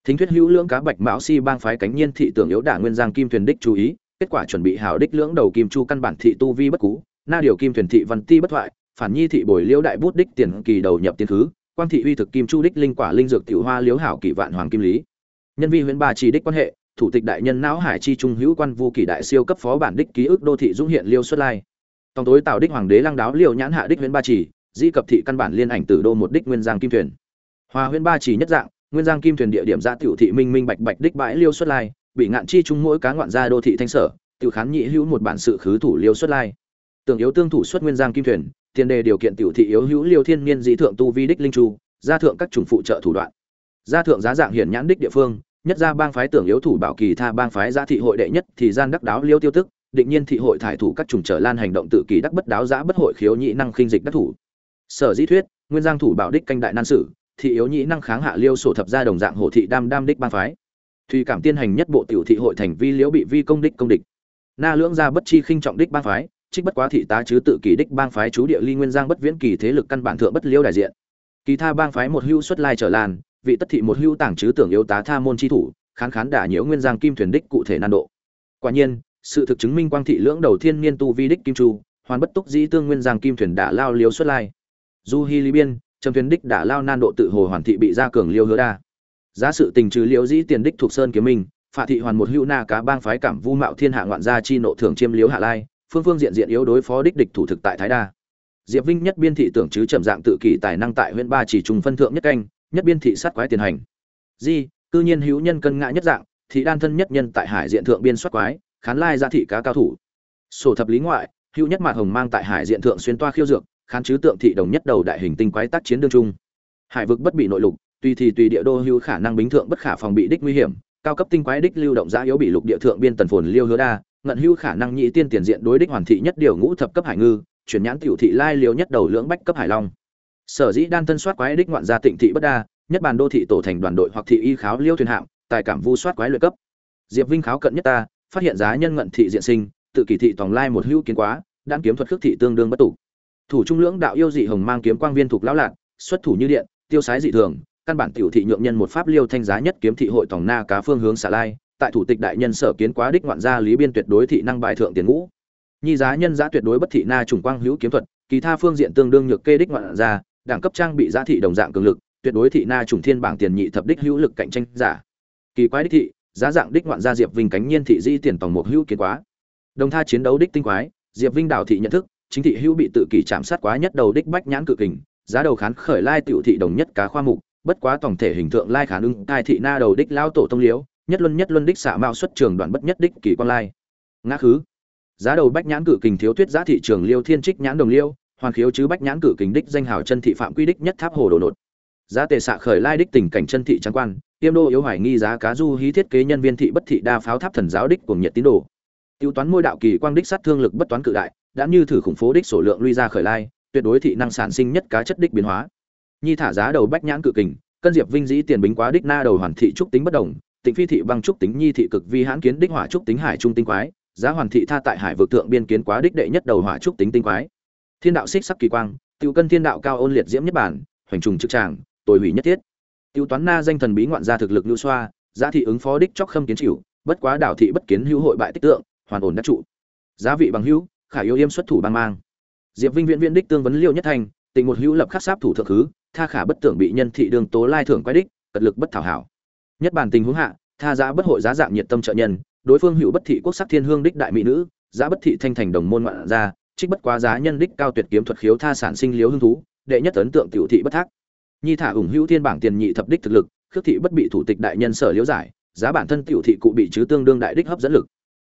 thính thuyết hữu lưỡng cá bạch mão si bang phái cánh nhiên thị tưởng yếu đả nguyên giang kim thuyền đích chú ý, kết quả chuẩn bị hảo đích lưỡng đầu kim chu căn bản thị tu vi bất cú, na điều kim thuyền thị văn ti bất thoại, phản nhi thị bồi liễu đại bút đích tiền kỳ đầu nhập tiền thứ, quang thị uy thực kim chu đích linh quả linh dược tiểu hoa liễu hảo kỳ vạn hoàng kim lý. Nhân vi huyện ba chỉ đích quan hệ, thủ tịch đại nhân não hải chi trung hữu quan vu kỳ đại siêu cấp phó bản đích ký ức đô thị dũng hiện liêu xuất lai. Tòng tối tạo đích hoàng đế lăng đáo liều nhãn hạ đích huyện ba chỉ di cập thị căn bản liên ảnh tử đô một đích nguyên giang kim thuyền. Hòa huyện ba chỉ nhất dạng nguyên giang kim thuyền địa điểm ra tiểu thị minh minh bạch bạch đích bãi liêu xuất lai, bị ngạn chi trung mỗi cá ngoạn gia đô thị thanh sở, tiểu khán nhị hữu một bản sự khứ thủ liêu xuất lai. Tưởng yếu tương thủ xuất nguyên giang kim thuyền, tiền đề điều kiện tiểu thị yếu hữu liêu thiên niên dĩ thượng tu vi đích linh chu gia thượng các chủng phụ trợ thủ đoạn. Gia thượng giá dạng hiển nhãn đích địa phương, nhất gia bang phái tưởng yếu thủ bảo kỳ tha bang phái gia thị hội đệ nhất thì gian đắc đáo liêu tiêu tức, định nhiên thị hội thải thủ các chủng trở lan hành động tự kỳ đắc bất đáo giã bất hội khiếu nhị năng khinh dịch đắc thủ. Sở dĩ thuyết, nguyên giang thủ bảo đích canh đại nan sử thị yếu nhĩ năng kháng hạ liêu sổ thập gia đồng dạng hổ thị đam đam đích ban phái. Thùy cảm tiên hành nhất bộ tiểu thị hội thành vi liễu bị vi công đích công địch. Na lưỡng gia bất chi khinh trọng đích bang phái, trích bất quá thị tá chứ tự kỳ đích bang phái chú địa ly nguyên giang bất viễn kỳ thế lực căn bản thượng bất liễu đại diện. Kỳ tha bang phái một hưu xuất lai trở lan, vị tất thị một hưu tảng chứ tưởng yếu tá tha môn chi thủ, khán khán đả nhiễu nguyên giang kim thuyền đích cụ thể nan độ. Quả nhiên, sự thực chứng minh quang thị lưỡng đầu thiên niên tu vi đích kim chu, hoàn bất túc dĩ tương nguyên giang kim thuyền đả lao liếu xuất lai. Du hi lý biên trầm thuyền đích đã lao nan độ tự hồ hoàn thị bị gia cường liêu hứa đa. Giá sự tình trừ liễu dĩ tiền đích thuộc sơn kiếm minh, phạ thị hoàn một hữu na cá bang phái cảm vu mạo thiên hạ ngoạn gia chi nộ thường chiêm liếu hạ lai, phương phương diện diện yếu đối phó đích địch thủ thực tại thái đa. Diệp vinh nhất biên thị tưởng chứ trầm dạng tự kỷ tài năng tại huyện ba chỉ trùng phân thượng nhất canh, nhất biên thị sát quái tiền hành. Di, cư nhiên hữu nhân cân ngã nhất dạng, thị đan thân nhất nhân tại hải diện thượng biên soát quái, khán lai gia thị cá cao thủ. Sổ thập lý ngoại, hữu nhất mạc hồng mang tại hải diện thượng xuyên toa khiêu dược khán chứ tượng thị đồng nhất đầu đại hình tinh quái tác chiến đương trung. Hải vực bất bị nội lục, tùy thì tùy địa đô hữu khả năng bính thượng bất khả phòng bị đích nguy hiểm, cao cấp tinh quái đích lưu động giã yếu bị lục địa thượng biên tần phồn liêu hứa đa, ngận hữu khả năng nhị tiên tiền diện đối đích hoàn thị nhất điều ngũ thập cấp hải ngư, chuyển nhãn tiểu thị lai liều nhất đầu lưỡng bách cấp hải long. Sở dĩ đan thân soát quái đích ngoạn gia tịnh thị bất đa, nhất bàn đô thị tổ thành đoàn đội hoặc thị y kháo liêu thuyền hạng tài cảm vu soát quái luyện cấp. Diệp vinh kháo cận nhất ta, phát hiện giá nhân ngận thị diện sinh, tự kỳ thị tòng lai một hữu kiến quá, đan kiếm thuật khước thị tương đương bất tủ thủ trung lưỡng đạo yêu dị hồng mang kiếm quang viên thuộc lão lạc xuất thủ như điện, tiêu sái dị thường, căn bản tiểu thị nhượng nhân một pháp liêu thanh giá nhất kiếm thị hội tòng na cá phương hướng xả lai, tại thủ tịch đại nhân sở kiến quá đích ngoạn gia lý biên tuyệt đối thị năng bài thượng tiền ngũ. Nhi giá nhân giá tuyệt đối bất thị na trùng quang hữu kiếm thuật, kỳ tha phương diện tương đương nhược kê đích ngoạn gia, đẳng cấp trang bị giá thị đồng dạng cường lực, tuyệt đối thị na trùng thiên bảng tiền nhị thập đích hữu lực cạnh tranh giả. Kỳ quái đích thị, giá dạng đích ngoạn gia diệp vinh cánh nhiên thị di tiền tòng một hữu kiến quá. Đồng tha chiến đấu đích tinh quái, diệp vinh đảo thị nhận thức chính thị hữu bị tự kỷ chạm sát quá nhất đầu đích bách nhãn cự kình giá đầu khán khởi lai tiểu thị đồng nhất cá khoa mục bất quá tổng thể hình tượng lai khả ưng cai thị na đầu đích lao tổ tông liễu, nhất luân nhất luân đích xạ mạo xuất trường đoạn bất nhất đích kỳ quan lai. Ngã khứ giá đầu bách nhãn cử kình thiếu tuyết giá thị trường liêu thiên trích nhãn đồng liêu hoàn khiếu chứ bách nhãn cử kình đích danh hào chân thị phạm quy đích nhất tháp hồ đồ nột. Giá tề xạ khởi lai đích tình cảnh chân thị trang quan tiêm đô yếu hoài nghi giá cá du hí thiết kế nhân viên thị bất thị đa pháo tháp thần giáo đích cùng nhiệt tín đồ. Tiêu toán môi đạo kỳ quang đích sát thương lực bất toán cự đại đã như thử khủng phố đích số lượng lui ra khởi lai, tuyệt đối thị năng sản sinh nhất cá chất đích biến hóa. Nhi thả giá đầu bách nhãn cự kình, cân diệp vinh dĩ tiền bính quá đích na đầu hoàn thị trúc tính bất đồng, tịnh phi thị băng trúc tính nhi thị cực vi hãn kiến đích hỏa trúc tính hải trung tinh quái, giá hoàn thị tha tại hải vực tượng biên kiến quá đích đệ nhất đầu hỏa trúc tính tinh quái. Thiên đạo xích sắc kỳ quang tiêu cân thiên đạo cao ôn liệt diễm nhất bản, hoành trùng trực tràng, tồi hủy nhất thiết. Tiêu toán na danh thần bí ngoạn gia thực lực lưu xoa, giá thị ứng phó đích chóc khâm kiến chịu, bất quá đảo thị bất kiến hữu hội bại tích tượng, hoàn ổn đắc trụ. Giá vị bằng hữu khả yêu yêm xuất thủ bang mang. Diệp vinh viễn viễn đích tương vấn liêu nhất thành, tình một hữu lập khắc sáp thủ thượng khứ, tha khả bất tưởng bị nhân thị đường tố lai thưởng quái đích, cật lực bất thảo hảo. Nhất bản tình huống hạ, tha giá bất hội giá dạng nhiệt tâm trợ nhân, đối phương hữu bất thị quốc sắc thiên hương đích đại mỹ nữ, giá bất thị thanh thành đồng môn ngoạn gia, trích bất quá giá nhân đích cao tuyệt kiếm thuật khiếu tha sản sinh liếu hương thú, đệ nhất ấn tượng tiểu thị bất thác. Nhi thả ủng hữu thiên bảng tiền nhị thập đích thực lực, khước thị bất bị thủ tịch đại nhân sở liếu giải, giá bản thân tiểu thị cụ bị chứ tương đương đại đích hấp dẫn lực.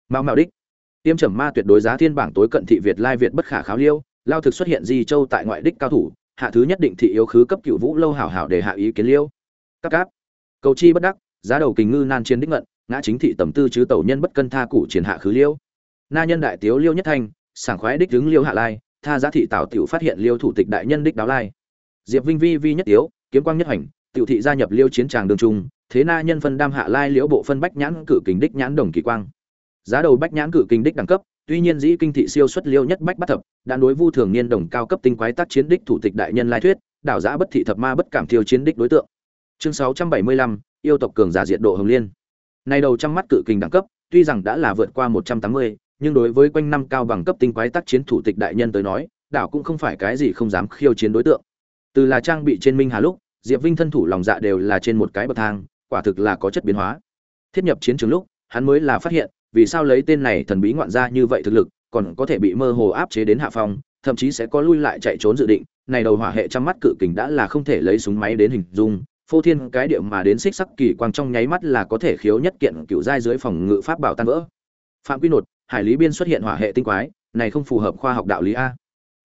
Mao mao đích tiêm trầm ma tuyệt đối giá thiên bảng tối cận thị việt lai việt bất khả kháo liêu, lao thực xuất hiện di châu tại ngoại đích cao thủ, hạ thứ nhất định thị yếu khứ cấp cựu vũ lâu hảo hảo để hạ ý kiến liêu. Các cáp. Cầu chi bất đắc, giá đầu kình ngư nan chiến đích ngận, ngã chính thị tầm tư chứ tẩu nhân bất cân tha củ triển hạ khứ liêu. Na nhân đại tiếu liêu nhất thanh, sảng khoái đích đứng liêu hạ lai, tha giá thị tảo tiểu phát hiện liêu thủ tịch đại nhân đích đáo lai. Diệp vinh vi vi nhất tiếu, kiếm quang nhất hành, tiểu thị gia nhập liêu chiến tràng đường trung, thế na nhân phân đam hạ lai liễu bộ phân bách nhãn cử kình đích nhãn đồng kỳ quang giá đầu bách nhãn cử kinh đích đẳng cấp tuy nhiên dĩ kinh thị siêu xuất liêu nhất bách bắt thập đã đối vu thường niên đồng cao cấp tinh quái tác chiến đích thủ tịch đại nhân lai thuyết đảo giã bất thị thập ma bất cảm thiêu chiến đích đối tượng. Chương 675, yêu tộc cường giả diện độ hồng liên. Này đầu trăm mắt cự kinh đẳng cấp tuy rằng đã là vượt qua 180, nhưng đối với quanh năm cao bằng cấp tinh quái tác chiến thủ tịch đại nhân tới nói đảo cũng không phải cái gì không dám khiêu chiến đối tượng. Từ là trang bị trên minh hà lúc diệp vinh thân thủ lòng dạ đều là trên một cái bậc thang quả thực là có chất biến hóa. Thiết nhập chiến trường lúc hắn mới là phát hiện vì sao lấy tên này thần bí ngoạn gia như vậy thực lực, còn có thể bị mơ hồ áp chế đến hạ phong, thậm chí sẽ có lui lại chạy trốn dự định. Này đầu hỏa hệ trăm mắt cự kình đã là không thể lấy súng máy đến hình dung, phô thiên cái điệu mà đến xích sắc kỳ quang trong nháy mắt là có thể khiếu nhất kiện cựu giai dưới phòng ngự pháp bảo tan vỡ. Phạm quy nột, hải lý biên xuất hiện hỏa hệ tinh quái, này không phù hợp khoa học đạo lý a.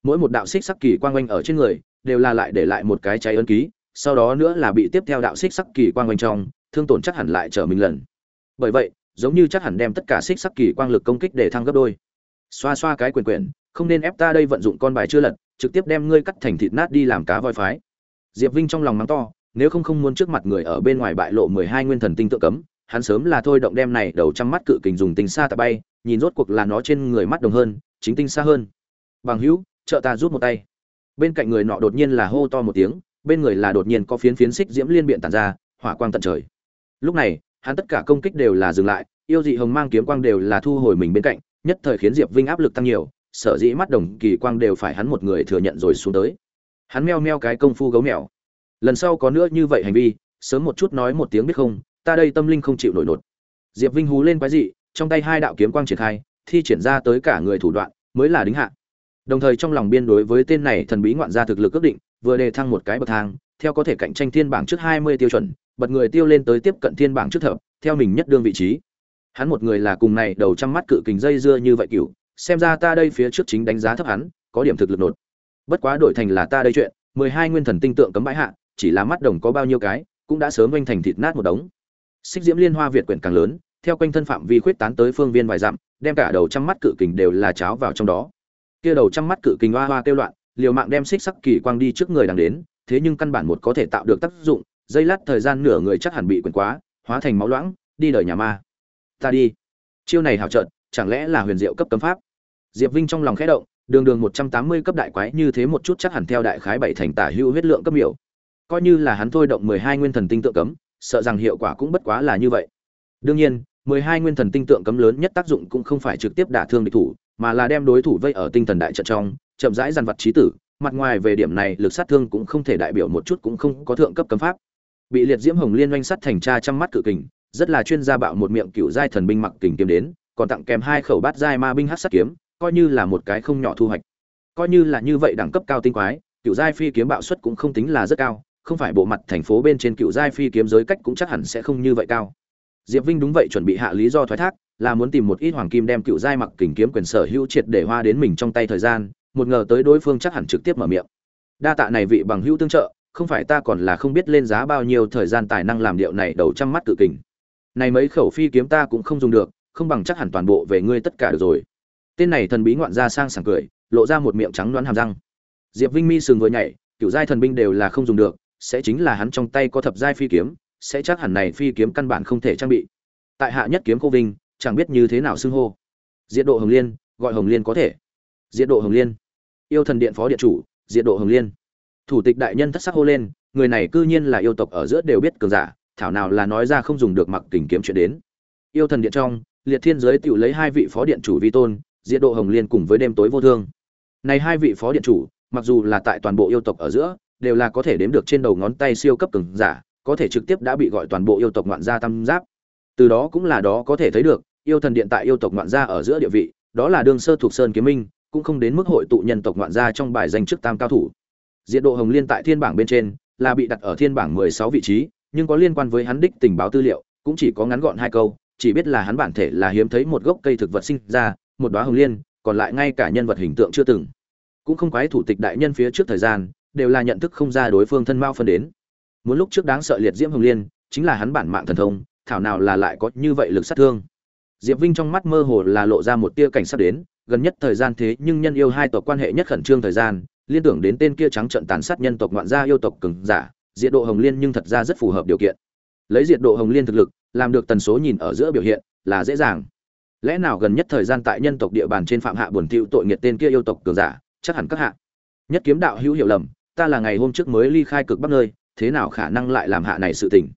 Mỗi một đạo xích sắc kỳ quang quanh ở trên người, đều là lại để lại một cái cháy ấn ký, sau đó nữa là bị tiếp theo đạo xích sắc kỳ quang quanh trong, thương tổn chắc hẳn lại trở mình lần. Bởi vậy giống như chắc hẳn đem tất cả xích sắc kỳ quang lực công kích để thăng gấp đôi. Xoa xoa cái quyền quyền không nên ép ta đây vận dụng con bài chưa lật, trực tiếp đem ngươi cắt thành thịt nát đi làm cá voi phái. Diệp vinh trong lòng mắng to, nếu không không muốn trước mặt người ở bên ngoài bại lộ mười hai nguyên thần tinh tượng cấm, hắn sớm là thôi động đem này đầu trăm mắt cự kình dùng tinh xa tạ bay, nhìn rốt cuộc là nó trên người mắt đồng hơn, chính tinh xa hơn. Bằng hữu, trợ ta rút một tay. Bên cạnh người nọ đột nhiên là hô to một tiếng, bên người là đột nhiên có phiến phiến xích diễm liên biện tàn ra, hỏa quang tận trời. Lúc này hắn tất cả công kích đều là dừng lại, yêu dị hồng mang kiếm quang đều là thu hồi mình bên cạnh, nhất thời khiến diệp vinh áp lực tăng nhiều, sở dĩ mắt đồng kỳ quang đều phải hắn một người thừa nhận rồi xuống tới. Hắn meo meo cái công phu gấu mèo. Lần sau có nữa như vậy hành vi, sớm một chút nói một tiếng biết không, ta đây tâm linh không chịu nổi nột. Diệp vinh hú lên quái dị, trong tay hai đạo kiếm quang triển khai, thi triển ra tới cả người thủ đoạn, mới là đính hạ. Đồng thời trong lòng biên đối với tên này thần bí ngoạn gia thực lực quyết định, vừa đề thăng một cái bậc thang, theo có thể cạnh tranh thiên bảng trước hai mươi tiêu chuẩn bật người tiêu lên tới tiếp cận thiên bảng trước thập, theo mình nhất đương vị trí. Hắn một người là cùng này đầu trăm mắt cự kình dây dưa như vậy cửu, xem ra ta đây phía trước chính đánh giá thấp hắn, có điểm thực lực nột. Bất quá đổi thành là ta đây chuyện, mười hai nguyên thần tinh tượng cấm bãi hạ, chỉ là mắt đồng có bao nhiêu cái, cũng đã sớm vênh thành thịt nát một đống. Xích diễm liên hoa việt quyển càng lớn, theo quanh thân phạm vi khuyết tán tới phương viên vài dặm, đem cả đầu trăm mắt cự kình đều là cháo vào trong đó. Kia đầu trăm mắt cự kình hoa hoa kêu loạn, liều mạng đem xích sắc kỳ quang đi trước người đang đến, thế nhưng căn bản một có thể tạo được tác dụng dây lát thời gian nửa người chắc hẳn bị quyển quá, hóa thành máu loãng, đi đời nhà ma. Ta đi. Chiêu này hảo trận chẳng lẽ là huyền diệu cấp cấm pháp? Diệp vinh trong lòng khẽ động, đường đường một trăm tám mươi cấp đại quái như thế một chút chắc hẳn theo đại khái bảy thành tả hữu huyết lượng cấp miểu. Coi như là hắn thôi động mười hai nguyên thần tinh tượng cấm, sợ rằng hiệu quả cũng bất quá là như vậy. Đương nhiên, mười hai nguyên thần tinh tượng cấm lớn nhất tác dụng cũng không phải trực tiếp đả thương địch thủ, mà là đem đối thủ vây ở tinh thần đại trận trong, chậm rãi dằn vặt trí tử. Mặt ngoài về điểm này, lực sát thương cũng không thể đại biểu một chút cũng không có thượng cấp cấm pháp bị liệt diễm hồng liên oanh sắt thành cha trăm mắt cự kình, rất là chuyên gia bạo một miệng cựu giai thần binh mặc kình kiếm đến, còn tặng kèm hai khẩu bát giai ma binh hát sắt kiếm, coi như là một cái không nhỏ thu hoạch. Coi như là như vậy đẳng cấp cao tinh quái, cựu giai phi kiếm bạo suất cũng không tính là rất cao, không phải bộ mặt thành phố bên trên cựu giai phi kiếm giới cách cũng chắc hẳn sẽ không như vậy cao. Diệp vinh đúng vậy chuẩn bị hạ lý do thoái thác, là muốn tìm một ít hoàng kim đem cựu giai mặc kình kiếm quyền sở hữu triệt để hoa đến mình trong tay thời gian, một ngờ tới đối phương chắc hẳn trực tiếp mở miệng. Đa tạ này vị bằng hữu tương trợ không phải ta còn là không biết lên giá bao nhiêu thời gian tài năng làm điệu này đầu trăm mắt cự kình. Này mấy khẩu phi kiếm ta cũng không dùng được, không bằng chắc hẳn toàn bộ về ngươi tất cả được rồi. Tên này thần bí ngoạn ra sang sảng cười, lộ ra một miệng trắng đoán hàm răng. Diệp vinh mi sừng vừa nhảy, cựu giai thần binh đều là không dùng được, sẽ chính là hắn trong tay có thập giai phi kiếm, sẽ chắc hẳn này phi kiếm căn bản không thể trang bị. Tại hạ nhất kiếm cô vinh, chẳng biết như thế nào xưng hô. Diệt độ hồng liên, gọi hồng liên có thể. Diệt độ hồng liên. Yêu thần điện phó điện chủ, diệt độ hồng liên thủ tịch đại nhân thất sắc hô lên, người này cư nhiên là yêu tộc ở giữa đều biết cường giả, thảo nào là nói ra không dùng được mặc tình kiếm chuyện đến. Yêu thần điện trong, liệt thiên giới tự lấy hai vị phó điện chủ vi tôn, diệt độ hồng liên cùng với đêm tối vô thương. Này hai vị phó điện chủ, mặc dù là tại toàn bộ yêu tộc ở giữa, đều là có thể đếm được trên đầu ngón tay siêu cấp cường giả, có thể trực tiếp đã bị gọi toàn bộ yêu tộc ngoạn gia tam giáp. Từ đó cũng là đó có thể thấy được, yêu thần điện tại yêu tộc ngoạn gia ở giữa địa vị, đó là đương sơ thuộc sơn kiếm minh, cũng không đến mức hội tụ nhân tộc ngoạn gia trong bài danh chức tam cao thủ diện độ Hồng Liên tại thiên bảng bên trên là bị đặt ở thiên bảng 16 vị trí, nhưng có liên quan với hắn đích tình báo tư liệu, cũng chỉ có ngắn gọn hai câu, chỉ biết là hắn bản thể là hiếm thấy một gốc cây thực vật sinh ra, một đóa hồng liên, còn lại ngay cả nhân vật hình tượng chưa từng. Cũng không quái thủ tịch đại nhân phía trước thời gian, đều là nhận thức không ra đối phương thân mao phân đến. Muốn lúc trước đáng sợ liệt diễm hồng liên, chính là hắn bản mạng thần thông, thảo nào là lại có như vậy lực sát thương. Diệp Vinh trong mắt mơ hồ là lộ ra một tia cảnh sát đến, gần nhất thời gian thế nhưng nhân yêu hai tộc quan hệ nhất khẩn trương thời gian, liên tưởng đến tên kia trắng trận tàn sát nhân tộc ngoạn gia yêu tộc cường giả, diệt độ hồng liên nhưng thật ra rất phù hợp điều kiện. Lấy diệt độ hồng liên thực lực, làm được tần số nhìn ở giữa biểu hiện, là dễ dàng. Lẽ nào gần nhất thời gian tại nhân tộc địa bàn trên phạm hạ buồn tiêu tội nghiệt tên kia yêu tộc cường giả, chắc hẳn các hạ. Nhất kiếm đạo hữu hiểu lầm, ta là ngày hôm trước mới ly khai cực bắc nơi, thế nào khả năng lại làm hạ này sự tình?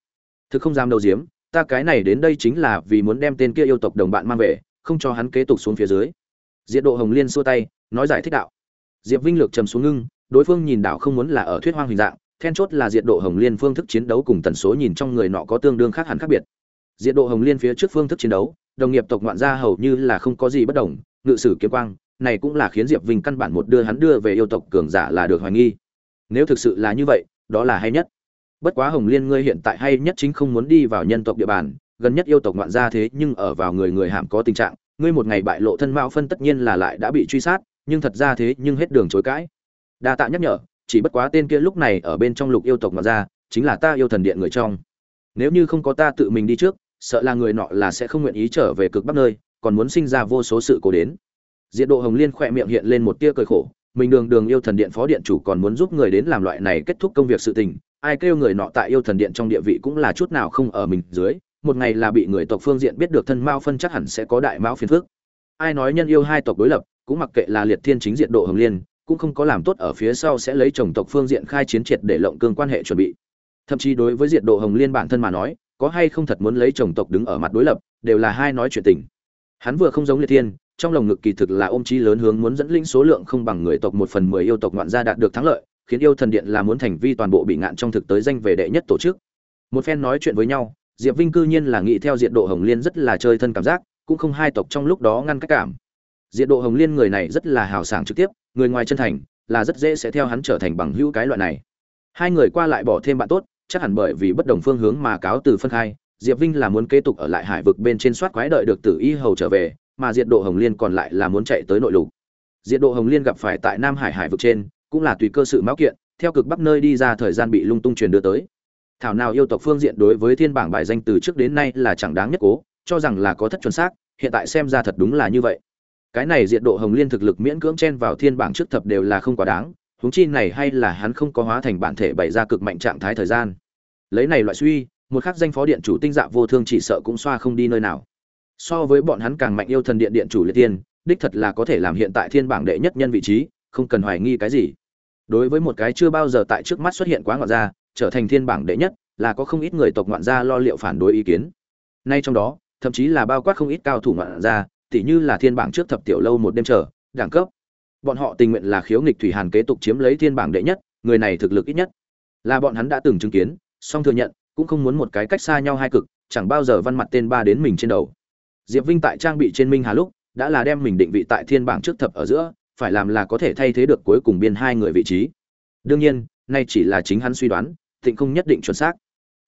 Thực không dám đầu diếm, ta cái này đến đây chính là vì muốn đem tên kia yêu tộc đồng bạn mang về, không cho hắn kế tục xuống phía dưới. Diệt độ hồng liên xua tay, nói giải thích đạo diệp vinh lược trầm xuống ngưng, đối phương nhìn đảo không muốn là ở thuyết hoang hình dạng, then chốt là diệt độ hồng liên phương thức chiến đấu cùng tần số nhìn trong người nọ có tương đương khác hẳn khác biệt. Diệt độ hồng liên phía trước phương thức chiến đấu, đồng nghiệp tộc ngoạn gia hầu như là không có gì bất đồng, ngự sử kiếm quang, này cũng là khiến diệp vinh căn bản một đưa hắn đưa về yêu tộc cường giả là được hoài nghi. Nếu thực sự là như vậy, đó là hay nhất. Bất quá hồng liên ngươi hiện tại hay nhất chính không muốn đi vào nhân tộc địa bàn, gần nhất yêu tộc ngoạn gia thế nhưng ở vào người người hàm có tình trạng, ngươi một ngày bại lộ thân mạo phân tất nhiên là lại đã bị truy sát nhưng thật ra thế nhưng hết đường chối cãi. Đa tạ nhắc nhở, chỉ bất quá tên kia lúc này ở bên trong lục yêu tộc mà ra, chính là ta yêu thần điện người trong. Nếu như không có ta tự mình đi trước, sợ là người nọ là sẽ không nguyện ý trở về cực bắc nơi, còn muốn sinh ra vô số sự cố đến. Diện độ hồng liên khỏe miệng hiện lên một tia cười khổ, mình đường đường yêu thần điện phó điện chủ còn muốn giúp người đến làm loại này kết thúc công việc sự tình, ai kêu người nọ tại yêu thần điện trong địa vị cũng là chút nào không ở mình dưới, một ngày là bị người tộc phương diện biết được thân mao phân chắc hẳn sẽ có đại mao phiền phước ai nói nhân yêu hai tộc đối lập cũng mặc kệ là liệt thiên chính diện độ hồng liên, cũng không có làm tốt ở phía sau sẽ lấy chồng tộc phương diện khai chiến triệt để lộng cương quan hệ chuẩn bị. Thậm chí đối với diện độ hồng liên bản thân mà nói, có hay không thật muốn lấy chồng tộc đứng ở mặt đối lập, đều là hai nói chuyện tình. Hắn vừa không giống liệt thiên, trong lồng ngực kỳ thực là ôm chí lớn hướng muốn dẫn linh số lượng không bằng người tộc một phần mười yêu tộc ngoạn gia đạt được thắng lợi, khiến yêu thần điện là muốn thành vi toàn bộ bị ngạn trong thực tới danh về đệ nhất tổ chức. Một phen nói chuyện với nhau, diệp vinh cư nhiên là nghĩ theo diện độ hồng liên rất là chơi thân cảm giác, cũng không hai tộc trong lúc đó ngăn cách cảm diện độ hồng liên người này rất là hào sảng trực tiếp, người ngoài chân thành, là rất dễ sẽ theo hắn trở thành bằng hữu cái loại này. Hai người qua lại bỏ thêm bạn tốt, chắc hẳn bởi vì bất đồng phương hướng mà cáo từ phân khai, diệp vinh là muốn kế tục ở lại hải vực bên trên soát quái đợi được tử y hầu trở về, mà diện độ hồng liên còn lại là muốn chạy tới nội lục. Diện độ hồng liên gặp phải tại nam hải hải vực trên, cũng là tùy cơ sự máu kiện, theo cực bắc nơi đi ra thời gian bị lung tung truyền đưa tới. Thảo nào yêu tộc phương diện đối với thiên bảng bài danh từ trước đến nay là chẳng đáng nhất cố, cho rằng là có thất chuẩn xác, hiện tại xem ra thật đúng là như vậy cái này diệt độ hồng liên thực lực miễn cưỡng chen vào thiên bảng trước thập đều là không quá đáng, huống chi này hay là hắn không có hóa thành bản thể bày ra cực mạnh trạng thái thời gian. Lấy này loại suy, một khắc danh phó điện chủ tinh dạ vô thương chỉ sợ cũng xoa không đi nơi nào. So với bọn hắn càng mạnh yêu thần điện điện chủ liệt tiên, đích thật là có thể làm hiện tại thiên bảng đệ nhất nhân vị trí, không cần hoài nghi cái gì. Đối với một cái chưa bao giờ tại trước mắt xuất hiện quá ngoạn gia, trở thành thiên bảng đệ nhất, là có không ít người tộc ngoạn gia lo liệu phản đối ý kiến. Nay trong đó, thậm chí là bao quát không ít cao thủ ngoạn gia tỉ như là thiên bảng trước thập tiểu lâu một đêm chờ, đẳng cấp. Bọn họ tình nguyện là khiếu nghịch thủy hàn kế tục chiếm lấy thiên bảng đệ nhất, người này thực lực ít nhất. Là bọn hắn đã từng chứng kiến, song thừa nhận, cũng không muốn một cái cách xa nhau hai cực, chẳng bao giờ văn mặt tên ba đến mình trên đầu. Diệp vinh tại trang bị trên minh hà lúc, đã là đem mình định vị tại thiên bảng trước thập ở giữa, phải làm là có thể thay thế được cuối cùng biên hai người vị trí. Đương nhiên, nay chỉ là chính hắn suy đoán, thịnh không nhất định chuẩn xác.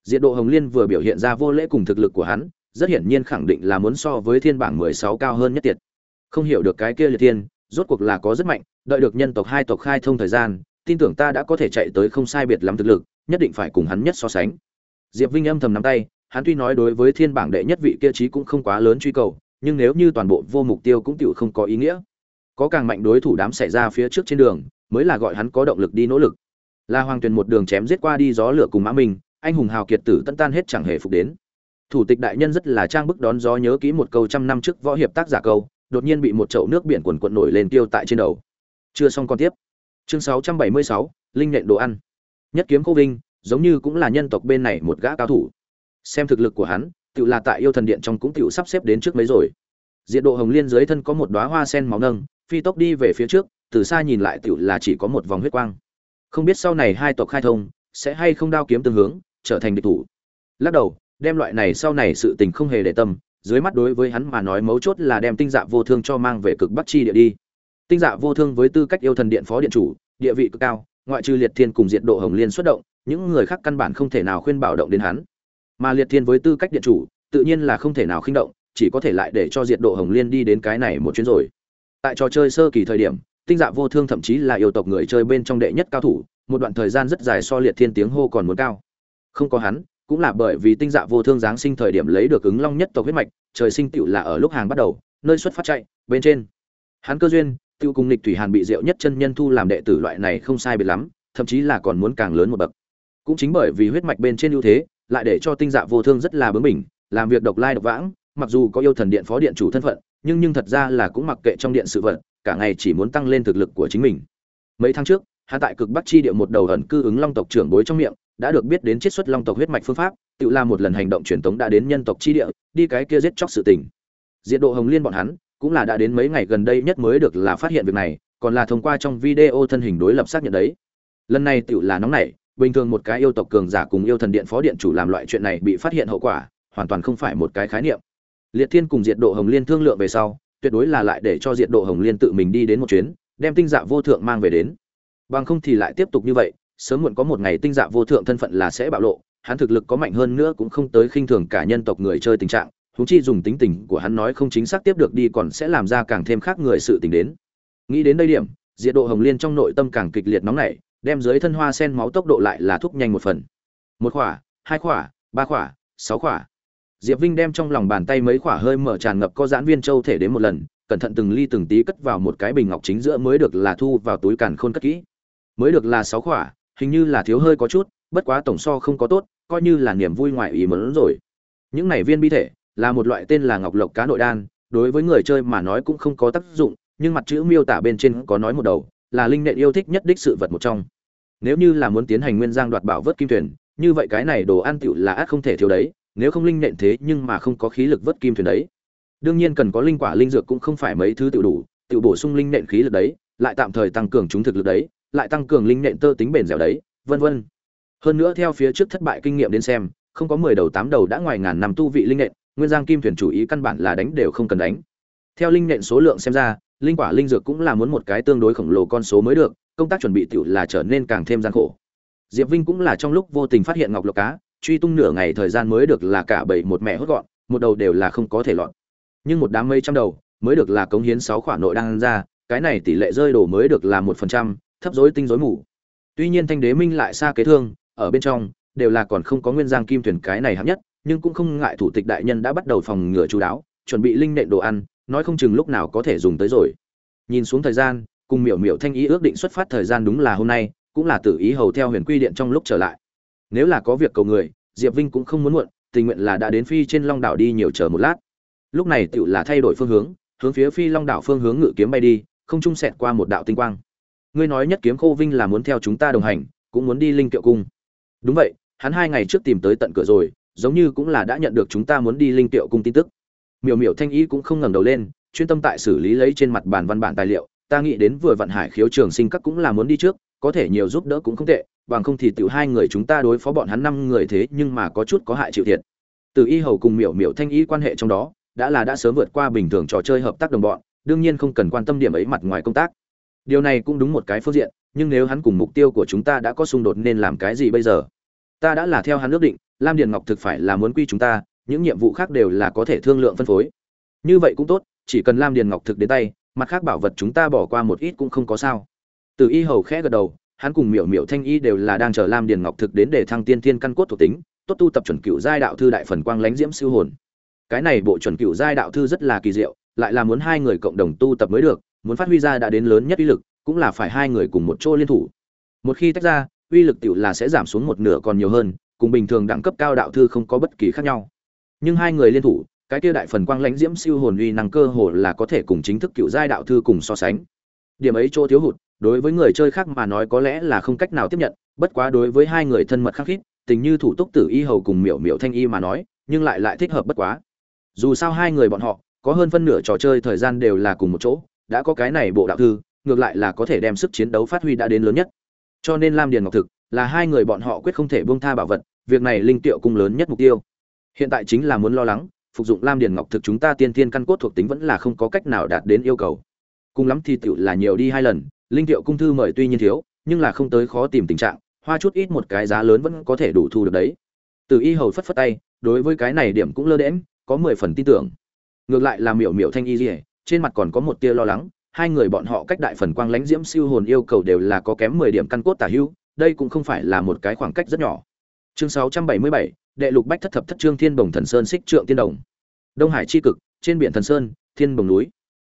Diện độ hồng liên vừa biểu hiện ra vô lễ cùng thực lực của hắn rất hiển nhiên khẳng định là muốn so với thiên bảng mười sáu cao hơn nhất tiệt. Không hiểu được cái kia liệt thiên, rốt cuộc là có rất mạnh, đợi được nhân tộc hai tộc khai thông thời gian, tin tưởng ta đã có thể chạy tới không sai biệt lắm thực lực, nhất định phải cùng hắn nhất so sánh. Diệp vinh âm thầm nắm tay, hắn tuy nói đối với thiên bảng đệ nhất vị kia chí cũng không quá lớn truy cầu, nhưng nếu như toàn bộ vô mục tiêu cũng tựu không có ý nghĩa. Có càng mạnh đối thủ đám xảy ra phía trước trên đường, mới là gọi hắn có động lực đi nỗ lực. La hoàng tuyền một đường chém giết qua đi gió lửa cùng mã minh, anh hùng hào kiệt tử tân tan hết chẳng hề phục đến thủ tịch đại nhân rất là trang bức đón gió nhớ kỹ một câu trăm năm trước võ hiệp tác giả câu đột nhiên bị một chậu nước biển quần quận nổi lên tiêu tại trên đầu. Chưa xong con tiếp. Chương 676, linh nện đồ ăn. Nhất kiếm khô vinh giống như cũng là nhân tộc bên này một gã cao thủ. Xem thực lực của hắn tự là tại yêu thần điện trong cũng tự sắp xếp đến trước mấy rồi. Diện độ hồng liên dưới thân có một đóa hoa sen máu nâng phi tốc đi về phía trước từ xa nhìn lại tự là chỉ có một vòng huyết quang. Không biết sau này hai tộc khai thông sẽ hay không đao kiếm tương hướng trở thành địch thủ. Lắc đầu đem loại này sau này sự tình không hề để tâm, dưới mắt đối với hắn mà nói mấu chốt là đem tinh dạ vô thương cho mang về cực bắc chi địa đi. Tinh dạ vô thương với tư cách yêu thần điện phó điện chủ, địa vị cực cao, ngoại trừ liệt thiên cùng diện độ hồng liên xuất động, những người khác căn bản không thể nào khuyên bảo động đến hắn. Mà liệt thiên với tư cách điện chủ, tự nhiên là không thể nào khinh động, chỉ có thể lại để cho diệt độ hồng liên đi đến cái này một chuyến rồi. Tại trò chơi sơ kỳ thời điểm, tinh dạ vô thương thậm chí là yêu tộc người chơi bên trong đệ nhất cao thủ, một đoạn thời gian rất dài so liệt thiên tiếng hô còn muốn cao. Không có hắn cũng là bởi vì tinh dạ vô thương giáng sinh thời điểm lấy được ứng long nhất tộc huyết mạch, trời sinh tựu là ở lúc hàng bắt đầu, nơi xuất phát chạy, bên trên. Hắn cơ duyên tiêu cùng lịch thủy hàn bị diệu nhất chân nhân thu làm đệ tử loại này không sai biệt lắm, thậm chí là còn muốn càng lớn một bậc. Cũng chính bởi vì huyết mạch bên trên ưu thế, lại để cho tinh dạ vô thương rất là bướng bỉnh, làm việc độc lai độc vãng, mặc dù có yêu thần điện phó điện chủ thân phận, nhưng nhưng thật ra là cũng mặc kệ trong điện sự vật, cả ngày chỉ muốn tăng lên thực lực của chính mình. Mấy tháng trước hạ tại cực bắc chi địa một đầu ẩn cư ứng long tộc trưởng bối trong miệng đã được biết đến chiết xuất long tộc huyết mạch phương pháp, tự là một lần hành động truyền thống đã đến nhân tộc chi địa, đi cái kia giết chóc sự tình. Diện độ hồng liên bọn hắn, cũng là đã đến mấy ngày gần đây nhất mới được là phát hiện việc này, còn là thông qua trong video thân hình đối lập xác nhận đấy. Lần này Tự là nóng nảy, bình thường một cái yêu tộc cường giả cùng yêu thần điện phó điện chủ làm loại chuyện này bị phát hiện hậu quả, hoàn toàn không phải một cái khái niệm. Liệt thiên cùng diệt độ hồng liên thương lượng về sau, tuyệt đối là lại để cho diệt độ hồng liên tự mình đi đến một chuyến, đem tinh dạ vô thượng mang về đến. Bằng không thì lại tiếp tục như vậy sớm muộn có một ngày tinh dạ vô thượng thân phận là sẽ bạo lộ, hắn thực lực có mạnh hơn nữa cũng không tới khinh thường cả nhân tộc người chơi tình trạng, huống chi dùng tính tình của hắn nói không chính xác tiếp được đi còn sẽ làm ra càng thêm khác người sự tình đến. Nghĩ đến đây điểm, diệt độ hồng liên trong nội tâm càng kịch liệt nóng nảy, đem dưới thân hoa sen máu tốc độ lại là thúc nhanh một phần. Một khỏa, hai khỏa, ba khỏa, sáu khỏa. Diệp vinh đem trong lòng bàn tay mấy khỏa hơi mở tràn ngập có giãn viên châu thể đến một lần, cẩn thận từng ly từng tí cất vào một cái bình ngọc chính giữa mới được là thu vào túi càn khôn cất kỹ. Mới được là sáu khỏa hình như là thiếu hơi có chút, bất quá tổng so không có tốt, coi như là niềm vui ngoại ý muốn rồi. Những này viên bi thể, là một loại tên là ngọc lộc cá nội đan, đối với người chơi mà nói cũng không có tác dụng, nhưng mặt chữ miêu tả bên trên có nói một đầu, là linh nện yêu thích nhất đích sự vật một trong. Nếu như là muốn tiến hành nguyên giang đoạt bảo vớt kim thuyền, như vậy cái này đồ ăn tiểu là ác không thể thiếu đấy, nếu không linh nện thế nhưng mà không có khí lực vớt kim thuyền đấy. Đương nhiên cần có linh quả linh dược cũng không phải mấy thứ tự đủ tự bổ sung linh nện khí lực đấy, lại tạm thời tăng cường chúng thực lực đấy lại tăng cường linh nện tơ tính bền dẻo đấy, vân vân. Hơn nữa theo phía trước thất bại kinh nghiệm đến xem, không có mười đầu tám đầu đã ngoài ngàn năm tu vị linh nện, nguyên giang kim thuyền chủ ý căn bản là đánh đều không cần đánh. Theo linh nện số lượng xem ra, linh quả linh dược cũng là muốn một cái tương đối khổng lồ con số mới được, công tác chuẩn bị tiểu là trở nên càng thêm gian khổ. Diệp vinh cũng là trong lúc vô tình phát hiện ngọc lộc cá, truy tung nửa ngày thời gian mới được là cả bảy một mẹ hốt gọn, một đầu đều là không có thể lọt. Nhưng một đám mây trăm đầu, mới được là cống hiến sáu khoản nội đang ra, cái này tỷ lệ rơi đổ mới được là một phần trăm thấp dối tinh dối mù. Tuy nhiên thanh đế minh lại xa kế thương, ở bên trong, đều là còn không có nguyên giang kim thuyền cái này hấp nhất, nhưng cũng không ngại thủ tịch đại nhân đã bắt đầu phòng ngừa chú đáo, chuẩn bị linh nện đồ ăn, nói không chừng lúc nào có thể dùng tới rồi. Nhìn xuống thời gian, cùng miểu miểu thanh ý ước định xuất phát thời gian đúng là hôm nay, cũng là tự ý hầu theo huyền quy điện trong lúc trở lại. Nếu là có việc cầu người, diệp vinh cũng không muốn muộn, tình nguyện là đã đến phi trên long đảo đi nhiều chờ một lát. Lúc này tựu là thay đổi phương hướng hướng phía phi long đảo phương hướng ngự kiếm bay đi, không trung sẹt qua một đạo tinh quang ngươi nói nhất kiếm khô vinh là muốn theo chúng ta đồng hành, cũng muốn đi linh kiệu cung. Đúng vậy, hắn hai ngày trước tìm tới tận cửa rồi, giống như cũng là đã nhận được chúng ta muốn đi linh kiệu cung tin tức. Miểu miểu thanh ý cũng không ngẩng đầu lên, chuyên tâm tại xử lý lấy trên mặt bàn văn bản tài liệu, ta nghĩ đến vừa vận hải khiếu trường sinh các cũng là muốn đi trước, có thể nhiều giúp đỡ cũng không tệ, bằng không thì tiểu hai người chúng ta đối phó bọn hắn năm người thế nhưng mà có chút có hại chịu thiệt. Từ y hầu cùng miểu miểu thanh ý quan hệ trong đó, đã là đã sớm vượt qua bình thường trò chơi hợp tác đồng bọn, đương nhiên không cần quan tâm điểm ấy mặt ngoài công tác điều này cũng đúng một cái phương diện, nhưng nếu hắn cùng mục tiêu của chúng ta đã có xung đột nên làm cái gì bây giờ? Ta đã là theo hắn ước định, lam điền ngọc thực phải là muốn quy chúng ta, những nhiệm vụ khác đều là có thể thương lượng phân phối. Như vậy cũng tốt, chỉ cần lam điền ngọc thực đến tay, mặt khác bảo vật chúng ta bỏ qua một ít cũng không có sao. Từ y hầu khẽ gật đầu, hắn cùng miểu miểu thanh y đều là đang chờ lam điền ngọc thực đến để thăng tiên thiên căn cốt thuộc tính, tốt tu tập chuẩn cựu giai đạo thư đại phần quang lánh diễm siêu hồn. Cái này bộ chuẩn cựu giai đạo thư rất là kỳ diệu, lại là muốn hai người cộng đồng tu tập mới được muốn phát huy ra đã đến lớn nhất uy lực, cũng là phải hai người cùng một chỗ liên thủ. Một khi tách ra, uy lực tiểu là sẽ giảm xuống một nửa còn nhiều hơn, cùng bình thường đẳng cấp cao đạo thư không có bất kỳ khác nhau. Nhưng hai người liên thủ, cái kia đại phần quang lãnh diễm siêu hồn uy năng cơ hồ là có thể cùng chính thức cựu giai đạo thư cùng so sánh. Điểm ấy chỗ thiếu hụt, đối với người chơi khác mà nói có lẽ là không cách nào tiếp nhận, bất quá đối với hai người thân mật khắc khít, tình như thủ túc tử y hầu cùng miểu miểu thanh y mà nói, nhưng lại lại thích hợp bất quá. Dù sao hai người bọn họ, có hơn phân nửa trò chơi thời gian đều là cùng một chỗ đã có cái này bộ đạo thư, ngược lại là có thể đem sức chiến đấu phát huy đã đến lớn nhất. Cho nên lam điền ngọc thực là hai người bọn họ quyết không thể buông tha bảo vật, việc này linh tiệu cung lớn nhất mục tiêu. Hiện tại chính là muốn lo lắng, phục dụng lam điền ngọc thực chúng ta tiên tiên căn cốt thuộc tính vẫn là không có cách nào đạt đến yêu cầu. Cùng lắm thì tiểu là nhiều đi hai lần, linh tiệu cung thư mời tuy nhiên thiếu, nhưng là không tới khó tìm tình trạng, hoa chút ít một cái giá lớn vẫn có thể đủ thu được đấy. Từ y hầu phất phất tay, đối với cái này điểm cũng lơ đễm có mười phần tin tưởng. Ngược lại là miểu miểu thanh y dỉa trên mặt còn có một tia lo lắng, hai người bọn họ cách đại phần quang lãnh diễm siêu hồn yêu cầu đều là có kém mười điểm căn cốt tả hữu, đây cũng không phải là một cái khoảng cách rất nhỏ. Chương sáu trăm bảy mươi bảy, đệ lục bách thất thập thất trương thiên bồng thần sơn xích trượng tiên đồng. Đông hải chi cực, trên biển thần sơn, thiên bồng núi.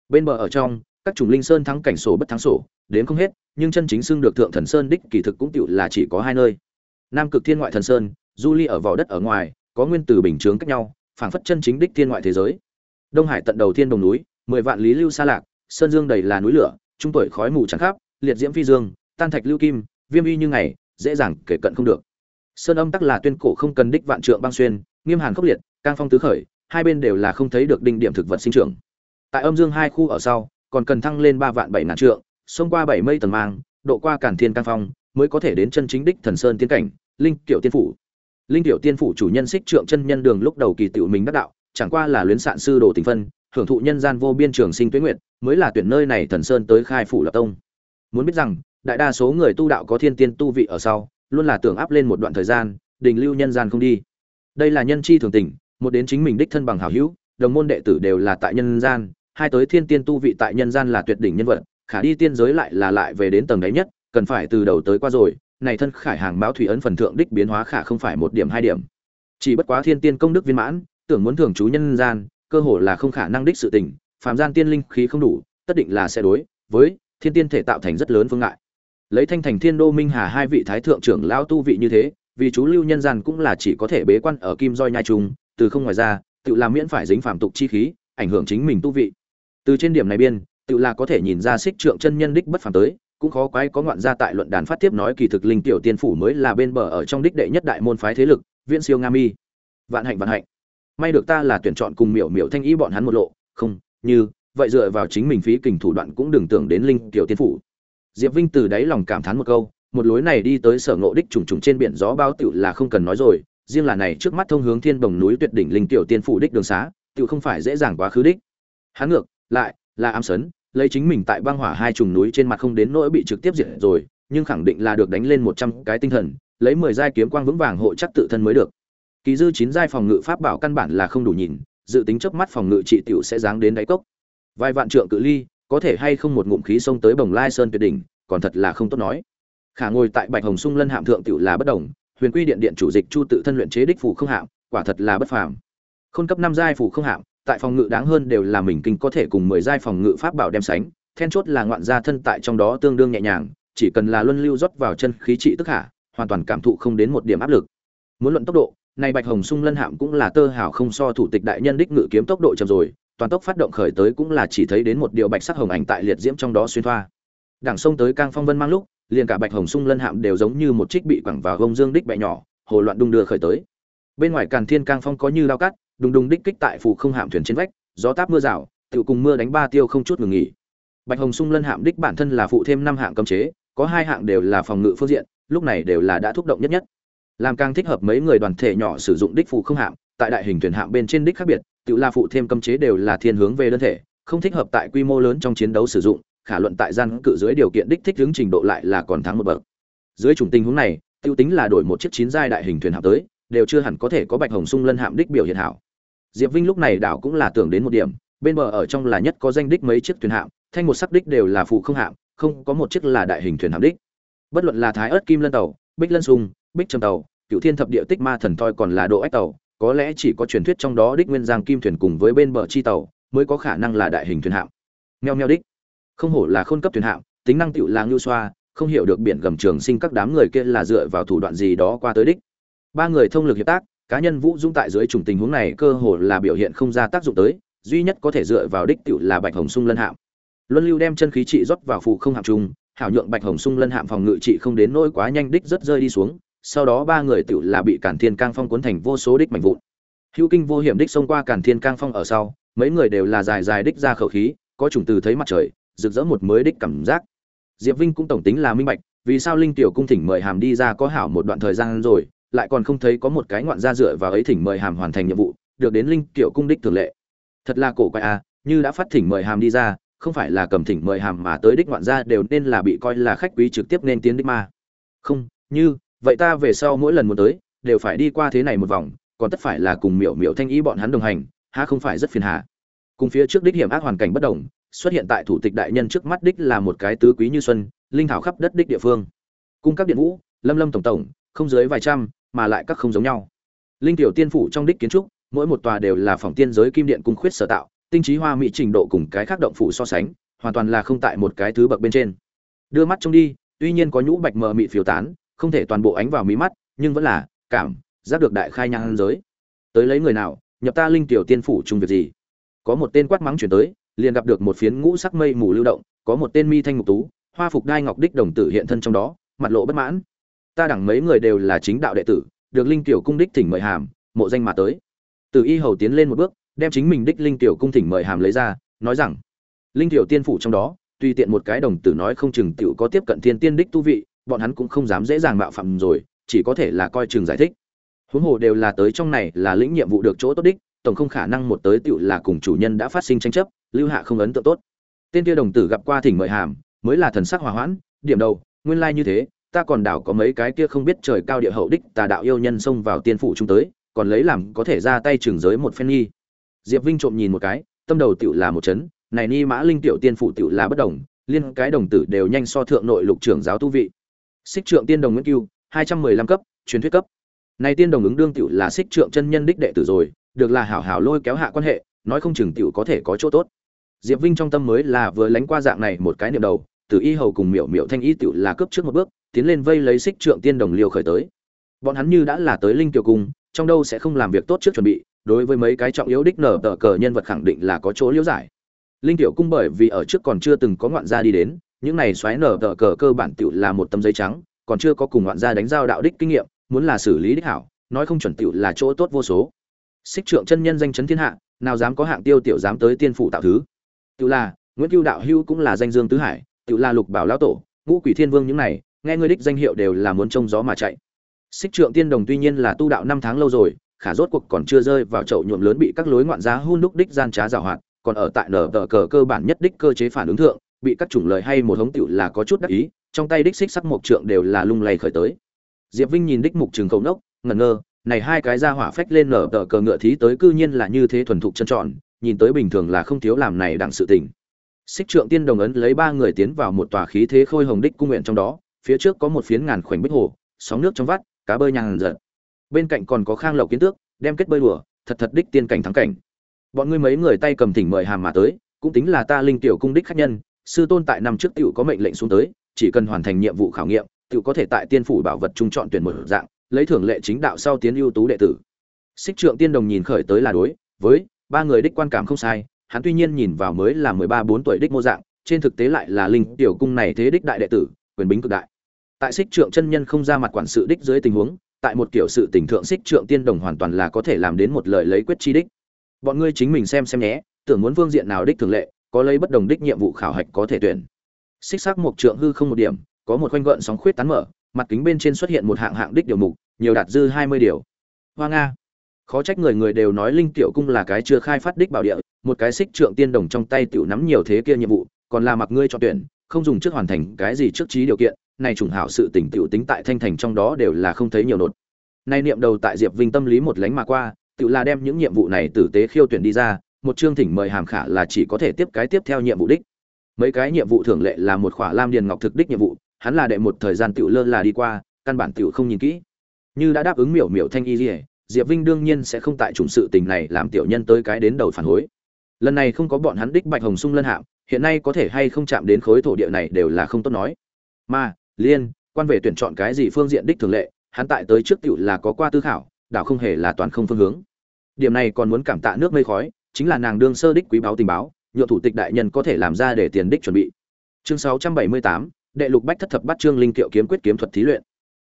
Bên bờ ở trong, các chủng linh sơn thắng cảnh sổ bất thắng sổ, đến không hết, nhưng chân chính xưng được thượng thần sơn đích kỳ thực cũng tựu là chỉ có hai nơi. Nam cực thiên ngoại thần sơn, du ly ở vỏ đất ở ngoài, có nguyên từ bình chướng cách nhau, phảng phất chân chính đích thiên ngoại thế giới. Đông hải tận đầu thiên đồng núi mười vạn lý lưu xa lạc, sơn dương đầy là núi lửa, trung tuổi khói mù trắng khắp, liệt diễm phi dương, tan thạch lưu kim, viêm uy như ngày, dễ dàng kể cận không được. Sơn âm tắc là tuyên cổ không cần đích vạn trượng băng xuyên, nghiêm hàn khốc liệt, cang phong tứ khởi, hai bên đều là không thấy được đinh điểm thực vật sinh trưởng. Tại âm dương hai khu ở sau, còn cần thăng lên ba vạn bảy ngàn trượng, xông qua bảy mây tầng mang, độ qua cản thiên cang phong, mới có thể đến chân chính đích thần sơn tiên cảnh, linh tiểu tiên phủ. Linh tiểu tiên phủ chủ nhân xích trượng chân nhân đường lúc đầu kỳ tiểu mình đắc đạo, chẳng qua là luyến sạn sư đồ tình phân hưởng thụ nhân gian vô biên trường sinh tuế nguyệt, mới là tuyển nơi này thần sơn tới khai phủ lập tông. Muốn biết rằng đại đa số người tu đạo có thiên tiên tu vị ở sau luôn là tưởng áp lên một đoạn thời gian đình lưu nhân gian không đi. Đây là nhân chi thường tình một đến chính mình đích thân bằng hảo hữu đồng môn đệ tử đều là tại nhân gian hai tới thiên tiên tu vị tại nhân gian là tuyệt đỉnh nhân vật khả đi tiên giới lại là lại về đến tầng đáy nhất cần phải từ đầu tới qua rồi này thân khải hàng báo thủy ấn phần thượng đích biến hóa khả không phải một điểm hai điểm. Chỉ bất quá thiên tiên công đức viên mãn tưởng muốn thường trú nhân gian cơ hồ là không khả năng đích sự tình, phàm gian tiên linh khí không đủ, tất định là sẽ đối với thiên tiên thể tạo thành rất lớn phương ngại. Lấy thanh thành thiên đô minh hà hai vị thái thượng trưởng lão tu vị như thế, vì chú lưu nhân gian cũng là chỉ có thể bế quan ở kim roi nhai trùng. từ không ngoài ra, tự làm miễn phải dính phạm tục chi khí, ảnh hưởng chính mình tu vị. Từ trên điểm này biên, tự là có thể nhìn ra xích trượng chân nhân đích bất phàm tới, cũng khó quái có ngoạn gia tại luận đàn phát tiếp nói kỳ thực linh tiểu tiên phủ mới là bên bờ ở trong đích đệ nhất đại môn phái thế lực, viễn siêu nga mi. Vạn hạnh vạn hạnh may được ta là tuyển chọn cùng miểu miểu thanh ý bọn hắn một lộ. Không, như, vậy dựa vào chính mình phí kình thủ đoạn cũng đừng tưởng đến linh tiểu tiên phủ. Diệp vinh từ đáy lòng cảm thán một câu, một lối này đi tới sở ngộ đích trùng trùng trên biển gió bao tựu là không cần nói rồi, riêng là này trước mắt thông hướng thiên bồng núi tuyệt đỉnh linh tiểu tiên phủ đích đường xá, tựu không phải dễ dàng quá khứ đích. Hắn ngược, lại, là ám sấn, lấy chính mình tại băng hỏa hai trùng núi trên mặt không đến nỗi bị trực tiếp diệt rồi, nhưng khẳng định là được đánh lên một trăm cái tinh thần, lấy mười giai kiếm quang vững vàng hộ chắc tự thân mới được kỳ dư chín giai phòng ngự pháp bảo căn bản là không đủ nhìn, dự tính chớp mắt phòng ngự trị tiểu sẽ giáng đến đáy cốc. Vài vạn trượng cự ly, có thể hay không một ngụm khí xông tới bồng lai sơn tuyệt đỉnh, còn thật là không tốt nói. Khả ngồi tại bạch hồng sung lân hạm thượng tiểu là bất đồng, huyền quy điện điện chủ dịch chu tự thân luyện chế đích phủ không hạm, quả thật là bất phàm. Khôn cấp năm giai phủ không hạm, tại phòng ngự đáng hơn đều là mình kinh có thể cùng mười giai phòng ngự pháp bảo đem sánh, then chốt là ngoạn gia thân tại trong đó tương đương nhẹ nhàng, chỉ cần là luân lưu rót vào chân khí trị tức hạ, hoàn toàn cảm thụ không đến một điểm áp lực. Muốn luận tốc độ này bạch hồng sung lân hạm cũng là tơ hảo không so thủ tịch đại nhân đích ngự kiếm tốc độ chậm rồi, toàn tốc phát động khởi tới cũng là chỉ thấy đến một điều bạch sắc hồng ảnh tại liệt diễm trong đó xuyên thoa. Đảng sông tới cang phong vân mang lúc, liền cả bạch hồng sung lân hạm đều giống như một trích bị quẳng vào gông dương đích bẹ nhỏ, hồ loạn đung đưa khởi tới. Bên ngoài càn thiên cang phong có như lao cắt, đùng đùng đích kích tại phủ không hạm thuyền trên vách, gió táp mưa rào tự cùng mưa đánh ba tiêu không chút ngừng nghỉ. Bạch hồng sung lân hạm đích bản thân là phụ thêm năm hạng cấm chế, có hai hạng đều là phòng ngự phương diện, lúc này đều là đã thúc động nhất nhất làm càng thích hợp mấy người đoàn thể nhỏ sử dụng đích phụ không hạm, tại đại hình thuyền hạm bên trên đích khác biệt, tự la phụ thêm cấm chế đều là thiên hướng về đơn thể, không thích hợp tại quy mô lớn trong chiến đấu sử dụng, khả luận tại gian cự dưới điều kiện đích thích hướng trình độ lại là còn thắng một bậc. Dưới chủng tình huống này, tiêu tính là đổi một chiếc chín giai đại hình thuyền hạm tới, đều chưa hẳn có thể có bạch hồng sung lân hạm đích biểu hiện hảo. Diệp vinh lúc này đảo cũng là tưởng đến một điểm, bên bờ ở trong là nhất có danh đích mấy chiếc thuyền hạm, thanh một sắc đích đều là phụ không hạm, không có một chiếc là đại hình thuyền hạm đích. Bất luận là thái ớt kim lân tàu, bích lân sung bích trầm tàu cựu thiên thập địa tích ma thần thoi còn là độ ách tàu, có lẽ chỉ có truyền thuyết trong đó đích nguyên giang kim thuyền cùng với bên bờ chi tàu mới có khả năng là đại hình thuyền hạm. Nheo nheo đích. Không hổ là khôn cấp thuyền hạm, tính năng tựu là ngưu xoa, không hiểu được biển gầm trường sinh các đám người kia là dựa vào thủ đoạn gì đó qua tới đích. Ba người thông lực hiệp tác, cá nhân vũ dung tại dưới chủng tình huống này cơ hồ là biểu hiện không ra tác dụng tới, duy nhất có thể dựa vào đích tựu là bạch hồng sung lân hạm. Luân lưu đem chân khí trị rót vào phù không hạm trung hảo nhượng bạch hồng sung lân hạm phòng ngự trị không đến nỗi quá nhanh đích rất rơi đi xuống sau đó ba người tựu là bị cản thiên cang phong cuốn thành vô số đích mảnh vụn. Hữu kinh vô hiểm đích xông qua cản thiên cang phong ở sau, mấy người đều là dài dài đích ra khẩu khí, có chủng từ thấy mặt trời, rực rỡ một mới đích cảm giác. Diệp vinh cũng tổng tính là minh bạch, vì sao linh tiểu cung thỉnh mời hàm đi ra có hảo một đoạn thời gian rồi, lại còn không thấy có một cái ngoạn gia dựa vào ấy thỉnh mời hàm hoàn thành nhiệm vụ, được đến linh tiểu cung đích thường lệ. Thật là cổ quái à như đã phát thỉnh mời hàm đi ra, không phải là cầm thỉnh mời hàm mà tới đích ngoạn gia đều nên là bị coi là khách quý trực tiếp nên tiến đích mà không, như vậy ta về sau mỗi lần muốn tới, đều phải đi qua thế này một vòng, còn tất phải là cùng miểu miểu thanh ý bọn hắn đồng hành ha không phải rất phiền hà? Cùng phía trước đích hiểm ác hoàn cảnh bất đồng, xuất hiện tại thủ tịch đại nhân trước mắt đích là một cái tứ quý như xuân, linh thảo khắp đất đích địa phương. Cung các điện vũ, lâm lâm tổng tổng, không dưới vài trăm, mà lại các không giống nhau. Linh tiểu tiên phủ trong đích kiến trúc, mỗi một tòa đều là phòng tiên giới kim điện cung khuyết sở tạo, tinh trí hoa mỹ trình độ cùng cái khác động phủ so sánh, hoàn toàn là không tại một cái thứ bậc bên trên. Đưa mắt trông đi, tuy nhiên có nhũ bạch mờ mị phiêu tán không thể toàn bộ ánh vào mí mắt nhưng vẫn là cảm giác được đại khai nhang giới. Tới lấy người nào nhập ta linh tiểu tiên phủ chung việc gì? Có một tên quát mắng chuyển tới liền gặp được một phiến ngũ sắc mây mù lưu động có một tên mi thanh ngục tú hoa phục đai ngọc đích đồng tử hiện thân trong đó mặt lộ bất mãn. Ta đẳng mấy người đều là chính đạo đệ tử được linh tiểu cung đích thỉnh mời hàm mộ danh mà tới. Từ y hầu tiến lên một bước đem chính mình đích linh tiểu cung thỉnh mời hàm lấy ra nói rằng linh tiểu tiên phủ trong đó tùy tiện một cái đồng tử nói không chừng tiểu có tiếp cận thiên tiên đích tu vị, bọn hắn cũng không dám dễ dàng mạo phạm rồi, chỉ có thể là coi chừng giải thích. Huống hồ đều là tới trong này là lĩnh nhiệm vụ được chỗ tốt đích, tổng không khả năng một tới tiểu là cùng chủ nhân đã phát sinh tranh chấp, lưu hạ không ấn tượng tốt. Tên kia đồng tử gặp qua thỉnh mời hàm, mới là thần sắc hòa hoãn, điểm đầu, nguyên lai like như thế, ta còn đảo có mấy cái kia không biết trời cao địa hậu đích tà đạo yêu nhân xông vào tiên phủ chúng tới, còn lấy làm có thể ra tay trường giới một phen nghi. Diệp Vinh trộm nhìn một cái, tâm đầu tiểu là một chấn, này ni mã linh tiểu tiên phủ tiểu là bất đồng, liên cái đồng tử đều nhanh so thượng nội lục trưởng giáo tu vị. Xích trượng tiên đồng Nguyễn Cưu, 215 cấp, truyền thuyết cấp. Này tiên đồng ứng đương tiểu là xích trượng chân nhân đích đệ tử rồi, được là hảo hảo lôi kéo hạ quan hệ, nói không chừng tiểu có thể có chỗ tốt. Diệp Vinh trong tâm mới là vừa lánh qua dạng này một cái niệm đầu, Tử Y hầu cùng Miểu Miểu Thanh Y tiểu là cướp trước một bước, tiến lên vây lấy xích trượng tiên đồng liều khởi tới. Bọn hắn như đã là tới linh tiểu cung, trong đâu sẽ không làm việc tốt trước chuẩn bị, đối với mấy cái trọng yếu đích nở tờ cờ nhân vật khẳng định là có chỗ liễu giải. Linh tiểu cung bởi vì ở trước còn chưa từng có ngoạn gia đi đến, những này xoáy nở tờ cờ cơ bản tiểu là một tấm giấy trắng, còn chưa có cùng ngoạn gia đánh giao đạo đích kinh nghiệm, muốn là xử lý đích hảo, nói không chuẩn tiểu là chỗ tốt vô số. Xích trượng chân nhân danh chấn thiên hạ, nào dám có hạng tiêu tiểu dám tới tiên phụ tạo thứ. Tiểu là, Nguyễn Cưu đạo hưu cũng là danh dương tứ hải, tiểu là lục bảo lão tổ, ngũ quỷ thiên vương những này, nghe ngươi đích danh hiệu đều là muốn trông gió mà chạy. Xích trượng tiên đồng tuy nhiên là tu đạo năm tháng lâu rồi, khả rốt cuộc còn chưa rơi vào chậu nhuộm lớn bị các lối ngoạn giá hun đúc đích gian trá giảo hoạt, còn ở tại nở tờ cờ cơ bản nhất đích cơ chế phản ứng thượng, bị các chủng lời hay một hống tiểu là có chút đắc ý, trong tay đích xích sắc mục trượng đều là lung lay khởi tới. Diệp Vinh nhìn đích mục trường cầu nốc, ngẩn ngơ, này hai cái ra hỏa phách lên nở tở cờ ngựa thí tới cư nhiên là như thế thuần thục chân trọn, nhìn tới bình thường là không thiếu làm này đặng sự tình. Xích trượng tiên đồng ấn lấy ba người tiến vào một tòa khí thế khôi hồng đích cung nguyện trong đó, phía trước có một phiến ngàn khoảnh bích hồ, sóng nước trong vắt, cá bơi nhàn giật. Bên cạnh còn có khang lộc kiến tước, đem kết bơi đùa, thật thật đích tiên cảnh thắng cảnh. Bọn ngươi mấy người tay cầm thỉnh mời hàm mà tới, cũng tính là ta linh tiểu cung đích khách nhân, sư tôn tại năm trước tiểu có mệnh lệnh xuống tới, chỉ cần hoàn thành nhiệm vụ khảo nghiệm, tiểu có thể tại tiên phủ bảo vật trung chọn tuyển một dạng, lấy thưởng lệ chính đạo sau tiến ưu tú đệ tử. Xích Trượng Tiên Đồng nhìn khởi tới là đối, với ba người đích quan cảm không sai, hắn tuy nhiên nhìn vào mới là 13 4 tuổi đích mô dạng, trên thực tế lại là linh tiểu cung này thế đích đại đệ tử, quyền bính cực đại. Tại Xích Trượng chân nhân không ra mặt quản sự đích dưới tình huống, tại một kiểu sự tình thượng Xích Trượng Tiên Đồng hoàn toàn là có thể làm đến một lời lấy quyết chi đích. Bọn ngươi chính mình xem xem nhé, tưởng muốn vương diện nào đích thường lệ, có lấy bất đồng đích nhiệm vụ khảo hạch có thể tuyển. Xích sắc một trượng hư không một điểm, có một khoanh gợn sóng khuyết tán mở, mặt kính bên trên xuất hiện một hạng hạng đích điều mục, nhiều đạt dư 20 điều. Hoa nga. Khó trách người người đều nói Linh Tiểu cung là cái chưa khai phát đích bảo địa, một cái xích trượng tiên đồng trong tay tiểu nắm nhiều thế kia nhiệm vụ, còn là mặc ngươi cho tuyển, không dùng trước hoàn thành cái gì trước trí điều kiện, này trùng hảo sự tình tiểu tính tại thanh thành trong đó đều là không thấy nhiều nột. Nay niệm đầu tại Diệp Vinh tâm lý một lánh mà qua, tiểu là đem những nhiệm vụ này tử tế khiêu tuyển đi ra, một chương thỉnh mời hàm khả là chỉ có thể tiếp cái tiếp theo nhiệm vụ đích. Mấy cái nhiệm vụ thường lệ là một khỏa lam điền ngọc thực đích nhiệm vụ, hắn là đệ một thời gian tiểu lơ là đi qua, căn bản tiểu không nhìn kỹ. Như đã đáp ứng miểu miểu thanh y liễu, Diệp Vinh đương nhiên sẽ không tại trùng sự tình này làm tiểu nhân tới cái đến đầu phản hối. Lần này không có bọn hắn đích Bạch Hồng Sung lân hạm, hiện nay có thể hay không chạm đến khối thổ địa này đều là không tốt nói. Mà, Liên, quan về tuyển chọn cái gì phương diện đích thường lệ, hắn tại tới trước tiểu là có qua tư khảo, đảo không hề là toàn không phương hướng. Điểm này còn muốn cảm tạ nước mây khói, chính là nàng đương sơ đích quý báo tình báo, nhựa thủ tịch đại nhân có thể làm ra để tiền đích chuẩn bị. Chương 678, đệ lục bách thất thập bát chương linh kiệu kiếm quyết kiếm thuật thí luyện.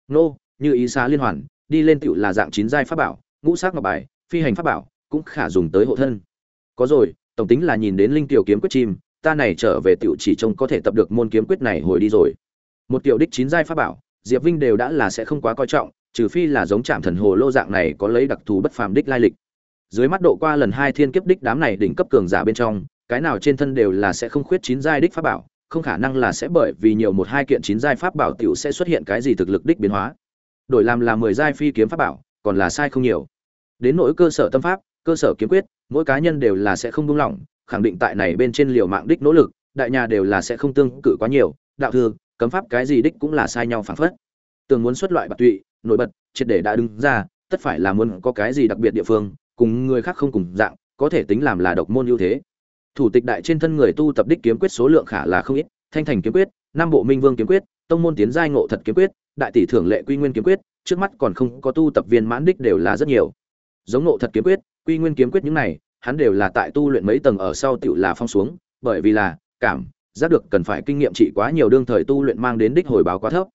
Nô, như ý xá liên hoàn, đi lên tiểu là dạng chín giai pháp bảo, ngũ sắc ngọc bài, phi hành pháp bảo, cũng khả dùng tới hộ thân. Có rồi, tổng tính là nhìn đến linh tiểu kiếm quyết chim, ta này trở về tiểu chỉ trông có thể tập được môn kiếm quyết này hồi đi rồi. Một tiểu đích chín giai pháp bảo, Diệp Vinh đều đã là sẽ không quá coi trọng, trừ phi là giống Trạm Thần Hồ lô dạng này có lấy đặc thù bất phàm đích lai lịch. Dưới mắt độ qua lần hai thiên kiếp đích đám này đỉnh cấp cường giả bên trong, cái nào trên thân đều là sẽ không khuyết chín giai đích pháp bảo, không khả năng là sẽ bởi vì nhiều một hai kiện chín giai pháp bảo tiểu sẽ xuất hiện cái gì thực lực đích biến hóa. Đổi làm là mười giai phi kiếm pháp bảo, còn là sai không nhiều. Đến nỗi cơ sở tâm pháp, cơ sở kiếm quyết, mỗi cá nhân đều là sẽ không buông lỏng, khẳng định tại này bên trên liều mạng đích nỗ lực, đại nhà đều là sẽ không tương cự quá nhiều, đạo thư, cấm pháp cái gì đích cũng là sai nhau phản phất. Tường muốn xuất loại bạc tụy, nổi bật, triệt để đã đứng ra, tất phải là muốn có cái gì đặc biệt địa phương, cùng người khác không cùng dạng, có thể tính làm là độc môn ưu thế. Thủ tịch đại trên thân người tu tập đích kiếm quyết số lượng khả là không ít thanh thành kiếm quyết nam bộ minh vương kiếm quyết tông môn tiến giai ngộ thật kiếm quyết đại tỷ thưởng lệ quy nguyên kiếm quyết trước mắt còn không có tu tập viên mãn đích đều là rất nhiều. Giống ngộ thật kiếm quyết quy nguyên kiếm quyết những này hắn đều là tại tu luyện mấy tầng ở sau tựu là phong xuống bởi vì là cảm giác được cần phải kinh nghiệm trị quá nhiều đương thời tu luyện mang đến đích hồi báo quá thấp.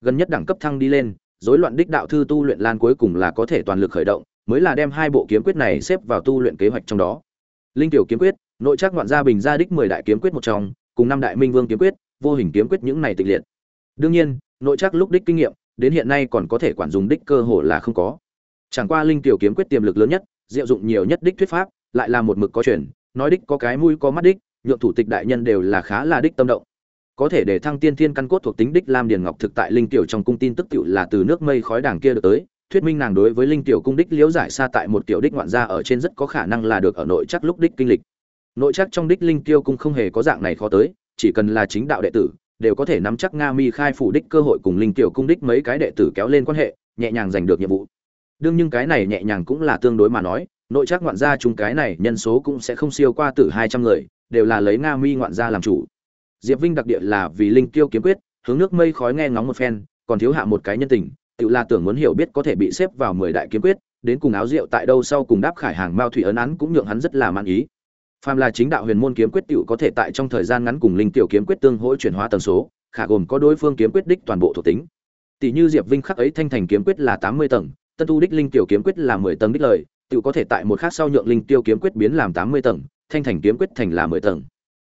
Gần nhất đẳng cấp thăng đi lên rối loạn đích đạo thư tu luyện lan cuối cùng là có thể toàn lực khởi động mới là đem hai bộ kiếm quyết này xếp vào tu luyện kế hoạch trong đó. Linh tiểu kiếm quyết, nội chắc ngoạn gia bình gia đích mười đại kiếm quyết một trong, cùng năm đại minh vương kiếm quyết, vô hình kiếm quyết những này tịch liệt. Đương nhiên, nội chắc lúc đích kinh nghiệm, đến hiện nay còn có thể quản dùng đích cơ hồ là không có. Chẳng qua linh tiểu kiếm quyết tiềm lực lớn nhất, diệu dụng nhiều nhất đích thuyết pháp, lại là một mực có chuyển nói đích có cái mũi có mắt đích, nhượng thủ tịch đại nhân đều là khá là đích tâm động. Có thể để thăng tiên thiên căn cốt thuộc tính đích lam điền ngọc thực tại linh tiểu trong cung tin tức tiểu là từ nước mây khói đảng kia được tới thuyết minh nàng đối với linh tiểu cung đích liễu giải xa tại một tiểu đích ngoạn gia ở trên rất có khả năng là được ở nội chắc lúc đích kinh lịch. Nội chắc trong đích linh tiêu cung không hề có dạng này khó tới, chỉ cần là chính đạo đệ tử, đều có thể nắm chắc nga mi khai phủ đích cơ hội cùng linh tiểu cung đích mấy cái đệ tử kéo lên quan hệ, nhẹ nhàng giành được nhiệm vụ. Đương nhưng cái này nhẹ nhàng cũng là tương đối mà nói, nội chắc ngoạn gia chúng cái này nhân số cũng sẽ không siêu qua từ hai trăm người, đều là lấy nga mi ngoạn gia làm chủ. Diệp vinh đặc địa là vì linh tiêu kiếm quyết, hướng nước mây khói nghe ngóng một phen, còn thiếu hạ một cái nhân tình tự là tưởng muốn hiểu biết có thể bị xếp vào mười đại kiếm quyết, đến cùng áo rượu tại đâu sau cùng đáp khải hàng mao thủy ấn án cũng nhượng hắn rất là man ý. Phàm là chính đạo huyền môn kiếm quyết tiểu có thể tại trong thời gian ngắn cùng linh tiểu kiếm quyết tương hỗ chuyển hóa tần số, khả gồm có đối phương kiếm quyết đích toàn bộ thuộc tính. Tỷ như diệp vinh khắc ấy thanh thành kiếm quyết là tám mươi tầng, tân tu đích linh tiểu kiếm quyết là mười tầng đích lời, tiểu có thể tại một khác sau nhượng linh tiêu kiếm quyết biến làm tám mươi tầng, thanh thành kiếm quyết thành là mười tầng.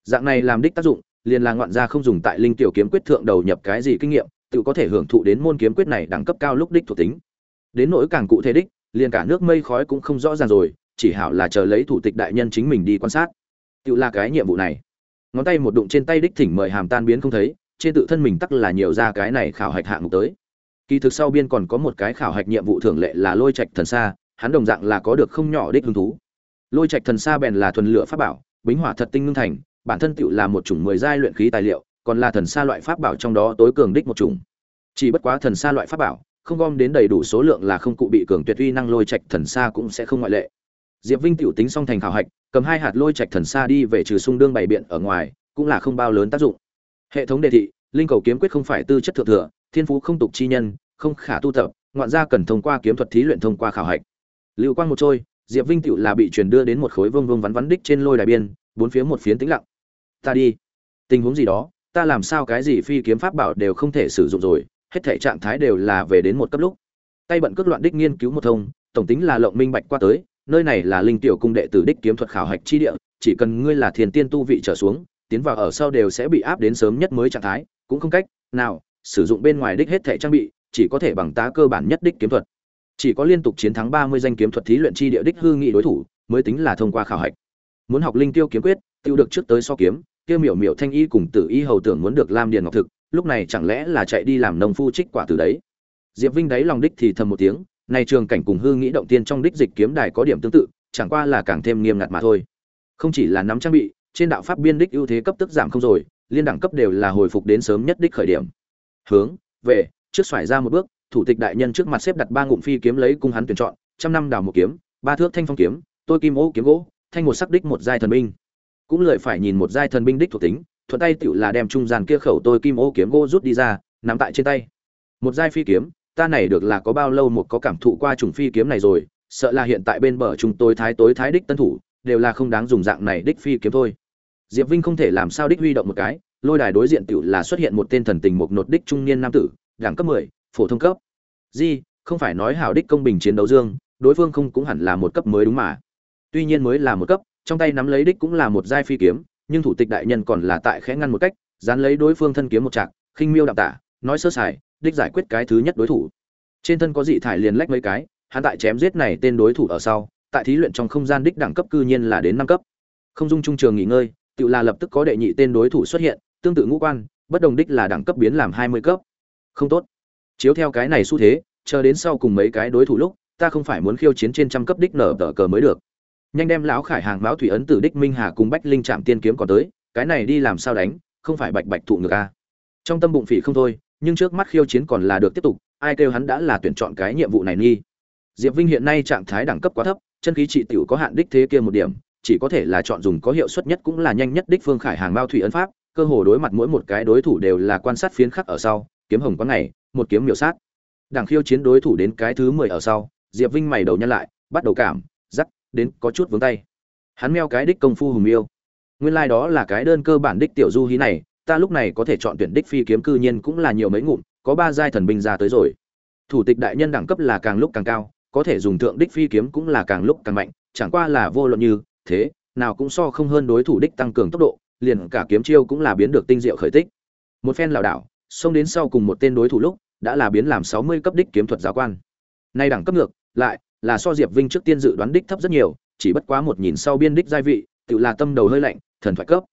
Dạng này làm đích tác dụng, liền là ngoạn gia không dùng tại linh tiểu kiếm quyết thượng đầu nhập cái gì kinh nghiệm tự có thể hưởng thụ đến môn kiếm quyết này đẳng cấp cao lúc đích thuộc tính. Đến nỗi càng cụ thể đích liền cả nước mây khói cũng không rõ ràng rồi chỉ hảo là chờ lấy thủ tịch đại nhân chính mình đi quan sát. Tự là cái nhiệm vụ này. Ngón tay một đụng trên tay đích thỉnh mời hàm tan biến không thấy trên tự thân mình tắc là nhiều ra cái này khảo hạch hạng mục tới. Kỳ thực sau biên còn có một cái khảo hạch nhiệm vụ thường lệ là lôi trạch thần xa hắn đồng dạng là có được không nhỏ đích hứng thú. Lôi trạch thần xa bèn là thuần lửa pháp bảo bính hỏa thật tinh ngưng thành bản thân tựu là một chủng mười giai luyện khí tài liệu, còn là thần xa loại pháp bảo trong đó tối cường đích một chủng. Chỉ bất quá thần xa loại pháp bảo, không gom đến đầy đủ số lượng là không cụ bị cường tuyệt uy năng lôi trạch thần xa cũng sẽ không ngoại lệ. Diệp Vinh tiểu tính xong thành khảo hạch, cầm hai hạt lôi trạch thần xa đi về trừ xung đương bày biện ở ngoài, cũng là không bao lớn tác dụng. Hệ thống đề thị, linh cầu kiếm quyết không phải tư chất thượng thừa, thiên phú không tục chi nhân, không khả tu tập, ngoạn gia cần thông qua kiếm thuật thí luyện thông qua khảo hạch. Lưu quang một trôi, Diệp Vinh tiểu là bị truyền đưa đến một khối vương vương vắn vắn đích trên lôi đài biên, bốn phía một phiến tĩnh lặng ta đi tình huống gì đó ta làm sao cái gì phi kiếm pháp bảo đều không thể sử dụng rồi, hết thể trạng thái đều là về đến một cấp lúc. Tay bận cước loạn đích nghiên cứu một thông, tổng tính là lộng minh bạch qua tới, nơi này là linh tiểu cung đệ tử đích kiếm thuật khảo hạch chi địa, chỉ cần ngươi là thiền tiên tu vị trở xuống, tiến vào ở sau đều sẽ bị áp đến sớm nhất mới trạng thái, cũng không cách nào sử dụng bên ngoài đích hết thể trang bị, chỉ có thể bằng tá cơ bản nhất đích kiếm thuật. Chỉ có liên tục chiến thắng ba mươi danh kiếm thuật thí luyện chi địa đích hư nghị đối thủ, mới tính là thông qua khảo hạch. Muốn học linh tiêu kiếm quyết, tiêu được trước tới so kiếm kia miểu miểu thanh y cùng tử y hầu tưởng muốn được lam điền ngọc thực, lúc này chẳng lẽ là chạy đi làm nông phu trích quả từ đấy? Diệp vinh đáy lòng đích thì thầm một tiếng, này trường cảnh cùng hư nghĩ động tiên trong đích dịch kiếm đài có điểm tương tự, chẳng qua là càng thêm nghiêm ngặt mà thôi. Không chỉ là nắm trang bị, trên đạo pháp biên đích ưu thế cấp tức giảm không rồi, liên đẳng cấp đều là hồi phục đến sớm nhất đích khởi điểm. Hướng, về, trước xoải ra một bước, thủ tịch đại nhân trước mặt xếp đặt ba ngụm phi kiếm lấy cung hắn tuyển chọn, trăm năm đào một kiếm, ba thước thanh phong kiếm, tôi kim ô kiếm gỗ, thanh một sắc đích một giai thần binh cũng lợi phải nhìn một giai thần binh đích thuộc tính, thuận tay tựu là đem trung gian kia khẩu tôi kim ô kiếm gỗ rút đi ra, nắm tại trên tay. Một giai phi kiếm, ta này được là có bao lâu một có cảm thụ qua trùng phi kiếm này rồi, sợ là hiện tại bên bờ chúng tôi thái tối thái đích tân thủ, đều là không đáng dùng dạng này đích phi kiếm thôi. Diệp vinh không thể làm sao đích huy động một cái, lôi đài đối diện tựu là xuất hiện một tên thần tình một nột đích trung niên nam tử, đẳng cấp mười, phổ thông cấp. Di, không phải nói hảo đích công bình chiến đấu dương, đối phương không cũng hẳn là một cấp mới đúng mà. Tuy nhiên mới là một cấp trong tay nắm lấy đích cũng là một giai phi kiếm, nhưng thủ tịch đại nhân còn là tại khẽ ngăn một cách, dán lấy đối phương thân kiếm một trạc, khinh miêu đạm tả, nói sơ sài, đích giải quyết cái thứ nhất đối thủ. Trên thân có dị thải liền lách mấy cái, hắn tại chém giết này tên đối thủ ở sau, tại thí luyện trong không gian đích đẳng cấp cư nhiên là đến năm cấp. Không dung trung trường nghỉ ngơi, tự là lập tức có đệ nhị tên đối thủ xuất hiện, tương tự ngũ quan, bất đồng đích là đẳng cấp biến làm hai mươi cấp. Không tốt. Chiếu theo cái này xu thế, chờ đến sau cùng mấy cái đối thủ lúc, ta không phải muốn khiêu chiến trên trăm cấp đích nở tờ cờ mới được nhanh đem lão khải hàng báo thủy ấn tử đích minh hà cùng bách linh chạm tiên kiếm còn tới, cái này đi làm sao đánh, không phải bạch bạch thụ ngược a trong tâm bụng phỉ không thôi, nhưng trước mắt khiêu chiến còn là được tiếp tục, ai kêu hắn đã là tuyển chọn cái nhiệm vụ này nghi. Diệp vinh hiện nay trạng thái đẳng cấp quá thấp, chân khí trị tiểu có hạn đích thế kia một điểm, chỉ có thể là chọn dùng có hiệu suất nhất cũng là nhanh nhất đích phương khải hàng bao thủy ấn pháp, cơ hồ đối mặt mỗi một cái đối thủ đều là quan sát phiến khắc ở sau, kiếm hồng quán ngày, một kiếm miểu sát. Đảng khiêu chiến đối thủ đến cái thứ mười ở sau, diệp vinh mày đầu nhân lại, bắt đầu cảm đến có chút vướng tay. Hắn meo cái đích công phu hùng yêu nguyên lai like đó là cái đơn cơ bản đích tiểu du hí này, ta lúc này có thể chọn tuyển đích phi kiếm cư nhiên cũng là nhiều mấy ngụm, có ba giai thần binh ra tới rồi. Thủ tịch đại nhân đẳng cấp là càng lúc càng cao, có thể dùng thượng đích phi kiếm cũng là càng lúc càng mạnh, chẳng qua là vô luận như, thế, nào cũng so không hơn đối thủ đích tăng cường tốc độ, liền cả kiếm chiêu cũng là biến được tinh diệu khởi tích. Một phen lảo đảo, xông đến sau cùng một tên đối thủ lúc, đã là biến làm sáu mươi cấp đích kiếm thuật giáo quan. Nay đẳng cấp ngược, lại là so diệp vinh trước tiên dự đoán đích thấp rất nhiều, chỉ bất quá một nhìn sau biên đích giai vị, tự là tâm đầu hơi lạnh, thần thoại cấp.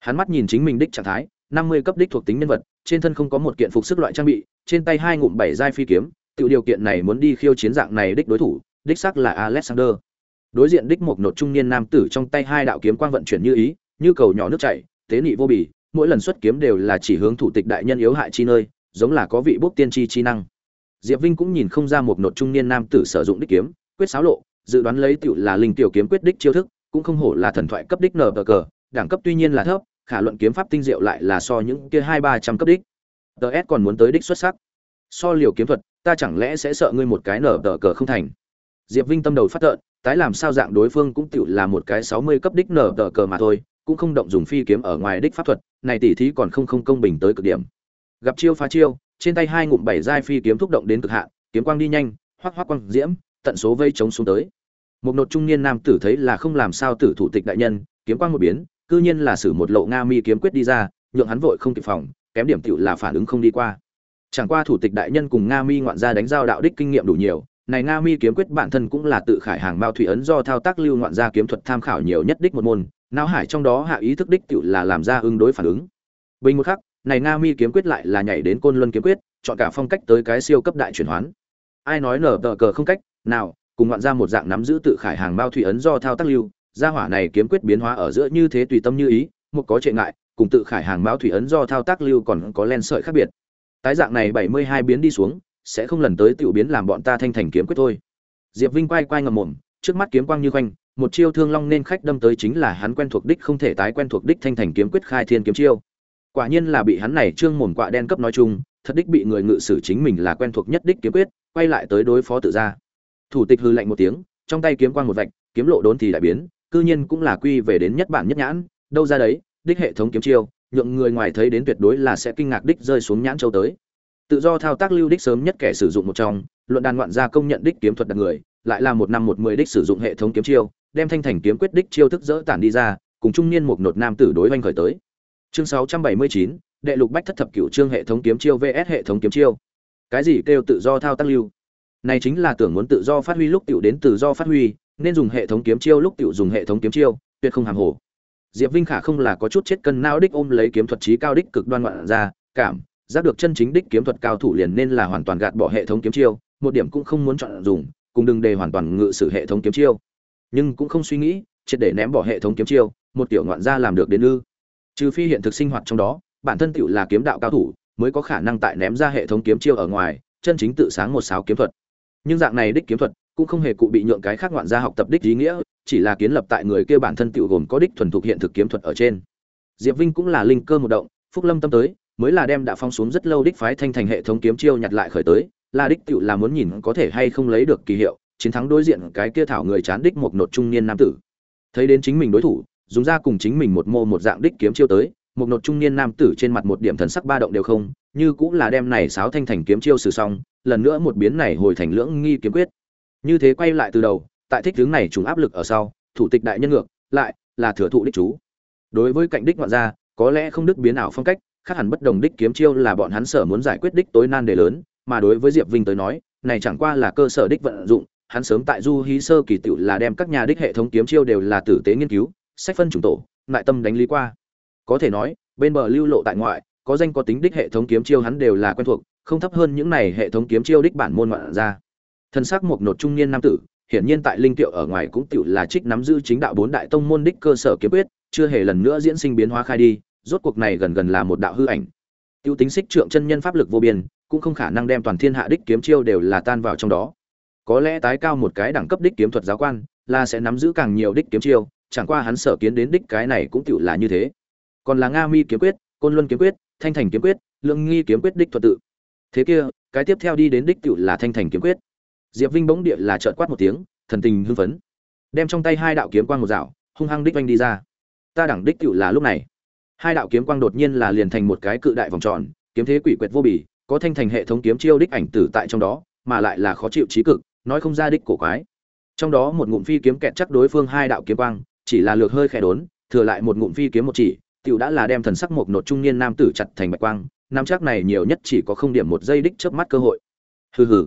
Hắn mắt nhìn chính mình đích trạng thái, năm mươi cấp đích thuộc tính nhân vật, trên thân không có một kiện phục sức loại trang bị, trên tay hai ngụm bảy giai phi kiếm, tự điều kiện này muốn đi khiêu chiến dạng này đích đối thủ, đích xác là alexander. Đối diện đích một nột trung niên nam tử trong tay hai đạo kiếm quang vận chuyển như ý, như cầu nhỏ nước chảy, tế nị vô bì, mỗi lần xuất kiếm đều là chỉ hướng thủ tịch đại nhân yếu hại chi nơi, giống là có vị bốc tiên tri chi năng diệp vinh cũng nhìn không ra một nột trung niên nam tử sử dụng đích kiếm, quyết xáo lộ, dự đoán lấy tiểu là linh tiểu kiếm quyết đích chiêu thức, cũng không hổ là thần thoại cấp đích nở cờ, đẳng cấp tuy nhiên là thấp, khả luận kiếm pháp tinh diệu lại là so những kia hai ba trăm cấp đích. DS còn muốn tới đích xuất sắc. So liều kiếm thuật, ta chẳng lẽ sẽ sợ ngươi một cái nở tờ cờ không thành? Diệp vinh tâm đầu phát tợn, tái làm sao dạng đối phương cũng tựu là một cái sáu mươi cấp đích nở tờ cờ mà thôi, cũng không động dùng phi kiếm ở ngoài đích pháp thuật, này tỉ thí còn không không công bình tới cực điểm. Gặp chiêu phá chiêu trên tay hai ngụm bảy giai phi kiếm thúc động đến cực hạn, kiếm quang đi nhanh, hoắc hoắc quang diễm, tận số vây chống xuống tới. Một nột trung niên nam tử thấy là không làm sao tử thủ tịch đại nhân, kiếm quang một biến, cư nhiên là sử một lộ nga mi kiếm quyết đi ra, nhượng hắn vội không kịp phòng, kém điểm tiểu là phản ứng không đi qua. Chẳng qua thủ tịch đại nhân cùng nga mi ngoạn gia đánh giao đạo đích kinh nghiệm đủ nhiều, này nga mi kiếm quyết bản thân cũng là tự khải hàng mao thủy ấn do thao tác lưu ngoạn gia kiếm thuật tham khảo nhiều nhất đích một môn, não hải trong đó hạ ý thức đích tiểu là làm ra ứng đối phản ứng. Bình một khắc này nga mi kiếm quyết lại là nhảy đến côn luân kiếm quyết, chọn cả phong cách tới cái siêu cấp đại chuyển hoán. Ai nói nở tờ cờ không cách, nào, cùng ngoạn ra một dạng nắm giữ tự khải hàng bao thủy ấn do thao tác lưu, gia hỏa này kiếm quyết biến hóa ở giữa như thế tùy tâm như ý, một có trệ ngại, cùng tự khải hàng bao thủy ấn do thao tác lưu còn có len sợi khác biệt. Tái dạng này bảy mươi hai biến đi xuống, sẽ không lần tới tiểu biến làm bọn ta thanh thành kiếm quyết thôi. Diệp vinh quay quay ngầm mồm, trước mắt kiếm quang như quanh, một chiêu thương long nên khách đâm tới chính là hắn quen thuộc đích không thể tái quen thuộc đích thanh thành kiếm quyết khai thiên kiếm chiêu quả nhiên là bị hắn này trương mồm quạ đen cấp nói chung, thật đích bị người ngự sử chính mình là quen thuộc nhất đích kiếm quyết, quay lại tới đối phó tự ra thủ tịch hư lạnh một tiếng, trong tay kiếm quang một vạch, kiếm lộ đốn thì đại biến, cư nhiên cũng là quy về đến nhất bản nhất nhãn, đâu ra đấy, đích hệ thống kiếm chiêu, nhượng người ngoài thấy đến tuyệt đối là sẽ kinh ngạc đích rơi xuống nhãn châu tới. Tự do thao tác lưu đích sớm nhất kẻ sử dụng một trong, luận đàn ngoạn gia công nhận đích kiếm thuật đặc người, lại là một năm một mười đích sử dụng hệ thống kiếm chiêu, đem thanh thành kiếm quyết đích chiêu thức dỡ tản đi ra, cùng trung niên một nột nam tử đối oanh khởi tới chương sáu trăm bảy mươi chín, đệ lục bách thất thập cửu chương hệ thống kiếm chiêu vs hệ thống kiếm chiêu. Cái gì kêu tự do thao tác lưu? Này chính là tưởng muốn tự do phát huy lúc tiểu đến tự do phát huy, nên dùng hệ thống kiếm chiêu lúc tiểu dùng hệ thống kiếm chiêu, tuyệt không hàm hồ. Diệp vinh khả không là có chút chết cân não đích ôm lấy kiếm thuật trí cao đích cực đoan ngoạn ra, cảm, giác được chân chính đích kiếm thuật cao thủ liền nên là hoàn toàn gạt bỏ hệ thống kiếm chiêu, một điểm cũng không muốn chọn dùng, cùng đừng đề hoàn toàn ngự sử hệ thống kiếm chiêu. Nhưng cũng không suy nghĩ, triệt để ném bỏ hệ thống kiếm chiêu, một tiểu ngoạn gia làm được đến ư trừ phi hiện thực sinh hoạt trong đó, bản thân tựu là kiếm đạo cao thủ, mới có khả năng tại ném ra hệ thống kiếm chiêu ở ngoài, chân chính tự sáng một sáo kiếm thuật. Nhưng dạng này đích kiếm thuật cũng không hề cụ bị nhượng cái khác ngoạn gia học tập đích ý nghĩa, chỉ là kiến lập tại người kia bản thân tựu gồm có đích thuần thục hiện thực kiếm thuật ở trên. Diệp vinh cũng là linh cơ một động, phúc lâm tâm tới, mới là đem đã phong xuống rất lâu đích phái thanh thành hệ thống kiếm chiêu nhặt lại khởi tới, là đích tựu là muốn nhìn có thể hay không lấy được kỳ hiệu, chiến thắng đối diện cái kia thảo người chán đích một nột trung niên nam tử. Thấy đến chính mình đối thủ dùng ra cùng chính mình một mô một dạng đích kiếm chiêu tới, một nột trung niên nam tử trên mặt một điểm thần sắc ba động đều không, như cũng là đem này sáo thanh thành kiếm chiêu sử xong, lần nữa một biến này hồi thành lưỡng nghi kiếm quyết. Như thế quay lại từ đầu, tại thích tướng này trùng áp lực ở sau, thủ tịch đại nhân ngược, lại là thừa thụ đích chú. Đối với cạnh đích ngoạn gia, có lẽ không đức biến ảo phong cách, khác hẳn bất đồng đích kiếm chiêu là bọn hắn sở muốn giải quyết đích tối nan đề lớn, mà đối với diệp vinh tới nói, này chẳng qua là cơ sở đích vận dụng, hắn sớm tại du hí sơ kỳ tựu là đem các nhà đích hệ thống kiếm chiêu đều là tử tế nghiên cứu sách phân chủng tổ, lại tâm đánh lý qua. Có thể nói, bên bờ lưu lộ tại ngoại, có danh có tính đích hệ thống kiếm chiêu hắn đều là quen thuộc, không thấp hơn những này hệ thống kiếm chiêu đích bản môn ngoạn ra. Thân xác một nột trung niên nam tử, hiển nhiên tại linh tiệu ở ngoài cũng tựu là trích nắm giữ chính đạo bốn đại tông môn đích cơ sở kiếm quyết, chưa hề lần nữa diễn sinh biến hóa khai đi, rốt cuộc này gần gần là một đạo hư ảnh. Tiêu tính xích trượng chân nhân pháp lực vô biên, cũng không khả năng đem toàn thiên hạ đích kiếm chiêu đều là tan vào trong đó. Có lẽ tái cao một cái đẳng cấp đích kiếm thuật giáo quan, là sẽ nắm giữ càng nhiều đích kiếm chiêu chẳng qua hắn sở kiến đến đích cái này cũng tựu là như thế. Còn là nga mi kiếm quyết, côn luân kiếm quyết, thanh thành kiếm quyết lượng nghi kiếm quyết đích thuật tự. Thế kia, cái tiếp theo đi đến đích tựu là thanh thành kiếm quyết. Diệp vinh bỗng địa là trợn quát một tiếng, thần tình hưng phấn. Đem trong tay hai đạo kiếm quang một dạo, hung hăng đích vanh đi ra. Ta đẳng đích tựu là lúc này. Hai đạo kiếm quang đột nhiên là liền thành một cái cự đại vòng tròn, kiếm thế quỷ quyệt vô bì, có thanh thành hệ thống kiếm chiêu đích ảnh tử tại trong đó, mà lại là khó chịu trí cực, nói không ra đích cổ quái. Trong đó một ngụm phi kiếm kẹt chắc đối phương hai đạo kiếm quang chỉ là lược hơi khẽ đốn, thừa lại một ngụm phi kiếm một chỉ, tiểu đã là đem thần sắc một nột trung niên nam tử chặt thành bạch quang, nam chắc này nhiều nhất chỉ có không điểm một giây đích chớp mắt cơ hội. Hừ hừ,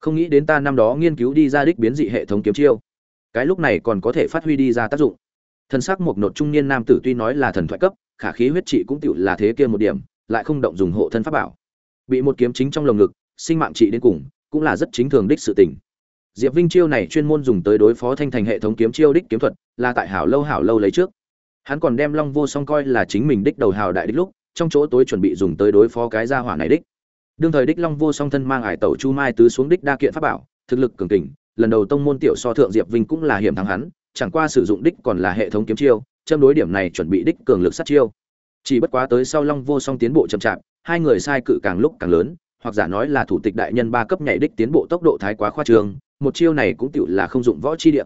không nghĩ đến ta năm đó nghiên cứu đi ra đích biến dị hệ thống kiếm chiêu. Cái lúc này còn có thể phát huy đi ra tác dụng. Thần sắc một nột trung niên nam tử tuy nói là thần thoại cấp, khả khí huyết trị cũng tiểu là thế kia một điểm, lại không động dùng hộ thân pháp bảo. Bị một kiếm chính trong lồng ngực, sinh mạng trị đến cùng, cũng là rất chính thường đích sự tình diệp vinh chiêu này chuyên môn dùng tới đối phó thanh thành hệ thống kiếm chiêu đích kiếm thuật, là tại hảo lâu hảo lâu lấy trước hắn còn đem long vô song coi là chính mình đích đầu hào đại đích lúc, trong chỗ tối chuẩn bị dùng tới đối phó cái gia hỏa này đích đương thời đích long vô song thân mang ải tẩu chu mai tứ xuống đích đa kiện pháp bảo, thực lực cường kình, lần đầu tông môn tiểu so thượng diệp vinh cũng là hiểm thắng hắn, chẳng qua sử dụng đích còn là hệ thống kiếm chiêu, châm đối điểm này chuẩn bị đích cường lực sát chiêu chỉ bất quá tới sau long vô song tiến bộ chậm chạp, hai người sai cự càng lúc càng lớn, hoặc giả nói là thủ tịch đại nhân ba cấp nhảy đích tiến bộ tốc độ thái quá khoa trương một chiêu này cũng tựu là không dụng võ chi địa.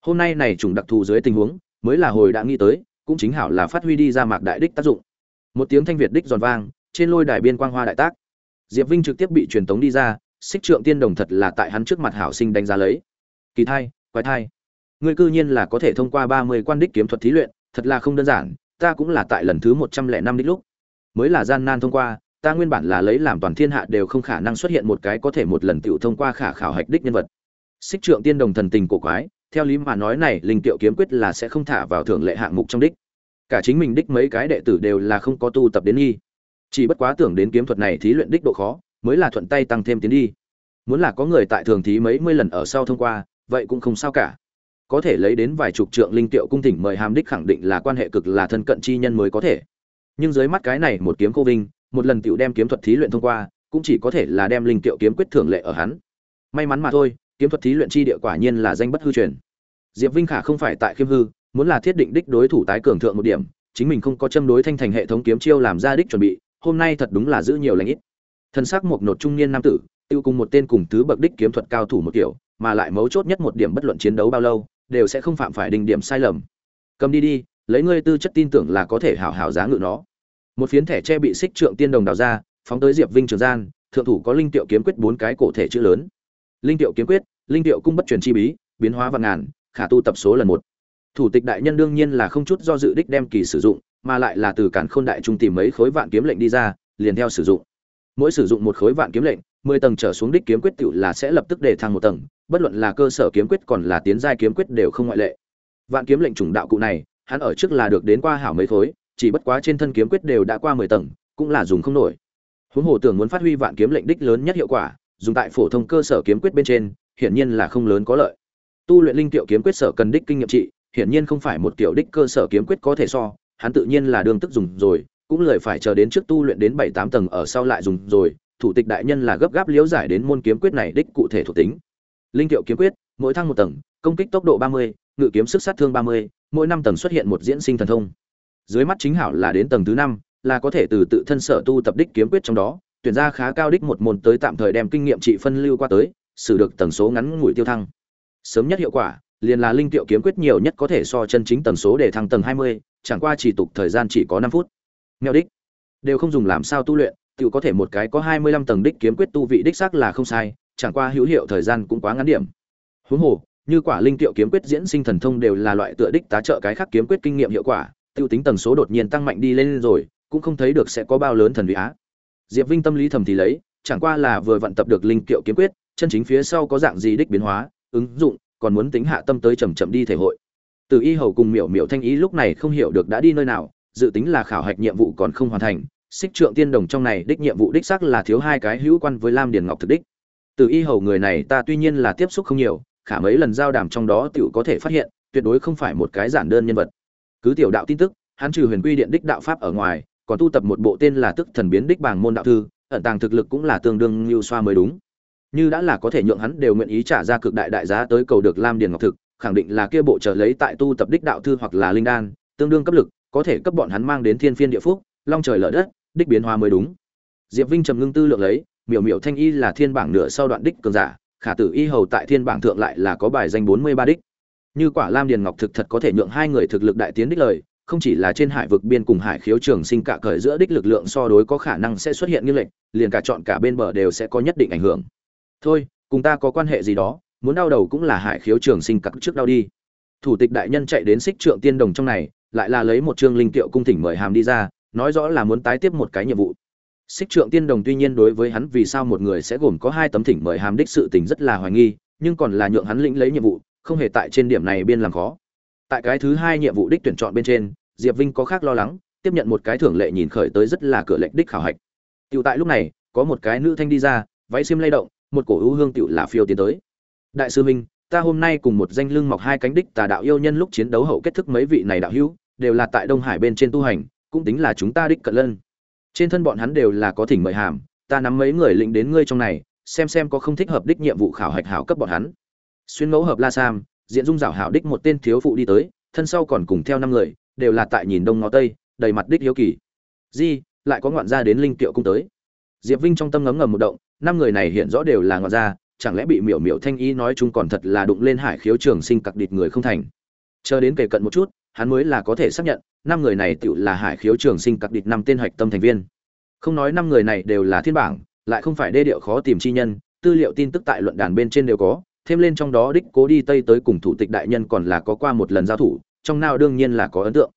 Hôm nay này trùng đặc thù dưới tình huống, mới là hồi đã nghĩ tới, cũng chính hảo là phát huy đi ra mạc đại đích tác dụng. Một tiếng thanh việt đích giòn vang, trên lôi đài biên quang hoa đại tác. Diệp vinh trực tiếp bị truyền tống đi ra, xích trượng tiên đồng thật là tại hắn trước mặt hảo sinh đánh giá lấy. Kỳ thai, quái thai. Ngươi cư nhiên là có thể thông qua ba mươi quan đích kiếm thuật thí luyện, thật là không đơn giản, ta cũng là tại lần thứ một trăm lẻ năm đích lúc. Mới là gian nan thông qua, ta nguyên bản là lấy làm toàn thiên hạ đều không khả năng xuất hiện một cái có thể một lần tiểu thông qua khả khảo hạch đích nhân vật xích trượng tiên đồng thần tình cổ quái, theo lý mà nói này, linh tiệu kiếm quyết là sẽ không thả vào thưởng lệ hạng mục trong đích. Cả chính mình đích mấy cái đệ tử đều là không có tu tập đến nghi. Chỉ bất quá tưởng đến kiếm thuật này thí luyện đích độ khó, mới là thuận tay tăng thêm tiến đi. Muốn là có người tại thường thí mấy mươi lần ở sau thông qua, vậy cũng không sao cả. Có thể lấy đến vài chục trượng linh tiệu cung thỉnh mời hàm đích khẳng định là quan hệ cực là thân cận chi nhân mới có thể. Nhưng dưới mắt cái này một kiếm cô vinh, một lần tiểu đem kiếm thuật thí luyện thông qua, cũng chỉ có thể là đem linh tiệu kiếm quyết thưởng lệ ở hắn. May mắn mà thôi kiếm thuật thí luyện chi địa quả nhiên là danh bất hư truyền. Diệp vinh khả không phải tại khiêm hư, muốn là thiết định đích đối thủ tái cường thượng một điểm, chính mình không có châm đối thanh thành hệ thống kiếm chiêu làm ra đích chuẩn bị, hôm nay thật đúng là giữ nhiều lãnh ít. Thân xác một nột trung niên nam tử, tiêu cùng một tên cùng tứ bậc đích kiếm thuật cao thủ một kiểu, mà lại mấu chốt nhất một điểm bất luận chiến đấu bao lâu, đều sẽ không phạm phải đình điểm sai lầm. Cầm đi đi, lấy ngươi tư chất tin tưởng là có thể hảo hảo giá ngự nó. Một phiến thẻ tre bị xích trượng tiên đồng đào ra, phóng tới diệp vinh trường gian, thượng thủ có linh tiệu kiếm quyết bốn cái cổ thể chữ lớn linh tiệu kiếm quyết, linh tiệu cung bất truyền chi bí, biến hóa vạn ngàn, khả tu tập số lần một. Thủ tịch đại nhân đương nhiên là không chút do dự đích đem kỳ sử dụng, mà lại là từ cản khôn đại trung tìm mấy khối vạn kiếm lệnh đi ra, liền theo sử dụng. Mỗi sử dụng một khối vạn kiếm lệnh, mười tầng trở xuống đích kiếm quyết tự là sẽ lập tức để thăng một tầng, bất luận là cơ sở kiếm quyết còn là tiến giai kiếm quyết đều không ngoại lệ. Vạn kiếm lệnh chủng đạo cụ này, hắn ở trước là được đến qua hảo mấy khối, chỉ bất quá trên thân kiếm quyết đều đã qua mười tầng, cũng là dùng không nổi. Huống hồ tưởng muốn phát huy vạn kiếm lệnh đích lớn nhất hiệu quả dùng tại phổ thông cơ sở kiếm quyết bên trên, hiển nhiên là không lớn có lợi. Tu luyện linh tiểu kiếm quyết sở cần đích kinh nghiệm trị, hiển nhiên không phải một tiểu đích cơ sở kiếm quyết có thể so, hắn tự nhiên là đương tức dùng rồi, cũng lời phải chờ đến trước tu luyện đến bảy tám tầng ở sau lại dùng rồi, thủ tịch đại nhân là gấp gáp liễu giải đến môn kiếm quyết này đích cụ thể thuộc tính. Linh tiểu kiếm quyết, mỗi thăng một tầng, công kích tốc độ ba mươi, ngự kiếm sức sát thương ba mươi, mỗi năm tầng xuất hiện một diễn sinh thần thông. Dưới mắt chính hảo là đến tầng thứ năm, là có thể từ tự thân sở tu tập đích kiếm quyết trong đó tuyển ra khá cao đích một môn tới tạm thời đem kinh nghiệm trị phân lưu qua tới xử được tầng số ngắn ngủi tiêu thăng sớm nhất hiệu quả liền là linh tiệu kiếm quyết nhiều nhất có thể so chân chính tầng số để thăng tầng 20, chẳng qua chỉ tục thời gian chỉ có 5 phút. Mèo đích đều không dùng làm sao tu luyện, tiểu có thể một cái có 25 tầng đích kiếm quyết tu vị đích xác là không sai, chẳng qua hữu hiệu thời gian cũng quá ngắn điểm. Huống hồ, như quả linh tiệu kiếm quyết diễn sinh thần thông đều là loại tựa đích tá trợ cái khác kiếm quyết kinh nghiệm hiệu quả, tiêu tính tầng số đột nhiên tăng mạnh đi lên rồi, cũng không thấy được sẽ có bao lớn thần vị á. Diệp Vinh tâm lý thầm thì lấy, chẳng qua là vừa vận tập được linh kiệu kiếm quyết, chân chính phía sau có dạng gì đích biến hóa, ứng dụng, còn muốn tính hạ tâm tới chậm chậm đi thể hội. Từ Y Hầu cùng Miểu Miểu Thanh Ý lúc này không hiểu được đã đi nơi nào, dự tính là khảo hạch nhiệm vụ còn không hoàn thành, xích trượng tiên đồng trong này đích nhiệm vụ đích xác là thiếu hai cái hữu quan với Lam Điền Ngọc thực đích. Từ Y Hầu người này ta tuy nhiên là tiếp xúc không nhiều, khả mấy lần giao đàm trong đó tiểu có thể phát hiện, tuyệt đối không phải một cái giản đơn nhân vật. Cứ tiểu đạo tin tức, hắn trừ huyền quy điện đích đạo pháp ở ngoài, còn tu tập một bộ tên là tức thần biến đích bảng môn đạo thư, ẩn tàng thực lực cũng là tương đương như xoa mới đúng. Như đã là có thể nhượng hắn đều nguyện ý trả ra cực đại đại giá tới cầu được lam điền ngọc thực khẳng định là kia bộ trở lấy tại tu tập đích đạo thư hoặc là linh đan tương đương cấp lực có thể cấp bọn hắn mang đến thiên phiên địa phúc long trời lở đất đích biến hóa mới đúng. Diệp vinh trầm ngưng tư lượng lấy miểu miểu thanh y là thiên bảng nửa sau đoạn đích cường giả khả tử y hầu tại thiên bảng thượng lại là có bài danh bốn mươi ba đích. Như quả lam điền ngọc thực thật có thể nhượng hai người thực lực đại tiến đích lời không chỉ là trên hải vực biên cùng hải khiếu trường sinh cả cởi giữa đích lực lượng so đối có khả năng sẽ xuất hiện như lệnh, liền cả chọn cả bên bờ đều sẽ có nhất định ảnh hưởng. Thôi, cùng ta có quan hệ gì đó, muốn đau đầu cũng là hải khiếu trường sinh cặc trước đau đi. Thủ tịch đại nhân chạy đến xích trượng tiên đồng trong này, lại là lấy một chương linh tiệu cung thỉnh mời hàm đi ra, nói rõ là muốn tái tiếp một cái nhiệm vụ. Xích trượng tiên đồng tuy nhiên đối với hắn vì sao một người sẽ gồm có hai tấm thỉnh mời hàm đích sự tình rất là hoài nghi, nhưng còn là nhượng hắn lĩnh lấy nhiệm vụ, không hề tại trên điểm này biên làm khó tại cái thứ hai nhiệm vụ đích tuyển chọn bên trên, diệp vinh có khác lo lắng, tiếp nhận một cái thưởng lệ nhìn khởi tới rất là cửa lệnh đích khảo hạch. Tựu tại lúc này, có một cái nữ thanh đi ra, váy xiêm lay động, một cổ ưu hương tựu là phiêu tiến tới. Đại sư minh, ta hôm nay cùng một danh lưng mọc hai cánh đích tà đạo yêu nhân lúc chiến đấu hậu kết thức mấy vị này đạo hữu, đều là tại đông hải bên trên tu hành, cũng tính là chúng ta đích cận lân. Trên thân bọn hắn đều là có thỉnh mời hàm, ta nắm mấy người lĩnh đến ngươi trong này, xem xem có không thích hợp đích nhiệm vụ khảo hạch hảo cấp bọn hắn. Xuyên mẫu hợp la sam diện dung rảo hảo đích một tên thiếu phụ đi tới, thân sau còn cùng theo năm người, đều là tại nhìn đông ngó tây, đầy mặt đích hiếu kỳ. Di, lại có ngoạn gia đến linh tiệu cung tới. Diệp vinh trong tâm ngấm ngầm một động, năm người này hiện rõ đều là ngoạn gia, chẳng lẽ bị miểu miểu thanh ý nói chung còn thật là đụng lên hải khiếu trường sinh cặc địch người không thành? Chờ đến kề cận một chút, hắn mới là có thể xác nhận, năm người này tự là hải khiếu trường sinh cặc địch năm tên hạch tâm thành viên. Không nói năm người này đều là thiên bảng, lại không phải đê điệu khó tìm chi nhân, tư liệu tin tức tại luận đàn bên trên đều có thêm lên trong đó đích cố đi tây tới cùng thủ tịch đại nhân còn là có qua một lần giao thủ, trong nào đương nhiên là có ấn tượng.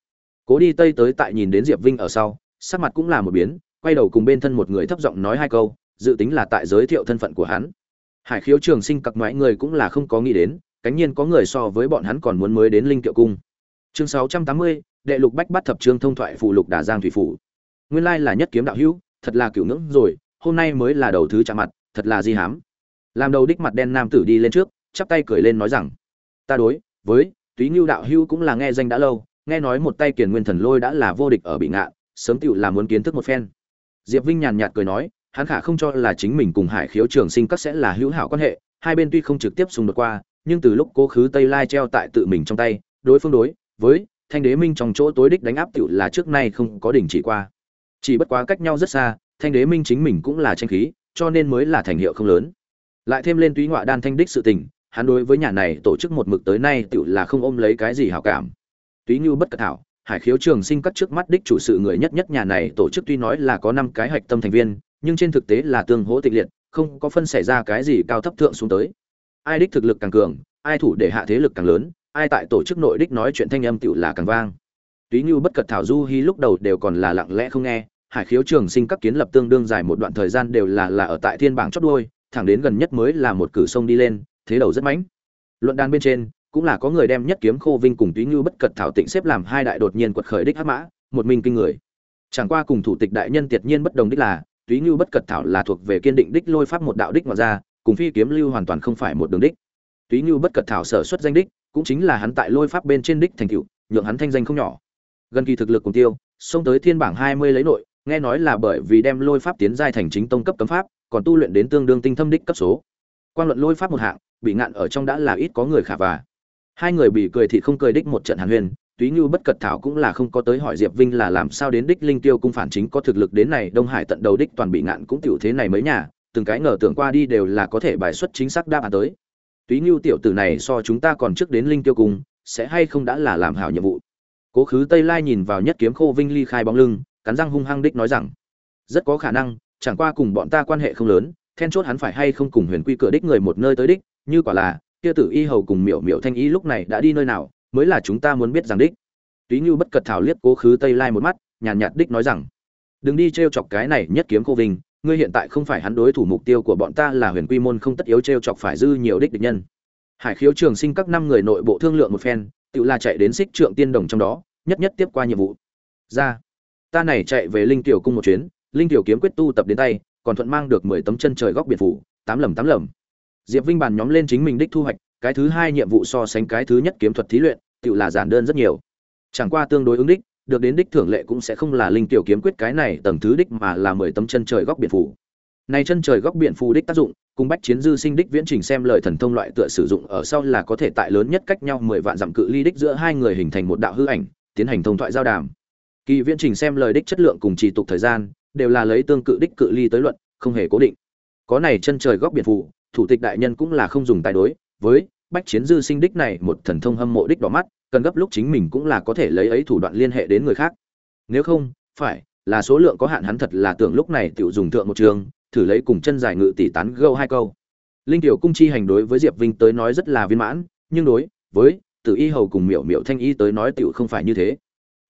Cố đi tây tới tại nhìn đến diệp vinh ở sau, sắc mặt cũng là một biến, quay đầu cùng bên thân một người thấp giọng nói hai câu, dự tính là tại giới thiệu thân phận của hắn. Hải khiếu trường sinh cặc mãi người cũng là không có nghĩ đến, cánh nhiên có người so với bọn hắn còn muốn mới đến linh kiệu cung. Chương sáu trăm tám mươi, đệ lục bách bắt thập trương thông thoại phụ lục đà giang thủy phủ. Nguyên lai là nhất kiếm đạo hữu, thật là cựu ngưỡng rồi, hôm nay mới là đầu thứ chạm mặt, thật là di hám làm đầu đích mặt đen nam tử đi lên trước, chắp tay cười lên nói rằng, ta đối với túy ngưu đạo hưu cũng là nghe danh đã lâu, nghe nói một tay kiền nguyên thần lôi đã là vô địch ở bị ngạn sớm tựu là muốn kiến thức một phen. Diệp vinh nhàn nhạt cười nói, hắn khả không cho là chính mình cùng hải khiếu trường sinh các sẽ là hữu hảo quan hệ, hai bên tuy không trực tiếp xung đột qua, nhưng từ lúc cố khứ tây lai treo tại tự mình trong tay, đối phương đối với thanh đế minh trong chỗ tối đích đánh áp tựu là trước nay không có đỉnh chỉ qua. Chỉ bất quá cách nhau rất xa, thanh đế minh chính mình cũng là tranh khí, cho nên mới là thành hiệu không lớn lại thêm lên túy ngoại đan thanh đích sự tình, hắn đối với nhà này tổ chức một mực tới nay tự là không ôm lấy cái gì hảo cảm. Túy như bất cật thảo, hải khiếu trường sinh cắt trước mắt đích chủ sự người nhất nhất nhà này tổ chức tuy nói là có năm cái hạch tâm thành viên, nhưng trên thực tế là tương hỗ tịch liệt, không có phân xảy ra cái gì cao thấp thượng xuống tới. Ai đích thực lực càng cường, ai thủ để hạ thế lực càng lớn, ai tại tổ chức nội đích nói chuyện thanh âm tựu là càng vang. Túy như bất cật thảo du hy lúc đầu đều còn là lặng lẽ không nghe, hải khiếu trường sinh các kiến lập tương đương dài một đoạn thời gian đều là là ở tại thiên bảng chót đuôi thẳng đến gần nhất mới là một cử sông đi lên, thế đầu rất mãnh. Luận đan bên trên, cũng là có người đem nhất kiếm khô vinh cùng túy như bất cật thảo tịnh xếp làm hai đại đột nhiên quật khởi đích hắc mã, một minh kinh người. Chẳng qua cùng thủ tịch đại nhân tiệt nhiên bất đồng đích là, túy như bất cật thảo là thuộc về kiên định đích lôi pháp một đạo đích ngoại ra, cùng phi kiếm lưu hoàn toàn không phải một đường đích. Túy như bất cật thảo sở xuất danh đích, cũng chính là hắn tại lôi pháp bên trên đích thành tựu, nhượng hắn thanh danh không nhỏ. Gần kỳ thực lực cùng tiêu, xông tới thiên bảng hai mươi lấy nội, nghe nói là bởi vì đem lôi pháp tiến giai thành chính tông cấp cấm pháp còn tu luyện đến tương đương tinh thâm đích cấp số. Quan luận lôi pháp một hạng, bị ngạn ở trong đã là ít có người khả và. Hai người bị cười thì không cười đích một trận hàn huyền, túy như bất cật thảo cũng là không có tới hỏi diệp vinh là làm sao đến đích linh tiêu cung phản chính có thực lực đến này, đông hải tận đầu đích toàn bị ngạn cũng tiểu thế này mới nhà, từng cái ngờ tưởng qua đi đều là có thể bài xuất chính xác đáp án tới. Túy như tiểu tử này so chúng ta còn trước đến linh tiêu cung, sẽ hay không đã là làm hảo nhiệm vụ. Cố khứ tây lai nhìn vào nhất kiếm khô vinh ly khai bóng lưng, cắn răng hung hăng đích nói rằng, rất có khả năng chẳng qua cùng bọn ta quan hệ không lớn, then chốt hắn phải hay không cùng huyền quy cửa đích người một nơi tới đích, như quả là, kia tử y hầu cùng miểu miểu thanh y lúc này đã đi nơi nào, mới là chúng ta muốn biết rằng đích. Túy như bất cật thảo liếc cố khứ tây lai một mắt, nhàn nhạt đích nói rằng, đừng đi t r e o chọc cái này nhất kiếm cô vinh, ngươi hiện tại không phải hắn đối thủ mục tiêu của bọn ta là huyền quy môn không tất yếu t r e o chọc phải dư nhiều đích địch nhân. Hải khiếu trường sinh các năm người nội bộ thương lượng một phen, tự là chạy đến xích trượng tiên đồng trong đó, nhất nhất tiếp qua nhiệm vụ. Ra, ta này chạy về linh tiểu cung một chuyến linh tiểu kiếm quyết tu tập đến tay, còn thuận mang được mười tấm chân trời góc biển phủ, tám lầm tám lầm. Diệp vinh bàn nhóm lên chính mình đích thu hoạch, cái thứ hai nhiệm vụ so sánh cái thứ nhất kiếm thuật thí luyện, tựu là giản đơn rất nhiều. Chẳng qua tương đối ứng đích, được đến đích thưởng lệ cũng sẽ không là linh tiểu kiếm quyết cái này tầng thứ đích mà là mười tấm chân trời góc biển phủ. Này chân trời góc biển phù đích tác dụng, cùng bách chiến dư sinh đích viễn trình xem lời thần thông loại tựa sử dụng ở sau là có thể tại lớn nhất cách nhau mười vạn dặm cự ly đích giữa hai người hình thành một đạo hư ảnh, tiến hành thông thoại giao đàm. Kỳ viễn trình xem lời đích chất lượng cùng trì tục thời gian đều là lấy tương cự đích cự ly tới luận, không hề cố định. Có này chân trời góc biển phù, thủ tịch đại nhân cũng là không dùng tài đối, với bách chiến dư sinh đích này một thần thông hâm mộ đích đỏ mắt, cần gấp lúc chính mình cũng là có thể lấy ấy thủ đoạn liên hệ đến người khác. Nếu không, phải là số lượng có hạn hắn thật là tưởng lúc này tiểu dùng thượng một trường, thử lấy cùng chân dài ngự tỷ tán gâu hai câu. Linh tiểu cung chi hành đối với diệp vinh tới nói rất là viên mãn, nhưng đối với tử y hầu cùng miểu miểu thanh y tới nói tiểu không phải như thế.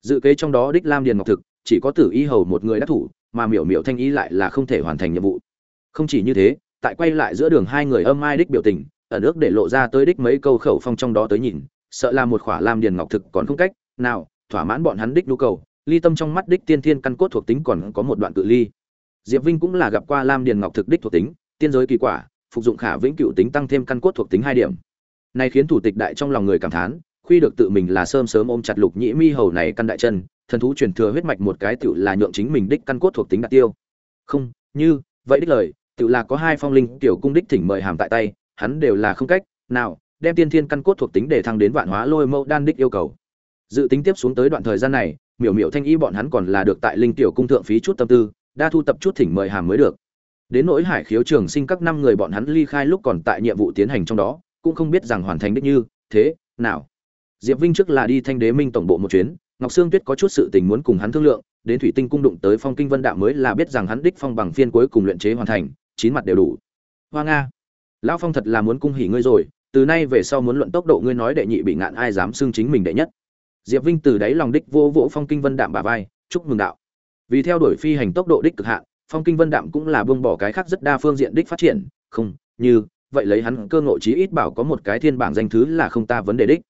Dự kế trong đó đích lam điền ngọc thực, chỉ có tử y hầu một người đắc thủ mà miểu miểu thanh ý lại là không thể hoàn thành nhiệm vụ. Không chỉ như thế, tại quay lại giữa đường hai người âm ai đích biểu tình ở nước để lộ ra tới đích mấy câu khẩu phong trong đó tới nhìn, sợ là một khỏa lam điền ngọc thực còn không cách, nào, thỏa mãn bọn hắn đích nhu cầu, ly tâm trong mắt đích tiên thiên căn cốt thuộc tính còn có một đoạn cự ly. Diệp vinh cũng là gặp qua lam điền ngọc thực đích thuộc tính, tiên giới kỳ quả, phục dụng khả vĩnh cựu tính tăng thêm căn cốt thuộc tính hai điểm. Này khiến thủ tịch đại trong lòng người cảm thán, khuy được tự mình là sớm sớm ôm chặt lục nhĩ mi hầu này căn đại chân thần thú truyền thừa huyết mạch một cái tựu là nhượng chính mình đích căn cốt thuộc tính đạt tiêu. Không, như vậy đích lời, tựu là có hai phong linh tiểu cung đích thỉnh mời hàm tại tay, hắn đều là không cách nào đem tiên thiên căn cốt thuộc tính để thăng đến vạn hóa lôi mẫu đan đích yêu cầu. Dự tính tiếp xuống tới đoạn thời gian này, miểu miểu thanh y bọn hắn còn là được tại linh tiểu cung thượng phí chút tâm tư, đa thu tập chút thỉnh mời hàm mới được. Đến nỗi hải khiếu trường sinh các năm người bọn hắn ly khai lúc còn tại nhiệm vụ tiến hành trong đó, cũng không biết rằng hoàn thành đích như thế nào. Diệp vinh trước là đi thanh đế minh tổng bộ một chuyến ngọc sương tuyết có chút sự tình muốn cùng hắn thương lượng, đến thủy tinh cung đụng tới phong kinh vân Đạm mới là biết rằng hắn đích phong bằng phiên cuối cùng luyện chế hoàn thành, chín mặt đều đủ. Hoa nga, lão phong thật là muốn cung hỉ ngươi rồi, từ nay về sau muốn luận tốc độ ngươi nói đệ nhị bị ngạn ai dám xưng chính mình đệ nhất. Diệp vinh từ đáy lòng đích vô vỗ phong kinh vân đạm bà vai, chúc mừng đạo. Vì theo đuổi phi hành tốc độ đích cực hạn, phong kinh vân đạm cũng là buông bỏ cái khác rất đa phương diện đích phát triển, không, như, vậy lấy hắn cơ ngộ chí ít bảo có một cái thiên bảng danh thứ là không ta vấn đề đích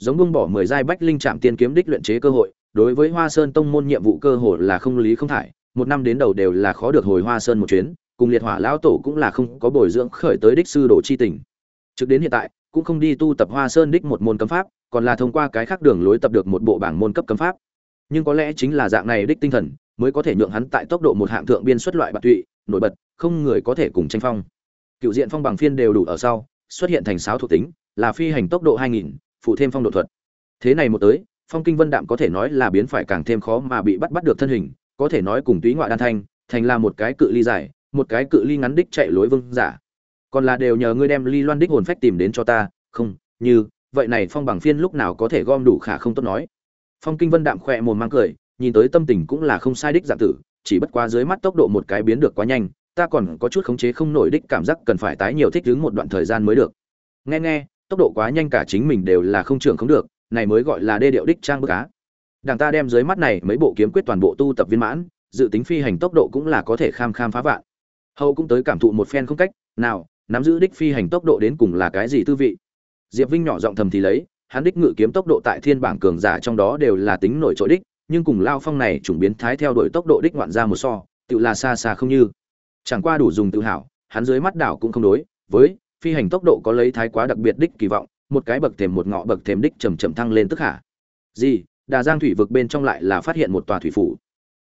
giống buông bỏ mười giai bách linh trạm tiên kiếm đích luyện chế cơ hội đối với hoa sơn tông môn nhiệm vụ cơ hội là không lý không thải một năm đến đầu đều là khó được hồi hoa sơn một chuyến cùng liệt hỏa lão tổ cũng là không có bồi dưỡng khởi tới đích sư đồ chi tình. Trước đến hiện tại cũng không đi tu tập hoa sơn đích một môn cấm pháp còn là thông qua cái khác đường lối tập được một bộ bảng môn cấp cấm pháp. Nhưng có lẽ chính là dạng này đích tinh thần mới có thể nhượng hắn tại tốc độ một hạng thượng biên xuất loại bạc tụy nổi bật không người có thể cùng tranh phong. Cựu diện phong bằng phiên đều đủ ở sau xuất hiện thành sáu thuộc tính là phi hành tốc độ 2000, phụ thêm phong độ thuật. Thế này một tới, phong kinh vân đạm có thể nói là biến phải càng thêm khó mà bị bắt bắt được thân hình, có thể nói cùng túy ngoại đan thanh, thành là một cái cự ly dài, một cái cự ly ngắn đích chạy lối vương giả. Còn là đều nhờ ngươi đem ly loan đích hồn phách tìm đến cho ta, không, như, vậy này phong bằng phiên lúc nào có thể gom đủ khả không tốt nói. Phong kinh vân đạm khỏe mồm mang cười, nhìn tới tâm tình cũng là không sai đích dạng tử, chỉ bất quá dưới mắt tốc độ một cái biến được quá nhanh, ta còn có chút khống chế không nổi đích cảm giác cần phải tái nhiều thích ứng một đoạn thời gian mới được. Nghe nghe tốc độ quá nhanh cả chính mình đều là không trưởng không được, này mới gọi là đê điệu đích trang bức cá đảng ta đem dưới mắt này mấy bộ kiếm quyết toàn bộ tu tập viên mãn, dự tính phi hành tốc độ cũng là có thể kham kham phá vạn. Hậu cũng tới cảm thụ một phen không cách, nào, nắm giữ đích phi hành tốc độ đến cùng là cái gì tư vị. Diệp vinh nhỏ giọng thầm thì lấy, hắn đích ngự kiếm tốc độ tại thiên bảng cường giả trong đó đều là tính nổi trội đích, nhưng cùng lao phong này chủng biến thái theo đuổi tốc độ đích ngoạn ra một so tự là xa xa không như. Chẳng qua đủ dùng tự hào, hắn dưới mắt đảo cũng không đối, với phi hành tốc độ có lấy thái quá đặc biệt đích kỳ vọng, một cái bậc thềm một ngọ bậc thềm đích chầm chậm thăng lên tức hả gì? Đà giang thủy vực bên trong lại là phát hiện một tòa thủy phủ.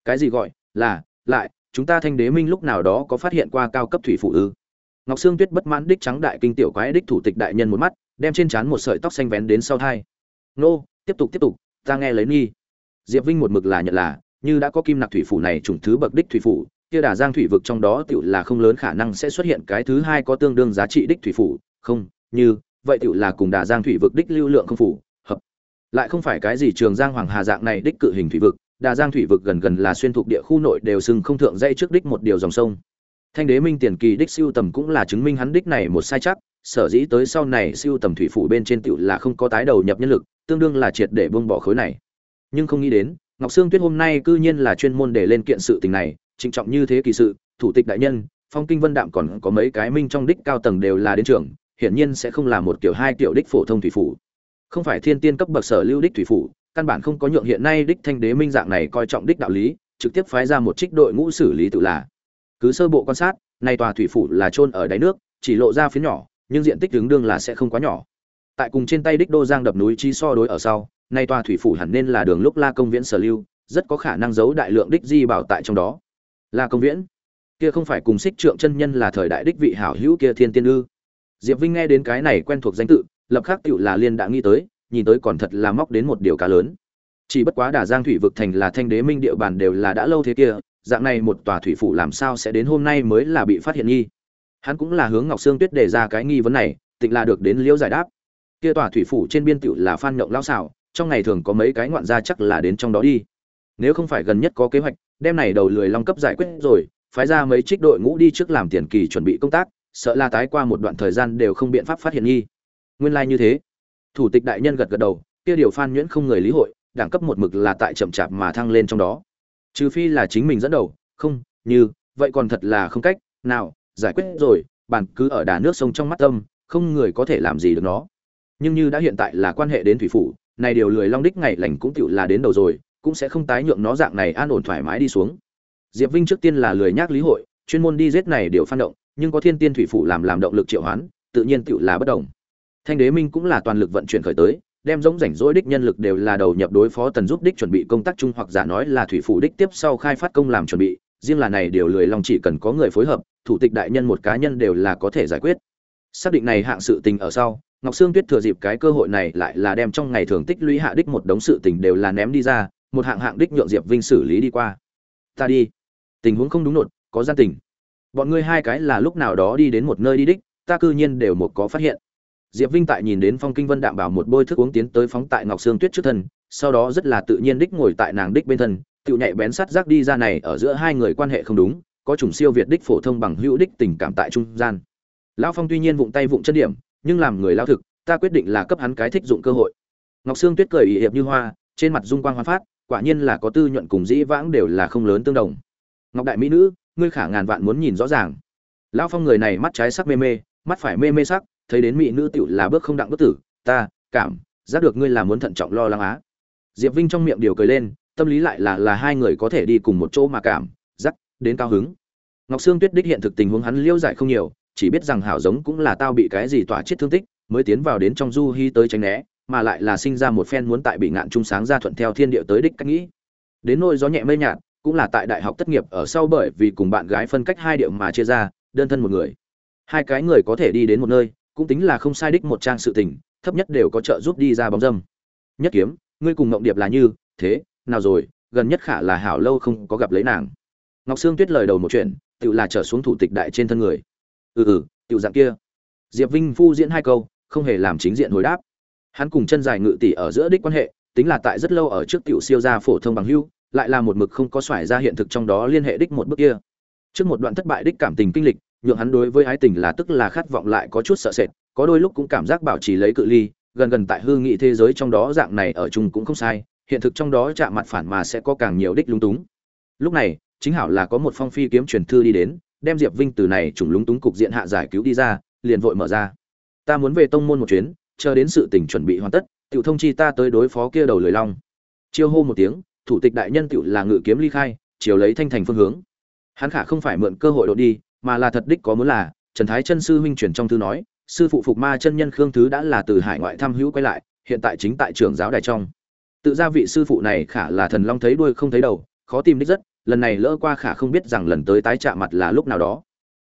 Cái gì gọi? Là, lại, chúng ta thanh đế minh lúc nào đó có phát hiện qua cao cấp thủy phủ ư? Ngọc sương tuyết bất mãn đích trắng đại kinh tiểu quái đích thủ tịch đại nhân một mắt, đem trên trán một sợi tóc xanh vén đến sau thai. Nô, tiếp tục tiếp tục, ta nghe lấy nghi. Diệp vinh một mực là nhận là, như đã có kim nặc thủy phủ này chủng thứ bậc đích thủy phủ kia đà giang thủy vực trong đó tựu là không lớn khả năng sẽ xuất hiện cái thứ hai có tương đương giá trị đích thủy phủ. Không, như, vậy tựu là cùng đà giang thủy vực đích lưu lượng không phủ hợp. Lại không phải cái gì trường giang hoàng hà dạng này đích cự hình thủy vực. Đà giang thủy vực gần gần là xuyên thuộc địa khu nội đều sừng không thượng dây trước đích một điều dòng sông. Thanh đế minh tiền kỳ đích siêu tầm cũng là chứng minh hắn đích này một sai chắc. Sở dĩ tới sau này siêu tầm thủy phủ bên trên tựu là không có tái đầu nhập nhân lực, tương đương là triệt để buông bỏ khối này. Nhưng không nghĩ đến, ngọc sương tuyết hôm nay cư nhiên là chuyên môn để lên kiện sự tình này trịnh trọng như thế kỳ sự, thủ tịch đại nhân, phong kinh vân đạm còn có mấy cái minh trong đích cao tầng đều là đến trưởng hiển nhiên sẽ không là một kiểu hai kiểu đích phổ thông thủy phủ. Không phải thiên tiên cấp bậc sở lưu đích thủy phủ, căn bản không có nhượng hiện nay đích thanh đế minh dạng này coi trọng đích đạo lý, trực tiếp phái ra một trích đội ngũ xử lý tự là. Cứ sơ bộ quan sát, nay tòa thủy phủ là chôn ở đáy nước, chỉ lộ ra phía nhỏ, nhưng diện tích tương đương là sẽ không quá nhỏ. Tại cùng trên tay đích đô giang đập núi chi so đối ở sau, nay tòa thủy phủ hẳn nên là đường lúc la công viễn sở lưu, rất có khả năng giấu đại lượng đích di bảo tại trong đó la công viễn. Kia không phải cùng xích trượng chân nhân là thời đại đích vị hảo hữu kia thiên tiên ư. Diệp vinh nghe đến cái này quen thuộc danh tự, lập khắc tựu là liên đã nghĩ tới, nhìn tới còn thật là móc đến một điều cá lớn. Chỉ bất quá đà giang thủy vực thành là thanh đế minh địa bàn đều là đã lâu thế kia, dạng này một tòa thủy phủ làm sao sẽ đến hôm nay mới là bị phát hiện nghi? Hắn cũng là hướng ngọc sương tuyết đề ra cái nghi vấn này, tịnh là được đến liễu giải đáp. Kia tòa thủy phủ trên biên tựu là phan nhộng lao xảo trong ngày thường có mấy cái ngoạn gia chắc là đến trong đó đi. Nếu không phải gần nhất có kế hoạch đem này đầu lười long cấp giải quyết rồi, phái ra mấy trích đội ngũ đi trước làm tiền kỳ chuẩn bị công tác, sợ là tái qua một đoạn thời gian đều không biện pháp phát hiện nghi. Nguyên lai like như thế. Thủ tịch đại nhân gật gật đầu, kia điều phan nhuyễn không người lý hội, đẳng cấp một mực là tại chậm chạp mà thăng lên trong đó. Trừ phi là chính mình dẫn đầu, không, như, vậy còn thật là không cách nào, giải quyết rồi bản cứ ở đà nước sông trong mắt tâm không người có thể làm gì được nó. Nhưng như đã hiện tại là quan hệ đến thủy phủ, này điều lười long đích ngày lành cũng tựu là đến đầu rồi cũng sẽ không tái nhượng nó dạng này an ổn thoải mái đi xuống. Diệp vinh trước tiên là lười nhác lý hội, chuyên môn đi giết này điều phan động, nhưng có thiên tiên thủy phủ làm làm động lực triệu hoán, tự nhiên tựu là bất động thanh đế minh cũng là toàn lực vận chuyển khởi tới, đem giống rảnh rỗi đích nhân lực đều là đầu nhập đối phó tần giúp đích chuẩn bị công tác chung hoặc giả nói là thủy phủ đích tiếp sau khai phát công làm chuẩn bị, riêng là này điều lười lòng chỉ cần có người phối hợp, thủ tịch đại nhân một cá nhân đều là có thể giải quyết. Xác định này hạng sự tình ở sau, ngọc sương tuyết thừa dịp cái cơ hội này lại là đem trong ngày thường tích lũy hạ đích một đống sự tình đều là ném đi ra một hạng hạng đích nhượng diệp vinh xử lý đi qua. Ta đi. Tình huống không đúng nột, có gian tình. Bọn ngươi hai cái là lúc nào đó đi đến một nơi đi đích, ta cư nhiên đều một có phát hiện. Diệp vinh tại nhìn đến phong kinh vân đạm bảo một bôi thức uống tiến tới phóng tại ngọc sương tuyết trước thân, sau đó rất là tự nhiên đích ngồi tại nàng đích bên thân, tự nhạy bén sắt rác đi ra này ở giữa hai người quan hệ không đúng, có chủng siêu việt đích phổ thông bằng hữu đích tình cảm tại trung gian. Lão phong tuy nhiên vụng tay vụng chân điểm, nhưng làm người lao thực, ta quyết định là cấp hắn cái thích dụng cơ hội. Ngọc sương tuyết cười ỵ hiệp như hoa, trên mặt dung quang hoa phát quả nhiên là có tư nhuận cùng dĩ vãng đều là không lớn tương đồng. Ngọc đại mỹ nữ, ngươi khả ngàn vạn muốn nhìn rõ ràng. Lão phong người này mắt trái sắc mê mê, mắt phải mê mê sắc, thấy đến mỹ nữ tiểu là bước không đặng bất tử, ta, cảm, giác được ngươi là muốn thận trọng lo lắng á. Diệp vinh trong miệng điều cười lên, tâm lý lại là là hai người có thể đi cùng một chỗ mà cảm, giác, đến cao hứng. Ngọc sương tuyết đích hiện thực tình huống hắn liêu giải không nhiều, chỉ biết rằng hảo giống cũng là tao bị cái gì tỏa chết thương tích, mới tiến vào đến trong du hy tới tránh né mà lại là sinh ra một phen muốn tại bị ngạn trung sáng ra thuận theo thiên địa tới đích cách nghĩ. Đến nôi gió nhẹ mây nhạt, cũng là tại đại học tất nghiệp ở sau bởi vì cùng bạn gái phân cách hai điệu mà chia ra, đơn thân một người. Hai cái người có thể đi đến một nơi, cũng tính là không sai đích một trang sự tình, thấp nhất đều có trợ giúp đi ra bóng dâm. Nhất kiếm, ngươi cùng ngộng điệp là như, thế, nào rồi, gần nhất khả là hảo lâu không có gặp lấy nàng. Ngọc sương tuyết lời đầu một chuyện, tự là trở xuống thủ tịch đại trên thân người. Ừ ừ tự dạng kia. Diệp vinh phu diễn hai câu, không hề làm chính diện hồi đáp hắn cùng chân dài ngự tỷ ở giữa đích quan hệ, tính là tại rất lâu ở trước tiểu siêu gia phổ thông bằng hưu, lại là một mực không có xoải ra hiện thực trong đó liên hệ đích một bước kia. Trước một đoạn thất bại đích cảm tình kinh lịch, nhượng hắn đối với ái tình là tức là khát vọng lại có chút sợ sệt, có đôi lúc cũng cảm giác bảo trì lấy cự ly, gần gần tại hư nghị thế giới trong đó dạng này ở chung cũng không sai, hiện thực trong đó chạm mặt phản mà sẽ có càng nhiều đích lúng túng. Lúc này, chính hảo là có một phong phi kiếm truyền thư đi đến, đem diệp vinh từ này trùng lúng túng cục diện hạ giải cứu đi ra, liền vội mở ra. Ta muốn về tông môn một chuyến chờ đến sự tình chuẩn bị hoàn tất, tiểu thông chi ta tới đối phó kia đầu lười long. Chiêu hô một tiếng, thủ tịch đại nhân tiểu là ngự kiếm ly khai, chiều lấy thanh thành phương hướng. Hắn khả không phải mượn cơ hội đột đi, mà là thật đích có muốn là, trần thái chân sư huynh truyền trong thư nói, sư phụ phục ma chân nhân khương thứ đã là từ hải ngoại thăm hữu quay lại, hiện tại chính tại trường giáo đài trong. Tự ra vị sư phụ này khả là thần long thấy đuôi không thấy đầu, khó tìm đích rất, lần này lỡ qua khả không biết rằng lần tới tái chạm mặt là lúc nào đó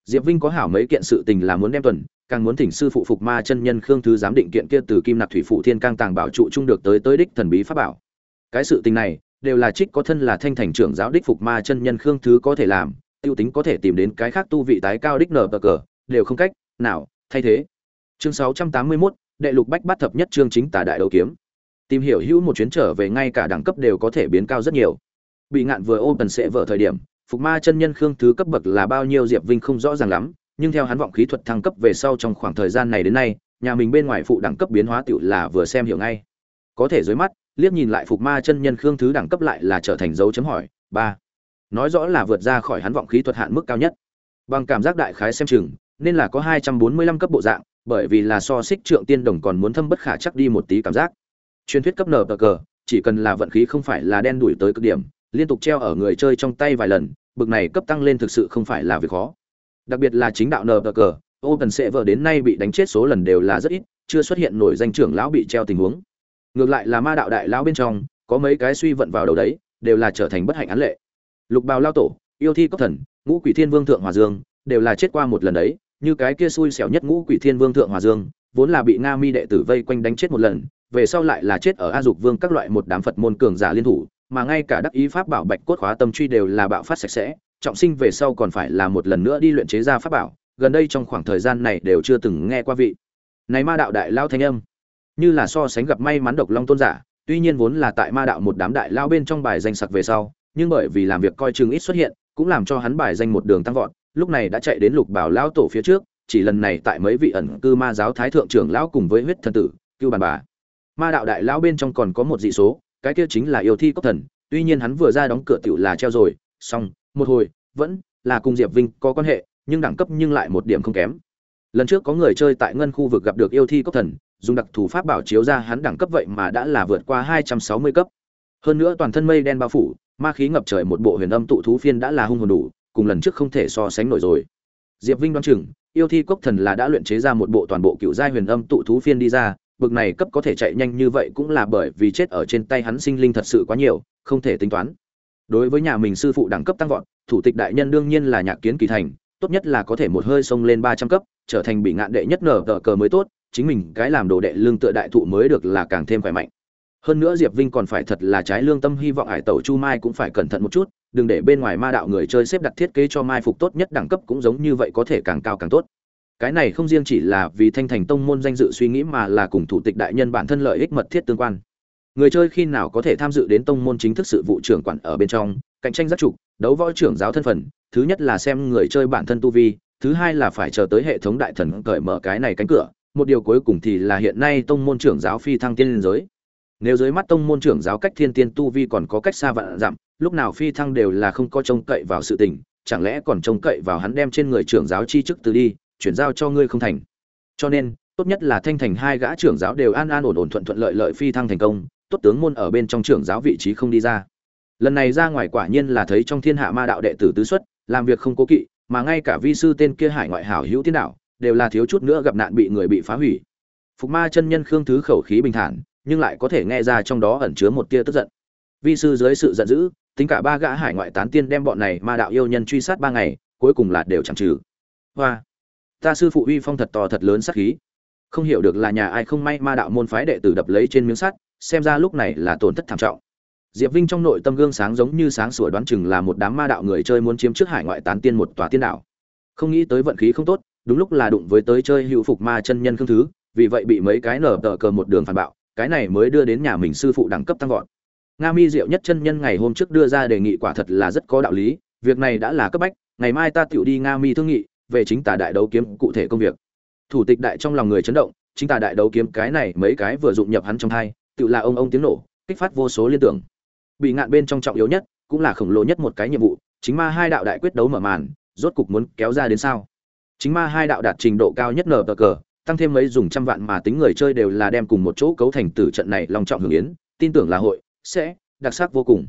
diệp vinh có hảo mấy kiện sự tình là muốn đem tuần càng muốn thỉnh sư phụ phục ma chân nhân khương thứ giám định kiện kia từ kim nặc thủy phụ thiên cang tàng bảo trụ trung được tới tới đích thần bí pháp bảo. Cái sự tình này đều là trích có thân là thanh thành trưởng giáo đích phục ma chân nhân khương thứ có thể làm tiêu tính có thể tìm đến cái khác tu vị tái cao đích nở cờ đều không cách nào thay thế. Chương 681, đệ lục bách bát thập nhất chương chính tả đại đấu kiếm. Tìm hiểu hữu một chuyến trở về ngay cả đẳng cấp đều có thể biến cao rất nhiều. Bị ngạn vừa open sẽ vợ thời điểm phục ma chân nhân khương thứ cấp bậc là bao nhiêu diệp vinh không rõ ràng lắm, nhưng theo hắn vọng khí thuật thăng cấp về sau trong khoảng thời gian này đến nay, nhà mình bên ngoài phụ đẳng cấp biến hóa tựu là vừa xem hiểu ngay. Có thể dưới mắt, liếc nhìn lại phục ma chân nhân khương thứ đẳng cấp lại là trở thành dấu chấm hỏi, ba. Nói rõ là vượt ra khỏi hắn vọng khí thuật hạn mức cao nhất. Bằng cảm giác đại khái xem chừng, nên là có hai trăm bốn mươi lăm cấp bộ dạng, bởi vì là so xích trượng tiên đồng còn muốn thâm bất khả chắc đi một tí cảm giác. Truyền thuyết cấp nở cờ, chỉ cần là vận khí không phải là đen đuổi tới cực điểm liên tục treo ở người chơi trong tay vài lần, bực này cấp tăng lên thực sự không phải là việc khó. Đặc biệt là chính đạo nờ cờ ô cần sẽ vợ đến nay bị đánh chết số lần đều là rất ít, chưa xuất hiện nổi danh trưởng lão bị treo tình huống. Ngược lại là ma đạo đại lão bên trong, có mấy cái suy vận vào đầu đấy, đều là trở thành bất hạnh án lệ. Lục bào lao tổ, yêu thi cốc thần, ngũ quỷ thiên vương thượng hòa dương, đều là chết qua một lần đấy, như cái kia xui xẻo nhất ngũ quỷ thiên vương thượng hòa dương, vốn là bị nga mi đệ tử vây quanh đánh chết một lần, về sau lại là chết ở a dục vương các loại một đám phật môn cường giả liên thủ mà ngay cả đắc ý pháp bảo bạch cốt khóa tâm truy đều là bạo phát sạch sẽ, trọng sinh về sau còn phải là một lần nữa đi luyện chế ra pháp bảo, gần đây trong khoảng thời gian này đều chưa từng nghe qua vị. Này ma đạo đại lao thanh âm, như là so sánh gặp may mắn độc long tôn giả, tuy nhiên vốn là tại ma đạo một đám đại lao bên trong bài danh sặc về sau, nhưng bởi vì làm việc coi chừng ít xuất hiện, cũng làm cho hắn bài danh một đường tăng vọt, lúc này đã chạy đến lục bảo lao tổ phía trước, chỉ lần này tại mấy vị ẩn cư ma giáo thái thượng trưởng lão cùng với huyết thần tử, cưu bàn bà. Ma đạo đại lão bên trong còn có một dị số cái kia chính là yêu thi cốc thần, tuy nhiên hắn vừa ra đóng cửa tiểu là treo rồi, xong, một hồi, vẫn là cùng diệp vinh có quan hệ, nhưng đẳng cấp nhưng lại một điểm không kém. Lần trước có người chơi tại ngân khu vực gặp được yêu thi cốc thần, dùng đặc thù pháp bảo chiếu ra hắn đẳng cấp vậy mà đã là vượt qua hai trăm sáu mươi cấp. Hơn nữa toàn thân mây đen bao phủ, ma khí ngập trời một bộ huyền âm tụ thú phiên đã là hung hồn đủ, cùng lần trước không thể so sánh nổi rồi. Diệp vinh đoán chừng, yêu thi cốc thần là đã luyện chế ra một bộ toàn bộ cựu giai huyền âm tụ thú phiên đi ra bực này cấp có thể chạy nhanh như vậy cũng là bởi vì chết ở trên tay hắn sinh linh thật sự quá nhiều, không thể tính toán. Đối với nhà mình sư phụ đẳng cấp tăng vọt, thủ tịch đại nhân đương nhiên là nhạc kiến kỳ thành, tốt nhất là có thể một hơi xông lên ba trăm cấp, trở thành bị ngạn đệ nhất nở tờ cờ mới tốt, chính mình cái làm đồ đệ lương tựa đại thụ mới được là càng thêm khỏe mạnh. Hơn nữa diệp vinh còn phải thật là trái lương tâm hy vọng hải tẩu chu mai cũng phải cẩn thận một chút, đừng để bên ngoài ma đạo người chơi xếp đặt thiết kế cho mai phục tốt nhất đẳng cấp cũng giống như vậy có thể càng cao càng tốt cái này không riêng chỉ là vì thanh thành tông môn danh dự suy nghĩ mà là cùng thủ tịch đại nhân bản thân lợi ích mật thiết tương quan. Người chơi khi nào có thể tham dự đến tông môn chính thức sự vụ trưởng quản ở bên trong, cạnh tranh giác trục, đấu võ trưởng giáo thân phận, thứ nhất là xem người chơi bản thân tu vi, thứ hai là phải chờ tới hệ thống đại thần cởi mở cái này cánh cửa, một điều cuối cùng thì là hiện nay tông môn trưởng giáo phi thăng tiên liên giới. Nếu dưới mắt tông môn trưởng giáo cách thiên tiên tu vi còn có cách xa vạn dặm, lúc nào phi thăng đều là không có trông cậy vào sự tình, chẳng lẽ còn trông cậy vào hắn đem trên người trưởng giáo chi chức từ đi chuyển giao cho ngươi không thành. Cho nên, tốt nhất là thanh thành hai gã trưởng giáo đều an an ổn ổn thuận thuận lợi lợi phi thăng thành công, tốt tướng môn ở bên trong trưởng giáo vị trí không đi ra. Lần này ra ngoài quả nhiên là thấy trong thiên hạ ma đạo đệ tử tứ xuất, làm việc không cố kỵ, mà ngay cả vi sư tên kia hải ngoại hảo hữu tiên đạo, đều là thiếu chút nữa gặp nạn bị người bị phá hủy. Phục ma chân nhân khương thứ khẩu khí bình thản, nhưng lại có thể nghe ra trong đó ẩn chứa một tia tức giận. Vi sư dưới sự giận dữ, tính cả ba gã hải ngoại tán tiên đem bọn này ma đạo yêu nhân truy sát ba ngày, cuối cùng là đều chẳng trừ. Hoa! Ta sư phụ uy phong thật to thật lớn sát khí. Không hiểu được là nhà ai không may ma đạo môn phái đệ tử đập lấy trên miếng sắt, xem ra lúc này là tổn thất thảm trọng. Diệp vinh trong nội tâm gương sáng giống như sáng sủa đoán chừng là một đám ma đạo người chơi muốn chiếm trước hải ngoại tán tiên một tòa tiên đảo. Không nghĩ tới vận khí không tốt, đúng lúc là đụng với tới chơi hữu phục ma chân nhân khương thứ, vì vậy bị mấy cái nở tờ cờ một đường phản bạo, cái này mới đưa đến nhà mình sư phụ đẳng cấp tăng vọt. Nga mi diệu nhất chân nhân ngày hôm trước đưa ra đề nghị quả thật là rất có đạo lý, việc này đã là cấp bách, ngày mai ta tựu đi nga mi thương nghị về chính tà đại đấu kiếm cụ thể công việc. Thủ tịch đại trong lòng người chấn động, chính tà đại đấu kiếm cái này mấy cái vừa dụng nhập hắn trong thai, tự là ông ông tiếng nổ, kích phát vô số liên tưởng. Bị ngạn bên trong trọng yếu nhất, cũng là khổng lồ nhất một cái nhiệm vụ, chính ma hai đạo đại quyết đấu mở màn, rốt cục muốn kéo ra đến sao? Chính ma hai đạo đạt trình độ cao nhất nở cờ, tăng thêm mấy dùng trăm vạn mà tính người chơi đều là đem cùng một chỗ cấu thành tử trận này long trọng hưởng yến, tin tưởng là hội, sẽ, đặc sắc vô cùng.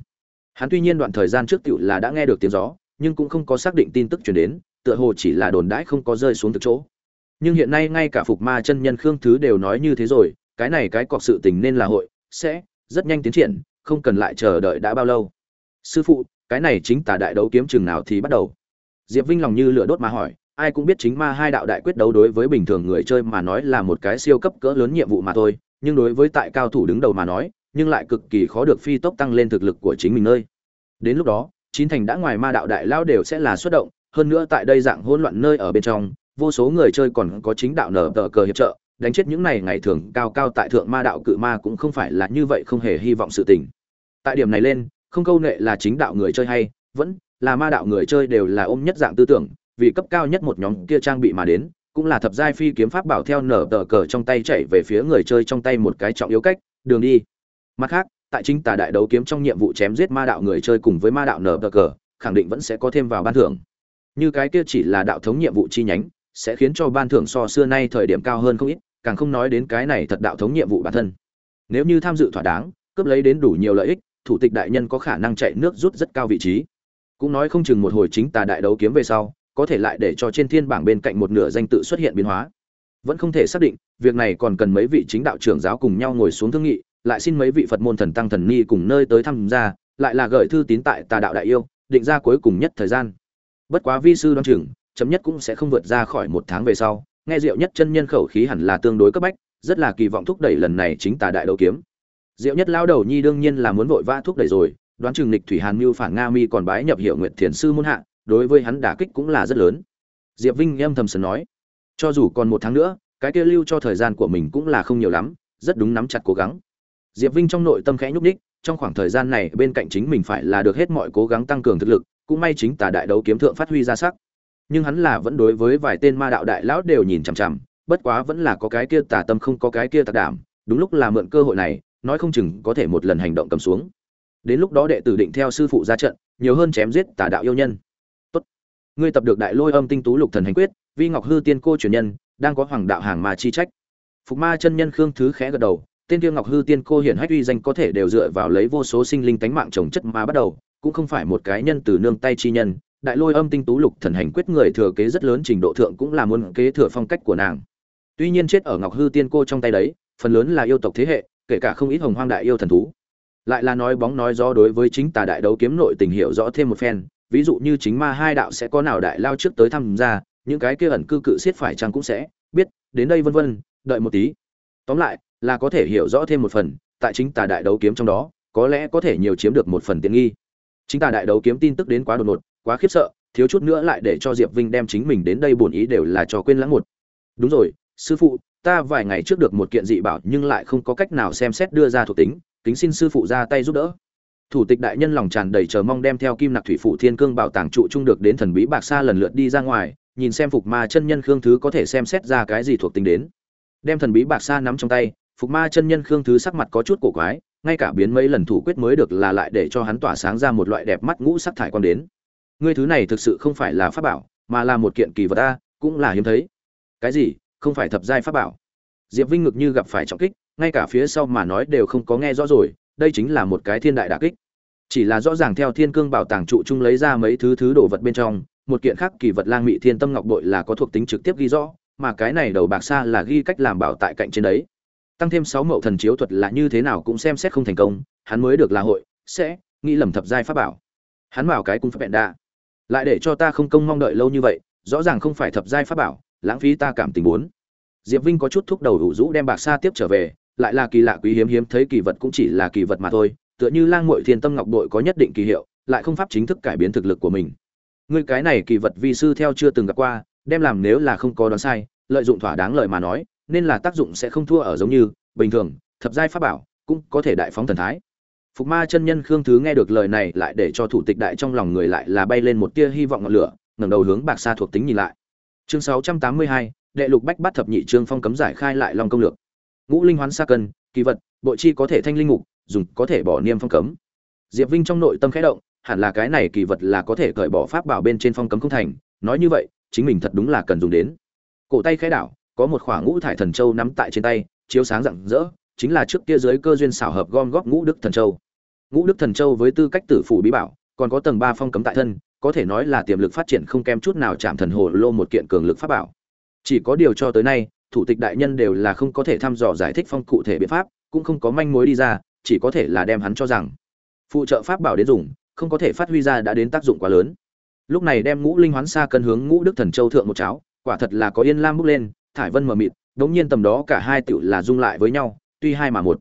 Hắn tuy nhiên đoạn thời gian trước tiểu là đã nghe được tiếng gió, nhưng cũng không có xác định tin tức truyền đến tựa hồ chỉ là đồn đãi không có rơi xuống thực chỗ. Nhưng hiện nay ngay cả phục ma chân nhân khương thứ đều nói như thế rồi, cái này cái cọc sự tình nên là hội, sẽ rất nhanh tiến triển, không cần lại chờ đợi đã bao lâu. Sư phụ, cái này chính tả đại đấu kiếm chừng nào thì bắt đầu? Diệp vinh lòng như lửa đốt mà hỏi, ai cũng biết chính ma hai đạo đại quyết đấu đối với bình thường người chơi mà nói là một cái siêu cấp cỡ lớn nhiệm vụ mà thôi, nhưng đối với tại cao thủ đứng đầu mà nói, nhưng lại cực kỳ khó được phi tốc tăng lên thực lực của chính mình nơi. Đến lúc đó, chín thành đã ngoài ma đạo đại lao đều sẽ là xuất động hơn nữa tại đây dạng hỗn loạn nơi ở bên trong, vô số người chơi còn có chính đạo nở tờ cờ hiệp trợ, đánh chết những này ngày thường cao cao tại thượng ma đạo cự ma cũng không phải là như vậy không hề hy vọng sự tình. Tại điểm này lên, không câu nệ là chính đạo người chơi hay, vẫn là ma đạo người chơi đều là ôm nhất dạng tư tưởng, vì cấp cao nhất một nhóm kia trang bị mà đến, cũng là thập giai phi kiếm pháp bảo theo nở tờ cờ trong tay chạy về phía người chơi trong tay một cái trọng yếu cách, đường đi. Mặt khác, tại chính tà đại đấu kiếm trong nhiệm vụ chém giết ma đạo người chơi cùng với ma đạo nở tờ cờ, khẳng định vẫn sẽ có thêm vào ban thưởng như cái kia chỉ là đạo thống nhiệm vụ chi nhánh, sẽ khiến cho ban thưởng so xưa nay thời điểm cao hơn không ít, càng không nói đến cái này thật đạo thống nhiệm vụ bản thân. Nếu như tham dự thỏa đáng, cướp lấy đến đủ nhiều lợi ích, thủ tịch đại nhân có khả năng chạy nước rút rất cao vị trí. Cũng nói không chừng một hồi chính tà đại đấu kiếm về sau, có thể lại để cho trên thiên bảng bên cạnh một nửa danh tự xuất hiện biến hóa. Vẫn không thể xác định, việc này còn cần mấy vị chính đạo trưởng giáo cùng nhau ngồi xuống thương nghị, lại xin mấy vị phật môn thần tăng thần ni cùng nơi tới tham gia, lại là gửi thư tín tại tà đạo đại yêu, định ra cuối cùng nhất thời gian bất quá vi sư đoán chừng chấm nhất cũng sẽ không vượt ra khỏi một tháng về sau. Nghe diệu nhất chân nhân khẩu khí hẳn là tương đối cấp bách, rất là kỳ vọng thúc đẩy lần này chính tà đại đấu kiếm. Diệu nhất lao đầu nhi đương nhiên là muốn vội vã thúc đẩy rồi, đoán chừng lịch thủy hàn mưu phản nga mi còn bái nhập hiệu nguyện thiền sư muôn hạ, đối với hắn đả kích cũng là rất lớn. Diệp vinh âm thầm sần nói, cho dù còn một tháng nữa, cái kia lưu cho thời gian của mình cũng là không nhiều lắm, rất đúng nắm chặt cố gắng. Diệp vinh trong nội tâm khẽ nhúc ních trong khoảng thời gian này bên cạnh chính mình phải là được hết mọi cố gắng tăng cường thực lực cũng may chính tà đại đấu kiếm thượng phát huy ra sắc. Nhưng hắn là vẫn đối với vài tên ma đạo đại lão đều nhìn chằm chằm, bất quá vẫn là có cái kia tà tâm không có cái kia tạc đảm, đúng lúc là mượn cơ hội này, nói không chừng có thể một lần hành động cầm xuống. Đến lúc đó đệ tử định theo sư phụ ra trận, nhiều hơn chém giết tà đạo yêu nhân. Tốt. Ngươi tập được đại lôi âm tinh tú lục thần hành quyết, vi ngọc hư tiên cô truyền nhân, đang có hoàng đạo hàng mà chi trách. Phục ma chân nhân khương thứ khẽ gật đầu, tên tiêu ngọc hư tiên cô hiển hách uy danh có thể đều dựa vào lấy vô số sinh linh tánh mạng trồng chất mà bắt đầu cũng không phải một cái nhân từ nương tay chi nhân, đại lôi âm tinh tú lục thần hành quyết người thừa kế rất lớn trình độ thượng cũng là muốn kế thừa phong cách của nàng. Tuy nhiên chết ở ngọc hư tiên cô trong tay đấy, phần lớn là yêu tộc thế hệ, kể cả không ít hồng hoang đại yêu thần thú. Lại là nói bóng nói gió đối với chính tà đại đấu kiếm nội tình hiểu rõ thêm một phen, ví dụ như chính ma hai đạo sẽ có nào đại lao trước tới tham gia, những cái kia ẩn cư cự siết phải chăng cũng sẽ biết, đến đây vân vân, đợi một tí. Tóm lại, là có thể hiểu rõ thêm một phần, tại chính tà đại đấu kiếm trong đó, có lẽ có thể nhiều chiếm được một phần tiện nghi chính tà đại đấu kiếm tin tức đến quá đột ngột, quá khiếp sợ, thiếu chút nữa lại để cho diệp vinh đem chính mình đến đây bổn ý đều là cho quên lãng một. Đúng rồi, sư phụ, ta vài ngày trước được một kiện dị bảo nhưng lại không có cách nào xem xét đưa ra thuộc tính, kính xin sư phụ ra tay giúp đỡ. Thủ tịch đại nhân lòng tràn đầy chờ mong đem theo kim nặc thủy phụ thiên cương bảo tàng trụ trung được đến thần bí bạc sa lần lượt đi ra ngoài, nhìn xem phục ma chân nhân khương thứ có thể xem xét ra cái gì thuộc tính đến. Đem thần bí bạc sa nắm trong tay, phục ma chân nhân khương thứ sắc mặt có chút cổ quái ngay cả biến mấy lần thủ quyết mới được là lại để cho hắn tỏa sáng ra một loại đẹp mắt ngũ sắc thải quan đến. Ngươi thứ này thực sự không phải là pháp bảo, mà là một kiện kỳ vật ta, cũng là hiếm thấy. Cái gì? Không phải thập giai pháp bảo. Diệp vinh ngực như gặp phải trọng kích, ngay cả phía sau mà nói đều không có nghe rõ rồi, đây chính là một cái thiên đại đà kích. Chỉ là rõ ràng theo thiên cương bảo tàng trụ chung lấy ra mấy thứ thứ đồ vật bên trong, một kiện khác kỳ vật lang mị thiên tâm ngọc bội là có thuộc tính trực tiếp ghi rõ, mà cái này đầu bạc xa là ghi cách làm bảo tại cạnh trên đấy tăng thêm sáu mậu thần chiếu thuật là như thế nào cũng xem xét không thành công, hắn mới được là hội, sẽ nghĩ lầm thập giai pháp bảo. Hắn bảo cái cung pháp bẹn đa lại để cho ta không công mong đợi lâu như vậy, rõ ràng không phải thập giai pháp bảo, lãng phí ta cảm tình muốn. Diệp vinh có chút thúc đầu đủ rũ đem bạc sa tiếp trở về, lại là kỳ lạ quý hiếm hiếm, thấy kỳ vật cũng chỉ là kỳ vật mà thôi, tựa như lang mội thiên tâm ngọc đội có nhất định kỳ hiệu, lại không pháp chính thức cải biến thực lực của mình. Người cái này kỳ vật vi sư theo chưa từng gặp qua, đem làm nếu là không có đoán sai, lợi dụng thỏa đáng lợi mà nói nên là tác dụng sẽ không thua ở giống như bình thường thập giai pháp bảo cũng có thể đại phóng thần thái. Phục ma chân nhân khương thứ nghe được lời này lại để cho thủ tịch đại trong lòng người lại là bay lên một tia hy vọng ngọn lửa ngẩng đầu hướng bạc xa thuộc tính nhìn lại. Chương 682, đệ lục bách bát thập nhị trương phong cấm giải khai lại long công lược. Ngũ linh hoán xa cân kỳ vật bộ chi có thể thanh linh mục dùng có thể bỏ niêm phong cấm. Diệp vinh trong nội tâm khẽ động hẳn là cái này kỳ vật là có thể cởi bỏ pháp bảo bên trên phong cấm không thành nói như vậy chính mình thật đúng là cần dùng đến. Cổ tay khẽ đảo có một khoảng ngũ thải thần châu nắm tại trên tay, chiếu sáng rạng rỡ, chính là trước kia dưới cơ duyên xảo hợp gom góp ngũ đức thần châu. Ngũ đức thần châu với tư cách tử phủ bí bảo, còn có tầng ba phong cấm tại thân, có thể nói là tiềm lực phát triển không kém chút nào chạm thần hồ lô một kiện cường lực pháp bảo. Chỉ có điều cho tới nay, thủ tịch đại nhân đều là không có thể thăm dò giải thích phong cụ thể biện pháp, cũng không có manh mối đi ra, chỉ có thể là đem hắn cho rằng, phụ trợ pháp bảo đến dùng, không có thể phát huy ra đã đến tác dụng quá lớn. Lúc này đem ngũ linh hoán xa cân hướng ngũ đức thần châu thượng một cháo, quả thật là có yên lam bước lên thải vân mờ mịt, đống nhiên tầm đó cả hai tiểu là dung lại với nhau, tuy hai mà một.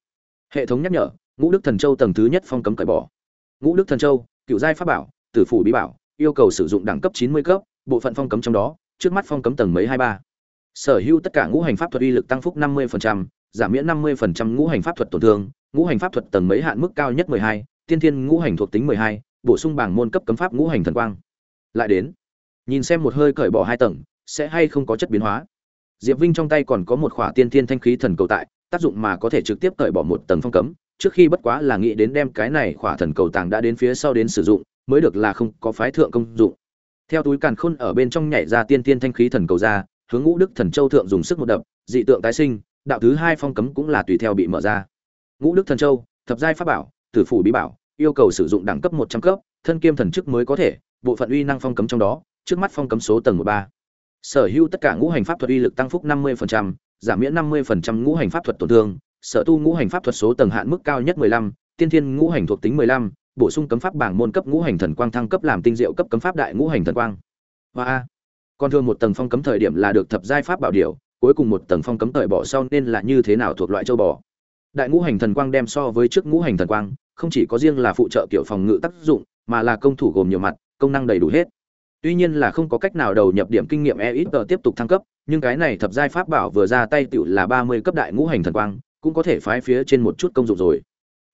Hệ thống nhắc nhở, ngũ đức thần châu tầng thứ nhất phong cấm cởi bỏ. Ngũ đức thần châu, cựu giai pháp bảo, tử phủ bí bảo, yêu cầu sử dụng đẳng cấp chín mươi cấp, bộ phận phong cấm trong đó, trước mắt phong cấm tầng mấy hai ba. Sở hữu tất cả ngũ hành pháp thuật uy lực tăng phúc năm mươi giảm miễn năm mươi ngũ hành pháp thuật tổn thương, ngũ hành pháp thuật tầng mấy hạn mức cao nhất mười hai, tiên thiên ngũ hành thuộc tính mười hai, bổ sung bảng môn cấp cấm pháp ngũ hành thần quang. Lại đến, nhìn xem một hơi cởi bỏ hai tầng, sẽ hay không có chất biến hóa diệp vinh trong tay còn có một khỏa tiên thiên thanh khí thần cầu tại, tác dụng mà có thể trực tiếp cởi bỏ một tầng phong cấm. Trước khi bất quá là nghĩ đến đem cái này khỏa thần cầu tàng đã đến phía sau đến sử dụng, mới được là không có phái thượng công dụng. Theo túi càn khôn ở bên trong nhảy ra tiên tiên thanh khí thần cầu ra, hướng ngũ đức thần châu thượng dùng sức một đập, dị tượng tái sinh, đạo thứ hai phong cấm cũng là tùy theo bị mở ra. Ngũ đức thần châu, thập giai pháp bảo, tử phủ bí bảo, yêu cầu sử dụng đẳng cấp một trăm cấp, thân kiêm thần chức mới có thể, bộ phận uy năng phong cấm trong đó, trước mắt phong cấm số tầng một ba sở hữu tất cả ngũ hành pháp thuật uy lực tăng phúc năm mươi giảm miễn năm mươi ngũ hành pháp thuật tổn thương, sở tu ngũ hành pháp thuật số tầng hạn mức cao nhất mười lăm, tiên thiên ngũ hành thuộc tính mười lăm, bổ sung cấm pháp bảng môn cấp ngũ hành thần quang thăng cấp làm tinh diệu cấp cấm pháp đại ngũ hành thần quang. Và a. Còn thường một tầng phong cấm thời điểm là được thập giai pháp bảo điều, cuối cùng một tầng phong cấm thời bỏ sau nên là như thế nào thuộc loại châu bò? Đại ngũ hành thần quang đem so với trước ngũ hành thần quang, không chỉ có riêng là phụ trợ kiểu phòng ngự tác dụng, mà là công thủ gồm nhiều mặt, công năng đầy đủ hết tuy nhiên là không có cách nào đầu nhập điểm kinh nghiệm e ít tiếp tục thăng cấp, nhưng cái này thập giai pháp bảo vừa ra tay tựu là ba mươi cấp đại ngũ hành thần quang, cũng có thể phái phía trên một chút công dụng rồi.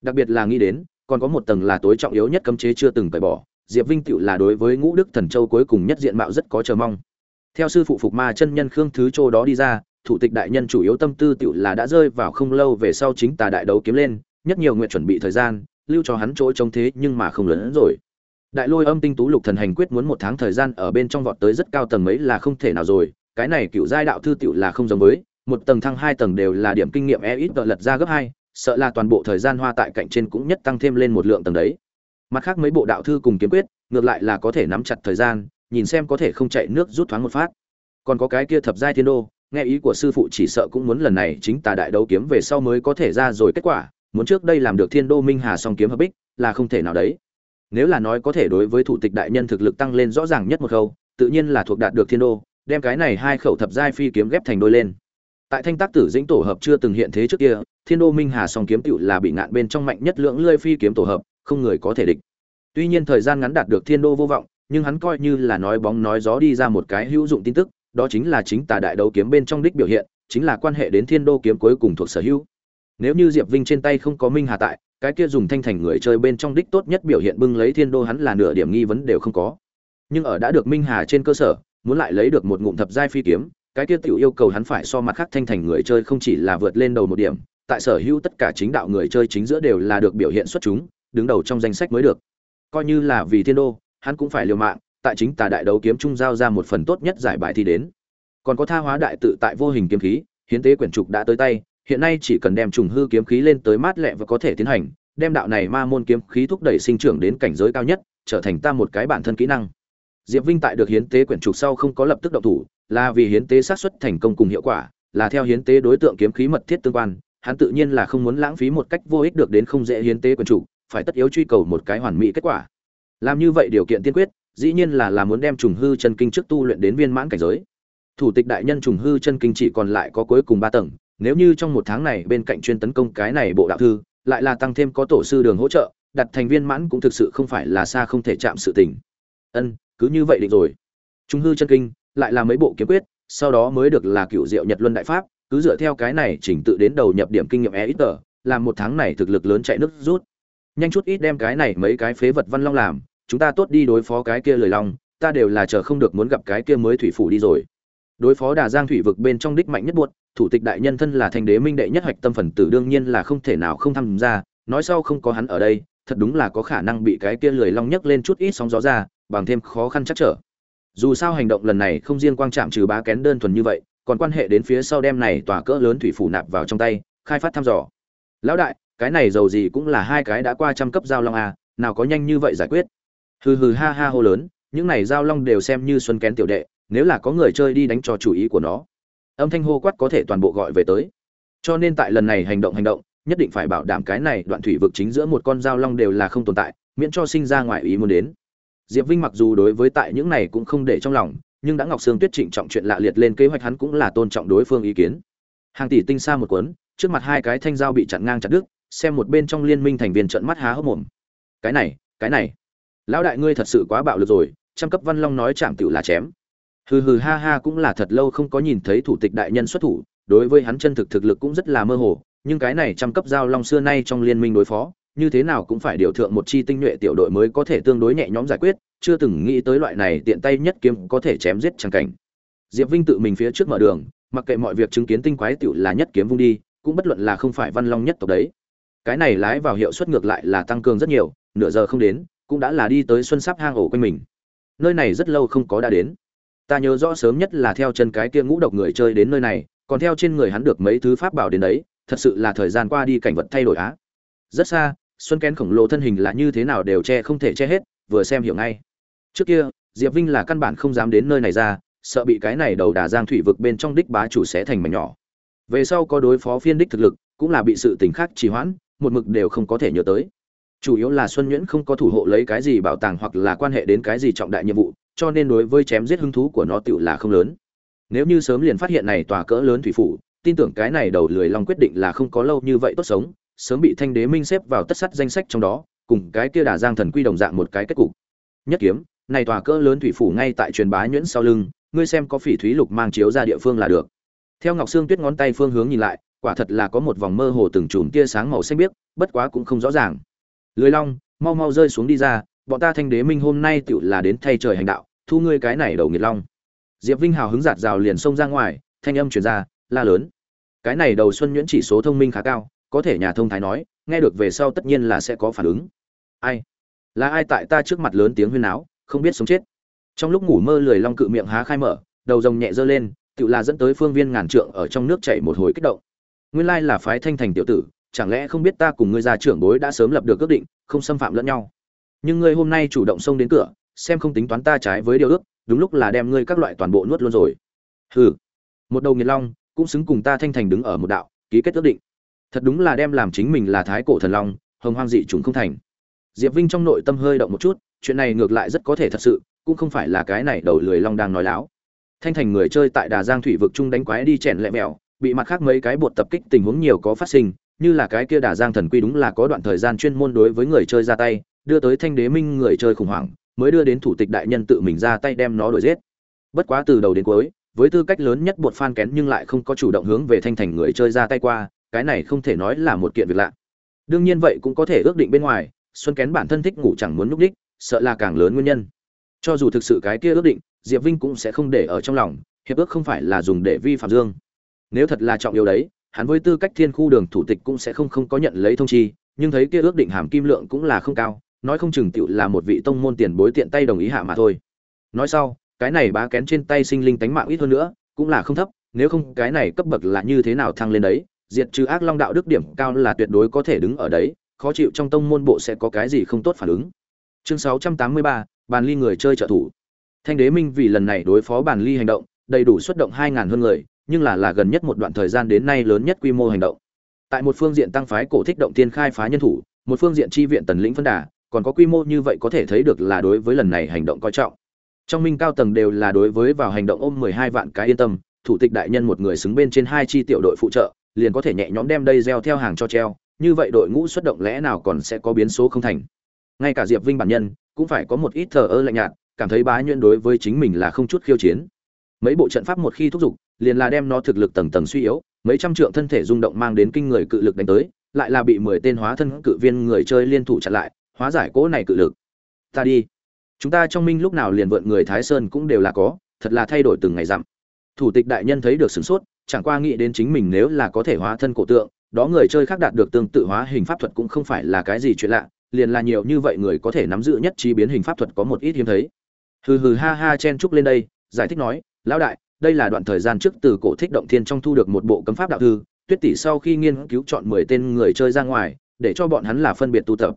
Đặc biệt là nghĩ đến, còn có một tầng là tối trọng yếu nhất cấm chế chưa từng tẩy bỏ, diệp vinh tựu là đối với ngũ đức thần châu cuối cùng nhất diện mạo rất có chờ mong. Theo sư phụ phục ma chân nhân khương thứ châu đó đi ra, thủ tịch đại nhân chủ yếu tâm tư tựu là đã rơi vào không lâu về sau chính tà đại đấu kiếm lên, nhất nhiều nguyện chuẩn bị thời gian, lưu cho hắn chỗ trông thế nhưng mà không lớn hơn rồi đại lôi âm tinh tú lục thần hành quyết muốn một tháng thời gian ở bên trong vọt tới rất cao tầng mấy là không thể nào rồi, cái này cựu giai đạo thư tiểu là không giống với, một tầng thăng hai tầng đều là điểm kinh nghiệm e ít lật ra gấp hai, sợ là toàn bộ thời gian hoa tại cạnh trên cũng nhất tăng thêm lên một lượng tầng đấy. Mặt khác mấy bộ đạo thư cùng kiếm quyết, ngược lại là có thể nắm chặt thời gian, nhìn xem có thể không chạy nước rút thoáng một phát. Còn có cái kia thập giai thiên đô, nghe ý của sư phụ chỉ sợ cũng muốn lần này chính tà đại đấu kiếm về sau mới có thể ra rồi kết quả, muốn trước đây làm được thiên đô minh hà song kiếm hợp bích, là không thể nào đấy nếu là nói có thể đối với thủ tịch đại nhân thực lực tăng lên rõ ràng nhất một khâu, tự nhiên là thuộc đạt được thiên đô, đem cái này hai khẩu thập giai phi kiếm ghép thành đôi lên. Tại thanh tác tử dĩnh tổ hợp chưa từng hiện thế trước kia, thiên đô minh hà song kiếm tựu là bị ngạn bên trong mạnh nhất lưỡng lơi phi kiếm tổ hợp, không người có thể địch. Tuy nhiên thời gian ngắn đạt được thiên đô vô vọng, nhưng hắn coi như là nói bóng nói gió đi ra một cái hữu dụng tin tức, đó chính là chính tà đại đấu kiếm bên trong đích biểu hiện, chính là quan hệ đến thiên đô kiếm cuối cùng thuộc sở hữu. Nếu như diệp vinh trên tay không có minh hà tại cái kia dùng thanh thành người chơi bên trong đích tốt nhất biểu hiện bưng lấy thiên đô hắn là nửa điểm nghi vấn đều không có. Nhưng ở đã được minh hà trên cơ sở, muốn lại lấy được một ngụm thập giai phi kiếm, cái kia tiểu yêu cầu hắn phải so mặt khác thanh thành người chơi không chỉ là vượt lên đầu một điểm, tại sở hữu tất cả chính đạo người chơi chính giữa đều là được biểu hiện xuất chúng, đứng đầu trong danh sách mới được. Coi như là vì thiên đô, hắn cũng phải liều mạng, tại chính tà đại đấu kiếm trung giao ra một phần tốt nhất giải bài thi đến. Còn có tha hóa đại tự tại vô hình kiếm khí, hiến tế quyển trục đã tới tay hiện nay chỉ cần đem trùng hư kiếm khí lên tới mát lẹ và có thể tiến hành, đem đạo này ma môn kiếm khí thúc đẩy sinh trưởng đến cảnh giới cao nhất, trở thành ta một cái bản thân kỹ năng. Diệp vinh tại được hiến tế quyển trục sau không có lập tức động thủ, là vì hiến tế sát xuất thành công cùng hiệu quả, là theo hiến tế đối tượng kiếm khí mật thiết tương quan, hắn tự nhiên là không muốn lãng phí một cách vô ích được đến không dễ hiến tế quyển trục, phải tất yếu truy cầu một cái hoàn mỹ kết quả. Làm như vậy điều kiện tiên quyết, dĩ nhiên là là muốn đem trùng hư chân kinh trước tu luyện đến viên mãn cảnh giới. Thủ tịch đại nhân trùng hư chân kinh chỉ còn lại có cuối cùng ba tầng nếu như trong một tháng này bên cạnh chuyên tấn công cái này bộ đạo thư, lại là tăng thêm có tổ sư đường hỗ trợ, đặt thành viên mãn cũng thực sự không phải là xa không thể chạm sự tình. Ân, cứ như vậy định rồi. Trung hư chân kinh, lại là mấy bộ kiếm quyết, sau đó mới được là cựu diệu nhật luân đại pháp, cứ dựa theo cái này chỉnh tự đến đầu nhập điểm kinh nghiệm e ít tờ làm một tháng này thực lực lớn chạy nước rút. Nhanh chút ít đem cái này mấy cái phế vật văn long làm, chúng ta tốt đi đối phó cái kia lời long, ta đều là chờ không được muốn gặp cái kia mới thủy phủ đi rồi đối phó đà giang thủy vực bên trong đích mạnh nhất buốt thủ tịch đại nhân thân là thành đế minh đệ nhất hoạch tâm phần tử đương nhiên là không thể nào không tham gia, nói sau không có hắn ở đây, thật đúng là có khả năng bị cái kia lười long nhấc lên chút ít sóng gió ra, bằng thêm khó khăn chắc trở. Dù sao hành động lần này không riêng quang chạm trừ bá kén đơn thuần như vậy, còn quan hệ đến phía sau đem này tòa cỡ lớn thủy phủ nạp vào trong tay, khai phát thăm dò. Lão đại, cái này giàu gì cũng là hai cái đã qua trăm cấp giao long a nào có nhanh như vậy giải quyết. Hừ hừ ha ha hô lớn, những này giao long đều xem như xuân kén tiểu đệ nếu là có người chơi đi đánh cho chủ ý của nó. Âm thanh hô quát có thể toàn bộ gọi về tới. Cho nên tại lần này hành động hành động, nhất định phải bảo đảm cái này đoạn thủy vực chính giữa một con dao long đều là không tồn tại, miễn cho sinh ra ngoài ý muốn đến. Diệp vinh mặc dù đối với tại những này cũng không để trong lòng, nhưng đã ngọc sương tuyết trịnh trọng chuyện lạ liệt lên kế hoạch hắn cũng là tôn trọng đối phương ý kiến. Hàng tỷ tinh xa một cuốn, trước mặt hai cái thanh dao bị chặn ngang chặt đứt, xem một bên trong liên minh thành viên trận mắt há hốc mồm. Cái này cái này. Lão đại ngươi thật sự quá bạo lực rồi, trăm cấp văn long nói chạm tựu là chém hừ hừ ha ha cũng là thật lâu không có nhìn thấy thủ tịch đại nhân xuất thủ, đối với hắn chân thực thực lực cũng rất là mơ hồ, nhưng cái này trăm cấp giao long xưa nay trong liên minh đối phó, như thế nào cũng phải điều thượng một chi tinh nhuệ tiểu đội mới có thể tương đối nhẹ nhõm giải quyết, chưa từng nghĩ tới loại này tiện tay nhất kiếm có thể chém giết chẳng cảnh. Diệp vinh tự mình phía trước mở đường, mặc kệ mọi việc chứng kiến tinh quái tiểu là nhất kiếm vung đi, cũng bất luận là không phải văn long nhất tộc đấy. Cái này lái vào hiệu suất ngược lại là tăng cường rất nhiều, nửa giờ không đến, cũng đã là đi tới xuân sắp hang ổ quanh mình. Nơi này rất lâu không có đã đến ta nhớ rõ sớm nhất là theo chân cái kia ngũ độc người chơi đến nơi này, còn theo trên người hắn được mấy thứ pháp bảo đến đấy, thật sự là thời gian qua đi cảnh vật thay đổi á. Rất xa, xuân kén khổng lồ thân hình là như thế nào đều che không thể che hết, vừa xem hiểu ngay. Trước kia, diệp vinh là căn bản không dám đến nơi này ra, sợ bị cái này đầu đà giang thủy vực bên trong đích bá chủ sẽ thành mảnh nhỏ. Về sau có đối phó phiên đích thực lực, cũng là bị sự tình khác trì hoãn, một mực đều không có thể nhớ tới. Chủ yếu là xuân nhuyễn không có thủ hộ lấy cái gì bảo tàng hoặc là quan hệ đến cái gì trọng đại nhiệm vụ cho nên đối với chém giết hứng thú của nó tựu là không lớn. Nếu như sớm liền phát hiện này tòa cỡ lớn thủy phủ, tin tưởng cái này đầu lười long quyết định là không có lâu như vậy tốt sống, sớm bị thanh đế minh xếp vào tất sắt danh sách trong đó, cùng cái kia đả giang thần quy đồng dạng một cái kết cục. Nhất kiếm, này tòa cỡ lớn thủy phủ ngay tại truyền bá nhuyễn sau lưng, ngươi xem có phỉ thúy lục mang chiếu ra địa phương là được. Theo ngọc sương tuyết ngón tay phương hướng nhìn lại, quả thật là có một vòng mơ hồ từng chùm tia sáng màu xanh biếc, bất quá cũng không rõ ràng. Lười long, mau mau rơi xuống đi ra, bọn ta thanh đế minh hôm nay tựu là đến thay trời hành đạo thu ngươi cái này đầu nghiệt long. Diệp vinh hào hứng giạt rào liền xông ra ngoài, thanh âm truyền ra, la lớn. Cái này đầu xuân nhuyễn chỉ số thông minh khá cao, có thể nhà thông thái nói, nghe được về sau tất nhiên là sẽ có phản ứng. Ai? Là ai tại ta trước mặt lớn tiếng huyên náo, không biết sống chết. Trong lúc ngủ mơ lười long cự miệng há khai mở, đầu rồng nhẹ giơ lên, tự là dẫn tới phương viên ngàn trượng ở trong nước chảy một hồi kích động. Nguyên lai là phái thanh thành tiểu tử, chẳng lẽ không biết ta cùng ngươi già trưởng bối đã sớm lập được ước định, không xâm phạm lẫn nhau. Nhưng ngươi hôm nay chủ động xông đến cửa xem không tính toán ta trái với điều ước, đúng lúc là đem ngươi các loại toàn bộ nuốt luôn rồi. Hừ. Một đầu nghiệt long cũng xứng cùng ta thanh thành đứng ở một đạo, ký kết ước định. Thật đúng là đem làm chính mình là thái cổ thần long, hồng hoang dị chúng không thành. Diệp vinh trong nội tâm hơi động một chút, chuyện này ngược lại rất có thể thật sự, cũng không phải là cái này đầu lười long đang nói láo. Thanh thành người chơi tại đà giang thủy vực chung đánh quái đi chèn lẹ mèo, bị mặt khác mấy cái bột tập kích tình huống nhiều có phát sinh, như là cái kia đà giang thần quy đúng là có đoạn thời gian chuyên môn đối với người chơi ra tay, đưa tới thanh đế minh người chơi khủng hoảng mới đưa đến thủ tịch đại nhân tự mình ra tay đem nó đuổi giết. Bất quá từ đầu đến cuối, với tư cách lớn nhất bột fan kén nhưng lại không có chủ động hướng về thanh thành người chơi ra tay qua, cái này không thể nói là một kiện việc lạ. Đương nhiên vậy cũng có thể ước định bên ngoài, xuân kén bản thân thích ngủ chẳng muốn núp đích sợ là càng lớn nguyên nhân. Cho dù thực sự cái kia ước định, diệp vinh cũng sẽ không để ở trong lòng, hiệp ước không phải là dùng để vi phạm dương. Nếu thật là trọng yếu đấy, hắn với tư cách thiên khu đường thủ tịch cũng sẽ không không có nhận lấy thông chi, nhưng thấy kia ước định hàm kim lượng cũng là không cao nói không chừng tựu là một vị tông môn tiền bối tiện tay đồng ý hạ mà thôi. Nói sau cái này bá kén trên tay sinh linh tánh mạng ít hơn nữa cũng là không thấp nếu không cái này cấp bậc là như thế nào thăng lên đấy diệt trừ ác long đạo đức điểm cao là tuyệt đối có thể đứng ở đấy khó chịu trong tông môn bộ sẽ có cái gì không tốt phản ứng. Chương 683, bàn ly người chơi trợ thủ. Thanh đế minh vì lần này đối phó bàn ly hành động đầy đủ xuất động 2.000 hơn người nhưng là là gần nhất một đoạn thời gian đến nay lớn nhất quy mô hành động. Tại một phương diện tăng phái cổ thích động tiên khai phá nhân thủ một phương diện chi viện tần lĩnh phân đà còn có quy mô như vậy có thể thấy được là đối với lần này hành động coi trọng. Trong minh cao tầng đều là đối với vào hành động ôm 12 vạn cái yên tâm, thủ tịch đại nhân một người xứng bên trên hai chi tiểu đội phụ trợ, liền có thể nhẹ nhõm đem đây gieo theo hàng cho treo, như vậy đội ngũ xuất động lẽ nào còn sẽ có biến số không thành. Ngay cả diệp vinh bản nhân, cũng phải có một ít thờ ơ lạnh nhạt, cảm thấy bá nhuyễn đối với chính mình là không chút khiêu chiến. Mấy bộ trận pháp một khi thúc giục, liền là đem nó thực lực tầng tầng suy yếu, mấy trăm trượng thân thể rung động mang đến kinh người cự lực đánh tới, lại là bị mười tên hóa thân cự viên người chơi liên thủ chặn lại hóa giải cỗ này cự lực. Ta đi. Chúng ta trong minh lúc nào liền vượn người thái sơn cũng đều là có, thật là thay đổi từng ngày dặm. Thủ tịch đại nhân thấy được sửng sốt, chẳng qua nghĩ đến chính mình nếu là có thể hóa thân cổ tượng, đó người chơi khác đạt được tương tự hóa hình pháp thuật cũng không phải là cái gì chuyện lạ, liền là nhiều như vậy người có thể nắm giữ nhất trí biến hình pháp thuật có một ít hiếm thấy. Hừ hừ ha ha chen Trúc lên đây, giải thích nói, lão đại, đây là đoạn thời gian trước từ cổ thích động thiên trong thu được một bộ cấm pháp đạo thư, tuyết tỷ sau khi nghiên cứu chọn mười tên người chơi ra ngoài, để cho bọn hắn là phân biệt tu tập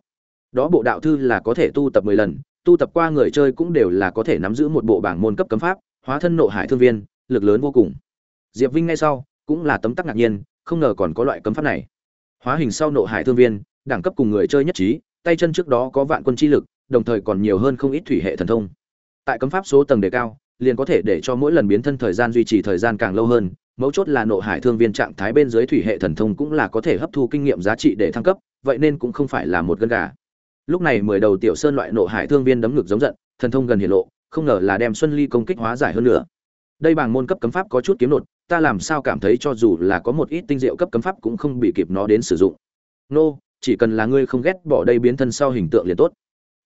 đó bộ đạo thư là có thể tu tập mười lần, tu tập qua người chơi cũng đều là có thể nắm giữ một bộ bảng môn cấp cấm pháp, hóa thân nộ hải thương viên, lực lớn vô cùng. Diệp vinh ngay sau, cũng là tấm tắc ngạc nhiên, không ngờ còn có loại cấm pháp này. Hóa hình sau nộ hải thương viên, đẳng cấp cùng người chơi nhất trí, tay chân trước đó có vạn quân chi lực, đồng thời còn nhiều hơn không ít thủy hệ thần thông. Tại cấm pháp số tầng đề cao, liền có thể để cho mỗi lần biến thân thời gian duy trì thời gian càng lâu hơn, mấu chốt là nộ hải thương viên trạng thái bên dưới thủy hệ thần thông cũng là có thể hấp thu kinh nghiệm giá trị để thăng cấp, vậy nên cũng không phải là một gân gà lúc này mười đầu tiểu sơn loại nộ hải thương viên đấm ngực giống giận, thần thông gần hiển lộ, không ngờ là đem xuân ly công kích hóa giải hơn nữa. Đây bảng môn cấp cấm pháp có chút kiếm nột, ta làm sao cảm thấy cho dù là có một ít tinh diệu cấp cấm pháp cũng không bị kịp nó đến sử dụng. Nô, chỉ cần là ngươi không ghét bỏ đây biến thân sau hình tượng liền tốt.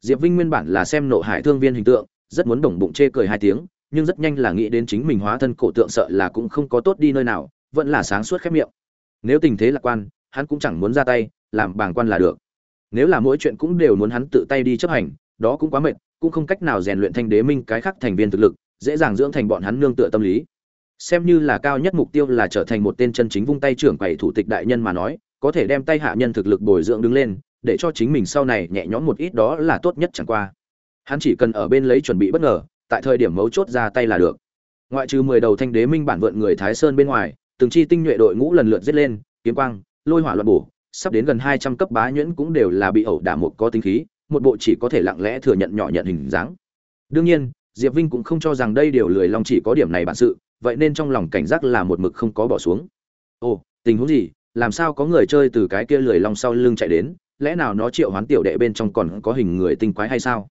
Diệp vinh nguyên bản là xem nộ hải thương viên hình tượng, rất muốn đồng bụng chê cười hai tiếng, nhưng rất nhanh là nghĩ đến chính mình hóa thân cổ tượng sợ là cũng không có tốt đi nơi nào, vẫn là sáng suốt khép miệng. Nếu tình thế lạc quan, hắn cũng chẳng muốn ra tay, làm bàng quan là được nếu là mỗi chuyện cũng đều muốn hắn tự tay đi chấp hành, đó cũng quá mệt, cũng không cách nào rèn luyện thanh đế minh cái khác thành viên thực lực, dễ dàng dưỡng thành bọn hắn nương tựa tâm lý. Xem như là cao nhất mục tiêu là trở thành một tên chân chính vung tay trưởng quầy thủ tịch đại nhân mà nói, có thể đem tay hạ nhân thực lực bồi dưỡng đứng lên, để cho chính mình sau này nhẹ nhõm một ít đó là tốt nhất chẳng qua. Hắn chỉ cần ở bên lấy chuẩn bị bất ngờ, tại thời điểm mấu chốt ra tay là được. Ngoại trừ mười đầu thanh đế minh bản vượn người thái sơn bên ngoài, từng chi tinh nhuệ đội ngũ lần lượt giết lên, kiếm quang, lôi hỏa loạn bổ sắp đến gần hai trăm cấp bá nhuyễn cũng đều là bị ẩu đả một có tính khí, một bộ chỉ có thể lặng lẽ thừa nhận nhỏ nhận hình dáng. Đương nhiên, diệp vinh cũng không cho rằng đây điều lười long chỉ có điểm này bản sự, vậy nên trong lòng cảnh giác là một mực không có bỏ xuống. Ồ, tình huống gì? Làm sao có người chơi từ cái kia lười long sau lưng chạy đến? Lẽ nào nó triệu hoán tiểu đệ bên trong còn có hình người tinh quái hay sao?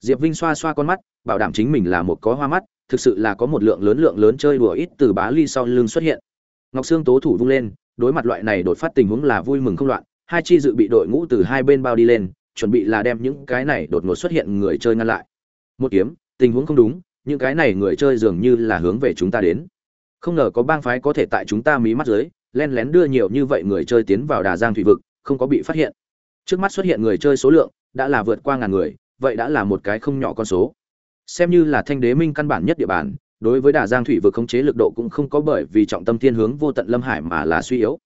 Diệp vinh xoa xoa con mắt, bảo đảm chính mình là một có hoa mắt, thực sự là có một lượng lớn lượng lớn chơi đùa ít từ bá ly sau lưng xuất hiện. Ngọc sương tố thủ vung lên đối mặt loại này đột phát tình huống là vui mừng không loạn, hai chi dự bị đội ngũ từ hai bên bao đi lên, chuẩn bị là đem những cái này đột ngột xuất hiện người chơi ngăn lại. Một kiếm, tình huống không đúng, những cái này người chơi dường như là hướng về chúng ta đến. Không ngờ có bang phái có thể tại chúng ta mí mắt dưới, len lén đưa nhiều như vậy người chơi tiến vào đà giang thủy vực, không có bị phát hiện. Trước mắt xuất hiện người chơi số lượng đã là vượt qua ngàn người, vậy đã là một cái không nhỏ con số. Xem như là thanh đế minh căn bản nhất địa bàn đối với đà giang thủy vực khống chế lực độ cũng không có bởi vì trọng tâm thiên hướng vô tận lâm hải mà là suy yếu.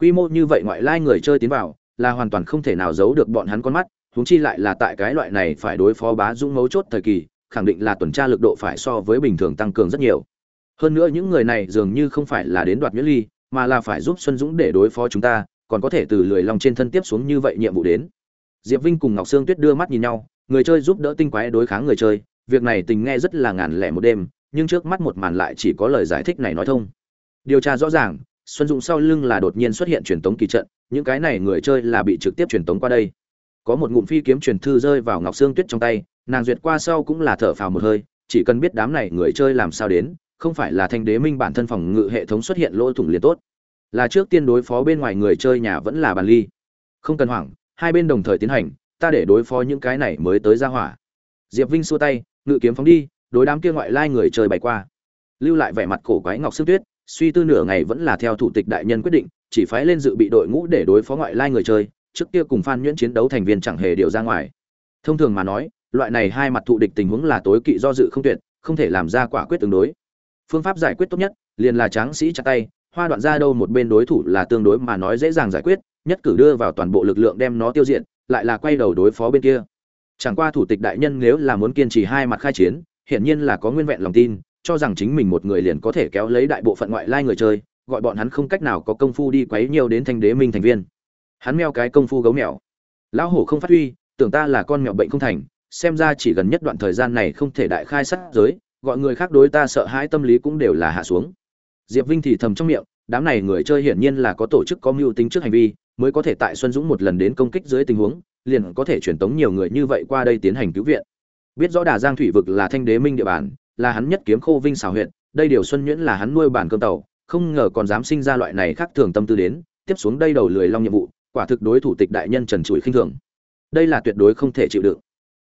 Quy mô như vậy ngoại lai người chơi tiến vào, là hoàn toàn không thể nào giấu được bọn hắn con mắt, huống chi lại là tại cái loại này phải đối phó bá dũng mấu chốt thời kỳ, khẳng định là tuần tra lực độ phải so với bình thường tăng cường rất nhiều. Hơn nữa những người này dường như không phải là đến đoạt miễn ly, mà là phải giúp xuân dũng để đối phó chúng ta, còn có thể từ lười lòng trên thân tiếp xuống như vậy nhiệm vụ đến. Diệp vinh cùng ngọc sương tuyết đưa mắt nhìn nhau, người chơi giúp đỡ tinh quái đối kháng người chơi, việc này tình nghe rất là ngàn lẻ một đêm nhưng trước mắt một màn lại chỉ có lời giải thích này nói thông. Điều tra rõ ràng, xuân dụng sau lưng là đột nhiên xuất hiện truyền tống kỳ trận, những cái này người chơi là bị trực tiếp truyền tống qua đây. Có một ngụm phi kiếm truyền thư rơi vào ngọc sương tuyết trong tay, nàng duyệt qua sau cũng là thở phào một hơi, chỉ cần biết đám này người chơi làm sao đến, không phải là thanh đế minh bản thân phòng ngự hệ thống xuất hiện lỗ thủng liền tốt. Là trước tiên đối phó bên ngoài người chơi nhà vẫn là bàn ly. Không cần hoảng, hai bên đồng thời tiến hành, ta để đối phó những cái này mới tới ra hỏa. Diệp vinh xua tay, ngự kiếm phóng đi đối đám kia ngoại lai người chơi bày qua. Lưu lại vẻ mặt cổ quái ngọc sương tuyết, suy tư nửa ngày vẫn là theo thủ tịch đại nhân quyết định, chỉ phái lên dự bị đội ngũ để đối phó ngoại lai người chơi, trước kia cùng phan nhuyễn chiến đấu thành viên chẳng hề điều ra ngoài. Thông thường mà nói, loại này hai mặt thụ địch tình huống là tối kỵ do dự không tuyệt, không thể làm ra quả quyết tương đối. Phương pháp giải quyết tốt nhất, liền là tráng sĩ chặt tay, hoa đoạn ra đâu một bên đối thủ là tương đối mà nói dễ dàng giải quyết, nhất cử đưa vào toàn bộ lực lượng đem nó tiêu diệt, lại là quay đầu đối phó bên kia. Chẳng qua thủ tịch đại nhân nếu là muốn kiên trì hai mặt khai chiến hiển nhiên là có nguyên vẹn lòng tin, cho rằng chính mình một người liền có thể kéo lấy đại bộ phận ngoại lai người chơi, gọi bọn hắn không cách nào có công phu đi quấy nhiều đến thanh đế minh thành viên. Hắn meo cái công phu gấu mèo. Lão hổ không phát huy, tưởng ta là con mèo bệnh không thành, xem ra chỉ gần nhất đoạn thời gian này không thể đại khai sát giới, gọi người khác đối ta sợ hãi tâm lý cũng đều là hạ xuống. Diệp vinh thì thầm trong miệng, đám này người chơi hiển nhiên là có tổ chức có mưu tính trước hành vi, mới có thể tại xuân dũng một lần đến công kích dưới tình huống, liền có thể truyền tống nhiều người như vậy qua đây tiến hành cứu viện biết rõ đà giang thủy vực là thanh đế minh địa bàn, là hắn nhất kiếm khô vinh xào huyện đây điều xuân nhuyễn là hắn nuôi bản cơm tàu, không ngờ còn dám sinh ra loại này khác thường tâm tư đến, tiếp xuống đây đầu lười long nhiệm vụ, quả thực đối thủ tịch đại nhân trần trụi khinh thường. Đây là tuyệt đối không thể chịu đựng.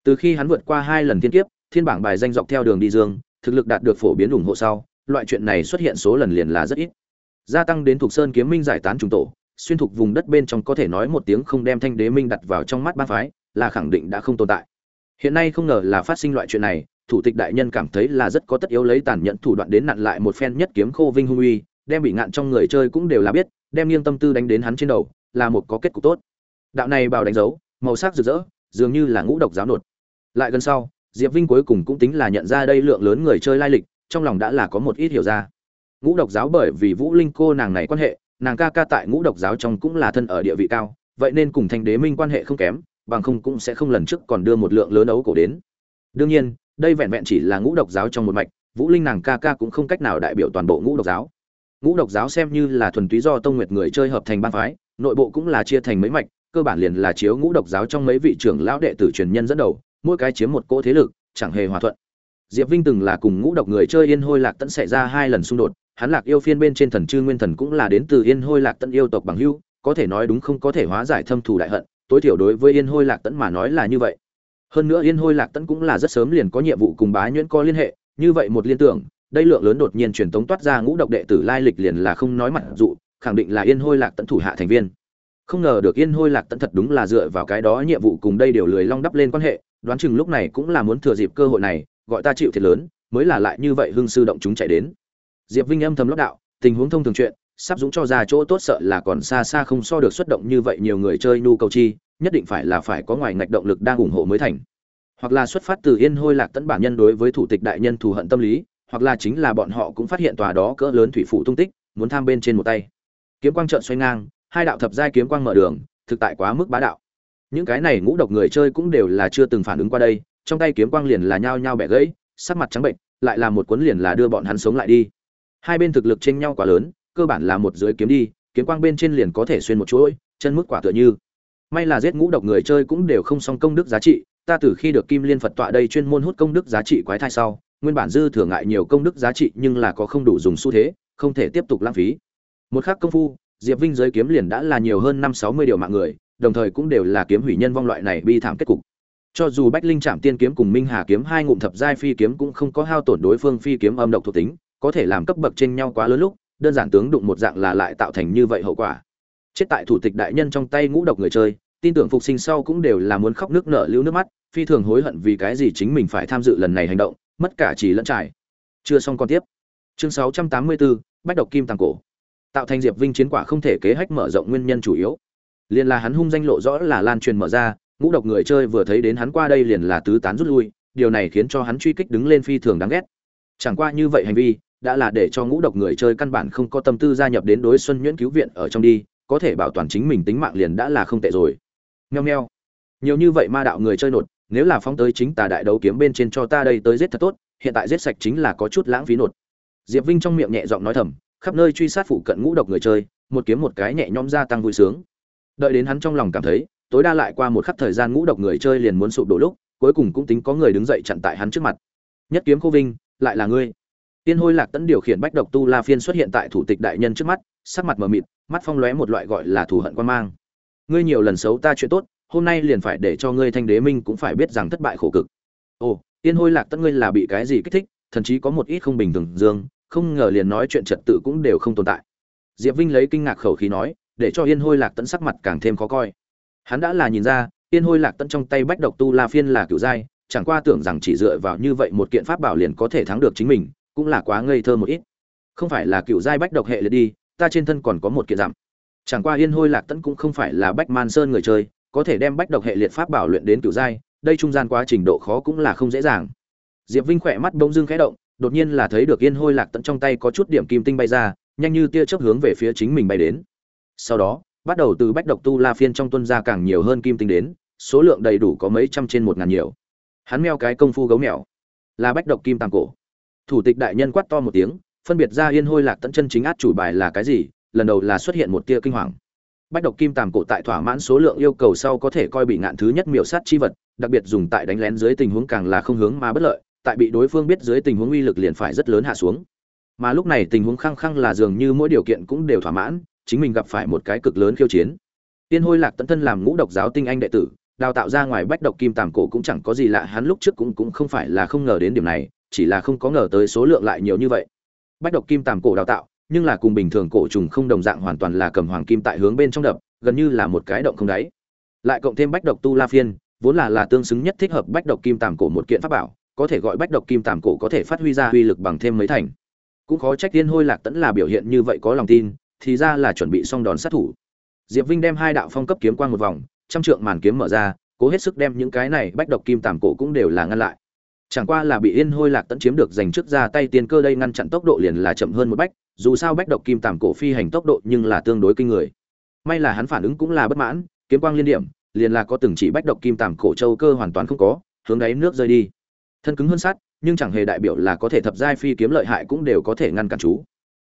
Từ khi hắn vượt qua hai lần thiên kiếp, thiên bảng bài danh dọc theo đường đi dương, thực lực đạt được phổ biến ủng hộ sau, loại chuyện này xuất hiện số lần liền là rất ít. Gia tăng đến thuộc sơn kiếm minh giải tán trùng tổ, xuyên thuộc vùng đất bên trong có thể nói một tiếng không đem thanh đế minh đặt vào trong mắt ba phái, là khẳng định đã không tồn tại hiện nay không ngờ là phát sinh loại chuyện này, thủ tịch đại nhân cảm thấy là rất có tất yếu lấy tàn nhẫn thủ đoạn đến nặn lại một phen nhất kiếm khô vinh hung uy, đem bị ngạn trong người chơi cũng đều là biết, đem nghiêng tâm tư đánh đến hắn trên đầu, là một có kết cục tốt. Đạo này bảo đánh dấu, màu sắc rực rỡ, dường như là ngũ độc giáo nột. Lại gần sau, diệp vinh cuối cùng cũng tính là nhận ra đây lượng lớn người chơi lai lịch, trong lòng đã là có một ít hiểu ra. Ngũ độc giáo bởi vì vũ linh cô nàng này quan hệ, nàng ca ca tại ngũ độc giáo trong cũng là thân ở địa vị cao, vậy nên cùng thanh đế minh quan hệ không kém bằng không cũng sẽ không lần trước còn đưa một lượng lớn ấu cổ đến. Đương nhiên, đây vẹn vẹn chỉ là ngũ độc giáo trong một mạch, vũ linh nàng ca ca cũng không cách nào đại biểu toàn bộ ngũ độc giáo. Ngũ độc giáo xem như là thuần túy do tông nguyệt người chơi hợp thành bang phái, nội bộ cũng là chia thành mấy mạch, cơ bản liền là chiếu ngũ độc giáo trong mấy vị trưởng lão đệ tử truyền nhân dẫn đầu, mỗi cái chiếm một cỗ thế lực, chẳng hề hòa thuận. Diệp vinh từng là cùng ngũ độc người chơi yên hôi lạc tẫn xảy ra hai lần xung đột, hắn lạc yêu phiên bên trên thần chư nguyên thần cũng là đến từ yên hôi lạc tẫn yêu tộc bằng hưu có thể nói đúng không có thể hóa giải thâm thù đại hận tối thiểu đối với yên hôi lạc tẫn mà nói là như vậy. Hơn nữa yên hôi lạc tẫn cũng là rất sớm liền có nhiệm vụ cùng bá nhuyễn có liên hệ, như vậy một liên tưởng, đây lượng lớn đột nhiên truyền tống toát ra ngũ độc đệ tử lai lịch liền là không nói mặt dụ, khẳng định là yên hôi lạc tẫn thủ hạ thành viên. Không ngờ được yên hôi lạc tẫn thật đúng là dựa vào cái đó nhiệm vụ cùng đây đều lười long đắp lên quan hệ, đoán chừng lúc này cũng là muốn thừa dịp cơ hội này, gọi ta chịu thiệt lớn, mới là lại như vậy hưng sư động chúng chạy đến. Diệp vinh âm thầm lót đạo, tình huống thông thường chuyện sắp dũng cho ra chỗ tốt sợ là còn xa xa không so được xuất động như vậy nhiều người chơi nhu cầu chi, nhất định phải là phải có ngoài ngạch động lực đang ủng hộ mới thành. Hoặc là xuất phát từ yên hôi lạc tẫn bản nhân đối với thủ tịch đại nhân thù hận tâm lý, hoặc là chính là bọn họ cũng phát hiện tòa đó cỡ lớn thủy phủ tung tích, muốn tham bên trên một tay. Kiếm quang trợn xoay ngang, hai đạo thập giai kiếm quang mở đường, thực tại quá mức bá đạo. Những cái này ngũ độc người chơi cũng đều là chưa từng phản ứng qua đây, trong tay kiếm quang liền là nhao nhao bẻ gãy, sắc mặt trắng bệnh, lại là một cuốn liền là đưa bọn hắn sống lại đi. Hai bên thực lực chênh nhau quá lớn cơ bản là một dưới kiếm đi, kiếm quang bên trên liền có thể xuyên một chuỗi, chân mức quả tựa như. May là giết ngũ độc người chơi cũng đều không song công đức giá trị, ta từ khi được kim liên phật tọa đây chuyên môn hút công đức giá trị quái thai sau, nguyên bản dư thừa ngại nhiều công đức giá trị nhưng là có không đủ dùng xu thế, không thể tiếp tục lãng phí. Một khác công phu, diệp vinh giới kiếm liền đã là nhiều hơn năm sáu mươi điều mạng người, đồng thời cũng đều là kiếm hủy nhân vong loại này bi thảm kết cục. Cho dù bách linh trạm tiên kiếm cùng minh hà kiếm hai ngụm thập giai phi kiếm cũng không có hao tổn đối phương phi kiếm âm độc thuộc tính, có thể làm cấp bậc trên nhau quá lớn lúc đơn giản tướng đụng một dạng là lại tạo thành như vậy hậu quả. Chết tại thủ tịch đại nhân trong tay ngũ độc người chơi tin tưởng phục sinh sau cũng đều là muốn khóc nước nở lưu nước mắt phi thường hối hận vì cái gì chính mình phải tham dự lần này hành động mất cả chỉ lẫn trải. Chưa xong còn tiếp. Chương 684, bách độc kim tàng cổ. Tạo thành diệp vinh chiến quả không thể kế hách mở rộng nguyên nhân chủ yếu. Liền là hắn hung danh lộ rõ là lan truyền mở ra ngũ độc người chơi vừa thấy đến hắn qua đây liền là tứ tán rút lui điều này khiến cho hắn truy kích đứng lên phi thường đáng ghét. Chẳng qua như vậy hành vi đã là để cho ngũ độc người chơi căn bản không có tâm tư gia nhập đến đối xuân nhuyễn cứu viện ở trong đi, có thể bảo toàn chính mình tính mạng liền đã là không tệ rồi. Nheo nheo nhiều như vậy ma đạo người chơi nột, nếu là phóng tới chính tà đại đấu kiếm bên trên cho ta đây tới giết thật tốt, hiện tại giết sạch chính là có chút lãng phí nột. Diệp vinh trong miệng nhẹ giọng nói thầm, khắp nơi truy sát phụ cận ngũ độc người chơi, một kiếm một cái nhẹ nhõm gia tăng vui sướng. Đợi đến hắn trong lòng cảm thấy, tối đa lại qua một khắc thời gian ngũ độc người chơi liền muốn sụp đổ lúc, cuối cùng cũng tính có người đứng dậy chặn tại hắn trước mặt. Nhất kiếm cô vinh, lại là ngươi tiên hôi lạc tấn điều khiển bách độc tu la phiên xuất hiện tại thủ tịch đại nhân trước mắt, sắc mặt mờ mịt, mắt phong lóe một loại gọi là thù hận quan mang. Ngươi nhiều lần xấu ta chuyện tốt, hôm nay liền phải để cho ngươi thanh đế minh cũng phải biết rằng thất bại khổ cực. Ồ, tiên hôi lạc tấn ngươi là bị cái gì kích thích, thậm chí có một ít không bình thường dương, không ngờ liền nói chuyện trật tự cũng đều không tồn tại. Diệp vinh lấy kinh ngạc khẩu khí nói, để cho yên hôi lạc tấn sắc mặt càng thêm khó coi. Hắn đã là nhìn ra yên hôi lạc tấn trong tay bách độc tu la phiên là cựu giai chẳng qua tưởng rằng chỉ dựa vào như vậy một kiện pháp bảo liền có thể thắng được chính mình cũng là quá ngây thơ một ít. Không phải là cựu giai bách độc hệ liệt đi, ta trên thân còn có một kiện giảm. Chẳng qua yên hôi lạc tẫn cũng không phải là bách man sơn người chơi, có thể đem bách độc hệ liệt pháp bảo luyện đến cựu giai, đây trung gian quá trình độ khó cũng là không dễ dàng. Diệp vinh khỏe mắt bỗng dưng khẽ động, đột nhiên là thấy được yên hôi lạc tận trong tay có chút điểm kim tinh bay ra, nhanh như tia chớp hướng về phía chính mình bay đến. Sau đó, bắt đầu từ bách độc tu la phiên trong tuân ra càng nhiều hơn kim tinh đến, số lượng đầy đủ có mấy trăm trên một ngàn nhiều. Hắn meo cái công phu gấu mèo. Là bách độc kim tàng cổ thủ tịch đại nhân quát to một tiếng, phân biệt ra yên hôi lạc tận chân chính át chủ bài là cái gì, lần đầu là xuất hiện một tia kinh hoàng. Bách độc kim tàm cổ tại thỏa mãn số lượng yêu cầu sau có thể coi bị ngạn thứ nhất miểu sát chi vật, đặc biệt dùng tại đánh lén dưới tình huống càng là không hướng mà bất lợi, tại bị đối phương biết dưới tình huống uy lực liền phải rất lớn hạ xuống. Mà lúc này tình huống khăng khăng là dường như mỗi điều kiện cũng đều thỏa mãn, chính mình gặp phải một cái cực lớn khiêu chiến. Tiên hôi lạc tận thân làm ngũ độc giáo tinh anh đệ tử, đào tạo ra ngoài bách độc kim tàm cổ cũng chẳng có gì lạ, hắn lúc trước cũng cũng không phải là không ngờ đến điểm này chỉ là không có ngờ tới số lượng lại nhiều như vậy. Bách độc kim tàm cổ đào tạo, nhưng là cùng bình thường cổ trùng không đồng dạng hoàn toàn là cầm hoàng kim tại hướng bên trong đập, gần như là một cái động không đáy. Lại cộng thêm bách độc tu la phiên, vốn là là tương xứng nhất thích hợp bách độc kim tàm cổ một kiện pháp bảo, có thể gọi bách độc kim tàm cổ có thể phát huy ra uy lực bằng thêm mấy thành. Cũng khó trách tiên hôi lạc tẫn là biểu hiện như vậy có lòng tin, thì ra là chuẩn bị xong đòn sát thủ. Diệp vinh đem hai đạo phong cấp kiếm quang một vòng, trăm trượng màn kiếm mở ra, cố hết sức đem những cái này bách độc kim tàm cổ cũng đều là ngăn lại chẳng qua là bị yên hôi lạc tẫn chiếm được giành trước ra tay tiên cơ đây ngăn chặn tốc độ liền là chậm hơn một bách, dù sao bách độc kim tàm cổ phi hành tốc độ nhưng là tương đối kinh người. May là hắn phản ứng cũng là bất mãn, kiếm quang liên điểm, liền là có từng chỉ bách độc kim tàm cổ châu cơ hoàn toàn không có, hướng đáy nước rơi đi. Thân cứng hơn sát, nhưng chẳng hề đại biểu là có thể thập giai phi kiếm lợi hại cũng đều có thể ngăn cản chú.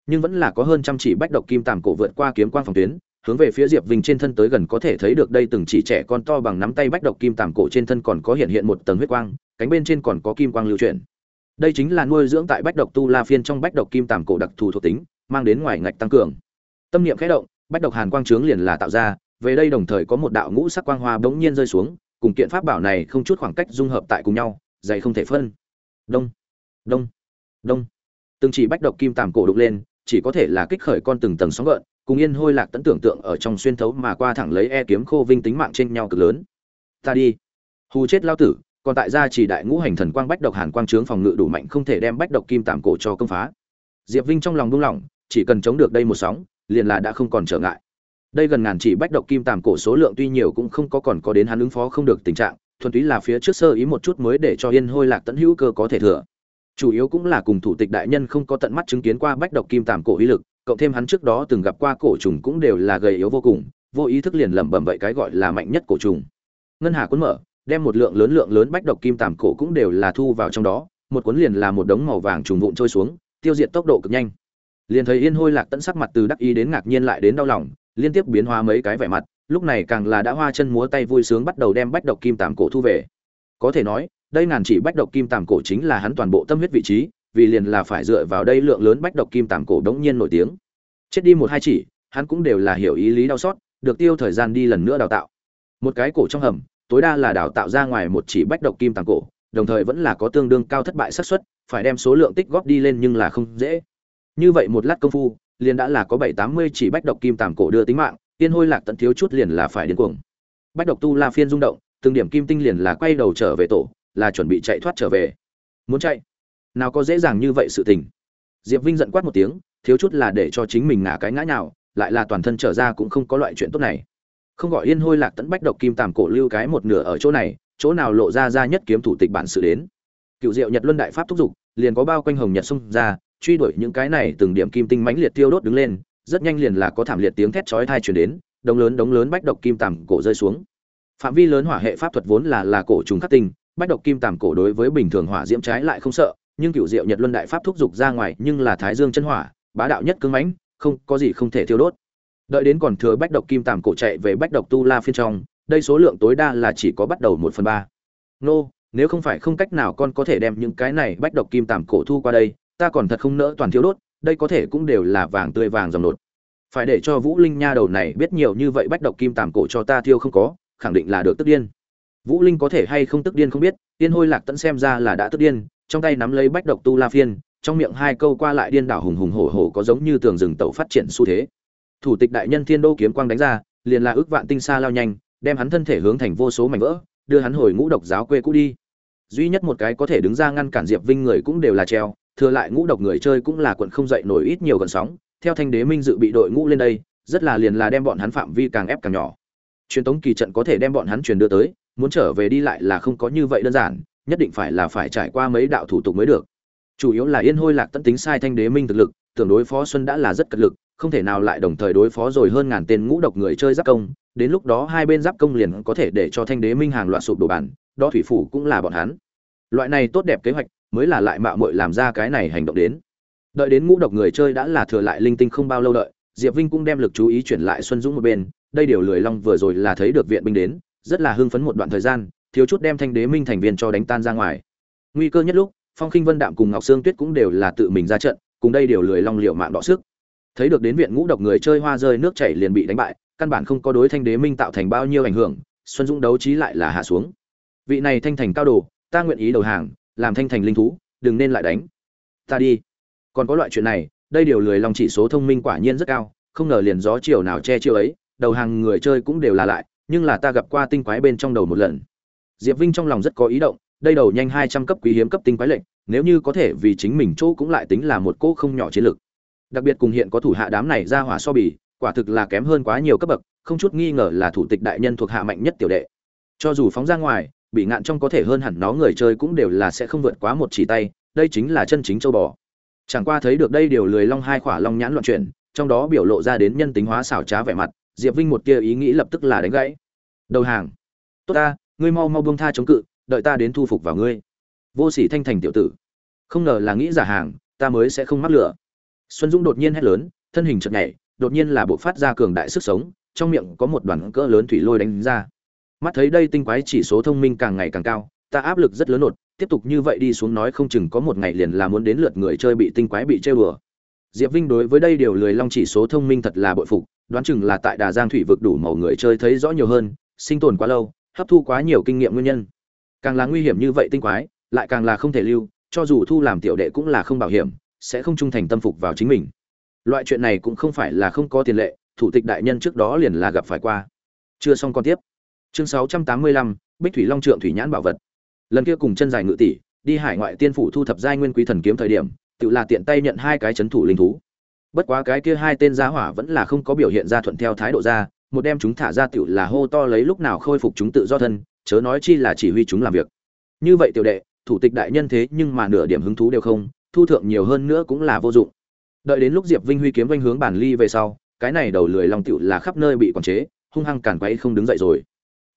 Nhưng vẫn là có hơn trăm chỉ bách độc kim tàm cổ vượt qua kiếm quang phòng tuyến, hướng về phía diệp vinh trên thân tới gần có thể thấy được đây từng chỉ trẻ con to bằng nắm tay bách độc kim tàm cổ trên thân còn có hiện hiện một tầng huyết quang cánh bên trên còn có kim quang lưu chuyển. Đây chính là nuôi dưỡng tại bách độc tu la phiên trong bách độc kim tàm cổ đặc thù thuộc tính, mang đến ngoài ngạch tăng cường. Tâm niệm khẽ động, bách độc hàn quang trướng liền là tạo ra, về đây đồng thời có một đạo ngũ sắc quang hoa bỗng nhiên rơi xuống, cùng kiện pháp bảo này không chút khoảng cách dung hợp tại cùng nhau, dày không thể phân. Đông đông đông. Từng chỉ bách độc kim tàm cổ đục lên, chỉ có thể là kích khởi con từng tầng sóng gợn, cùng yên hôi lạc tẫn tưởng tượng ở trong xuyên thấu mà qua thẳng lấy e kiếm khô vinh tính mạng trên nhau cực lớn. Ta đi. Hù chết lao tử còn tại gia chỉ đại ngũ hành thần quang bách độc hàn quang trướng phòng ngự đủ mạnh không thể đem bách độc kim tạm cổ cho công phá. Diệp vinh trong lòng buông lỏng, chỉ cần chống được đây một sóng, liền là đã không còn trở ngại. Đây gần ngàn chỉ bách độc kim tạm cổ số lượng tuy nhiều cũng không có còn có đến hắn ứng phó không được tình trạng, thuần túy là phía trước sơ ý một chút mới để cho yên hôi lạc tẫn hữu cơ có thể thừa. Chủ yếu cũng là cùng thủ tịch đại nhân không có tận mắt chứng kiến qua bách độc kim tàm cổ uy lực, cộng thêm hắn trước đó từng gặp qua cổ trùng cũng đều là gầy yếu vô cùng, vô ý thức liền lẩm bẩm vậy cái gọi là mạnh nhất cổ trùng. Ngân hà cuốn mở đem một lượng lớn lượng lớn bách độc kim tàm cổ cũng đều là thu vào trong đó, một cuốn liền là một đống màu vàng trùng vụn trôi xuống, tiêu diệt tốc độ cực nhanh. Liền thấy yên hôi lạc tận sắc mặt từ đắc ý đến ngạc nhiên lại đến đau lòng, liên tiếp biến hóa mấy cái vẻ mặt, lúc này càng là đã hoa chân múa tay vui sướng bắt đầu đem bách độc kim tàm cổ thu về. Có thể nói, đây ngàn chỉ bách độc kim tàm cổ chính là hắn toàn bộ tâm huyết vị trí, vì liền là phải dựa vào đây lượng lớn bách độc kim tàm cổ đống nhiên nổi tiếng. Chết đi một hai chỉ, hắn cũng đều là hiểu ý lý đau xót, được tiêu thời gian đi lần nữa đào tạo. Một cái cổ trong hầm tối đa là đào tạo ra ngoài một chỉ bách độc kim tàng cổ, đồng thời vẫn là có tương đương cao thất bại xác suất, phải đem số lượng tích góp đi lên nhưng là không dễ. Như vậy một lát công phu, liền đã là có bảy tám mươi chỉ bách độc kim tàng cổ đưa tính mạng, tiên hôi lạc tận thiếu chút liền là phải điên cuồng. Bách độc tu la phiên rung động, từng điểm kim tinh liền là quay đầu trở về tổ, là chuẩn bị chạy thoát trở về. Muốn chạy? Nào có dễ dàng như vậy sự tình. Diệp vinh giận quát một tiếng, thiếu chút là để cho chính mình ngã cái ngã nào lại là toàn thân trở ra cũng không có loại chuyện tốt này không gọi yên hôi lạc tận bách độc kim tàm cổ lưu cái một nửa ở chỗ này, chỗ nào lộ ra ra nhất kiếm thủ tịch bản sự đến. Cựu diệu nhật luân đại pháp thúc giục, liền có bao quanh hồng nhật xung ra, truy đuổi những cái này từng điểm kim tinh mãnh liệt tiêu đốt đứng lên, rất nhanh liền là có thảm liệt tiếng thét chói tai truyền đến, đống lớn đống lớn bách độc kim tàm cổ rơi xuống. Phạm vi lớn hỏa hệ pháp thuật vốn là là cổ trùng khắc tinh, bách độc kim tàm cổ đối với bình thường hỏa diễm trái lại không sợ, nhưng cựu diệu nhật luân đại pháp thúc giục ra ngoài nhưng là thái dương chân hỏa, bá đạo nhất cứng mãnh, không có gì không thể tiêu đốt đợi đến còn thừa bách độc kim tàm cổ chạy về bách độc tu la phiên trong, đây số lượng tối đa là chỉ có bắt đầu một phần ba. Nô, nếu không phải không cách nào con có thể đem những cái này bách độc kim tàm cổ thu qua đây, ta còn thật không nỡ toàn thiếu đốt, đây có thể cũng đều là vàng tươi vàng dòng nột. Phải để cho vũ linh nha đầu này biết nhiều như vậy bách độc kim tàm cổ cho ta thiêu không có, khẳng định là được tức điên. Vũ linh có thể hay không tức điên không biết tiên hôi lạc tẫn xem ra là đã tức điên, trong tay nắm lấy bách độc tu la phiên, trong miệng hai câu qua lại điên đảo hùng hùng hổ hổ có giống như tường rừng tàu phát triển xu thế thủ tịch đại nhân thiên đô kiếm quang đánh ra, liền là ước vạn tinh xa lao nhanh, đem hắn thân thể hướng thành vô số mảnh vỡ, đưa hắn hồi ngũ độc giáo quê cũ đi. Duy nhất một cái có thể đứng ra ngăn cản diệp vinh người cũng đều là treo, thừa lại ngũ độc người chơi cũng là quận không dậy nổi ít nhiều gần sóng, theo thanh đế minh dự bị đội ngũ lên đây, rất là liền là đem bọn hắn phạm vi càng ép càng nhỏ. Truyền tống kỳ trận có thể đem bọn hắn truyền đưa tới, muốn trở về đi lại là không có như vậy đơn giản, nhất định phải là phải trải qua mấy đạo thủ tục mới được. Chủ yếu là yên hôi lạc tận tính sai thanh đế minh thực lực, tưởng đối phó xuân đã là rất cật lực không thể nào lại đồng thời đối phó rồi hơn ngàn tên ngũ độc người chơi giáp công, đến lúc đó hai bên giáp công liền có thể để cho thanh đế minh hàng loạt sụp đổ bản đo thủy phủ cũng là bọn hắn. Loại này tốt đẹp kế hoạch, mới là lại mạo muội làm ra cái này hành động đến. Đợi đến ngũ độc người chơi đã là thừa lại linh tinh không bao lâu đợi, diệp vinh cũng đem lực chú ý chuyển lại xuân dũng một bên, đây điều lười long vừa rồi là thấy được viện binh đến, rất là hưng phấn một đoạn thời gian, thiếu chút đem thanh đế minh thành viên cho đánh tan ra ngoài. Nguy cơ nhất lúc, phong khinh vân đạm cùng ngọc sương tuyết cũng đều là tự mình ra trận, cùng đây điều lười long liệu mạng đọ sức thấy được đến viện ngũ độc người chơi hoa rơi nước chảy liền bị đánh bại, căn bản không có đối thanh đế minh tạo thành bao nhiêu ảnh hưởng, xuân dũng đấu trí lại là hạ xuống. Vị này thanh thành cao đồ, ta nguyện ý đầu hàng, làm thanh thành linh thú, đừng nên lại đánh. Ta đi. Còn có loại chuyện này, đây điều lười lòng chỉ số thông minh quả nhiên rất cao, không ngờ liền gió chiều nào che chiều ấy, đầu hàng người chơi cũng đều là lại, nhưng là ta gặp qua tinh quái bên trong đầu một lần. Diệp vinh trong lòng rất có ý động, đây đầu nhanh hai trăm cấp quý hiếm cấp tinh quái lệnh, nếu như có thể vì chính mình chỗ cũng lại tính là một cỗ không nhỏ chiến lược đặc biệt cùng hiện có thủ hạ đám này ra hỏa so bì, quả thực là kém hơn quá nhiều cấp bậc, không chút nghi ngờ là thủ tịch đại nhân thuộc hạ mạnh nhất tiểu đệ. Cho dù phóng ra ngoài bị ngạn trong có thể hơn hẳn nó người chơi cũng đều là sẽ không vượt quá một chỉ tay, đây chính là chân chính châu bò. Chẳng qua thấy được đây điều lười long hai khỏa long nhãn loạn chuyển, trong đó biểu lộ ra đến nhân tính hóa xảo trá vẻ mặt, diệp vinh một tia ý nghĩ lập tức là đánh gãy. Đầu hàng. Tốt ta, ngươi mau mau buông tha chống cự, đợi ta đến thu phục vào ngươi. Vô sỉ thanh thành tiểu tử. Không ngờ là nghĩ giả hàng, ta mới sẽ không mắc lửa xuân dũng đột nhiên hét lớn, thân hình chợt nhảy, đột nhiên là bộ phát ra cường đại sức sống, trong miệng có một đoàn cỡ lớn thủy lôi đánh ra. Mắt thấy đây tinh quái chỉ số thông minh càng ngày càng cao, ta áp lực rất lớn nột, tiếp tục như vậy đi xuống nói không chừng có một ngày liền là muốn đến lượt người chơi bị tinh quái bị chơi bừa diệp vinh đối với đây điều lười long chỉ số thông minh thật là bội phục, đoán chừng là tại đà giang thủy vực đủ màu người chơi thấy rõ nhiều hơn, sinh tồn quá lâu, hấp thu quá nhiều kinh nghiệm nguyên nhân. Càng là nguy hiểm như vậy tinh quái, lại càng là không thể lưu, cho dù thu làm tiểu đệ cũng là không bảo hiểm sẽ không trung thành tâm phục vào chính mình. Loại chuyện này cũng không phải là không có tiền lệ, thủ tịch đại nhân trước đó liền là gặp phải qua. Chưa xong con tiếp. Chương sáu trăm tám mươi lăm, bích thủy long trượng thủy nhãn bảo vật. Lần kia cùng chân dài ngự tỷ, đi hải ngoại tiên phủ thu thập giai nguyên quý thần kiếm thời điểm, tự là tiện tay nhận hai cái chấn thủ linh thú. Bất quá cái kia hai tên giá hỏa vẫn là không có biểu hiện ra thuận theo thái độ ra, một đem chúng thả ra tiểu là hô to lấy lúc nào khôi phục chúng tự do thân, chớ nói chi là chỉ huy chúng làm việc. Như vậy tiểu đệ, thủ tịch đại nhân thế nhưng mà nửa điểm hứng thú đều không thu thượng nhiều hơn nữa cũng là vô dụng. Đợi đến lúc diệp vinh huy kiếm vanh hướng bản ly về sau, cái này đầu lười long tiểu là khắp nơi bị quản chế, hung hăng cản quấy không đứng dậy rồi.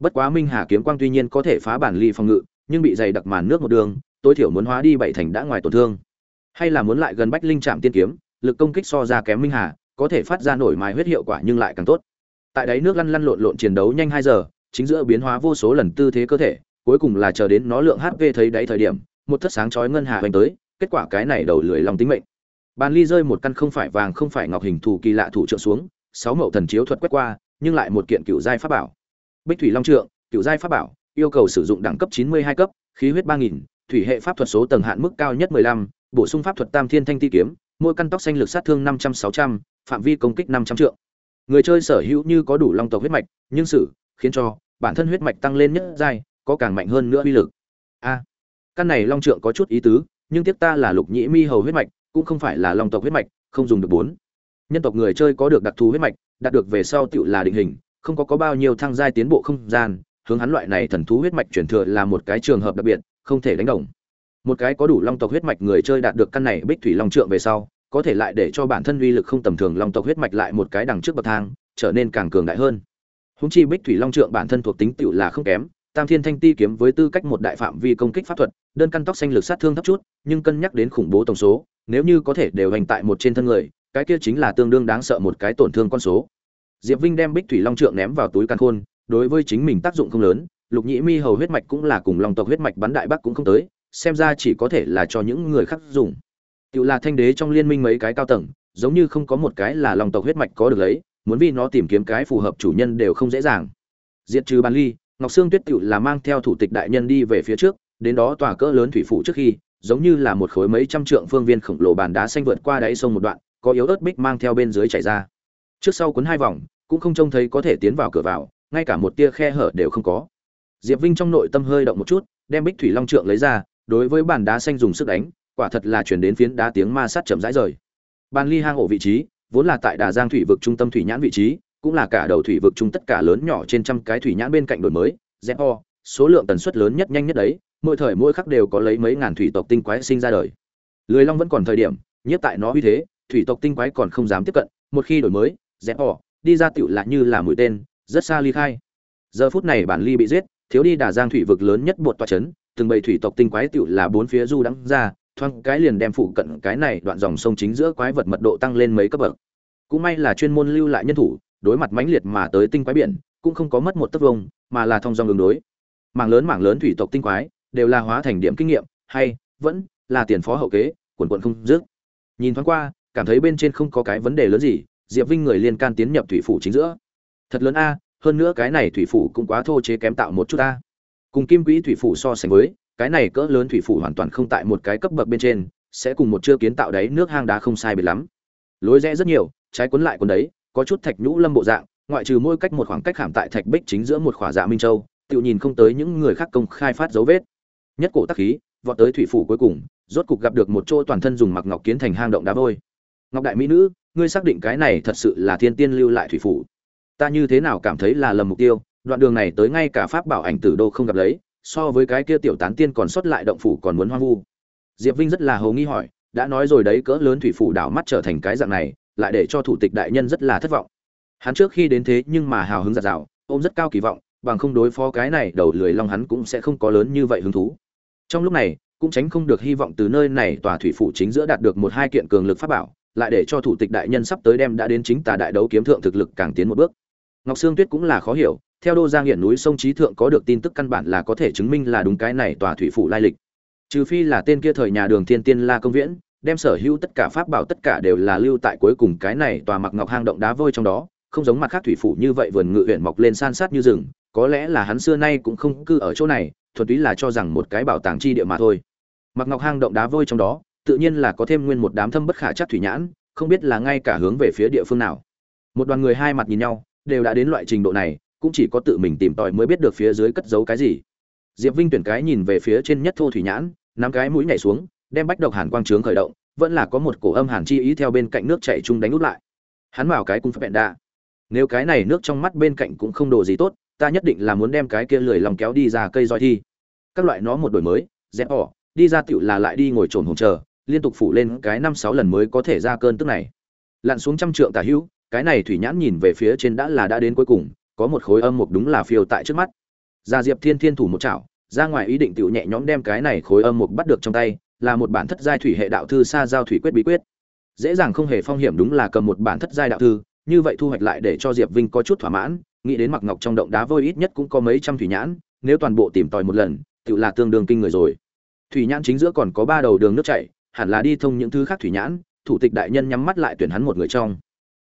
Bất quá minh hà kiếm quang tuy nhiên có thể phá bản ly phòng ngự, nhưng bị dày đặc màn nước một đường, tối thiểu muốn hóa đi bảy thành đã ngoài tổn thương. Hay là muốn lại gần bách linh trạm tiên kiếm, lực công kích so ra kém minh hà, có thể phát ra nổi mài huyết hiệu quả nhưng lại càng tốt. Tại đáy nước lăn lăn lộn lộn chiến đấu nhanh hai giờ, chính giữa biến hóa vô số lần tư thế cơ thể, cuối cùng là chờ đến nó lượng hp thấy đáy thời điểm, một thất sáng chói ngân hà hoành tới kết quả cái này đầu lười lòng tính mệnh. Bàn ly rơi một căn không phải vàng không phải ngọc hình thù kỳ lạ thủ trượng xuống sáu mậu thần chiếu thuật quét qua nhưng lại một kiện cựu giai pháp bảo. Bích thủy long trượng cựu giai pháp bảo yêu cầu sử dụng đẳng cấp 92 cấp, khí huyết 3000, thủy hệ pháp thuật số tầng hạn mức cao nhất 15, bổ sung pháp thuật Tam Thiên Thanh Ti kiếm, mỗi căn tóc xanh lực sát thương 500 600, phạm vi công kích 500 trượng. người chơi sở hữu như có đủ long tộc huyết mạch nhưng sự khiến cho bản thân huyết mạch tăng lên nhất giai có càng mạnh hơn nữa uy lực. A căn này long trượng có chút ý tứ nhưng tiếc ta là lục nhĩ mi hầu huyết mạch, cũng không phải là long tộc huyết mạch, không dùng được bốn. Nhân tộc người chơi có được đặc thù huyết mạch, đạt được về sau tựu là định hình, không có có bao nhiêu thăng giai tiến bộ không gian, hướng hắn loại này thần thú huyết mạch chuyển thừa là một cái trường hợp đặc biệt, không thể đánh đồng. Một cái có đủ long tộc huyết mạch người chơi đạt được căn này bích thủy long trượng về sau, có thể lại để cho bản thân uy lực không tầm thường long tộc huyết mạch lại một cái đằng trước bậc thang, trở nên càng cường đại hơn. Húng chi bích thủy long trượng bản thân thuộc tính tựu là không kém tam thiên thanh ti kiếm với tư cách một đại phạm vi công kích pháp thuật, đơn căn tóc xanh lực sát thương thấp chút, nhưng cân nhắc đến khủng bố tổng số, nếu như có thể đều hành tại một trên thân người, cái kia chính là tương đương đáng sợ một cái tổn thương con số. Diệp vinh đem bích thủy long trượng ném vào túi căn khôn, đối với chính mình tác dụng không lớn, lục nhĩ mi hầu huyết mạch cũng là cùng long tộc huyết mạch bắn đại bắc cũng không tới, xem ra chỉ có thể là cho những người khác dùng. Tự là thanh đế trong liên minh mấy cái cao tầng, giống như không có một cái là long tộc huyết mạch có được lấy, muốn vì nó tìm kiếm cái phù hợp chủ nhân đều không dễ dàng. Diệt trừ Ban ly ngọc sương tuyết tự là mang theo thủ tịch đại nhân đi về phía trước, đến đó tòa cỡ lớn thủy phủ trước khi, giống như là một khối mấy trăm trượng phương viên khổng lồ bàn đá xanh vượt qua đáy sông một đoạn, có yếu ớt bích mang theo bên dưới chảy ra. Trước sau cuốn hai vòng, cũng không trông thấy có thể tiến vào cửa vào, ngay cả một tia khe hở đều không có. Diệp vinh trong nội tâm hơi động một chút, đem bích thủy long trượng lấy ra, đối với bàn đá xanh dùng sức đánh, quả thật là chuyển đến phiến đá tiếng ma sát chậm rãi rời. Bàn ly hang ổ vị trí, vốn là tại đà giang thủy vực trung tâm thủy nhãn vị trí cũng là cả đầu thủy vực chung tất cả lớn nhỏ trên trăm cái thủy nhãn bên cạnh đổi mới ZO, số lượng tần suất lớn nhất nhanh nhất đấy mỗi thời mỗi khắc đều có lấy mấy ngàn thủy tộc tinh quái sinh ra đời. Lưới long vẫn còn thời điểm nhất tại nó uy thế thủy tộc tinh quái còn không dám tiếp cận một khi đổi mới ZO, đi ra tựu lại như là mũi tên rất xa ly khai. Giờ phút này bản ly bị giết thiếu đi đà giang thủy vực lớn nhất bột toa chấn từng bầy thủy tộc tinh quái tựu là bốn phía du đắng ra thoang cái liền đem phụ cận cái này đoạn dòng sông chính giữa quái vật mật độ tăng lên mấy cấp bậc. Cũng may là chuyên môn lưu lại nhân thủ đối mặt mãnh liệt mà tới tinh quái biển, cũng không có mất một tấc vông, mà là thông dong ứng đối. Mảng lớn mảng lớn thủy tộc tinh quái đều là hóa thành điểm kinh nghiệm, hay vẫn là tiền phó hậu kế, quần quận không dứt. Nhìn thoáng qua, cảm thấy bên trên không có cái vấn đề lớn gì, diệp vinh người liên can tiến nhập thủy phủ chính giữa. Thật lớn a, hơn nữa cái này thủy phủ cũng quá thô chế kém tạo một chút a. Cùng kim quỹ thủy phủ so sánh với, cái này cỡ lớn thủy phủ hoàn toàn không tại một cái cấp bậc bên trên, sẽ cùng một chưa kiến tạo đấy nước hang đá không sai biệt lắm. Lối rẽ rất nhiều, trái cuốn lại cuốn đấy có chút thạch nhũ lâm bộ dạng, ngoại trừ mỗi cách một khoảng cách hàm tại thạch bích chính giữa một khỏa dạ minh châu, tự nhìn không tới những người khác công khai phát dấu vết. Nhất cổ tắc khí, vọt tới thủy phủ cuối cùng, rốt cục gặp được một chỗ toàn thân dùng mặc ngọc kiến thành hang động đá vôi. Ngọc đại mỹ nữ, ngươi xác định cái này thật sự là thiên tiên lưu lại thủy phủ. Ta như thế nào cảm thấy là lầm mục tiêu, đoạn đường này tới ngay cả pháp bảo ảnh tử đô không gặp lấy, so với cái kia tiểu tán tiên còn sót lại động phủ còn muốn hoang vu. Diệp vinh rất là hầu nghi hỏi, đã nói rồi đấy, cỡ lớn thủy phủ đảo mắt trở thành cái dạng này lại để cho thủ tịch đại nhân rất là thất vọng. Hắn trước khi đến thế nhưng mà hào hứng giạt rào, ôm rất cao kỳ vọng, bằng không đối phó cái này đầu lười long hắn cũng sẽ không có lớn như vậy hứng thú. Trong lúc này, cũng tránh không được hy vọng từ nơi này tòa thủy phủ chính giữa đạt được một hai kiện cường lực pháp bảo, lại để cho thủ tịch đại nhân sắp tới đem đã đến chính tà đại đấu kiếm thượng thực lực càng tiến một bước. Ngọc sương tuyết cũng là khó hiểu, theo đô giang hiện núi sông trí thượng có được tin tức căn bản là có thể chứng minh là đúng cái này tòa thủy phủ lai lịch. Trừ phi là tên kia thời nhà đường thiên tiên la công viễn đem sở hữu tất cả pháp bảo tất cả đều là lưu tại cuối cùng cái này tòa mặc ngọc hang động đá vôi trong đó, không giống mặt khác thủy phủ như vậy vườn ngự huyện mọc lên san sát như rừng, có lẽ là hắn xưa nay cũng không cư ở chỗ này, thuần túy là cho rằng một cái bảo tàng chi địa mà thôi. Mặc ngọc hang động đá vôi trong đó, tự nhiên là có thêm nguyên một đám thâm bất khả chắc thủy nhãn, không biết là ngay cả hướng về phía địa phương nào. Một đoàn người hai mặt nhìn nhau, đều đã đến loại trình độ này, cũng chỉ có tự mình tìm tòi mới biết được phía dưới cất giấu cái gì. Diệp vinh tuyển cái nhìn về phía trên nhất thô thủy nhãn, nắm cái mũi nhảy xuống đem bách độc hàn quang trướng khởi động, vẫn là có một cổ âm hàn chi ý theo bên cạnh nước chảy chung đánh út lại. Hắn vào cái cung phép bẹn đa. Nếu cái này nước trong mắt bên cạnh cũng không đồ gì tốt, ta nhất định là muốn đem cái kia lười lòng kéo đi ra cây roi thi. Các loại nó một đổi mới, dẹp ỏ đi ra tựu là lại đi ngồi trồn hồng chờ, liên tục phủ lên cái năm sáu lần mới có thể ra cơn tức này. Lặn xuống trăm trượng tả hữu, cái này thủy nhãn nhìn về phía trên đã là đã đến cuối cùng, có một khối âm mục đúng là phiêu tại trước mắt. Ra diệp thiên thiên thủ một chảo, ra ngoài ý định tựu nhẹ nhõm đem cái này khối âm mục bắt được trong tay là một bản thất giai thủy hệ đạo thư xa giao thủy quyết bí quyết. Dễ dàng không hề phong hiểm đúng là cầm một bản thất giai đạo thư, như vậy thu hoạch lại để cho diệp vinh có chút thỏa mãn, nghĩ đến mặc ngọc trong động đá vôi ít nhất cũng có mấy trăm thủy nhãn, nếu toàn bộ tìm tòi một lần, tự là tương đương kinh người rồi. Thủy nhãn chính giữa còn có ba đầu đường nước chảy, hẳn là đi thông những thứ khác thủy nhãn, thủ tịch đại nhân nhắm mắt lại tuyển hắn một người trong.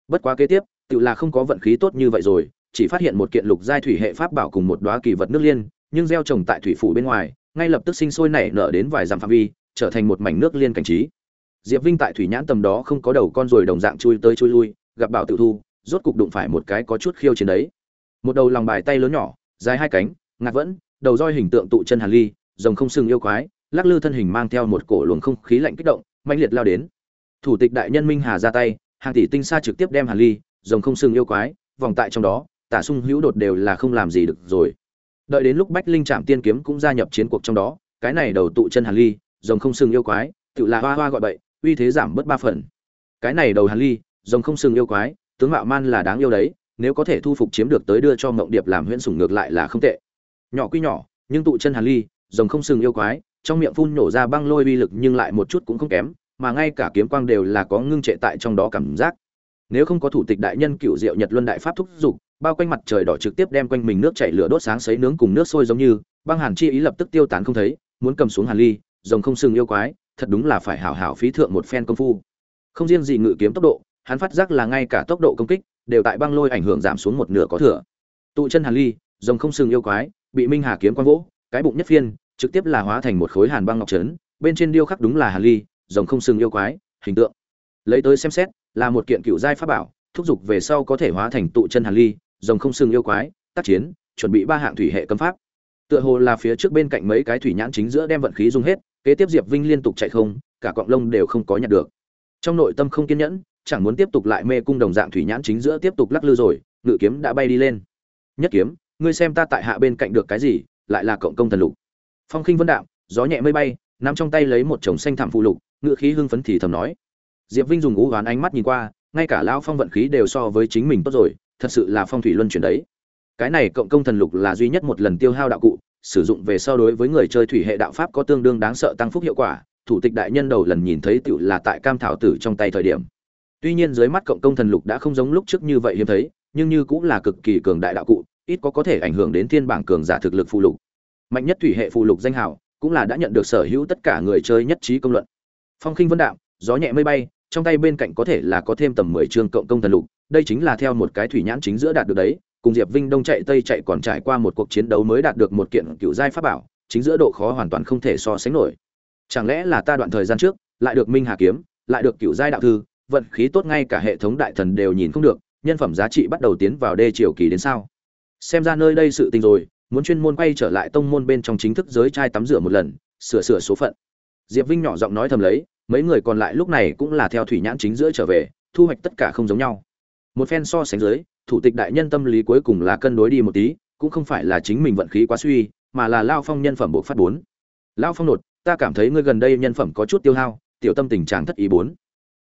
Bất quá kế tiếp, tự là không có vận khí tốt như vậy rồi, chỉ phát hiện một kiện lục giai thủy hệ pháp bảo cùng một đóa kỳ vật nước liên, nhưng gieo trồng tại thủy phủ bên ngoài, ngay lập tức sinh sôi nảy nở đến vài dặm phạm vi trở thành một mảnh nước liên cảnh trí. Diệp vinh tại thủy nhãn tầm đó không có đầu con rồi đồng dạng chui tới chui lui, gặp bảo tự thu, rốt cục đụng phải một cái có chút khiêu chiến đấy. Một đầu lòng bài tay lớn nhỏ, dài hai cánh, ngạc vẫn, đầu roi hình tượng tụ chân hàn ly, rồng không sừng yêu quái, lắc lư thân hình mang theo một cổ luồng không khí lạnh kích động mạnh liệt lao đến. Thủ tịch đại nhân minh hà ra tay, hàng tỷ tinh sa trực tiếp đem hàn ly, rồng không sừng yêu quái, vòng tại trong đó, tả sung hữu đột đều là không làm gì được rồi. Đợi đến lúc bách linh trạm tiên kiếm cũng gia nhập chiến cuộc trong đó, cái này đầu tụ chân hàn ly rồng không sừng yêu quái, tự là hoa hoa gọi bậy, uy thế giảm bớt ba phần. Cái này đầu hàn ly, rồng không sừng yêu quái, tướng mạo man là đáng yêu đấy, nếu có thể thu phục chiếm được tới đưa cho mộng điệp làm huyễn sủng ngược lại là không tệ. Nhỏ quy nhỏ, nhưng tụ chân hàn ly, rồng không sừng yêu quái, trong miệng phun nổ ra băng lôi uy lực nhưng lại một chút cũng không kém, mà ngay cả kiếm quang đều là có ngưng trệ tại trong đó cảm giác. Nếu không có thủ tịch đại nhân cựu diệu nhật luân đại pháp thúc giục, bao quanh mặt trời đỏ trực tiếp đem quanh mình nước chảy lửa đốt sáng sấy nướng cùng nước sôi giống như, băng hàn chi ý lập tức tiêu tán không thấy, muốn cầm xuống hàn ly rồng không sừng yêu quái, thật đúng là phải hảo hảo phí thượng một phen công phu. Không riêng gì ngự kiếm tốc độ, hắn phát giác là ngay cả tốc độ công kích, đều tại băng lôi ảnh hưởng giảm xuống một nửa có thừa. Tụ chân hàn ly, rồng không sừng yêu quái, bị minh hà kiếm quang vỗ, cái bụng nhất phiên, trực tiếp là hóa thành một khối hàn băng ngọc trấn, bên trên điêu khắc đúng là hàn ly, rồng không sừng yêu quái, hình tượng. Lấy tới xem xét, là một kiện cựu giai pháp bảo, thúc giục về sau có thể hóa thành tụ chân hàn ly, rồng không sừng yêu quái, tác chiến, chuẩn bị ba hạng thủy hệ cấm pháp. Tựa hồ là phía trước bên cạnh mấy cái thủy nhãn chính giữa đem vận khí dùng hết kế tiếp diệp vinh liên tục chạy không, cả cọng lông đều không có nhặt được. Trong nội tâm không kiên nhẫn, chẳng muốn tiếp tục lại mê cung đồng dạng thủy nhãn chính giữa tiếp tục lắc lư rồi, ngự kiếm đã bay đi lên. Nhất kiếm, ngươi xem ta tại hạ bên cạnh được cái gì, lại là cộng công thần lục. Phong khinh vân đạm, gió nhẹ mây bay, nắm trong tay lấy một chồng xanh thảm phụ lục, ngự khí hưng phấn thì thầm nói. Diệp vinh dùng ngũ hoán ánh mắt nhìn qua, ngay cả lão phong vận khí đều so với chính mình tốt rồi, thật sự là phong thủy luân chuyển đấy. Cái này cộng công thần lục là duy nhất một lần tiêu hao đạo cụ sử dụng về sau đối với người chơi thủy hệ đạo pháp có tương đương đáng sợ tăng phúc hiệu quả, thủ tịch đại nhân đầu lần nhìn thấy tựu là tại cam thảo tử trong tay thời điểm. Tuy nhiên dưới mắt cộng công thần lục đã không giống lúc trước như vậy hiếm thấy, nhưng như cũng là cực kỳ cường đại đạo cụ, ít có có thể ảnh hưởng đến thiên bảng cường giả thực lực phụ lục. Mạnh nhất thủy hệ phụ lục danh hào cũng là đã nhận được sở hữu tất cả người chơi nhất trí công luận. Phong khinh vân đạm gió nhẹ mây bay, trong tay bên cạnh có thể là có thêm tầm mười chương cộng công thần lục, đây chính là theo một cái thủy nhãn chính giữa đạt được đấy cùng diệp vinh đông chạy tây chạy còn trải qua một cuộc chiến đấu mới đạt được một kiện cựu giai pháp bảo, chính giữa độ khó hoàn toàn không thể so sánh nổi. Chẳng lẽ là ta đoạn thời gian trước, lại được minh hà kiếm, lại được cựu giai đạo thư, vận khí tốt ngay cả hệ thống đại thần đều nhìn không được, nhân phẩm giá trị bắt đầu tiến vào đê triều kỳ đến sao? Xem ra nơi đây sự tình rồi, muốn chuyên môn quay trở lại tông môn bên trong chính thức giới trai tắm rửa một lần, sửa sửa số phận. Diệp vinh nhỏ giọng nói thầm lấy, mấy người còn lại lúc này cũng là theo thủy nhãn chính giữa trở về, thu hoạch tất cả không giống nhau. Một phen so sánh dưới thủ tịch đại nhân tâm lý cuối cùng là cân đối đi một tí, cũng không phải là chính mình vận khí quá suy, mà là lao phong nhân phẩm bộ phát bốn. Lao phong nột, ta cảm thấy ngươi gần đây nhân phẩm có chút tiêu hao, tiểu tâm tình trạng thất ý bốn.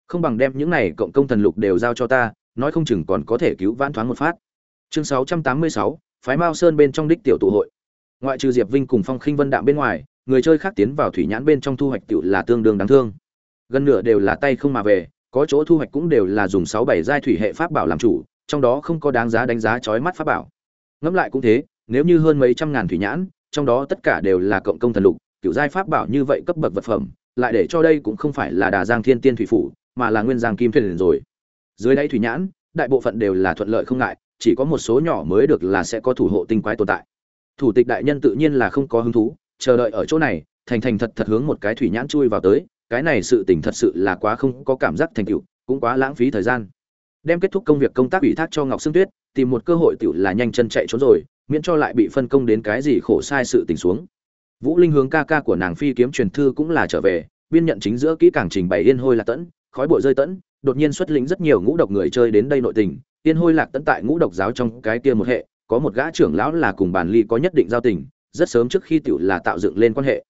Không bằng đem những này cộng công thần lục đều giao cho ta, nói không chừng còn có thể cứu vãn thoáng một phát. Chương sáu trăm tám mươi sáu, phái mao sơn bên trong đích tiểu tụ hội. Ngoại trừ diệp vinh cùng phong khinh vân đạm bên ngoài, người chơi khác tiến vào thủy nhãn bên trong thu hoạch tiểu là tương đương đáng thương. Gần nửa đều là tay không mà về, có chỗ thu hoạch cũng đều là dùng sáu bảy giai thủy hệ pháp bảo làm chủ trong đó không có đáng giá đánh giá chói mắt pháp bảo. Ngẫm lại cũng thế, nếu như hơn mấy trăm ngàn thủy nhãn, trong đó tất cả đều là cộng công thần lục, kiểu giai pháp bảo như vậy cấp bậc vật phẩm, lại để cho đây cũng không phải là đà giang thiên tiên thủy phủ, mà là nguyên giang kim thuyền rồi. Dưới đáy thủy nhãn, đại bộ phận đều là thuận lợi không ngại, chỉ có một số nhỏ mới được là sẽ có thủ hộ tinh quái tồn tại. Thủ tịch đại nhân tự nhiên là không có hứng thú, chờ đợi ở chỗ này, thành thành thật thật hướng một cái thủy nhãn chui vào tới, cái này sự tình thật sự là quá không có cảm giác thành tựu, cũng quá lãng phí thời gian đem kết thúc công việc công tác ủy thác cho ngọc sương tuyết, tìm một cơ hội tựu là nhanh chân chạy trốn rồi, miễn cho lại bị phân công đến cái gì khổ sai sự tình xuống. Vũ linh hướng ca ca của nàng phi kiếm truyền thư cũng là trở về, biên nhận chính giữa kỹ càng trình bày yên hôi là tẫn, khói bụi rơi tẫn, đột nhiên xuất lĩnh rất nhiều ngũ độc người chơi đến đây nội tình. Yên hôi lạc tẫn tại ngũ độc giáo trong cái kia một hệ, có một gã trưởng lão là cùng bản ly có nhất định giao tình, rất sớm trước khi tiểu là tạo dựng lên quan hệ.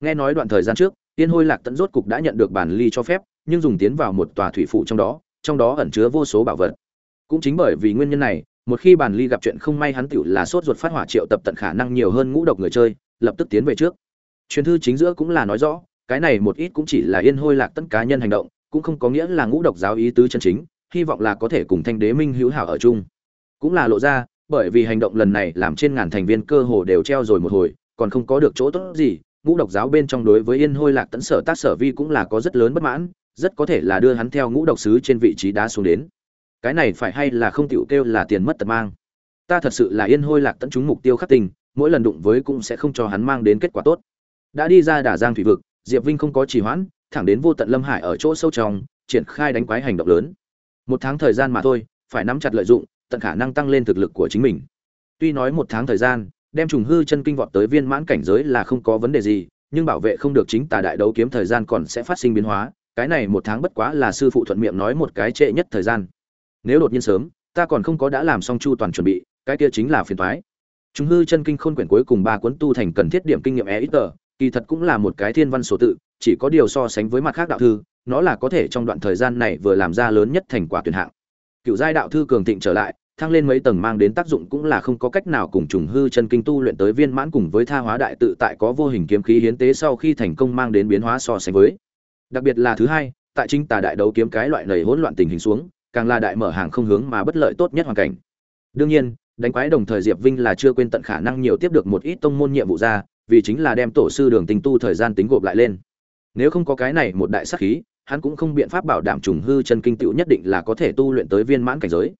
Nghe nói đoạn thời gian trước, yên hôi lạc tẫn rốt cục đã nhận được bản ly cho phép, nhưng dùng tiến vào một tòa thủy phủ trong đó trong đó ẩn chứa vô số bảo vật. Cũng chính bởi vì nguyên nhân này, một khi bản ly gặp chuyện không may hắn tiểu là sốt ruột phát hỏa triệu tập tận khả năng nhiều hơn ngũ độc người chơi, lập tức tiến về trước. Truyền thư chính giữa cũng là nói rõ, cái này một ít cũng chỉ là yên hôi lạc tất cá nhân hành động, cũng không có nghĩa là ngũ độc giáo ý tứ chân chính, hy vọng là có thể cùng thanh đế minh hữu hảo ở chung. Cũng là lộ ra, bởi vì hành động lần này làm trên ngàn thành viên cơ hồ đều treo rồi một hồi, còn không có được chỗ tốt gì, ngũ độc giáo bên trong đối với yên hôi lạc tẫn sở tác sở vi cũng là có rất lớn bất mãn rất có thể là đưa hắn theo ngũ độc sứ trên vị trí đá xuống đến. Cái này phải hay là không tiểu kêu là tiền mất tật mang. Ta thật sự là yên hôi lạc tận chúng mục tiêu khắc tình mỗi lần đụng với cũng sẽ không cho hắn mang đến kết quả tốt. Đã đi ra đả giang thủy vực, diệp vinh không có trì hoãn, thẳng đến vô tận lâm hải ở chỗ sâu trong, triển khai đánh quái hành động lớn. Một tháng thời gian mà thôi, phải nắm chặt lợi dụng, tận khả năng tăng lên thực lực của chính mình. Tuy nói một tháng thời gian, đem trùng hư chân kinh vọt tới viên mãn cảnh giới là không có vấn đề gì, nhưng bảo vệ không được chính tà đại đấu kiếm thời gian còn sẽ phát sinh biến hóa cái này một tháng bất quá là sư phụ thuận miệng nói một cái trễ nhất thời gian. Nếu đột nhiên sớm, ta còn không có đã làm xong chu toàn chuẩn bị, cái kia chính là phiền thoái chúng hư chân kinh khôn quyển cuối cùng ba cuốn tu thành cần thiết điểm kinh nghiệm e ít tờ, kỳ thật cũng là một cái thiên văn số tự, chỉ có điều so sánh với mặt khác đạo thư, nó là có thể trong đoạn thời gian này vừa làm ra lớn nhất thành quả tuyển hạng. Cựu giai đạo thư cường thịnh trở lại, thăng lên mấy tầng mang đến tác dụng cũng là không có cách nào cùng trùng hư chân kinh tu luyện tới viên mãn cùng với tha hóa đại tự tại có vô hình kiếm khí hiến tế sau khi thành công mang đến biến hóa so sánh với đặc biệt là thứ hai, tại chính tà đại đấu kiếm cái loại nầy hỗn loạn tình hình xuống, càng là đại mở hàng không hướng mà bất lợi tốt nhất hoàn cảnh. Đương nhiên, đánh quái đồng thời diệp vinh là chưa quên tận khả năng nhiều tiếp được một ít tông môn nhiệm vụ ra, vì chính là đem tổ sư đường tình tu thời gian tính gộp lại lên. Nếu không có cái này một đại sắc khí, hắn cũng không biện pháp bảo đảm trùng hư chân kinh tựu nhất định là có thể tu luyện tới viên mãn cảnh giới.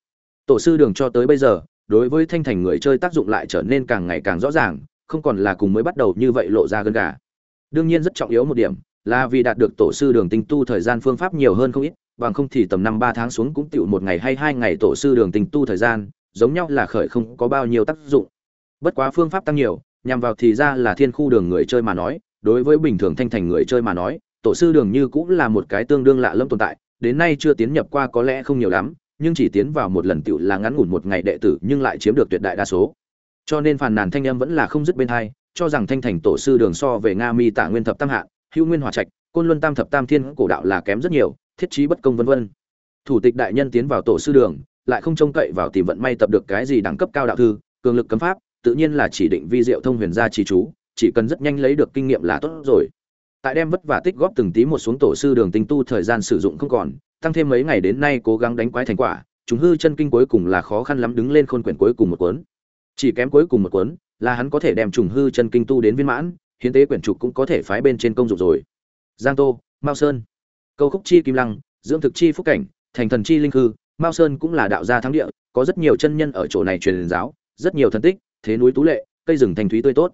Tổ sư đường cho tới bây giờ, đối với thanh thành người chơi tác dụng lại trở nên càng ngày càng rõ ràng, không còn là cùng mới bắt đầu như vậy lộ ra gân gà. Đương nhiên rất trọng yếu một điểm là vì đạt được tổ sư đường tinh tu thời gian phương pháp nhiều hơn không ít, bằng không thì tầm năm ba tháng xuống cũng tựu một ngày hay hai ngày tổ sư đường tinh tu thời gian, giống nhau là khởi không có bao nhiêu tác dụng. Bất quá phương pháp tăng nhiều, nhằm vào thì ra là thiên khu đường người chơi mà nói, đối với bình thường thanh thành người chơi mà nói, tổ sư đường như cũng là một cái tương đương lạ lẫm tồn tại, đến nay chưa tiến nhập qua có lẽ không nhiều lắm, nhưng chỉ tiến vào một lần tựu là ngắn ngủn một ngày đệ tử nhưng lại chiếm được tuyệt đại đa số. Cho nên phàn nàn thanh em vẫn là không dứt bên hai, cho rằng thanh thành tổ sư đường so về nga mi tả nguyên thập tam hạ hữu nguyên hòa trạch, côn luân tam thập tam thiên cổ đạo là kém rất nhiều, thiết trí bất công vân vân. Thủ tịch đại nhân tiến vào tổ sư đường, lại không trông cậy vào tìm vận may tập được cái gì đẳng cấp cao đạo thư, cường lực cấm pháp, tự nhiên là chỉ định vi diệu thông huyền gia trì chú, chỉ cần rất nhanh lấy được kinh nghiệm là tốt rồi. Tại đem vất vả tích góp từng tí một xuống tổ sư đường tinh tu thời gian sử dụng không còn, tăng thêm mấy ngày đến nay cố gắng đánh quái thành quả, chúng hư chân kinh cuối cùng là khó khăn lắm đứng lên khôn quyển cuối cùng một cuốn. Chỉ kém cuối cùng một cuốn là hắn có thể đem trùng hư chân kinh tu đến viên mãn hiến tế quyển trục cũng có thể phái bên trên công dụng rồi. Giang tô, mao sơn. Câu khúc chi kim lăng, dưỡng thực chi phúc cảnh, thành thần chi linh hư mao sơn cũng là đạo gia thắng địa, có rất nhiều chân nhân ở chỗ này truyền giáo, rất nhiều thần tích, thế núi tú lệ, cây rừng thành thúy tươi tốt.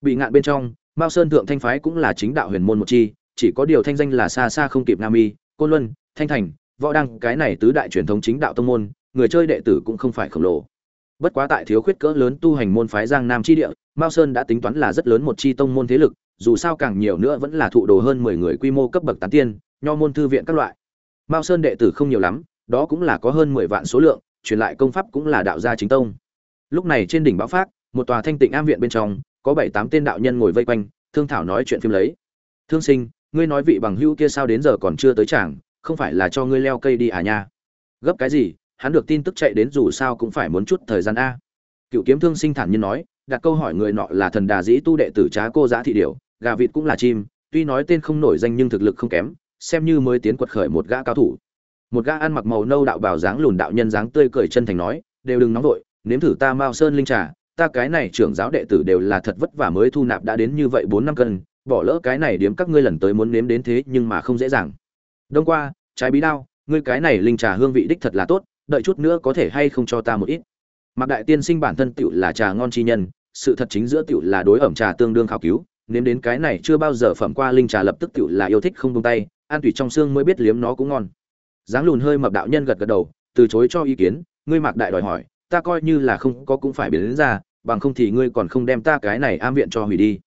Bị ngạn bên trong, mao sơn thượng thanh phái cũng là chính đạo huyền môn một chi, chỉ có điều thanh danh là xa xa không kịp nam y côn luân, thanh thành, võ đăng, cái này tứ đại truyền thống chính đạo tông môn, người chơi đệ tử cũng không phải khổng lồ bất quá tại thiếu khuyết cỡ lớn tu hành môn phái giang nam chi địa, mao sơn đã tính toán là rất lớn một chi tông môn thế lực, dù sao càng nhiều nữa vẫn là thụ đồ hơn mười người quy mô cấp bậc tán tiên, nho môn thư viện các loại. Mao sơn đệ tử không nhiều lắm, đó cũng là có hơn mười vạn số lượng, truyền lại công pháp cũng là đạo gia chính tông. Lúc này trên đỉnh bão phát, một tòa thanh tịnh am viện bên trong, có bảy tám tên đạo nhân ngồi vây quanh, thương thảo nói chuyện phim lấy. Thương sinh, ngươi nói vị bằng hữu kia sao đến giờ còn chưa tới chàng không phải là cho ngươi leo cây đi à nha? Gấp cái gì hắn được tin tức chạy đến dù sao cũng phải muốn chút thời gian a. Cựu kiếm thương sinh thản nhiên nói, đặt câu hỏi người nọ là thần đà dĩ tu đệ tử trá cô giá thị điểu, gà vịt cũng là chim, tuy nói tên không nổi danh nhưng thực lực không kém, xem như mới tiến quật khởi một gã cao thủ. Một gã ăn mặc màu nâu đạo bào dáng lùn đạo nhân dáng tươi cười chân thành nói, đều đừng nóng vội, nếm thử ta mao sơn linh trà, ta cái này trưởng giáo đệ tử đều là thật vất vả mới thu nạp đã đến như vậy bốn năm cân, bỏ lỡ cái này điếm các ngươi lần tới muốn nếm đến thế nhưng mà không dễ dàng. Đông qua, trái bí đao, ngươi cái này linh trà hương vị đích thật là tốt đợi chút nữa có thể hay không cho ta một ít. Mặc đại tiên sinh bản thân tựu là trà ngon chi nhân, sự thật chính giữa tựu là đối ẩm trà tương đương khảo cứu nếm đến cái này chưa bao giờ phẩm qua linh trà lập tức tựu là yêu thích không buông tay, an tủy trong xương mới biết liếm nó cũng ngon. Dáng lùn hơi mập đạo nhân gật gật đầu, từ chối cho ý kiến, ngươi mặc đại đòi hỏi, ta coi như là không có cũng phải biến đến ra bằng không thì ngươi còn không đem ta cái này am viện cho hủy đi.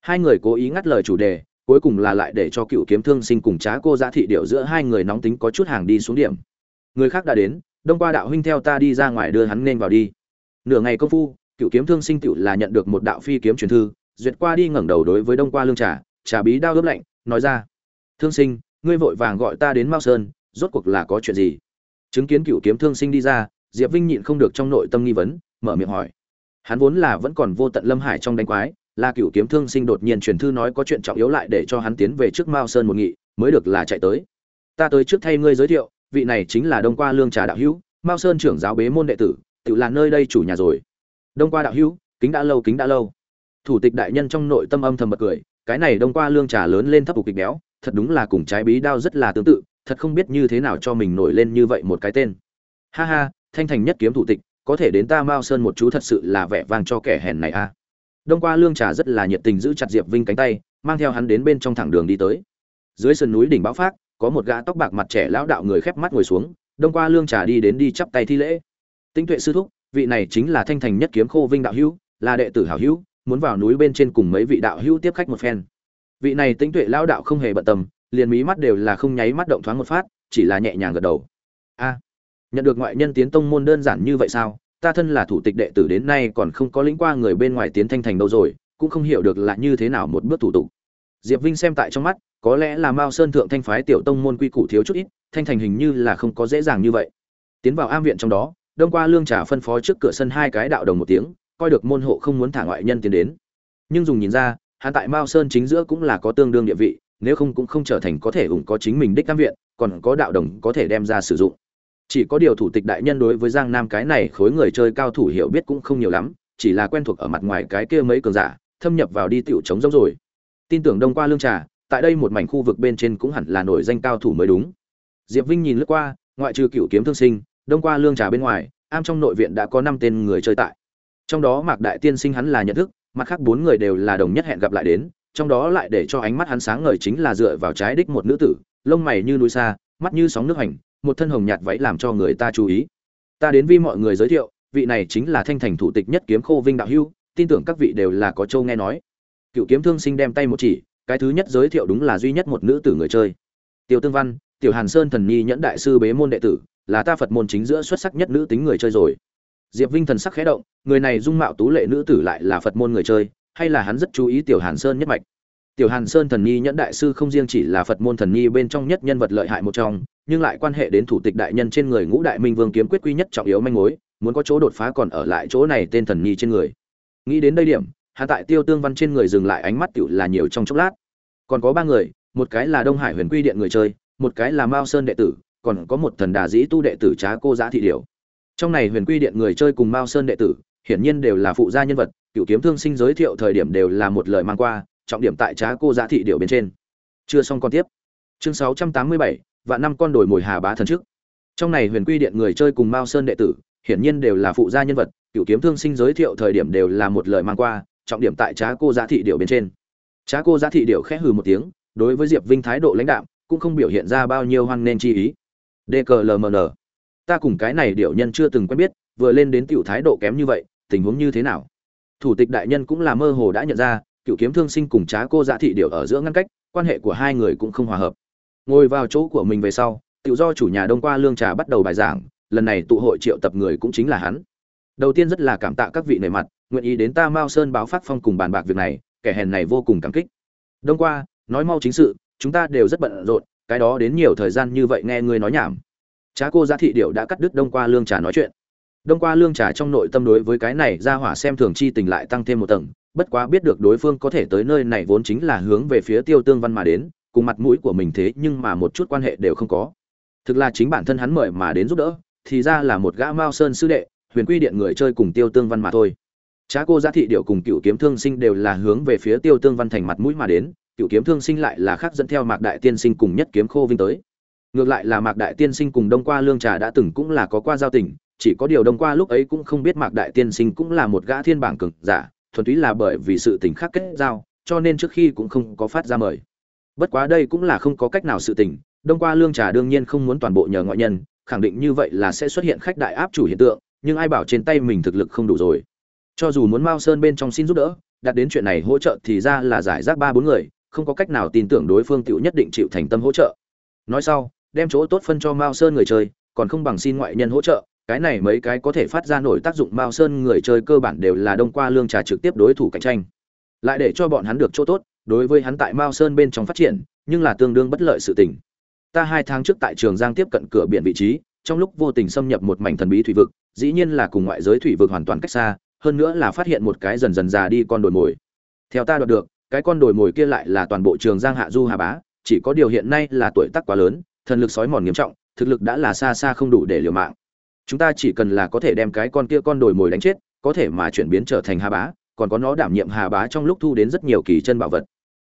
Hai người cố ý ngắt lời chủ đề, cuối cùng là lại để cho cựu kiếm thương sinh cùng trá cô giá thị điệu giữa hai người nóng tính có chút hàng đi xuống điểm. Người khác đã đến đông qua đạo huynh theo ta đi ra ngoài đưa hắn nên vào đi. Nửa ngày công phu, cựu kiếm thương sinh tựu là nhận được một đạo phi kiếm truyền thư, duyệt qua đi ngẩng đầu đối với đông qua lương trà trà bí đao ướp lạnh, nói ra, thương sinh, ngươi vội vàng gọi ta đến mao sơn, rốt cuộc là có chuyện gì? Chứng kiến cựu kiếm thương sinh đi ra, diệp vinh nhịn không được trong nội tâm nghi vấn, mở miệng hỏi, hắn vốn là vẫn còn vô tận lâm hải trong đánh quái, là cựu kiếm thương sinh đột nhiên truyền thư nói có chuyện trọng yếu lại để cho hắn tiến về trước mao sơn một nghị, mới được là chạy tới. Ta tới trước thay ngươi giới thiệu vị này chính là đông qua lương trà đạo hữu, mao sơn trưởng giáo bế môn đệ tử, tự là nơi đây chủ nhà rồi. Đông qua đạo hữu, kính đã lâu, kính đã lâu. Thủ tịch đại nhân trong nội tâm âm thầm bật cười, cái này đông qua lương trà lớn lên thấp phục kịch béo, thật đúng là cùng trái bí đao rất là tương tự, thật không biết như thế nào cho mình nổi lên như vậy một cái tên. Ha ha, thanh thành nhất kiếm thủ tịch, có thể đến ta mao sơn một chú thật sự là vẻ vang cho kẻ hèn này a. Đông qua lương trà rất là nhiệt tình giữ chặt diệp vinh cánh tay, mang theo hắn đến bên trong thẳng đường đi tới. Dưới sườn núi đỉnh bão phát có một gã tóc bạc mặt trẻ lão đạo người khép mắt ngồi xuống, đông qua lương trà đi đến đi chắp tay thi lễ. Tinh tuệ sư thúc, vị này chính là thanh thành nhất kiếm khô vinh đạo hữu, là đệ tử hảo hữu, muốn vào núi bên trên cùng mấy vị đạo hữu tiếp khách một phen. Vị này tinh tuệ lão đạo không hề bận tâm, liền mí mắt đều là không nháy mắt động thoáng một phát, chỉ là nhẹ nhàng gật đầu. A, nhận được ngoại nhân tiến tông môn đơn giản như vậy sao? Ta thân là thủ tịch đệ tử đến nay còn không có lĩnh qua người bên ngoài tiến thanh thành đâu rồi, cũng không hiểu được là như thế nào một bước thủ tục diệp vinh xem tại trong mắt, có lẽ là mao sơn thượng thanh phái tiểu tông môn quy củ thiếu chút ít, thanh thành hình như là không có dễ dàng như vậy. Tiến vào am viện trong đó, đông qua lương trà phân phó trước cửa sân hai cái đạo đồng một tiếng, coi được môn hộ không muốn thả ngoại nhân tiến đến. Nhưng dùng nhìn ra, hắn tại mao sơn chính giữa cũng là có tương đương địa vị, nếu không cũng không trở thành có thể ủng có chính mình đích am viện, còn có đạo đồng có thể đem ra sử dụng. Chỉ có điều thủ tịch đại nhân đối với giang nam cái này khối người chơi cao thủ hiểu biết cũng không nhiều lắm, chỉ là quen thuộc ở mặt ngoài cái kia mấy cường giả, thâm nhập vào đi tiểu chống giống rồi tin tưởng đông qua lương trà, tại đây một mảnh khu vực bên trên cũng hẳn là nổi danh cao thủ mới đúng. Diệp vinh nhìn lướt qua, ngoại trừ cựu kiếm thương sinh, đông qua lương trà bên ngoài, am trong nội viện đã có năm tên người chơi tại. Trong đó mạc đại tiên sinh hắn là nhận thức, mặt khác bốn người đều là đồng nhất hẹn gặp lại đến, trong đó lại để cho ánh mắt hắn sáng ngời chính là dựa vào trái đích một nữ tử, lông mày như núi xa, mắt như sóng nước hành, một thân hồng nhạt váy làm cho người ta chú ý. Ta đến vi mọi người giới thiệu, vị này chính là thanh thành thủ tịch nhất kiếm khô vinh đạo hưu tin tưởng các vị đều là có châu nghe nói cựu kiếm thương sinh đem tay một chỉ, cái thứ nhất giới thiệu đúng là duy nhất một nữ tử người chơi. Tiêu tương văn, tiểu hàn sơn thần nhi nhẫn đại sư bế môn đệ tử, là ta phật môn chính giữa xuất sắc nhất nữ tính người chơi rồi. Diệp vinh thần sắc khẽ động, người này dung mạo tú lệ nữ tử lại là phật môn người chơi, hay là hắn rất chú ý tiểu hàn sơn nhất mạch? Tiểu hàn sơn thần nhi nhẫn đại sư không riêng chỉ là phật môn thần nhi bên trong nhất nhân vật lợi hại một trong, nhưng lại quan hệ đến thủ tịch đại nhân trên người ngũ đại minh vương kiếm quyết quy nhất trọng yếu manh mối, muốn có chỗ đột phá còn ở lại chỗ này tên thần nhi trên người. Nghĩ đến đây điểm hạ tại tiêu tương văn trên người dừng lại ánh mắt tựu là nhiều trong chốc lát. Còn có ba người, một cái là đông hải huyền quy điện người chơi, một cái là mao sơn đệ tử, còn có một thần đà dĩ tu đệ tử trá cô giã thị điều trong này huyền quy điện người chơi cùng mao sơn đệ tử, hiển nhiên đều là phụ gia nhân vật, cựu kiếm thương sinh giới thiệu thời điểm đều là một lời mang qua, trọng điểm tại trá cô giã thị điều bên trên. Chưa xong còn tiếp. Chương sáu trăm tám mươi bảy và năm con đổi mồi hà bá thần trước. Trong này huyền quy điện người chơi cùng mao sơn đệ tử, hiển nhiên đều là phụ gia nhân vật, cựu kiếm thương sinh giới thiệu thời điểm đều là một lời mang qua trọng điểm tại trá cô giá thị điệu bên trên. Trá cô giá thị điệu khẽ hừ một tiếng, đối với diệp vinh thái độ lãnh đạm, cũng không biểu hiện ra bao nhiêu hoan nên chi ý. Dklmn ta cùng cái này điệu nhân chưa từng quen biết, vừa lên đến tiểu thái độ kém như vậy, tình huống như thế nào? Thủ tịch đại nhân cũng là mơ hồ đã nhận ra, cựu kiếm thương sinh cùng trá cô giá thị điệu ở giữa ngăn cách, quan hệ của hai người cũng không hòa hợp. Ngồi vào chỗ của mình về sau, tự do chủ nhà đông qua lương trà bắt đầu bài giảng, lần này tụ hội triệu tập người cũng chính là hắn. Đầu tiên rất là cảm tạ các vị nề mặt nguyện ý đến ta mao sơn báo phát phong cùng bàn bạc việc này, kẻ hèn này vô cùng cảm kích. Đông qua, nói mau chính sự, chúng ta đều rất bận rộn, cái đó đến nhiều thời gian như vậy nghe ngươi nói nhảm. Trá cô giá thị điệu đã cắt đứt đông qua lương trà nói chuyện. Đông qua lương trà trong nội tâm đối với cái này ra hỏa xem thường chi tình lại tăng thêm một tầng, bất quá biết được đối phương có thể tới nơi này vốn chính là hướng về phía tiêu tương văn mà đến, cùng mặt mũi của mình thế nhưng mà một chút quan hệ đều không có. Thực là chính bản thân hắn mời mà đến giúp đỡ, thì ra là một gã mao sơn sư đệ, huyền quy điện người chơi cùng tiêu tương văn mà thôi. Trá cô giá thị điệu cùng cựu kiếm thương sinh đều là hướng về phía tiêu tương văn thành mặt mũi mà đến cựu kiếm thương sinh lại là khác dẫn theo mạc đại tiên sinh cùng nhất kiếm khô vinh tới. Ngược lại là mạc đại tiên sinh cùng đông qua lương trà đã từng cũng là có qua giao tình, chỉ có điều đông qua lúc ấy cũng không biết mạc đại tiên sinh cũng là một gã thiên bảng cường giả, thuần túy là bởi vì sự tình khác kết giao, cho nên trước khi cũng không có phát ra mời. Bất quá đây cũng là không có cách nào sự tình, đông qua lương trà đương nhiên không muốn toàn bộ nhờ ngoại nhân, khẳng định như vậy là sẽ xuất hiện khách đại áp chủ hiện tượng, nhưng ai bảo trên tay mình thực lực không đủ rồi cho dù muốn mao sơn bên trong xin giúp đỡ, đặt đến chuyện này hỗ trợ thì ra là giải rác ba bốn người, không có cách nào tin tưởng đối phương tựu nhất định chịu thành tâm hỗ trợ. Nói sau, đem chỗ tốt phân cho mao sơn người chơi, còn không bằng xin ngoại nhân hỗ trợ, cái này mấy cái có thể phát ra nổi tác dụng mao sơn người chơi cơ bản đều là đông qua lương trà trực tiếp đối thủ cạnh tranh. Lại để cho bọn hắn được chỗ tốt, đối với hắn tại mao sơn bên trong phát triển, nhưng là tương đương bất lợi sự tình. Ta hai tháng trước tại trường giang tiếp cận cửa biển vị trí, trong lúc vô tình xâm nhập một mảnh thần bí thủy vực, dĩ nhiên là cùng ngoại giới thủy vực hoàn toàn cách xa hơn nữa là phát hiện một cái dần dần già đi con đồi mồi. Theo ta đoạt được, cái con đồi mồi kia lại là toàn bộ trường giang hạ du hà bá, chỉ có điều hiện nay là tuổi tác quá lớn, thần lực sói mòn nghiêm trọng, thực lực đã là xa xa không đủ để liều mạng. Chúng ta chỉ cần là có thể đem cái con kia con đồi mồi đánh chết, có thể mà chuyển biến trở thành hà bá, còn có nó đảm nhiệm hà bá trong lúc thu đến rất nhiều kỳ chân bảo vật.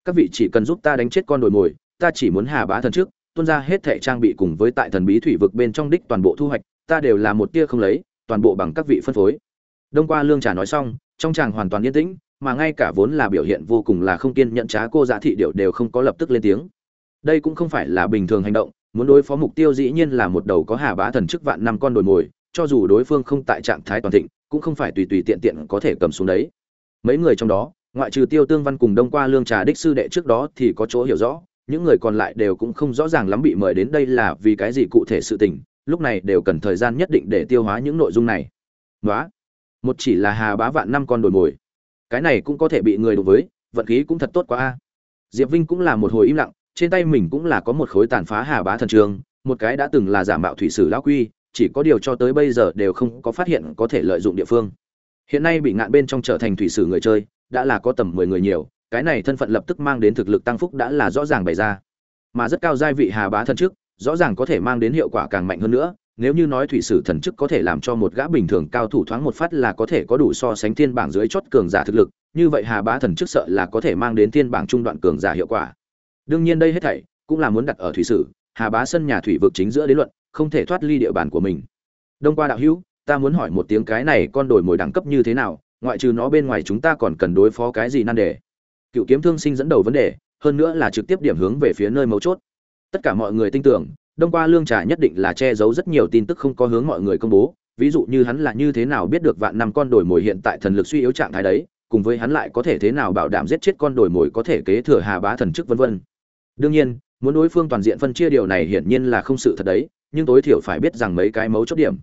Các vị chỉ cần giúp ta đánh chết con đồi mồi, ta chỉ muốn hà bá thần trước, tuôn ra hết thẻ trang bị cùng với tại thần bí thủy vực bên trong đích toàn bộ thu hoạch, ta đều là một tia không lấy, toàn bộ bằng các vị phân phối đông qua lương trà nói xong, trong chàng hoàn toàn yên tĩnh, mà ngay cả vốn là biểu hiện vô cùng là không kiên nhận trá cô giá thị điệu đều không có lập tức lên tiếng. Đây cũng không phải là bình thường hành động, muốn đối phó mục tiêu dĩ nhiên là một đầu có hà bá thần chức vạn năm con đồi mồi, cho dù đối phương không tại trạng thái toàn thịnh, cũng không phải tùy tùy tiện tiện có thể cầm xuống đấy. Mấy người trong đó, ngoại trừ tiêu tương văn cùng đông qua lương trà đích sư đệ trước đó thì có chỗ hiểu rõ, những người còn lại đều cũng không rõ ràng lắm bị mời đến đây là vì cái gì cụ thể sự tình, lúc này đều cần thời gian nhất định để tiêu hóa những nội dung này. Nói một chỉ là hà bá vạn năm con đồi mồi. Cái này cũng có thể bị người đối với, vận khí cũng thật tốt quá a. Diệp vinh cũng là một hồi im lặng, trên tay mình cũng là có một khối tàn phá hà bá thần trường, một cái đã từng là giả mạo thủy sử lão quy, chỉ có điều cho tới bây giờ đều không có phát hiện có thể lợi dụng địa phương. Hiện nay bị ngạn bên trong trở thành thủy sử người chơi, đã là có tầm mười người nhiều, cái này thân phận lập tức mang đến thực lực tăng phúc đã là rõ ràng bày ra. Mà rất cao giai vị hà bá thần trước, rõ ràng có thể mang đến hiệu quả càng mạnh hơn nữa nếu như nói thủy sử thần chức có thể làm cho một gã bình thường cao thủ thoáng một phát là có thể có đủ so sánh thiên bảng dưới chót cường giả thực lực, như vậy hà bá thần chức sợ là có thể mang đến thiên bảng trung đoạn cường giả hiệu quả. Đương nhiên đây hết thảy cũng là muốn đặt ở thủy sử, hà bá sân nhà thủy vực chính giữa đến luận, không thể thoát ly địa bàn của mình. Đông qua đạo hữu, ta muốn hỏi một tiếng cái này con đổi mồi đẳng cấp như thế nào, ngoại trừ nó bên ngoài chúng ta còn cần đối phó cái gì nan đề? Cựu kiếm thương sinh dẫn đầu vấn đề, hơn nữa là trực tiếp điểm hướng về phía nơi mấu chốt. Tất cả mọi người tin tưởng đông qua lương trà nhất định là che giấu rất nhiều tin tức không có hướng mọi người công bố, ví dụ như hắn là như thế nào biết được vạn năm con đổi mồi hiện tại thần lực suy yếu trạng thái đấy, cùng với hắn lại có thể thế nào bảo đảm giết chết con đổi mồi có thể kế thừa hà bá thần chức vân vân. Đương nhiên, muốn đối phương toàn diện phân chia điều này hiển nhiên là không sự thật đấy, nhưng tối thiểu phải biết rằng mấy cái mấu chốt điểm.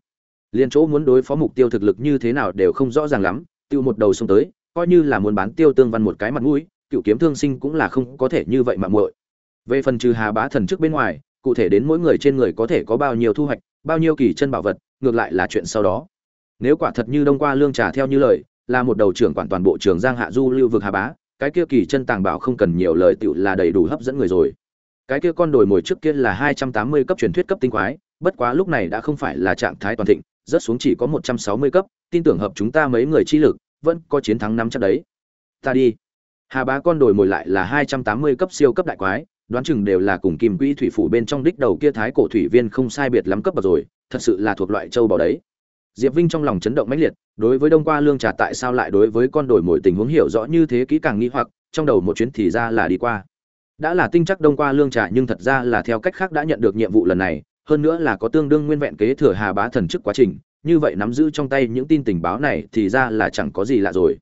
Liên chỗ muốn đối phó mục tiêu thực lực như thế nào đều không rõ ràng lắm, tiêu một đầu xông tới, coi như là muốn bán tiêu tương văn một cái mặt mũi, cựu kiếm thương sinh cũng là không có thể như vậy mà muội. Về phần trừ hà bá thần trước bên ngoài cụ thể đến mỗi người trên người có thể có bao nhiêu thu hoạch, bao nhiêu kỳ chân bảo vật, ngược lại là chuyện sau đó. Nếu quả thật như đông qua lương trà theo như lời, là một đầu trưởng quản toàn bộ trường giang hạ du lưu vực hà bá, cái kia kỳ chân tàng bảo không cần nhiều lời tiểu là đầy đủ hấp dẫn người rồi. Cái kia con đồi mồi trước kia là hai trăm tám mươi cấp truyền thuyết cấp tinh quái, bất quá lúc này đã không phải là trạng thái toàn thịnh rất xuống chỉ có một trăm sáu mươi cấp, tin tưởng hợp chúng ta mấy người chi lực, vẫn có chiến thắng năm chắc đấy. Ta đi. Hà bá con đồi mồi lại là hai trăm tám mươi cấp siêu cấp đại quái đoán chừng đều là cùng kim quỹ thủy phủ bên trong đích đầu kia thái cổ thủy viên không sai biệt lắm cấp bậc rồi, thật sự là thuộc loại châu bò đấy. Diệp vinh trong lòng chấn động mãnh liệt, đối với đông qua lương trà tại sao lại đối với con đổi mồi tình huống hiểu rõ như thế kỹ càng nghi hoặc, trong đầu một chuyến thì ra là đi qua. Đã là tinh chắc đông qua lương trà nhưng thật ra là theo cách khác đã nhận được nhiệm vụ lần này, hơn nữa là có tương đương nguyên vẹn kế thừa hà bá thần chức quá trình, như vậy nắm giữ trong tay những tin tình báo này thì ra là chẳng có gì lạ rồi.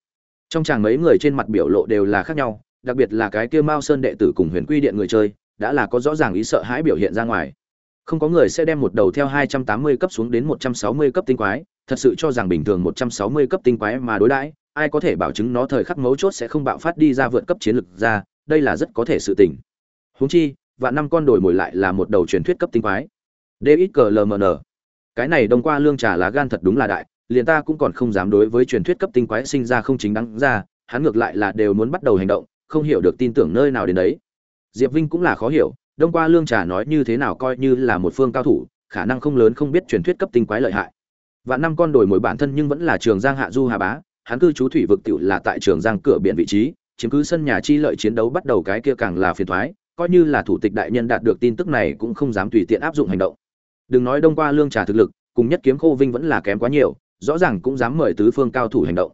Trong chàng mấy người trên mặt biểu lộ đều là khác nhau đặc biệt là cái kia Mao Sơn đệ tử cùng Huyền Quy Điện người chơi, đã là có rõ ràng ý sợ hãi biểu hiện ra ngoài. Không có người sẽ đem một đầu theo 280 cấp xuống đến 160 cấp tinh quái, thật sự cho rằng bình thường 160 cấp tinh quái mà đối đãi, ai có thể bảo chứng nó thời khắc mấu chốt sẽ không bạo phát đi ra vượt cấp chiến lực ra, đây là rất có thể sự tình. Huống chi, vạn năm con đổi mồi lại là một đầu truyền thuyết cấp tinh quái. DXLMN. Cái này đông qua lương trà lá gan thật đúng là đại, liền ta cũng còn không dám đối với truyền thuyết cấp tinh quái sinh ra không chính đáng ra, hắn ngược lại là đều muốn bắt đầu hành động, không hiểu được tin tưởng nơi nào đến đấy. Diệp vinh cũng là khó hiểu, đông qua lương trà nói như thế nào coi như là một phương cao thủ, khả năng không lớn không biết truyền thuyết cấp tinh quái lợi hại. Vạn năm con đổi mồi bản thân nhưng vẫn là trường giang hạ du hà bá, hắn cư trú thủy vực tiểu là tại trường giang cửa biển vị trí, chiếm cứ sân nhà chi lợi chiến đấu bắt đầu cái kia càng là phiền thoái coi như là thủ tịch đại nhân đạt được tin tức này cũng không dám tùy tiện áp dụng hành động. Đừng nói đông qua lương trà thực lực, cùng nhất kiếm khô vinh vẫn là kém quá nhiều, rõ ràng cũng dám mời tứ phương cao thủ hành động.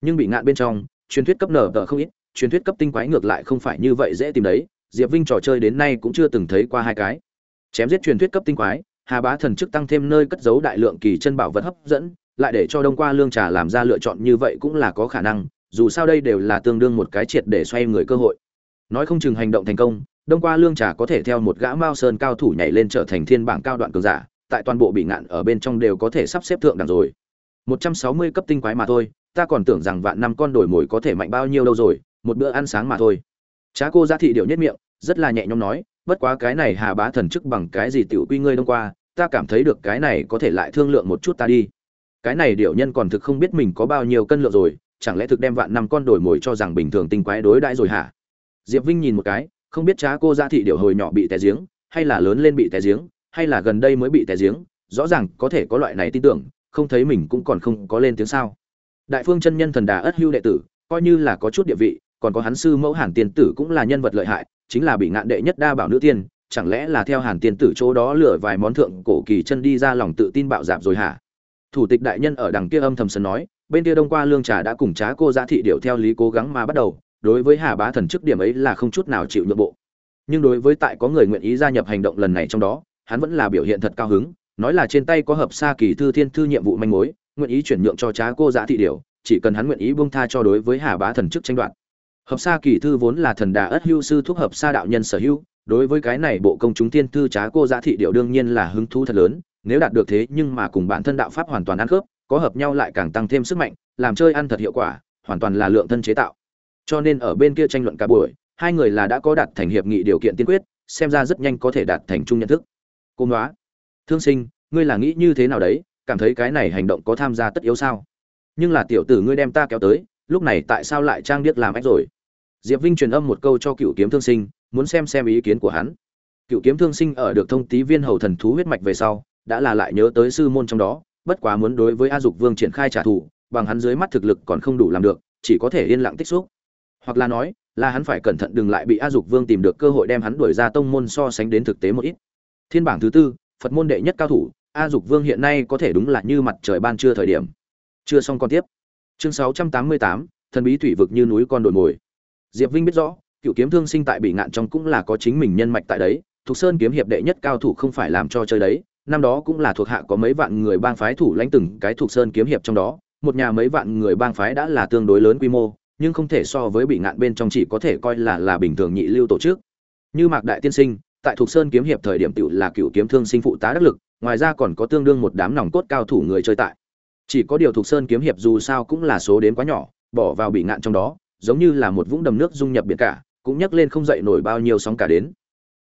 Nhưng bị ngạn bên trong, truyền thuyết cấp nở tờ không ít truyền thuyết cấp tinh quái ngược lại không phải như vậy dễ tìm đấy, diệp vinh trò chơi đến nay cũng chưa từng thấy qua hai cái. Chém giết truyền thuyết cấp tinh quái, hà bá thần chức tăng thêm nơi cất giấu đại lượng kỳ chân bảo vật hấp dẫn, lại để cho đông qua lương trà làm ra lựa chọn như vậy cũng là có khả năng, dù sao đây đều là tương đương một cái triệt để xoay người cơ hội. Nói không chừng hành động thành công, đông qua lương trà có thể theo một gã mao sơn cao thủ nhảy lên trở thành thiên bảng cao đoạn cường giả, tại toàn bộ bị ngạn ở bên trong đều có thể sắp xếp thượng đẳng rồi. Một trăm sáu mươi cấp tinh quái mà thôi, ta còn tưởng rằng vạn năm con đổi mồi có thể mạnh bao nhiêu đâu rồi một bữa ăn sáng mà thôi Trá cô giá thị điệu nhất miệng, rất là nhẹ nhõm nói, bất quá cái này Hà Bá thần chức bằng cái gì tiểu quy ngươi đông qua, ta cảm thấy được cái này có thể lại thương lượng một chút ta đi. Cái này điệu nhân còn thực không biết mình có bao nhiêu cân lượng rồi, chẳng lẽ thực đem vạn năm con đổi mồi cho rằng bình thường tinh quái đối đãi rồi hả? Diệp Vinh nhìn một cái, không biết trá cô giá thị điệu hồi nhỏ bị té giếng, hay là lớn lên bị té giếng, hay là gần đây mới bị té giếng, rõ ràng có thể có loại này tin tưởng, không thấy mình cũng còn không có lên tiếng sao? Đại phương chân nhân thần đà ất hưu đệ tử, coi như là có chút địa vị, còn có hắn sư mẫu Hàn Tiên tử cũng là nhân vật lợi hại, chính là bị ngạn đệ nhất đa bảo nữ tiên, chẳng lẽ là theo Hàn Tiên tử chỗ đó lựa vài món thượng cổ kỳ chân đi ra lòng tự tin bạo dạp rồi hả? Thủ tịch đại nhân ở đằng kia âm thầm sân nói, bên kia Đông qua lương trà đã cùng trá cô giá thị điệu theo lý cố gắng mà bắt đầu, đối với Hà Bá thần chức điểm ấy là không chút nào chịu nhượng bộ. Nhưng đối với tại có người nguyện ý gia nhập hành động lần này trong đó, hắn vẫn là biểu hiện thật cao hứng nói là trên tay có hợp xa kỳ thư thiên thư nhiệm vụ manh mối nguyện ý chuyển nhượng cho trá cô giã thị điều chỉ cần hắn nguyện ý buông tha cho đối với hà bá thần chức tranh đoạt hợp sa kỳ thư vốn là thần đà ất hưu sư thuốc hợp sa đạo nhân sở hữu, đối với cái này bộ công chúng tiên thư trá cô giá thị điệu đương nhiên là hứng thú thật lớn, nếu đạt được thế nhưng mà cùng bản thân đạo pháp hoàn toàn ăn khớp, có hợp nhau lại càng tăng thêm sức mạnh, làm chơi ăn thật hiệu quả, hoàn toàn là lượng thân chế tạo. Cho nên ở bên kia tranh luận cả buổi, hai người là đã có đạt thành hiệp nghị điều kiện tiên quyết, xem ra rất nhanh có thể đạt thành chung nhận thức. Cô nói thương sinh, ngươi là nghĩ như thế nào đấy? Cảm thấy cái này hành động có tham gia tất yếu sao? Nhưng là tiểu tử ngươi đem ta kéo tới lúc này tại sao lại trang điếc làm ách rồi? Diệp vinh truyền âm một câu cho cựu kiếm thương sinh, muốn xem xem ý kiến của hắn. Cựu kiếm thương sinh ở được thông tí viên hầu thần thú huyết mạch về sau, đã là lại nhớ tới sư môn trong đó, bất quá muốn đối với a dục vương triển khai trả thù, bằng hắn dưới mắt thực lực còn không đủ làm được, chỉ có thể yên lặng tích xúc. Hoặc là nói, là hắn phải cẩn thận đừng lại bị a dục vương tìm được cơ hội đem hắn đuổi ra tông môn so sánh đến thực tế một ít. Thiên bảng thứ tư, phật môn đệ nhất cao thủ, a dục vương hiện nay có thể đúng là như mặt trời ban trưa thời điểm. Chưa xong còn tiếp chương sáu trăm tám mươi tám, thần bí thủy vực như núi con đồi mồi. Diệp vinh biết rõ, cựu kiếm thương sinh tại bị ngạn trong cũng là có chính mình nhân mạch tại đấy thục sơn kiếm hiệp đệ nhất cao thủ không phải làm cho chơi đấy, năm đó cũng là thuộc hạ có mấy vạn người bang phái thủ lãnh từng cái thuộc sơn kiếm hiệp trong đó, một nhà mấy vạn người bang phái đã là tương đối lớn quy mô, nhưng không thể so với bị ngạn bên trong chỉ có thể coi là là bình thường nhị lưu tổ chức. Như mạc đại tiên sinh, tại thuộc sơn kiếm hiệp thời điểm tựu là cựu kiếm thương sinh phụ tá đắc lực, ngoài ra còn có tương đương một đám nòng cốt cao thủ người chơi tại chỉ có điều thuộc sơn kiếm hiệp dù sao cũng là số đến quá nhỏ, bỏ vào bị ngạn trong đó, giống như là một vũng đầm nước dung nhập biển cả, cũng nhấc lên không dậy nổi bao nhiêu sóng cả đến.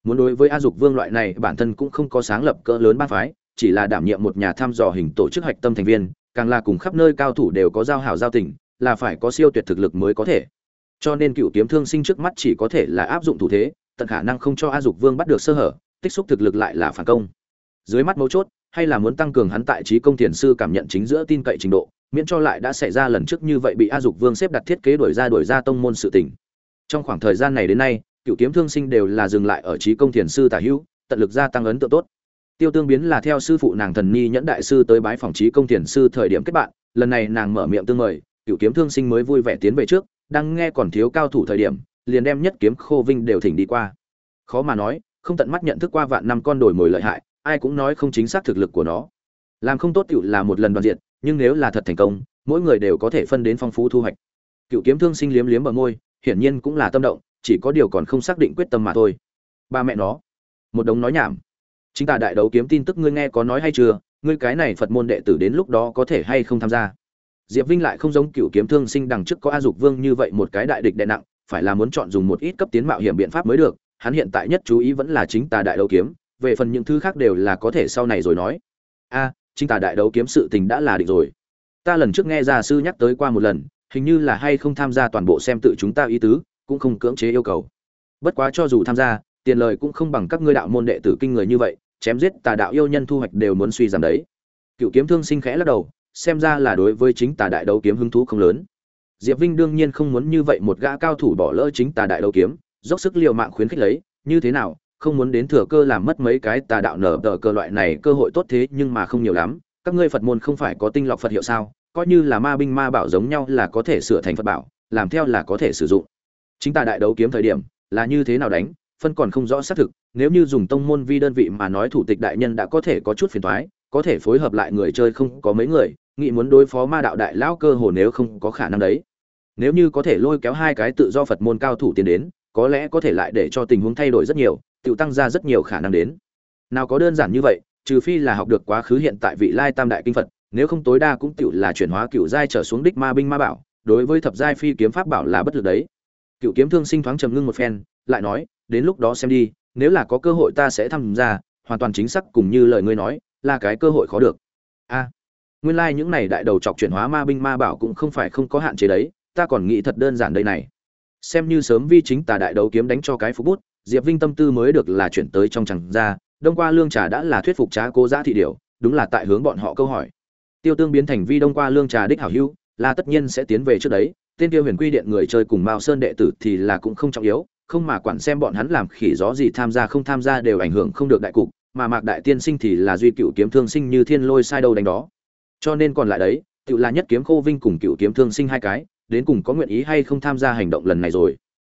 Muốn đối với a dục vương loại này, bản thân cũng không có sáng lập cỡ lớn ba phái, chỉ là đảm nhiệm một nhà thăm dò hình tổ chức hạch tâm thành viên, càng là cùng khắp nơi cao thủ đều có giao hảo giao tình, là phải có siêu tuyệt thực lực mới có thể. Cho nên cựu kiếm thương sinh trước mắt chỉ có thể là áp dụng thủ thế, tận khả năng không cho a dục vương bắt được sơ hở, tích xúc thực lực lại là phản công. Dưới mắt mấu chốt hay là muốn tăng cường hắn tại trí công thiền sư cảm nhận chính giữa tin cậy trình độ, miễn cho lại đã xảy ra lần trước như vậy bị a dục vương xếp đặt thiết kế đổi ra đổi ra tông môn sự tình. Trong khoảng thời gian này đến nay, cựu kiếm thương sinh đều là dừng lại ở trí công thiền sư tả hữu, tận lực gia tăng ấn tượng tốt. Tiêu tương biến là theo sư phụ nàng thần ni nhẫn đại sư tới bái phòng trí công thiền sư thời điểm kết bạn, lần này nàng mở miệng tương mời, cựu kiếm thương sinh mới vui vẻ tiến về trước, đang nghe còn thiếu cao thủ thời điểm, liền đem nhất kiếm khô vinh đều thỉnh đi qua. Khó mà nói, không tận mắt nhận thức qua vạn năm con đổi mồi lợi hại ai cũng nói không chính xác thực lực của nó. Làm không tốt cựu là một lần đoàn diện nhưng nếu là thật thành công, mỗi người đều có thể phân đến phong phú thu hoạch. Cựu kiếm thương sinh liếm liếm bờ môi, hiển nhiên cũng là tâm động, chỉ có điều còn không xác định quyết tâm mà thôi. Ba mẹ nó, một đống nói nhảm. Chính ta đại đấu kiếm tin tức ngươi nghe có nói hay chưa, ngươi cái này phật môn đệ tử đến lúc đó có thể hay không tham gia? Diệp vinh lại không giống cựu kiếm thương sinh đằng trước có a dục vương như vậy một cái đại địch đệ nặng, phải là muốn chọn dùng một ít cấp tiến mạo hiểm biện pháp mới được, hắn hiện tại nhất chú ý vẫn là chính tà đại đấu kiếm về phần những thứ khác đều là có thể sau này rồi nói. A, chính tà đại đấu kiếm sự tình đã là định rồi. Ta lần trước nghe gia sư nhắc tới qua một lần, hình như là hay không tham gia toàn bộ xem tự chúng ta ý tứ, cũng không cưỡng chế yêu cầu. Bất quá cho dù tham gia, tiền lời cũng không bằng các ngươi đạo môn đệ tử kinh người như vậy, chém giết tà đạo yêu nhân thu hoạch đều muốn suy giảm đấy. Cựu kiếm thương sinh khẽ lắc đầu, xem ra là đối với chính tà đại đấu kiếm hứng thú không lớn. Diệp vinh đương nhiên không muốn như vậy một gã cao thủ bỏ lỡ chính tà đại đấu kiếm, dốc sức liều mạng khuyến khích lấy, như thế nào không muốn đến thừa cơ làm mất mấy cái tà đạo nở tờ cơ loại này cơ hội tốt thế nhưng mà không nhiều lắm, các ngươi phật môn không phải có tinh lọc phật hiệu sao? Coi như là ma binh ma bảo giống nhau là có thể sửa thành phật bảo, làm theo là có thể sử dụng. Chính ta đại đấu kiếm thời điểm, là như thế nào đánh, phân còn không rõ xác thực, nếu như dùng tông môn vi đơn vị mà nói thủ tịch đại nhân đã có thể có chút phiền toái, có thể phối hợp lại người chơi không có mấy người, nghĩ muốn đối phó ma đạo đại lão cơ hồ nếu không có khả năng đấy. Nếu như có thể lôi kéo hai cái tự do phật môn cao thủ tiến đến, có lẽ có thể lại để cho tình huống thay đổi rất nhiều tự tăng ra rất nhiều khả năng đến. Nào có đơn giản như vậy, trừ phi là học được quá khứ hiện tại vị lai tam đại kinh phật, nếu không tối đa cũng tự là chuyển hóa cựu giai trở xuống đích ma binh ma bảo, đối với thập giai phi kiếm pháp bảo là bất lực đấy. Cựu kiếm thương sinh thoáng trầm ngưng một phen, lại nói, đến lúc đó xem đi, nếu là có cơ hội ta sẽ tham gia, hoàn toàn chính xác cùng như lời ngươi nói, là cái cơ hội khó được. A, nguyên lai like những này đại đầu chọc chuyển hóa ma binh ma bảo cũng không phải không có hạn chế đấy, ta còn nghĩ thật đơn giản đây này. Xem như sớm vi chính tà đại đấu kiếm đánh cho cái phục bút diệp vinh tâm tư mới được là chuyển tới trong chẳng ra đông qua lương trà đã là thuyết phục trá cố giã thị điều đúng là tại hướng bọn họ câu hỏi. Tiêu tương biến thành vi đông qua lương trà đích hảo hữu, là tất nhiên sẽ tiến về trước đấy, tên kia huyền quy điện người chơi cùng mao sơn đệ tử thì là cũng không trọng yếu, không mà quản xem bọn hắn làm khỉ gió gì tham gia không tham gia đều ảnh hưởng không được đại cục, mà mạc đại tiên sinh thì là duy cựu kiếm thương sinh như thiên lôi sai đầu đánh đó. Cho nên còn lại đấy, tự là nhất kiếm khô vinh cùng cựu kiếm thương sinh hai cái, đến cùng có nguyện ý hay không tham gia hành động lần này rồi.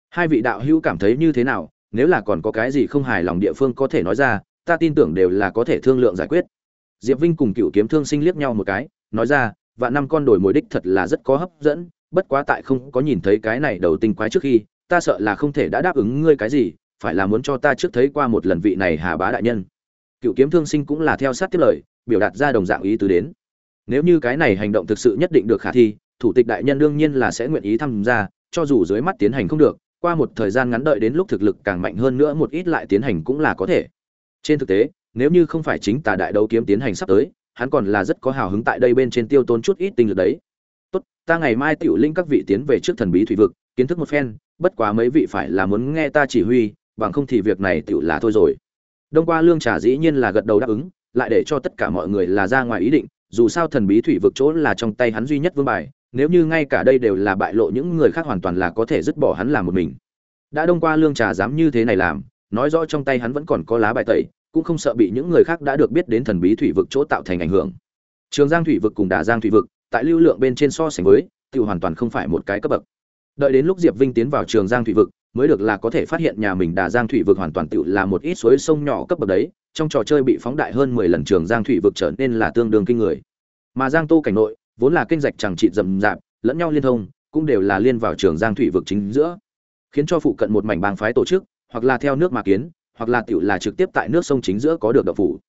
Hai vị đạo hữu cảm thấy như thế nào? Nếu là còn có cái gì không hài lòng địa phương có thể nói ra, ta tin tưởng đều là có thể thương lượng giải quyết. Diệp vinh cùng cựu kiếm thương sinh liếc nhau một cái, nói ra và năm con đổi mồi đích thật là rất có hấp dẫn, bất quá tại không có nhìn thấy cái này đầu tinh quái trước khi, ta sợ là không thể đã đáp ứng ngươi cái gì, phải là muốn cho ta trước thấy qua một lần vị này hà bá đại nhân. Cựu kiếm thương sinh cũng là theo sát tiếp lời, biểu đạt ra đồng dạng ý tứ đến. Nếu như cái này hành động thực sự nhất định được khả thi, thủ tịch đại nhân đương nhiên là sẽ nguyện ý tham gia, cho dù dưới mắt tiến hành không được qua một thời gian ngắn đợi đến lúc thực lực càng mạnh hơn nữa một ít lại tiến hành cũng là có thể. Trên thực tế, nếu như không phải chính tà đại đấu kiếm tiến hành sắp tới, hắn còn là rất có hào hứng tại đây bên trên tiêu tốn chút ít tinh lực đấy. Tốt, ta ngày mai tiểu linh các vị tiến về trước thần bí thủy vực, kiến thức một phen, bất quá mấy vị phải là muốn nghe ta chỉ huy, bằng không thì việc này tiểu là thôi rồi. Đông qua lương trà dĩ nhiên là gật đầu đáp ứng, lại để cho tất cả mọi người là ra ngoài ý định, dù sao thần bí thủy vực chỗ là trong tay hắn duy nhất vương bài nếu như ngay cả đây đều là bại lộ những người khác hoàn toàn là có thể dứt bỏ hắn làm một mình. Đã đông qua lương trà dám như thế này làm, nói rõ trong tay hắn vẫn còn có lá bài tẩy, cũng không sợ bị những người khác đã được biết đến thần bí thủy vực chỗ tạo thành ảnh hưởng. Trường giang thủy vực cùng đà giang thủy vực, tại lưu lượng bên trên so sánh với tự hoàn toàn không phải một cái cấp bậc. Đợi đến lúc diệp vinh tiến vào trường giang thủy vực, mới được là có thể phát hiện nhà mình đà giang thủy vực hoàn toàn tự là một ít suối sông nhỏ cấp bậc đấy, trong trò chơi bị phóng đại hơn mười lần trường giang thủy vực trở nên là tương đương kinh người. Mà giang tô cảnh nội vốn là kênh rạch chẳng trị rậm rạp, lẫn nhau liên thông, cũng đều là liên vào trường giang thủy vực chính giữa. Khiến cho phụ cận một mảnh bang phái tổ chức, hoặc là theo nước mà kiến, hoặc là tiểu là trực tiếp tại nước sông chính giữa có được đậu phủ.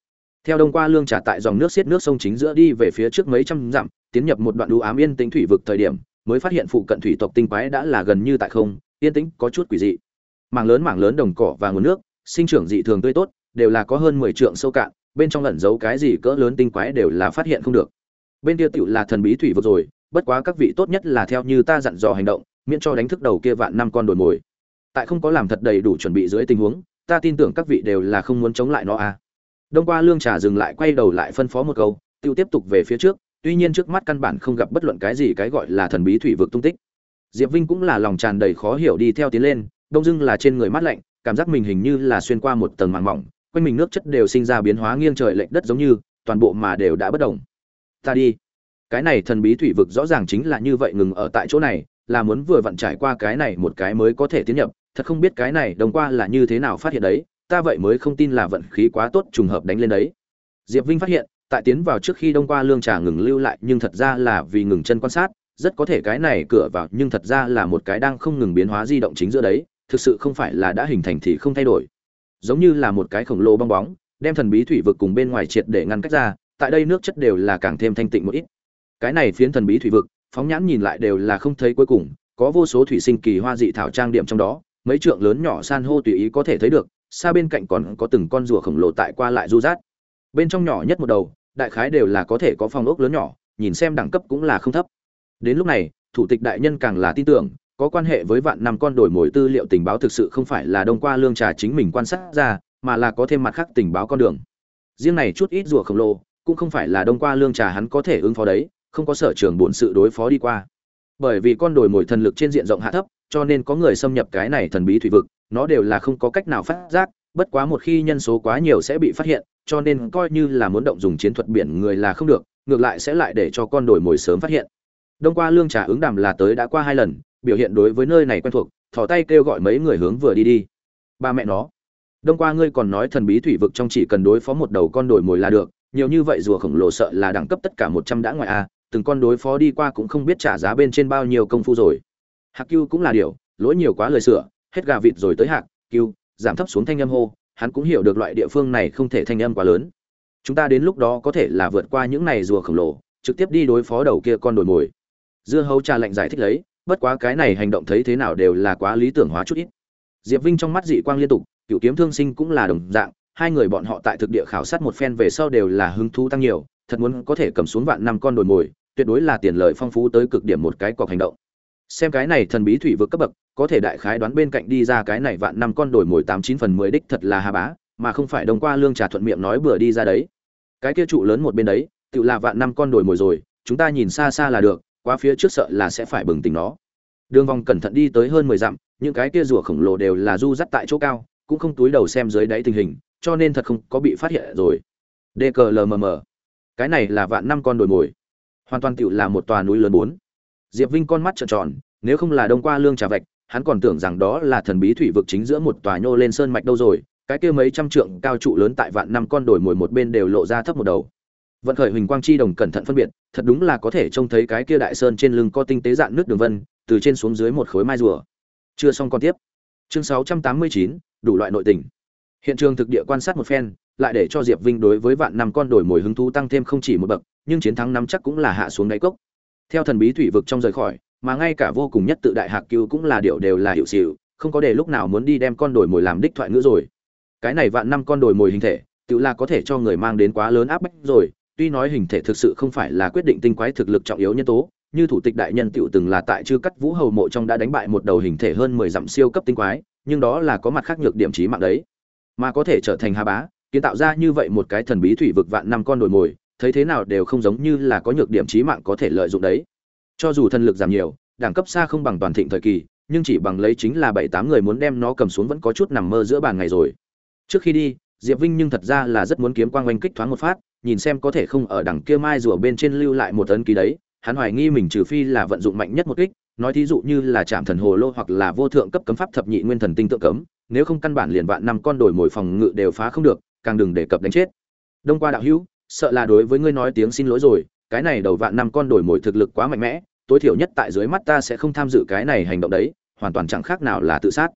Theo đông qua lương trả tại dòng nước xiết nước sông chính giữa đi về phía trước mấy trăm dặm, tiến nhập một đoạn đu ám yên tĩnh thủy vực thời điểm, mới phát hiện phụ cận thủy tộc tinh quái đã là gần như tại không, yên tĩnh, có chút quỷ dị. Mảng lớn mảng lớn đồng cỏ và nguồn nước, sinh trưởng dị thường tươi tốt, đều là có hơn mười trượng sâu cạn, bên trong ẩn giấu cái gì cỡ lớn tinh quái đều là phát hiện không được bên kia tiểu là thần bí thủy vực rồi, bất quá các vị tốt nhất là theo như ta dặn dò hành động, miễn cho đánh thức đầu kia vạn năm con đồi mồi. Tại không có làm thật đầy đủ chuẩn bị dưới tình huống, ta tin tưởng các vị đều là không muốn chống lại nó à. Đông qua lương trà dừng lại quay đầu lại phân phó một câu, tiêu tiếp tục về phía trước, tuy nhiên trước mắt căn bản không gặp bất luận cái gì cái gọi là thần bí thủy vực tung tích. Diệp vinh cũng là lòng tràn đầy khó hiểu đi theo tiến lên, đông dưng là trên người mát lạnh, cảm giác mình hình như là xuyên qua một tầng màng mỏng, quanh mình nước chất đều sinh ra biến hóa nghiêng trời lệch đất giống như, toàn bộ mà đều đã bất động ta đi. Cái này thần bí thủy vực rõ ràng chính là như vậy ngừng ở tại chỗ này, là muốn vừa vặn trải qua cái này một cái mới có thể tiến nhập. Thật không biết cái này đồng qua là như thế nào phát hiện đấy, ta vậy mới không tin là vận khí quá tốt trùng hợp đánh lên đấy. Diệp vinh phát hiện, tại tiến vào trước khi đông qua lương trà ngừng lưu lại, nhưng thật ra là vì ngừng chân quan sát, rất có thể cái này cửa vào, nhưng thật ra là một cái đang không ngừng biến hóa di động chính giữa đấy, thực sự không phải là đã hình thành thì không thay đổi. Giống như là một cái khổng lồ bong bóng, đem thần bí thủy vực cùng bên ngoài triệt để ngăn cách ra tại đây nước chất đều là càng thêm thanh tịnh một ít. Cái này phiến thần bí thủy vực, phóng nhãn nhìn lại đều là không thấy cuối cùng, có vô số thủy sinh kỳ hoa dị thảo trang điểm trong đó, mấy trượng lớn nhỏ san hô tùy ý có thể thấy được, xa bên cạnh còn có từng con rùa khổng lồ tại qua lại du rát. Bên trong nhỏ nhất một đầu, đại khái đều là có thể có phong ốc lớn nhỏ, nhìn xem đẳng cấp cũng là không thấp. Đến lúc này, thủ tịch đại nhân càng là tin tưởng, có quan hệ với vạn năm con đổi mồi tư liệu tình báo thực sự không phải là đông qua lương trà chính mình quan sát ra, mà là có thêm mặt khác tình báo con đường. Riêng này chút ít rùa khổng lồ cũng không phải là đông qua lương trà hắn có thể ứng phó đấy, không có sở trường bổn sự đối phó đi qua. Bởi vì con đồi mồi thần lực trên diện rộng hạ thấp, cho nên có người xâm nhập cái này thần bí thủy vực, nó đều là không có cách nào phát giác, bất quá một khi nhân số quá nhiều sẽ bị phát hiện, cho nên coi như là muốn động dùng chiến thuật biển người là không được, ngược lại sẽ lại để cho con đồi mồi sớm phát hiện. Đông qua lương trà ứng đàm là tới đã qua hai lần, biểu hiện đối với nơi này quen thuộc, thò tay kêu gọi mấy người hướng vừa đi đi. Ba mẹ nó, đông qua ngươi còn nói thần bí thủy vực trong chỉ cần đối phó một đầu con đồi mồi là được nhiều như vậy rùa khổng lồ sợ là đẳng cấp tất cả một trăm đã ngoài a, từng con đối phó đi qua cũng không biết trả giá bên trên bao nhiêu công phu rồi. Hạc cưu cũng là điều, lỗi nhiều quá lời sửa, hết gà vịt rồi tới hạc cưu giảm thấp xuống thanh âm hô, hắn cũng hiểu được loại địa phương này không thể thanh âm quá lớn. Chúng ta đến lúc đó có thể là vượt qua những này rùa khổng lồ, trực tiếp đi đối phó đầu kia con đồi mồi. Dưa hấu trà lệnh giải thích lấy, bất quá cái này hành động thấy thế nào đều là quá lý tưởng hóa chút ít. Diệp vinh trong mắt dị quang liên tục cựu kiếm thương sinh cũng là đồng dạng hai người bọn họ tại thực địa khảo sát một phen về sau đều là hứng thú tăng nhiều, thật muốn có thể cầm xuống vạn năm con đồi mồi, tuyệt đối là tiền lợi phong phú tới cực điểm một cái cọc hành động. Xem cái này thần bí thủy vực cấp bậc, có thể đại khái đoán bên cạnh đi ra cái này vạn năm con đồi mồi tám chín phần mười đích thật là hà bá, mà không phải đồng qua lương trà thuận miệng nói bừa đi ra đấy. Cái kia trụ lớn một bên đấy, tự là vạn năm con đồi mồi rồi, chúng ta nhìn xa xa là được qua phía trước sợ là sẽ phải bừng tỉnh nó. Đường vòng cẩn thận đi tới hơn mười dặm, những cái kia rùa khổng lồ đều là du dắt tại chỗ cao, cũng không túi đầu xem dưới đáy tình hình cho nên thật không có bị phát hiện rồi. Dklmm cái này là vạn năm con đồi mồi. Hoàn toàn tựu là một tòa núi lớn bốn. Diệp vinh con mắt trợn tròn nếu không là đông qua lương trà vạch hắn còn tưởng rằng đó là thần bí thủy vực chính giữa một tòa nhô lên sơn mạch đâu rồi cái kia mấy trăm trượng cao trụ lớn tại vạn năm con đồi mồi một bên đều lộ ra thấp một đầu. Vận khởi huỳnh quang chi đồng cẩn thận phân biệt thật đúng là có thể trông thấy cái kia đại sơn trên lưng có tinh tế dạn nước đường vân từ trên xuống dưới một khối mai rùa. Chưa xong con tiếp. Chương 689, đủ loại nội tình hiện trường thực địa quan sát một phen, lại để cho diệp vinh đối với vạn năm con đổi mồi hứng thú tăng thêm không chỉ một bậc, nhưng chiến thắng năm chắc cũng là hạ xuống đáy cốc. Theo thần bí thủy vực trong rời khỏi, mà ngay cả vô cùng nhất tự đại hạc cứu cũng là điệu đều là hiểu xịu không có để lúc nào muốn đi đem con đổi mồi làm đích thoại ngữ rồi. Cái này vạn năm con đổi mồi hình thể, tự là có thể cho người mang đến quá lớn áp bách rồi, tuy nói hình thể thực sự không phải là quyết định tinh quái thực lực trọng yếu nhân tố, như thủ tịch đại nhân tiểu từng là tại chư cắt vũ hầu mộ trong đã đánh bại một đầu hình thể hơn mười dặm siêu cấp tinh quái, nhưng đó là có mặt khác nhược điểm chí mạng đấy mà có thể trở thành hà bá, kiến tạo ra như vậy một cái thần bí thủy vực vạn năm con đồi mồi, thấy thế nào đều không giống như là có nhược điểm trí mạng có thể lợi dụng đấy. Cho dù thần lực giảm nhiều, đẳng cấp xa không bằng toàn thịnh thời kỳ, nhưng chỉ bằng lấy chính là bảy tám người muốn đem nó cầm xuống vẫn có chút nằm mơ giữa bàn ngày rồi. Trước khi đi, diệp vinh nhưng thật ra là rất muốn kiếm quang oanh kích thoáng một phát, nhìn xem có thể không ở đằng kia mai rùa bên trên lưu lại một ấn ký đấy, hắn hoài nghi mình trừ phi là vận dụng mạnh nhất một kích nói thí dụ như là chạm thần hồ lô hoặc là vô thượng cấp cấm pháp thập nhị nguyên thần tinh tượng cấm, nếu không căn bản liền vạn năm con đổi mồi phòng ngự đều phá không được, càng đừng đề cập đánh chết. Đông qua đạo hữu, sợ là đối với ngươi nói tiếng xin lỗi rồi, cái này đầu vạn năm con đổi mồi thực lực quá mạnh mẽ, tối thiểu nhất tại dưới mắt ta sẽ không tham dự cái này hành động đấy, hoàn toàn chẳng khác nào là tự sát.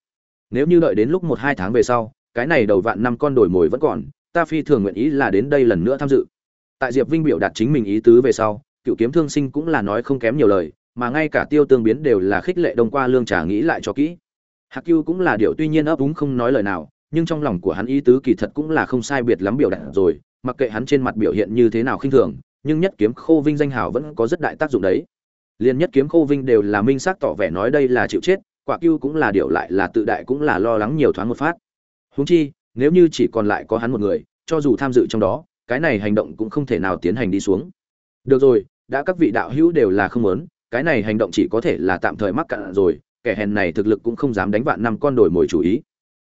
Nếu như đợi đến lúc một hai tháng về sau, cái này đầu vạn năm con đổi mồi vẫn còn, ta phi thường nguyện ý là đến đây lần nữa tham dự. Tại diệp vinh biểu đạt chính mình ý tứ về sau, cựu kiếm thương sinh cũng là nói không kém nhiều lời mà ngay cả tiêu tương biến đều là khích lệ đông qua lương trà nghĩ lại cho kỹ. Hạc cưu cũng là điều tuy nhiên ấp úng không nói lời nào, nhưng trong lòng của hắn ý tứ kỳ thật cũng là không sai biệt lắm biểu đạt rồi, mặc kệ hắn trên mặt biểu hiện như thế nào khinh thường, nhưng nhất kiếm khô vinh danh hào vẫn có rất đại tác dụng đấy. Liên nhất kiếm khô vinh đều là minh xác tỏ vẻ nói đây là chịu chết, quả cưu cũng là điều lại là tự đại cũng là lo lắng nhiều thoáng một phát. Huống chi, nếu như chỉ còn lại có hắn một người, cho dù tham dự trong đó, cái này hành động cũng không thể nào tiến hành đi xuống. Được rồi, đã các vị đạo hữu đều là không muốn cái này hành động chỉ có thể là tạm thời mắc cạn rồi, kẻ hèn này thực lực cũng không dám đánh vạn năm con đổi mồi chủ ý.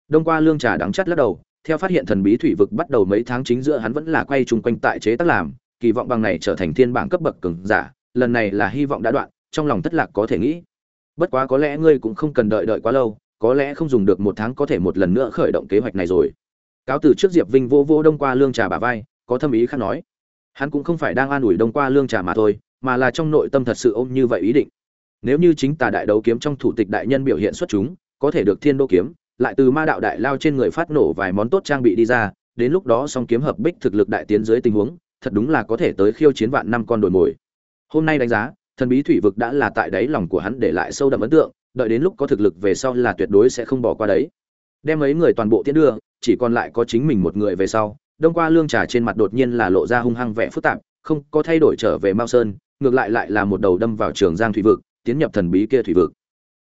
Đông qua lương trà đắng chắt lắc đầu, theo phát hiện thần bí thủy vực bắt đầu mấy tháng chính giữa hắn vẫn là quay chung quanh tại chế tác làm, kỳ vọng bằng này trở thành thiên bảng cấp bậc cường giả, lần này là hy vọng đã đoạn, trong lòng thất lạc có thể nghĩ. Bất quá có lẽ ngươi cũng không cần đợi đợi quá lâu, có lẽ không dùng được một tháng có thể một lần nữa khởi động kế hoạch này rồi. Cáo từ trước diệp vinh vô vô đông qua lương trà bà vai, có thâm ý khác nói. Hắn cũng không phải đang an ủi đông qua lương trà mà thôi mà là trong nội tâm thật sự ôm như vậy ý định. Nếu như chính tà đại đấu kiếm trong thủ tịch đại nhân biểu hiện xuất chúng, có thể được thiên đô kiếm, lại từ ma đạo đại lao trên người phát nổ vài món tốt trang bị đi ra, đến lúc đó song kiếm hợp bích thực lực đại tiến dưới tình huống, thật đúng là có thể tới khiêu chiến vạn năm con đồi mồi. Hôm nay đánh giá, thần bí thủy vực đã là tại đáy lòng của hắn để lại sâu đậm ấn tượng, đợi đến lúc có thực lực về sau là tuyệt đối sẽ không bỏ qua đấy. Đem mấy người toàn bộ tiến đưa, chỉ còn lại có chính mình một người về sau, đông qua lương trà trên mặt đột nhiên là lộ ra hung hăng vẻ phức tạp, không có thay đổi trở về mao sơn ngược lại lại là một đầu đâm vào trường giang thủy vực, tiến nhập thần bí kia thủy vực.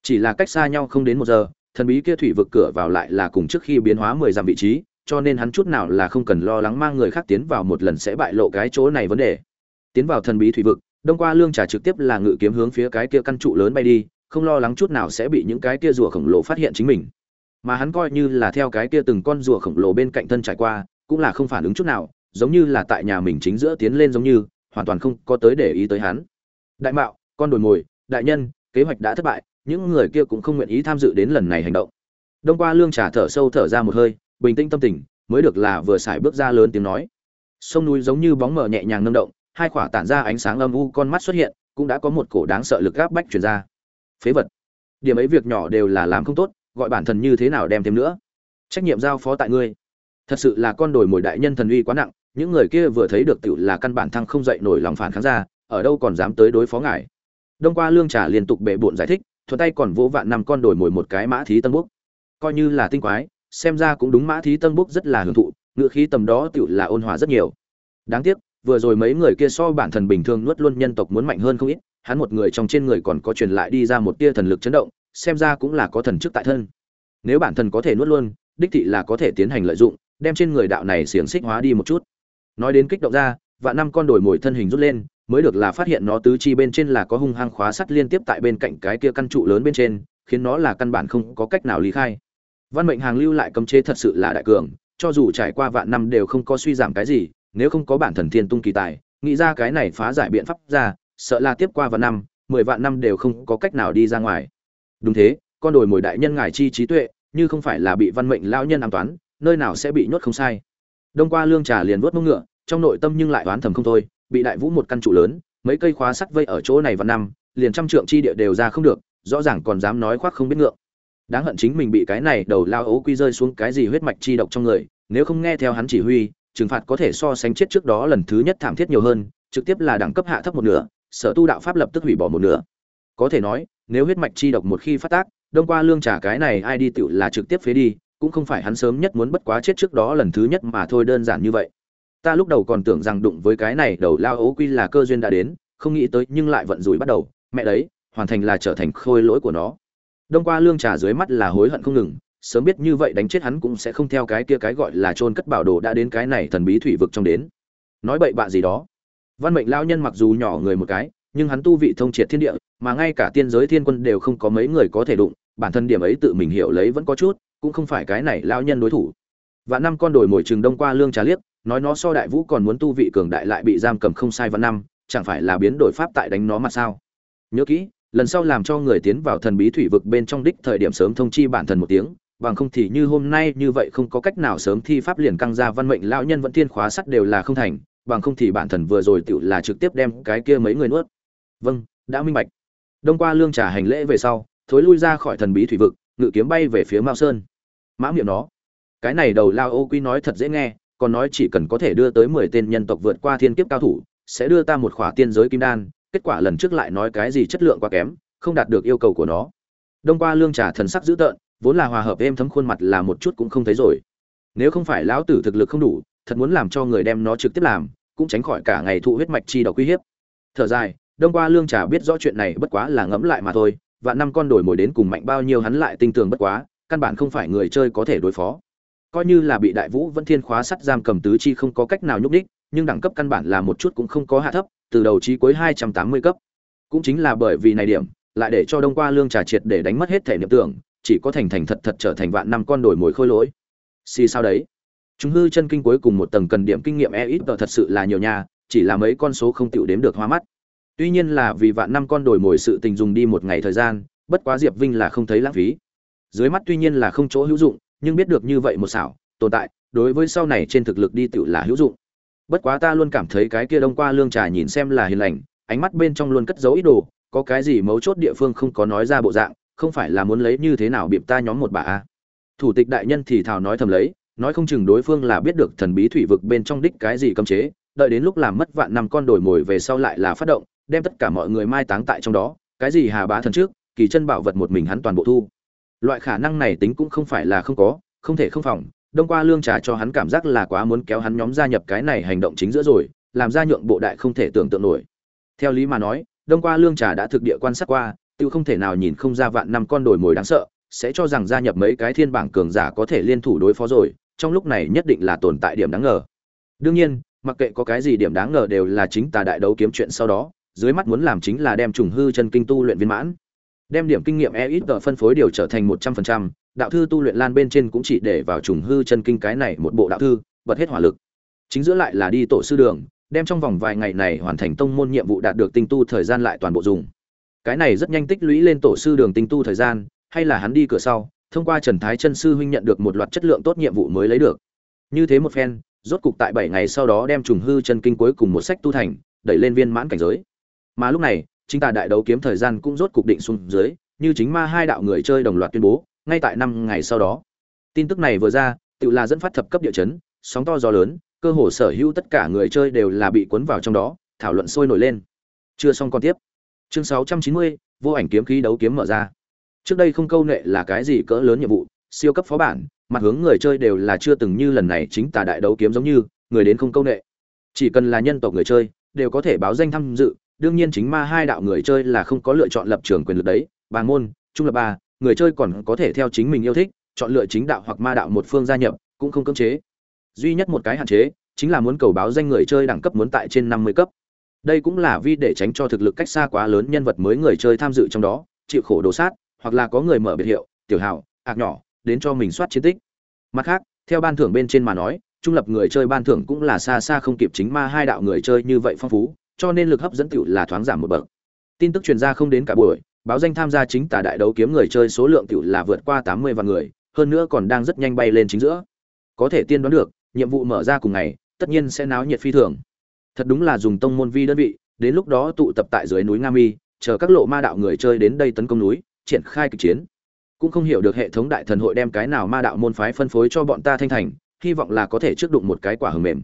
Chỉ là cách xa nhau không đến một giờ, thần bí kia thủy vực cửa vào lại là cùng trước khi biến hóa mười dặm vị trí, cho nên hắn chút nào là không cần lo lắng mang người khác tiến vào một lần sẽ bại lộ cái chỗ này vấn đề. Tiến vào thần bí thủy vực, đông qua lương trà trực tiếp là ngự kiếm hướng phía cái kia căn trụ lớn bay đi, không lo lắng chút nào sẽ bị những cái kia rùa khổng lồ phát hiện chính mình. Mà hắn coi như là theo cái kia từng con rùa khổng lồ bên cạnh thân trải qua, cũng là không phản ứng chút nào, giống như là tại nhà mình chính giữa tiến lên giống như hoàn toàn không có tới để ý tới hắn. Đại mạo, con đồi mồi, đại nhân, kế hoạch đã thất bại, những người kia cũng không nguyện ý tham dự đến lần này hành động. Đông qua lương trà thở sâu thở ra một hơi, bình tĩnh tâm tình, mới được là vừa xài bước ra lớn tiếng nói. Sông núi giống như bóng mờ nhẹ nhàng nâng động, hai khỏa tản ra ánh sáng âm u con mắt xuất hiện, cũng đã có một cổ đáng sợ lực gáp bách truyền ra. Phế vật. Điểm ấy việc nhỏ đều là làm không tốt, gọi bản thân như thế nào đem thêm nữa. Trách nhiệm giao phó tại ngươi. Thật sự là con đồi mồi đại nhân thần uy quá nặng những người kia vừa thấy được tiểu là căn bản thăng không dậy nổi lòng phản kháng ra, ở đâu còn dám tới đối phó ngài. Đông qua lương trà liên tục bệ bộn giải thích, thuận tay còn vỗ vạn năm con đồi mồi một cái mã thí tân búc coi như là tinh quái, xem ra cũng đúng mã thí tân búc rất là hưởng thụ ngựa khí tầm đó tiểu là ôn hòa rất nhiều. Đáng tiếc, vừa rồi mấy người kia so bản thân bình thường nuốt luôn nhân tộc muốn mạnh hơn không ít, hắn một người trong trên người còn có truyền lại đi ra một tia thần lực chấn động, xem ra cũng là có thần chức tại thân. Nếu bản thân có thể nuốt luôn, đích thị là có thể tiến hành lợi dụng, đem trên người đạo này xiềng xích hóa đi một chút nói đến kích động ra và năm con đổi mồi thân hình rút lên, mới được là phát hiện nó tứ chi bên trên là có hung hăng khóa sắt liên tiếp tại bên cạnh cái kia căn trụ lớn bên trên, khiến nó là căn bản không có cách nào lý khai. Văn mệnh hàng lưu lại cấm chế thật sự là đại cường, cho dù trải qua vạn năm đều không có suy giảm cái gì, nếu không có bản thần thiên tung kỳ tài, nghĩ ra cái này phá giải biện pháp ra, sợ là tiếp qua vạn năm, mười vạn năm đều không có cách nào đi ra ngoài. Đúng thế, con đồi mồi đại nhân ngài chi trí tuệ, như không phải là bị văn mệnh lao nhân an toán nơi nào sẽ bị nhốt không sai đông qua lương trà liền vuốt mông ngựa, trong nội tâm nhưng lại oán thầm không thôi, bị đại vũ một căn trụ lớn, mấy cây khóa sắt vây ở chỗ này vẫn năm, liền trăm trượng chi địa đều ra không được, rõ ràng còn dám nói khoác không biết ngượng. Đáng hận chính mình bị cái này đầu lao ấu quy rơi xuống cái gì huyết mạch chi độc trong người, nếu không nghe theo hắn chỉ huy, trừng phạt có thể so sánh chết trước đó lần thứ nhất thảm thiết nhiều hơn, trực tiếp là đẳng cấp hạ thấp một nửa, sở tu đạo pháp lập tức hủy bỏ một nửa. Có thể nói, nếu huyết mạch chi độc một khi phát tác, đông qua lương trả cái này ai đi tựu là trực tiếp phế đi cũng không phải hắn sớm nhất muốn bất quá chết trước đó lần thứ nhất mà thôi đơn giản như vậy. Ta lúc đầu còn tưởng rằng đụng với cái này đầu lao ấu quy là cơ duyên đã đến, không nghĩ tới nhưng lại vận rủi bắt đầu. Mẹ đấy, hoàn thành là trở thành khôi lỗi của nó. Đông qua lương trà dưới mắt là hối hận không ngừng, sớm biết như vậy đánh chết hắn cũng sẽ không theo cái kia cái gọi là chôn cất bảo đồ đã đến cái này thần bí thủy vực trong đến. Nói bậy bạ gì đó. Văn mệnh lao nhân mặc dù nhỏ người một cái, nhưng hắn tu vị thông triệt thiên địa, mà ngay cả tiên giới thiên quân đều không có mấy người có thể đụng, bản thân điểm ấy tự mình hiểu lấy vẫn có chút cũng không phải cái này lao nhân đối thủ. Và năm con đồi mồi trường đông qua lương trà liếc, nói nó so đại vũ còn muốn tu vị cường đại lại bị giam cầm không sai vạn năm, chẳng phải là biến đổi pháp tại đánh nó mà sao? Nhớ kỹ, lần sau làm cho người tiến vào thần bí thủy vực bên trong đích thời điểm sớm thông chi bản thân một tiếng, bằng không thì như hôm nay như vậy không có cách nào sớm thi pháp liền căng ra văn mệnh lão nhân vẫn thiên khóa sắt đều là không thành, bằng không thì bản thân vừa rồi tựu là trực tiếp đem cái kia mấy người nuốt. Vâng đã minh bạch. Đông qua lương trà hành lễ về sau, thối lui ra khỏi thần bí thủy vực ngự kiếm bay về phía mao sơn. Mã miệng nó. Cái này đầu lao ô quy nói thật dễ nghe, còn nói chỉ cần có thể đưa tới mười tên nhân tộc vượt qua thiên kiếp cao thủ, sẽ đưa ta một khỏa tiên giới kim đan, kết quả lần trước lại nói cái gì chất lượng quá kém, không đạt được yêu cầu của nó. Đông qua lương trà thần sắc dữ tợn, vốn là hòa hợp êm thấm khuôn mặt là một chút cũng không thấy rồi. Nếu không phải lão tử thực lực không đủ, thật muốn làm cho người đem nó trực tiếp làm, cũng tránh khỏi cả ngày thụ huyết mạch chi độc uy hiếp. Thở dài, đông qua lương trà biết rõ chuyện này bất quá là ngẫm lại mà thôi và năm con đổi mồi đến cùng mạnh bao nhiêu hắn lại tinh tường bất quá căn bản không phải người chơi có thể đối phó coi như là bị đại vũ vẫn thiên khóa sắt giam cầm tứ chi không có cách nào nhúc đích nhưng đẳng cấp căn bản là một chút cũng không có hạ thấp từ đầu chí cuối 280 cấp. Cũng chính là bởi vì này điểm, lại để cho Đông Qua Lương trà triệt để đánh mất hết thể niệm tưởng, chỉ có thành thành thật thật trở thành vạn năm con đổi mồi khôi lỗi. Xì sao đấy? Chúng hư chân kinh cuối cùng một tầng cần điểm kinh nghiệm e ít thật sự là nhiều nha, chỉ là mấy con số không tiểu đếm được hoa mắt. Tuy nhiên là vì vạn năm con đổi mồi sự tình dùng đi một ngày thời gian, bất quá Diệp Vinh là không thấy lãng phí. Dưới mắt tuy nhiên là không chỗ hữu dụng, nhưng biết được như vậy một xảo, tồn tại, đối với sau này trên thực lực đi tiểu là hữu dụng bất quá ta luôn cảm thấy cái kia đông qua lương trà nhìn xem là hiền lành ánh mắt bên trong luôn cất giấu ý đồ có cái gì mấu chốt địa phương không có nói ra bộ dạng không phải là muốn lấy như thế nào bịp ta nhóm một bà a thủ tịch đại nhân thì thào nói thầm lấy nói không chừng đối phương là biết được thần bí thủy vực bên trong đích cái gì cấm chế đợi đến lúc làm mất vạn năm con đổi mồi về sau lại là phát động đem tất cả mọi người mai táng tại trong đó, cái gì hà bá thần trước, kỳ chân bảo vật một mình hắn toàn bộ thu. Loại khả năng này tính cũng không phải là không có, không thể không phòng, đông qua lương trà cho hắn cảm giác là quá muốn kéo hắn nhóm gia nhập cái này hành động chính giữa rồi, làm ra nhượng bộ đại không thể tưởng tượng nổi. Theo lý mà nói, đông qua lương trà đã thực địa quan sát qua tự không thể nào nhìn không ra vạn năm con đồi mồi đáng sợ, sẽ cho rằng gia nhập mấy cái thiên bảng cường giả có thể liên thủ đối phó rồi, trong lúc này nhất định là tồn tại điểm đáng ngờ. Đương nhiên, mặc kệ có cái gì điểm đáng ngờ đều là chính tà đại đấu kiếm chuyện sau đó dưới mắt muốn làm chính là đem trùng hư chân kinh tu luyện viên mãn. Đem điểm kinh nghiệm e ít phân phối điều trở thành một trăm phần trăm, đạo thư tu luyện lan bên trên cũng chỉ để vào trùng hư chân kinh cái này một bộ đạo thư, bật hết hỏa lực. Chính giữa lại là đi tổ sư đường, đem trong vòng vài ngày này hoàn thành tông môn nhiệm vụ đạt được tinh tu thời gian lại toàn bộ dùng. Cái này rất nhanh tích lũy lên tổ sư đường tinh tu thời gian, hay là hắn đi cửa sau, thông qua trần thái chân sư huynh nhận được một loạt chất lượng tốt nhiệm vụ mới lấy được. Như thế một phen, rốt cục tại bảy ngày sau đó đem trùng hư chân kinh cuối cùng một sách tu thành, đẩy lên viên mãn cảnh giới mà lúc này chính tà đại đấu kiếm thời gian cũng rốt cục định xuống dưới như chính ma hai đạo người chơi đồng loạt tuyên bố ngay tại năm ngày sau đó. Tin tức này vừa ra tự là dẫn phát thập cấp địa chấn sóng to gió lớn cơ hồ sở hữu tất cả người chơi đều là bị cuốn vào trong đó thảo luận sôi nổi lên. Chưa xong còn tiếp. Chương 690, vô ảnh kiếm khí đấu kiếm mở ra. Trước đây không câu nệ là cái gì cỡ lớn nhiệm vụ siêu cấp phó bản mặt hướng người chơi đều là chưa từng như lần này chính tà đại đấu kiếm giống như người đến không câu nệ. Chỉ cần là nhân tộc người chơi đều có thể báo danh tham dự đương nhiên chính ma hai đạo người chơi là không có lựa chọn lập trường quyền lực đấy. Bà môn trung lập ba, người chơi còn có thể theo chính mình yêu thích, chọn lựa chính đạo hoặc ma đạo một phương gia nhập, cũng không cưỡng chế. Duy nhất một cái hạn chế, chính là muốn cầu báo danh người chơi đẳng cấp muốn tại trên năm mươi cấp. Đây cũng là vì để tránh cho thực lực cách xa quá lớn nhân vật mới người chơi tham dự trong đó, chịu khổ đồ sát, hoặc là có người mở biệt hiệu, tiểu hào, ạc nhỏ, đến cho mình soát chiến tích. Mặt khác, theo ban thưởng bên trên mà nói, trung lập người chơi ban thưởng cũng là xa xa không kịp chính ma hai đạo người chơi như vậy phong phú cho nên lực hấp dẫn tiểu là thoáng giảm một bậc. Tin tức truyền ra không đến cả buổi báo danh tham gia chính tà đại đấu kiếm người chơi số lượng tiểu là vượt qua tám mươi vạn người, hơn nữa còn đang rất nhanh bay lên chính giữa. có thể tiên đoán được nhiệm vụ mở ra cùng ngày tất nhiên sẽ náo nhiệt phi thường. Thật đúng là dùng tông môn vi đơn vị đến lúc đó tụ tập tại dưới núi nga mi chờ các lộ ma đạo người chơi đến đây tấn công núi triển khai kịch chiến. Cũng không hiểu được hệ thống đại thần hội đem cái nào ma đạo môn phái phân phối cho bọn ta thanh thành hy vọng là có thể trước đụng một cái quả hờ mềm.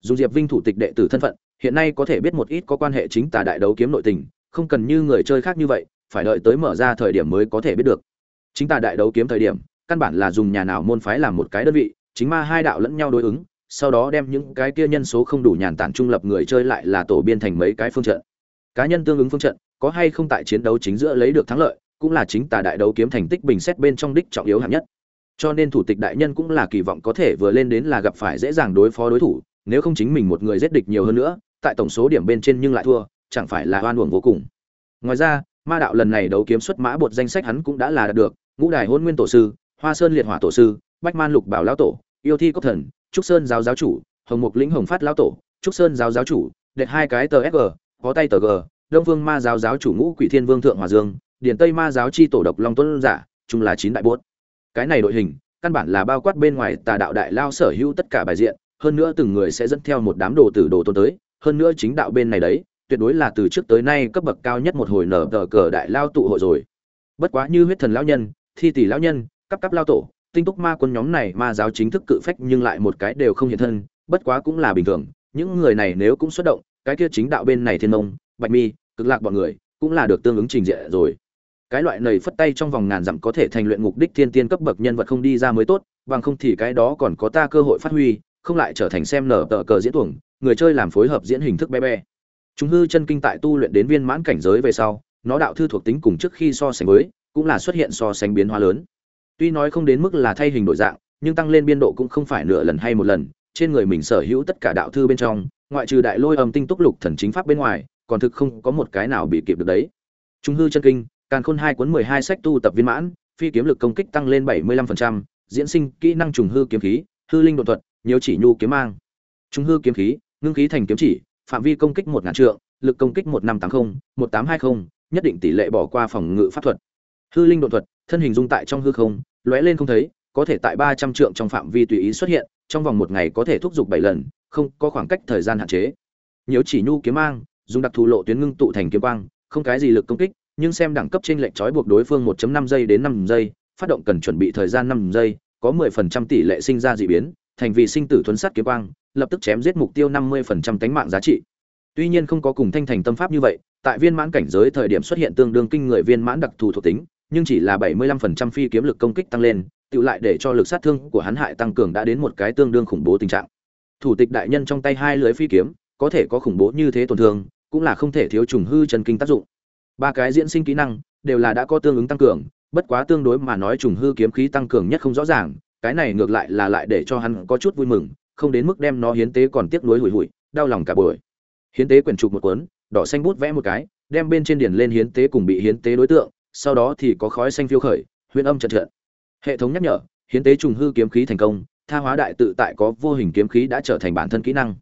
Dùng diệp vinh thủ tịch đệ tử thân phận hiện nay có thể biết một ít có quan hệ chính tà đại đấu kiếm nội tình, không cần như người chơi khác như vậy, phải đợi tới mở ra thời điểm mới có thể biết được. Chính tà đại đấu kiếm thời điểm, căn bản là dùng nhà nào môn phái làm một cái đơn vị, chính ma hai đạo lẫn nhau đối ứng, sau đó đem những cái kia nhân số không đủ nhàn tản trung lập người chơi lại là tổ biên thành mấy cái phương trận. Cá nhân tương ứng phương trận, có hay không tại chiến đấu chính giữa lấy được thắng lợi, cũng là chính tà đại đấu kiếm thành tích bình xét bên trong đích trọng yếu hạng nhất. Cho nên thủ tịch đại nhân cũng là kỳ vọng có thể vừa lên đến là gặp phải dễ dàng đối phó đối thủ, nếu không chính mình một người giết địch nhiều hơn nữa tại tổng số điểm bên trên nhưng lại thua, chẳng phải là oan uổng vô cùng. Ngoài ra, ma đạo lần này đấu kiếm xuất mã bột danh sách hắn cũng đã là đạt được, ngũ đài hôn nguyên tổ sư, hoa sơn liệt hỏa tổ sư, bách man lục bảo lão tổ, yêu thi cốc thần, trúc sơn giáo giáo chủ, hồng mục lĩnh hồng phát lão tổ, trúc sơn giáo giáo chủ đệ hai cái tờ sg có tay tờ g, đông vương ma giáo giáo chủ ngũ quỷ thiên vương thượng hòa dương, điển tây ma giáo chi tổ độc long tuấn giả, chung là chín đại bốt. Cái này đội hình, căn bản là bao quát bên ngoài tà đạo đại lao sở hữu tất cả bài diện, hơn nữa từng người sẽ dẫn theo một đám đồ tử đồ tôn tới hơn nữa chính đạo bên này đấy, tuyệt đối là từ trước tới nay cấp bậc cao nhất một hồi nở tờ cờ đại lao tụ hội rồi. Bất quá như huyết thần lão nhân, thi tỷ lão nhân cấp cấp lao tổ, tinh túc ma quân nhóm này ma giáo chính thức cự phách nhưng lại một cái đều không hiện thân, bất quá cũng là bình thường. Những người này nếu cũng xuất động, cái kia chính đạo bên này thiên mông, bạch mi, cực lạc bọn người, cũng là được tương ứng trình diện rồi. Cái loại nầy phất tay trong vòng ngàn dặm có thể thành luyện ngục đích thiên tiên cấp bậc nhân vật không đi ra mới tốt, bằng không thì cái đó còn có ta cơ hội phát huy, không lại trở thành xem nở tờ cờ diễn tuồng người chơi làm phối hợp diễn hình thức bé bé. Chúng hư chân kinh tại tu luyện đến viên mãn cảnh giới về sau, nó đạo thư thuộc tính cùng trước khi so sánh với, cũng là xuất hiện so sánh biến hóa lớn. Tuy nói không đến mức là thay hình đổi dạng, nhưng tăng lên biên độ cũng không phải nửa lần hay một lần, trên người mình sở hữu tất cả đạo thư bên trong, ngoại trừ đại lôi âm tinh túc lục thần chính pháp bên ngoài, còn thực không có một cái nào bị kịp được đấy. Chúng hư chân kinh, càn khôn hai cuốn mười hai sách tu tập viên mãn, phi kiếm lực công kích tăng lên bảy mươi lăm phần trăm, diễn sinh kỹ năng trùng hư kiếm khí, hư linh độ thuật, nhiều chỉ nhu kiếm mang. Trùng hư kiếm khí ngưng khí thành kiếm chỉ phạm vi công kích một ngàn trượng lực công kích một năm tám mươi một tám hai mươi nhất định tỷ lệ bỏ qua phòng ngự pháp thuật. Hư linh đột thuật thân hình dung tại trong hư không lóe lên không thấy có thể tại ba trăm trượng trong phạm vi tùy ý xuất hiện trong vòng một ngày có thể thúc giục bảy lần không có khoảng cách thời gian hạn chế. Nhiều chỉ nhu kiếm mang dùng đặc thù lộ tuyến ngưng tụ thành kiếm quang không cái gì lực công kích nhưng xem đẳng cấp trên lệnh trói buộc đối phương 1.5 giây đến 5 giây, phát động cần chuẩn bị thời gian 5 giây, có 10% tỷ lệ sinh ra dị biến, thành vì sinh tử thuấn sát kiếm quang, lập tức chém giết mục tiêu 50% tánh mạng giá trị. Tuy nhiên không có cùng thanh thành tâm pháp như vậy, tại viên mãn cảnh giới thời điểm xuất hiện tương đương kinh người viên mãn đặc thù thuộc tính, nhưng chỉ là 75% phi kiếm lực công kích tăng lên, tự lại để cho lực sát thương của hắn hại tăng cường đã đến một cái tương đương khủng bố tình trạng. Thủ tịch đại nhân trong tay hai lưới phi kiếm, có thể có khủng bố như thế tổn thương, cũng là không thể thiếu trùng hư chân kinh tác dụng ba cái diễn sinh kỹ năng đều là đã có tương ứng tăng cường bất quá tương đối mà nói trùng hư kiếm khí tăng cường nhất không rõ ràng cái này ngược lại là lại để cho hắn có chút vui mừng không đến mức đem nó hiến tế còn tiếc nuối hủi hủi đau lòng cả buổi. Hiến tế quyển trục một cuốn đỏ xanh bút vẽ một cái đem bên trên điển lên hiến tế cùng bị hiến tế đối tượng sau đó thì có khói xanh phiêu khởi huyền âm trận trận. Hệ thống nhắc nhở hiến tế trùng hư kiếm khí thành công tha hóa đại tự tại có vô hình kiếm khí đã trở thành bản thân kỹ năng.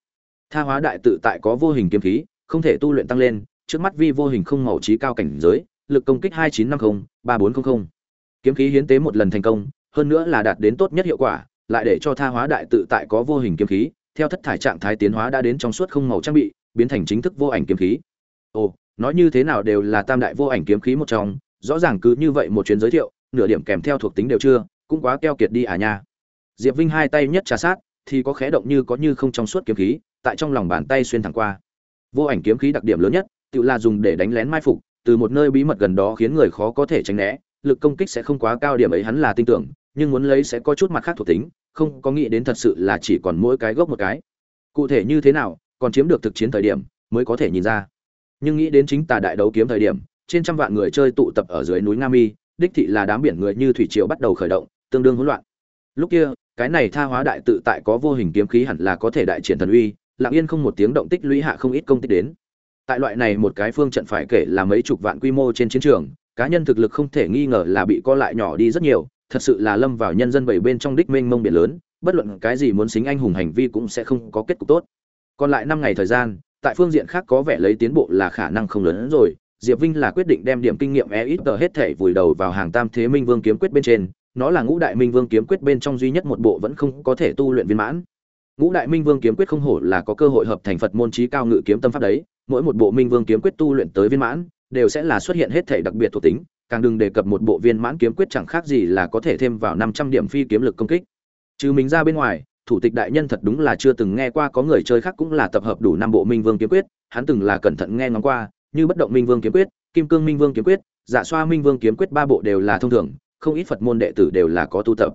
Tha hóa đại tự tại có vô hình kiếm khí không thể tu luyện tăng lên trước mắt vi vô hình không màu trí cao cảnh giới, lực công kích 2950, 3400. Kiếm khí hiến tế một lần thành công, hơn nữa là đạt đến tốt nhất hiệu quả, lại để cho tha hóa đại tự tại có vô hình kiếm khí, theo thất thải trạng thái tiến hóa đã đến trong suốt không màu trang bị, biến thành chính thức vô ảnh kiếm khí. Ồ, nói như thế nào đều là tam đại vô ảnh kiếm khí một trong, rõ ràng cứ như vậy một chuyến giới thiệu, nửa điểm kèm theo thuộc tính đều chưa, cũng quá keo kiệt đi à nha. Diệp Vinh hai tay nhất trà sát, thì có khẽ động như có như không trong suốt kiếm khí, tại trong lòng bàn tay xuyên thẳng qua. Vô ảnh kiếm khí đặc điểm lớn nhất, tự là dùng để đánh lén mai phục từ một nơi bí mật gần đó khiến người khó có thể tránh né lực công kích sẽ không quá cao điểm ấy hắn là tin tưởng nhưng muốn lấy sẽ có chút mặt khác thuộc tính, không có nghĩ đến thật sự là chỉ còn mỗi cái gốc một cái. Cụ thể như thế nào, còn chiếm được thực chiến thời điểm, mới có thể nhìn ra. Nhưng nghĩ đến chính tà đại đấu kiếm thời điểm, trên trăm vạn người chơi tụ tập ở dưới núi nga mi đích thị là đám biển người như thủy triều bắt đầu khởi động, tương đương hỗn loạn. Lúc kia, cái này tha hóa đại tự tại có vô hình kiếm khí hẳn là có thể đại triển thần uy, lặng yên không một tiếng động tích lũy hạ không ít công tích đến. Tại loại này một cái phương trận phải kể là mấy chục vạn quy mô trên chiến trường, cá nhân thực lực không thể nghi ngờ là bị co lại nhỏ đi rất nhiều thật sự là lâm vào nhân dân bảy bên trong đích mênh mông biển lớn, bất luận cái gì muốn xính anh hùng hành vi cũng sẽ không có kết cục tốt. Còn lại năm ngày thời gian, tại phương diện khác có vẻ lấy tiến bộ là khả năng không lớn hơn rồi, diệp vinh là quyết định đem điểm kinh nghiệm e ít tờ hết thể vùi đầu vào hàng tam thế minh vương kiếm quyết bên trên, nó là ngũ đại minh vương kiếm quyết bên trong duy nhất một bộ vẫn không có thể tu luyện viên mãn. Ngũ đại minh vương kiếm quyết không hổ là có cơ hội hợp thành phật môn trí cao ngự kiếm tâm pháp đấy, mỗi một bộ minh vương kiếm quyết tu luyện tới viên mãn, đều sẽ là xuất hiện hết thể đặc biệt thuộc tính càng đừng đề cập một bộ viên mãn kiếm quyết chẳng khác gì là có thể thêm vào năm trăm điểm phi kiếm lực công kích. Trừ mình ra bên ngoài, thủ tịch đại nhân thật đúng là chưa từng nghe qua có người chơi khác cũng là tập hợp đủ năm bộ minh vương kiếm quyết, hắn từng là cẩn thận nghe ngóng qua, như bất động minh vương kiếm quyết, kim cương minh vương kiếm quyết dạ xoa minh vương kiếm quyết ba bộ đều là thông thường, không ít phật môn đệ tử đều là có tu tập.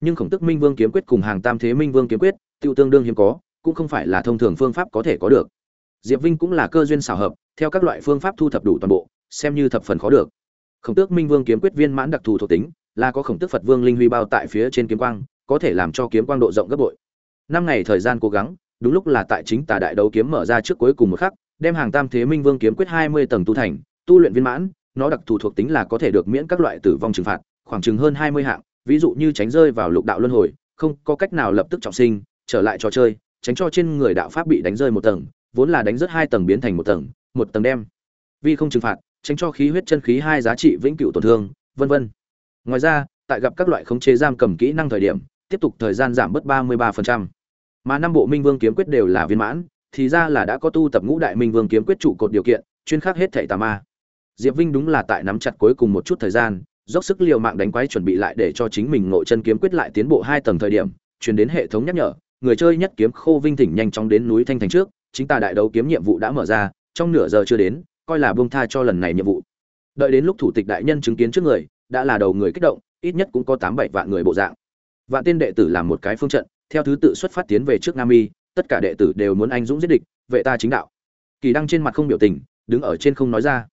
Nhưng khổng tức minh vương kiếm quyết cùng hàng tam thế minh vương kiếm quyết, tiêu tương đương hiếm có, cũng không phải là thông thường phương pháp có thể có được. Diệp vinh cũng là cơ duyên xảo hợp, theo các loại phương pháp thu thập đủ toàn bộ, xem như thập phần khó được khổng tước minh vương kiếm quyết viên mãn đặc thù thuộc tính, là có khổng tước phật vương linh huy bao tại phía trên kiếm quang, có thể làm cho kiếm quang độ rộng gấp bội. Năm ngày thời gian cố gắng, đúng lúc là tại chính tà đại đấu kiếm mở ra trước cuối cùng một khắc, đem hàng tam thế minh vương kiếm quyết hai mươi tầng tu thành, tu luyện viên mãn, nó đặc thù thuộc tính là có thể được miễn các loại tử vong trừng phạt, khoảng chừng hơn hai mươi hạng, ví dụ như tránh rơi vào lục đạo luân hồi, không có cách nào lập tức trọng sinh, trở lại trò chơi, tránh cho trên người đạo pháp bị đánh rơi một tầng, vốn là đánh rớt hai tầng biến thành một tầng một tầng đem. Vì không trừng phạt tránh cho khí huyết chân khí hai giá trị vĩnh cửu tổn thương, vân vân ngoài ra, tại gặp các loại khống chế giam cầm kỹ năng thời điểm, tiếp tục thời gian giảm bớt ba mươi 33%. mà năm bộ minh vương kiếm quyết đều là viên mãn, thì ra là đã có tu tập ngũ đại minh vương kiếm quyết trụ cột điều kiện, chuyên khắc hết thảy tà ma diệp vinh đúng là tại nắm chặt cuối cùng một chút thời gian, dốc sức liều mạng đánh quái chuẩn bị lại để cho chính mình ngộ chân kiếm quyết lại tiến bộ hai tầng thời điểm, truyền đến hệ thống nhắc nhở, người chơi nhất kiếm khô vinh thỉnh nhanh chóng đến núi thanh thành trước, chính ta đại đấu kiếm nhiệm vụ đã mở ra, trong nửa giờ chưa đến coi là buông tha cho lần này nhiệm vụ. Đợi đến lúc thủ tịch đại nhân chứng kiến trước người, đã là đầu người kích động, ít nhất cũng có tám bảy vạn người bộ dạng. Vạn tên đệ tử làm một cái phương trận, theo thứ tự xuất phát tiến về trước nam y tất cả đệ tử đều muốn anh dũng giết địch, vệ ta chính đạo. Kỳ đăng trên mặt không biểu tình, đứng ở trên không nói ra.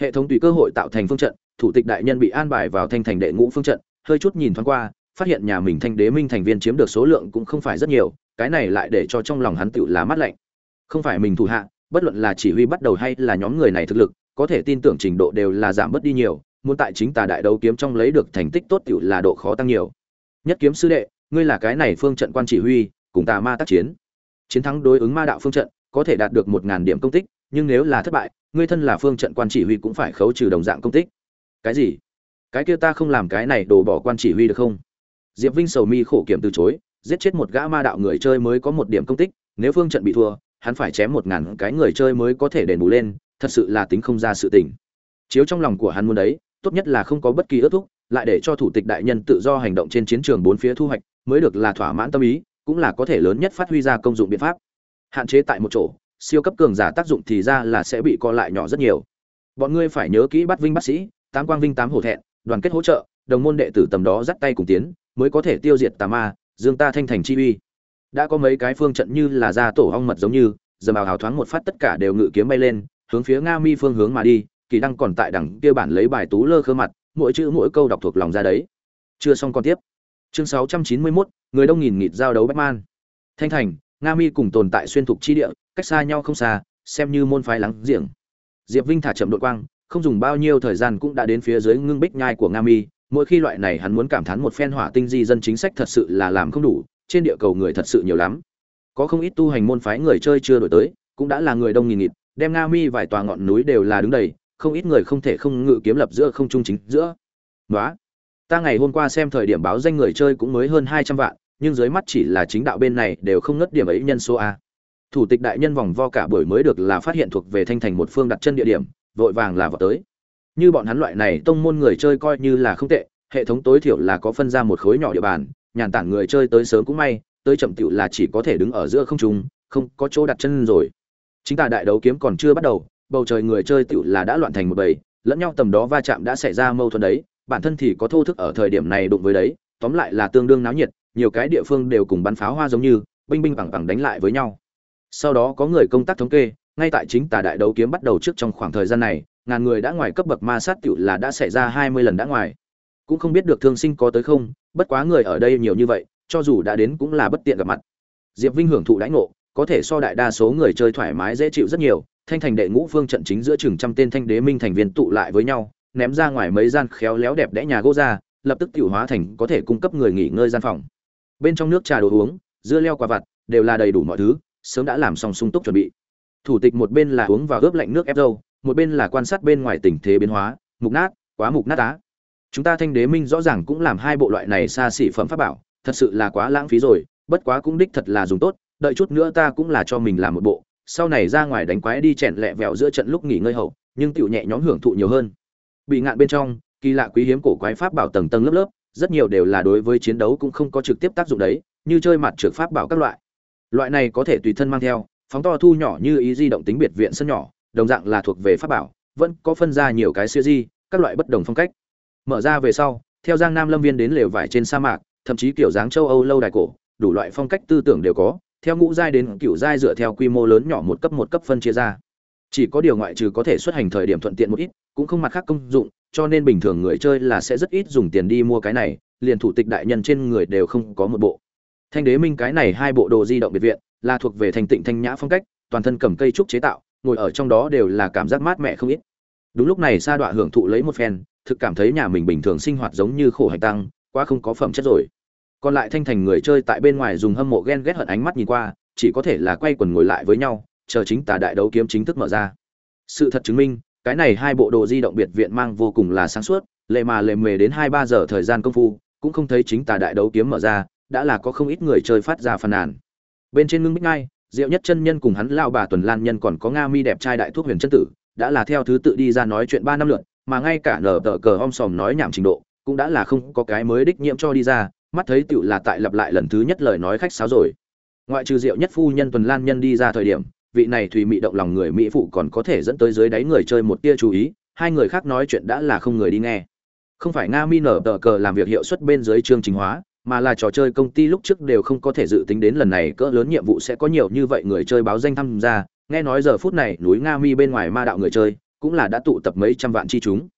Hệ thống tùy cơ hội tạo thành phương trận, thủ tịch đại nhân bị an bài vào thanh thành đệ ngũ phương trận, hơi chút nhìn thoáng qua, phát hiện nhà mình thanh đế minh thành viên chiếm được số lượng cũng không phải rất nhiều, cái này lại để cho trong lòng hắn tựu là mát lạnh. Không phải mình thủ hạ bất luận là chỉ huy bắt đầu hay là nhóm người này thực lực, có thể tin tưởng trình độ đều là giảm bớt đi nhiều, muốn tại chính tà đại đấu kiếm trong lấy được thành tích tốt tiểu là độ khó tăng nhiều. Nhất kiếm sư đệ, ngươi là cái này phương trận quan chỉ huy, cùng tà ma tác chiến. Chiến thắng đối ứng ma đạo phương trận, có thể đạt được một ngàn điểm công tích, nhưng nếu là thất bại, ngươi thân là phương trận quan chỉ huy cũng phải khấu trừ đồng dạng công tích. Cái gì? Cái kia ta không làm cái này đổ bỏ quan chỉ huy được không? Diệp vinh sầu mi khổ kiểm từ chối, giết chết một gã ma đạo người chơi mới có một điểm công tích, nếu phương trận bị thua hắn phải chém một ngàn cái người chơi mới có thể đền bù lên, thật sự là tính không ra sự tình. Chiếu trong lòng của hắn muốn đấy, tốt nhất là không có bất kỳ ước thúc, lại để cho thủ tịch đại nhân tự do hành động trên chiến trường bốn phía thu hoạch, mới được là thỏa mãn tâm ý, cũng là có thể lớn nhất phát huy ra công dụng biện pháp. Hạn chế tại một chỗ, siêu cấp cường giả tác dụng thì ra là sẽ bị co lại nhỏ rất nhiều. Bọn ngươi phải nhớ kỹ bắt vinh bác sĩ, tám quang vinh tám hổ thẹn, đoàn kết hỗ trợ, đồng môn đệ tử tầm đó dắt tay cùng tiến, mới có thể tiêu diệt tà ma, dương ta thanh thành chi uy đã có mấy cái phương trận như là ra tổ ong mật giống như giờ bào hào thoáng một phát tất cả đều ngự kiếm bay lên hướng phía nga mi phương hướng mà đi kỳ đăng còn tại đằng kia bản lấy bài tú lơ khơ mặt mỗi chữ mỗi câu đọc thuộc lòng ra đấy. Chưa xong còn tiếp. Chương 691, người đông nghìn nghịt giao đấu bách man. Thanh thành nga mi cùng tồn tại xuyên thục chi địa cách xa nhau không xa xem như môn phái lắng giềng. Diệp vinh thả chậm đội quang không dùng bao nhiêu thời gian cũng đã đến phía dưới ngưng bích nhai của nga mi mỗi khi loại này hắn muốn cảm thán một phen hỏa tinh di dân chính sách thật sự là làm không đủ trên địa cầu người thật sự nhiều lắm. Có không ít tu hành môn phái người chơi chưa đổi tới cũng đã là người đông nghìn nghịt đem nga mi vài tòa ngọn núi đều là đứng đầy không ít người không thể không ngự kiếm lập giữa không trung chính giữa. Đó, ta ngày hôm qua xem thời điểm báo danh người chơi cũng mới hơn hai trăm vạn nhưng dưới mắt chỉ là chính đạo bên này đều không ngất điểm ấy nhân số a. Thủ tịch đại nhân vòng vo cả buổi mới được là phát hiện thuộc về thanh thành một phương đặt chân địa điểm vội vàng là vào tới. Như bọn hắn loại này tông môn người chơi coi như là không tệ hệ thống tối thiểu là có phân ra một khối nhỏ địa bàn nhàn tản người chơi tới sớm cũng may, tới chậm tựu là chỉ có thể đứng ở giữa không trung, không có chỗ đặt chân rồi. Chính tả đại đấu kiếm còn chưa bắt đầu, bầu trời người chơi tựu là đã loạn thành một bầy, lẫn nhau tầm đó va chạm đã xảy ra mâu thuẫn đấy, bản thân thì có thô thức ở thời điểm này đụng với đấy, tóm lại là tương đương náo nhiệt, nhiều cái địa phương đều cùng bắn pháo hoa giống như, binh binh bằng bằng đánh lại với nhau. Sau đó có người công tác thống kê, ngay tại chính tà đại đấu kiếm bắt đầu trước trong khoảng thời gian này, ngàn người đã ngoài cấp bậc ma sát tiểu là đã xảy ra hai mươi lần đã ngoài cũng không biết được thương sinh có tới không, bất quá người ở đây nhiều như vậy, cho dù đã đến cũng là bất tiện gặp mặt. Diệp vinh hưởng thụ đãi ngộ, có thể so đại đa số người chơi thoải mái dễ chịu rất nhiều, thanh thành đệ ngũ phương trận chính giữa chừng trăm tên thanh đế minh thành viên tụ lại với nhau, ném ra ngoài mấy gian khéo léo đẹp đẽ nhà gỗ ra, lập tức tiểu hóa thành có thể cung cấp người nghỉ ngơi gian phòng. Bên trong nước trà đồ uống, dưa leo quả vặt, đều là đầy đủ mọi thứ, sớm đã làm xong sung túc chuẩn bị. Thủ tịch một bên là uống và ướp lạnh nước ép dâu một bên là quan sát bên ngoài tình thế biến hóa, mục nát, quá mục nát á chúng ta thanh đế minh rõ ràng cũng làm hai bộ loại này xa xỉ phẩm pháp bảo, thật sự là quá lãng phí rồi, bất quá cũng đích thật là dùng tốt, đợi chút nữa ta cũng là cho mình làm một bộ, sau này ra ngoài đánh quái đi chèn lẹ vẹo giữa trận lúc nghỉ ngơi hậu, nhưng tựu nhẹ nhõm hưởng thụ nhiều hơn. Bị ngạn bên trong, kỳ lạ quý hiếm cổ quái pháp bảo tầng tầng lớp lớp, rất nhiều đều là đối với chiến đấu cũng không có trực tiếp tác dụng đấy, như chơi mặt trượt pháp bảo các loại. Loại này có thể tùy thân mang theo, phóng to thu nhỏ như ý di động tính biệt viện sân nhỏ, đồng dạng là thuộc về pháp bảo, vẫn có phân ra nhiều cái siêu di các loại bất đồng phong cách mở ra về sau, theo giang nam lâm viên đến lều vải trên sa mạc, thậm chí kiểu dáng châu âu lâu đài cổ, đủ loại phong cách tư tưởng đều có, theo ngũ giai đến cựu giai dựa theo quy mô lớn nhỏ một cấp một cấp phân chia ra. Chỉ có điều ngoại trừ có thể xuất hành thời điểm thuận tiện một ít, cũng không mặt khác công dụng, cho nên bình thường người chơi là sẽ rất ít dùng tiền đi mua cái này, liền thủ tịch đại nhân trên người đều không có một bộ. Thanh đế minh cái này hai bộ đồ di động biệt viện, là thuộc về thành tịnh thanh nhã phong cách, toàn thân cầm cây trúc chế tạo, ngồi ở trong đó đều là cảm giác mát mẻ không ít. Đúng lúc này sa đọa hưởng thụ lấy một phen thực cảm thấy nhà mình bình thường sinh hoạt giống như khổ hành tăng, quá không có phẩm chất rồi. Còn lại thanh thành người chơi tại bên ngoài dùng hâm mộ ghen ghét hận ánh mắt nhìn qua, chỉ có thể là quay quần ngồi lại với nhau, chờ chính tà đại đấu kiếm chính thức mở ra. Sự thật chứng minh, cái này hai bộ đồ di động biệt viện mang vô cùng là sáng suốt lệ mà lệ mề đến hai ba giờ thời gian công phu, cũng không thấy chính tà đại đấu kiếm mở ra, đã là có không ít người chơi phát ra phàn nàn. Bên trên ngưng bích ngai diệu nhất chân nhân cùng hắn lao bà tuần lan nhân còn có nga mi đẹp trai đại thuốc huyền chân tử, đã là theo thứ tự đi ra nói chuyện ba năm lượt mà ngay cả nở tờ cờ om sòm nói nhảm trình độ, cũng đã là không có cái mới đích nhiễm cho đi ra, mắt thấy tựu là tại lặp lại lần thứ nhất lời nói khách sáo rồi. Ngoại trừ rượu nhất phu nhân tuần lan nhân đi ra thời điểm, vị này thùy mị động lòng người mỹ phụ còn có thể dẫn tới dưới đáy người chơi một tia chú ý, hai người khác nói chuyện đã là không người đi nghe. Không phải nga mi nở tờ cờ làm việc hiệu suất bên dưới chương trình hóa, mà là trò chơi công ty lúc trước đều không có thể dự tính đến lần này cỡ lớn nhiệm vụ sẽ có nhiều như vậy người chơi báo danh tham gia. Nghe nói giờ phút này núi nga mi bên ngoài ma đạo người chơi cũng là đã tụ tập mấy trăm vạn chi chúng.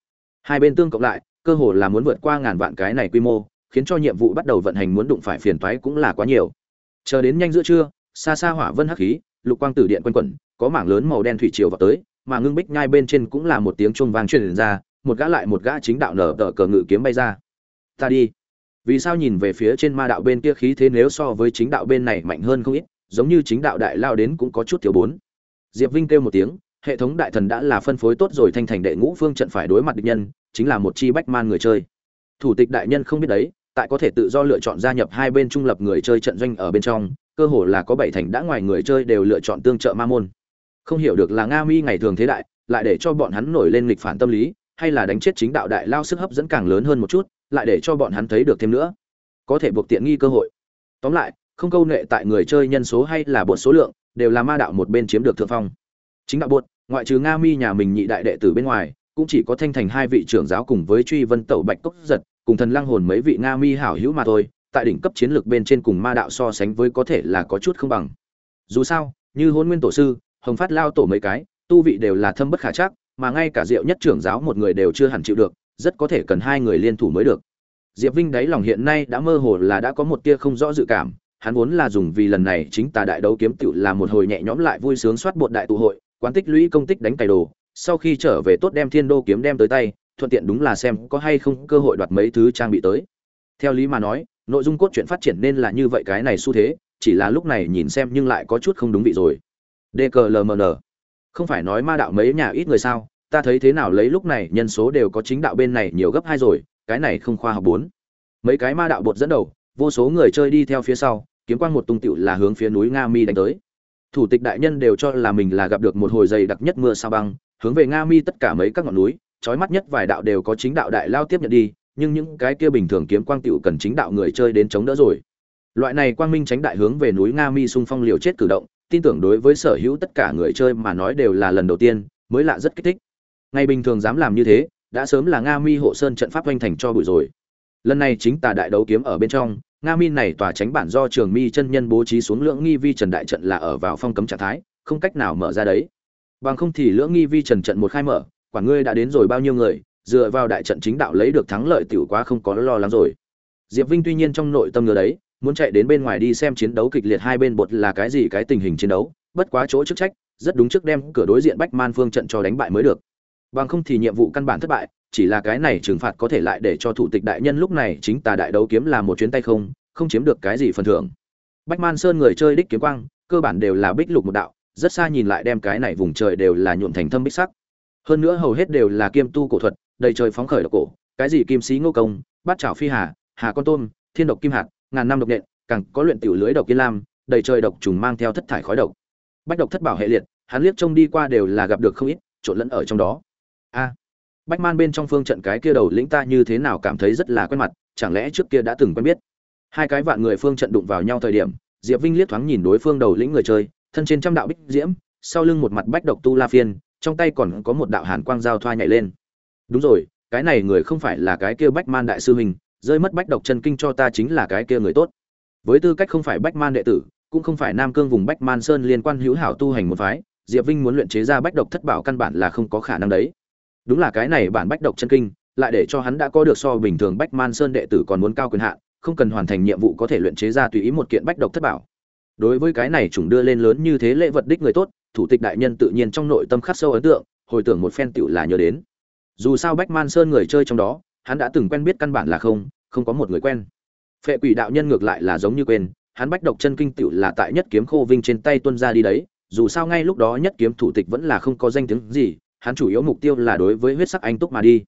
Hai bên tương cộng lại, cơ hồ là muốn vượt qua ngàn vạn cái này quy mô, khiến cho nhiệm vụ bắt đầu vận hành muốn đụng phải phiền toái cũng là quá nhiều. Chờ đến nhanh giữa trưa, xa xa hỏa vân hắc khí, lục quang tử điện quanh quẩn, có mảng lớn màu đen thủy triều vào tới, mà ngưng bích nhai bên trên cũng là một tiếng chuông vang truyền ra, một gã lại một gã chính đạo nở tờ cờ ngự kiếm bay ra. Ta đi. Vì sao nhìn về phía trên ma đạo bên kia khí thế nếu so với chính đạo bên này mạnh hơn không ít, giống như chính đạo đại lao đến cũng có chút thiếu bốn. Diệp vinh kêu một tiếng hệ thống đại thần đã là phân phối tốt rồi, thanh thành đệ ngũ phương trận phải đối mặt địch nhân, chính là một chi bách man người chơi. Thủ tịch đại nhân không biết đấy, tại có thể tự do lựa chọn gia nhập hai bên trung lập người chơi trận doanh ở bên trong, cơ hồ là có bảy thành đã ngoài người chơi đều lựa chọn tương trợ ma môn. Không hiểu được là nga mi ngày thường thế đại, lại để cho bọn hắn nổi lên lịch phản tâm lý, hay là đánh chết chính đạo đại lao sức hấp dẫn càng lớn hơn một chút, lại để cho bọn hắn thấy được thêm nữa. Có thể buộc tiện nghi cơ hội. Tóm lại, không câu nệ tại người chơi nhân số hay là bột số lượng, đều là ma đạo một bên chiếm được thượng phong chính đạo buột ngoại trừ nga mi nhà mình nhị đại đệ tử bên ngoài, cũng chỉ có thanh thành hai vị trưởng giáo cùng với truy vân tẩu bạch cốc giật, cùng thần lăng hồn mấy vị nga mi hảo hữu mà thôi, tại đỉnh cấp chiến lược bên trên cùng ma đạo so sánh với có thể là có chút không bằng. Dù sao, như hôn nguyên tổ sư, hồng phát lao tổ mấy cái, tu vị đều là thâm bất khả chắc, mà ngay cả diệu nhất trưởng giáo một người đều chưa hẳn chịu được, rất có thể cần hai người liên thủ mới được. Diệp vinh đáy lòng hiện nay đã mơ hồ là đã có một tia không rõ dự cảm, hắn vốn là dùng vì lần này chính tà đại đấu kiếm tựu là một hồi nhẹ nhõm lại vui sướng soát bột đại tụ hội quán tích lũy công tích đánh cày đồ, sau khi trở về tốt đem thiên đô kiếm đem tới tay, thuận tiện đúng là xem có hay không cơ hội đoạt mấy thứ trang bị tới. Theo lý mà nói, nội dung cốt truyện phát triển nên là như vậy cái này xu thế, chỉ là lúc này nhìn xem nhưng lại có chút không đúng vị rồi. Dklmn không phải nói ma đạo mấy nhà ít người sao, ta thấy thế nào lấy lúc này nhân số đều có chính đạo bên này nhiều gấp hai rồi, cái này không khoa học bốn. Mấy cái ma đạo bột dẫn đầu, vô số người chơi đi theo phía sau, kiếm quang một tung tựu là hướng phía núi nga mi đánh tới thủ tịch đại nhân đều cho là mình là gặp được một hồi dày đặc nhất mưa sao băng, hướng về nga mi tất cả mấy các ngọn núi, trói mắt nhất vài đạo đều có chính đạo đại lao tiếp nhận đi, nhưng những cái kia bình thường kiếm quang tựu cần chính đạo người chơi đến chống đỡ rồi. Loại này quang minh tránh đại hướng về núi nga mi xung phong liều chết cử động, tin tưởng đối với sở hữu tất cả người chơi mà nói đều là lần đầu tiên, mới lạ rất kích thích. Ngày bình thường dám làm như thế, đã sớm là nga mi hộ sơn trận pháp hoành thành cho bụi rồi. Lần này chính tà đại đấu kiếm ở bên trong nga mi này tòa tránh bản do trường mi chân nhân bố trí xuống lưỡng nghi vi trần đại trận là ở vào phong cấm trạng thái, không cách nào mở ra đấy. Bằng không thì lưỡng nghi vi trần trận một khai mở, quả ngươi đã đến rồi bao nhiêu người, dựa vào đại trận chính đạo lấy được thắng lợi tiểu quá không có lo lắng rồi. Diệp vinh tuy nhiên trong nội tâm ngờ đấy, muốn chạy đến bên ngoài đi xem chiến đấu kịch liệt hai bên bột là cái gì cái tình hình chiến đấu, bất quá chỗ chức trách, rất đúng trước đem cửa đối diện bách man phương trận cho đánh bại mới được. Bằng không thì nhiệm vụ căn bản thất bại chỉ là cái này trừng phạt có thể lại để cho thủ tịch đại nhân lúc này chính tà đại đấu kiếm là một chuyến tay không không chiếm được cái gì phần thưởng. Bách man sơn người chơi đích kiếm quang, cơ bản đều là bích lục một đạo, rất xa nhìn lại đem cái này vùng trời đều là nhuộm thành thâm bích sắc. Hơn nữa hầu hết đều là kiêm tu cổ thuật, đầy trời phóng khởi độc cổ, cái gì kim sĩ ngô công, bát trảo phi hà hà con tôm, thiên độc kim hạt, ngàn năm độc nện, càng có luyện tiểu lưới độc yên lam, đầy trời độc trùng mang theo thất thải khói độc. Bách độc thất bảo hệ liệt, hắn liếc trông đi qua đều là gặp được không ít, trộn lẫn ở trong đó. A! Bách man bên trong phương trận cái kia đầu lĩnh ta như thế nào cảm thấy rất là quen mặt, chẳng lẽ trước kia đã từng quen biết? Hai cái vạn người phương trận đụng vào nhau thời điểm, diệp vinh liếc thoáng nhìn đối phương đầu lĩnh người chơi, thân trên trăm đạo bích diễm, sau lưng một mặt bách độc tu la phiên, trong tay còn có một đạo hàn quang giao thoa nhảy lên. Đúng rồi, cái này người không phải là cái kia bách man đại sư huynh, rơi mất bách độc chân kinh cho ta chính là cái kia người tốt. Với tư cách không phải bách man đệ tử, cũng không phải nam cương vùng bách man sơn liên quan hữu hảo tu hành một phái, diệp vinh muốn luyện chế ra bách độc thất bảo căn bản là không có khả năng đấy đúng là cái này bản bách độc chân kinh, lại để cho hắn đã có được so bình thường bách man sơn đệ tử còn muốn cao quyền hạn, không cần hoàn thành nhiệm vụ có thể luyện chế ra tùy ý một kiện bách độc thất bảo. Đối với cái này chúng đưa lên lớn như thế lễ vật đích người tốt, thủ tịch đại nhân tự nhiên trong nội tâm khắc sâu ấn tượng, hồi tưởng một phen tựu là nhớ đến. Dù sao bách man sơn người chơi trong đó, hắn đã từng quen biết căn bản là không không có một người quen. Phệ quỷ đạo nhân ngược lại là giống như quên, hắn bách độc chân kinh tựu là tại nhất kiếm khô vinh trên tay tuân ra đi đấy, dù sao ngay lúc đó nhất kiếm thủ tịch vẫn là không có danh tiếng gì hắn chủ yếu mục tiêu là đối với huyết sắc anh túc mà đi.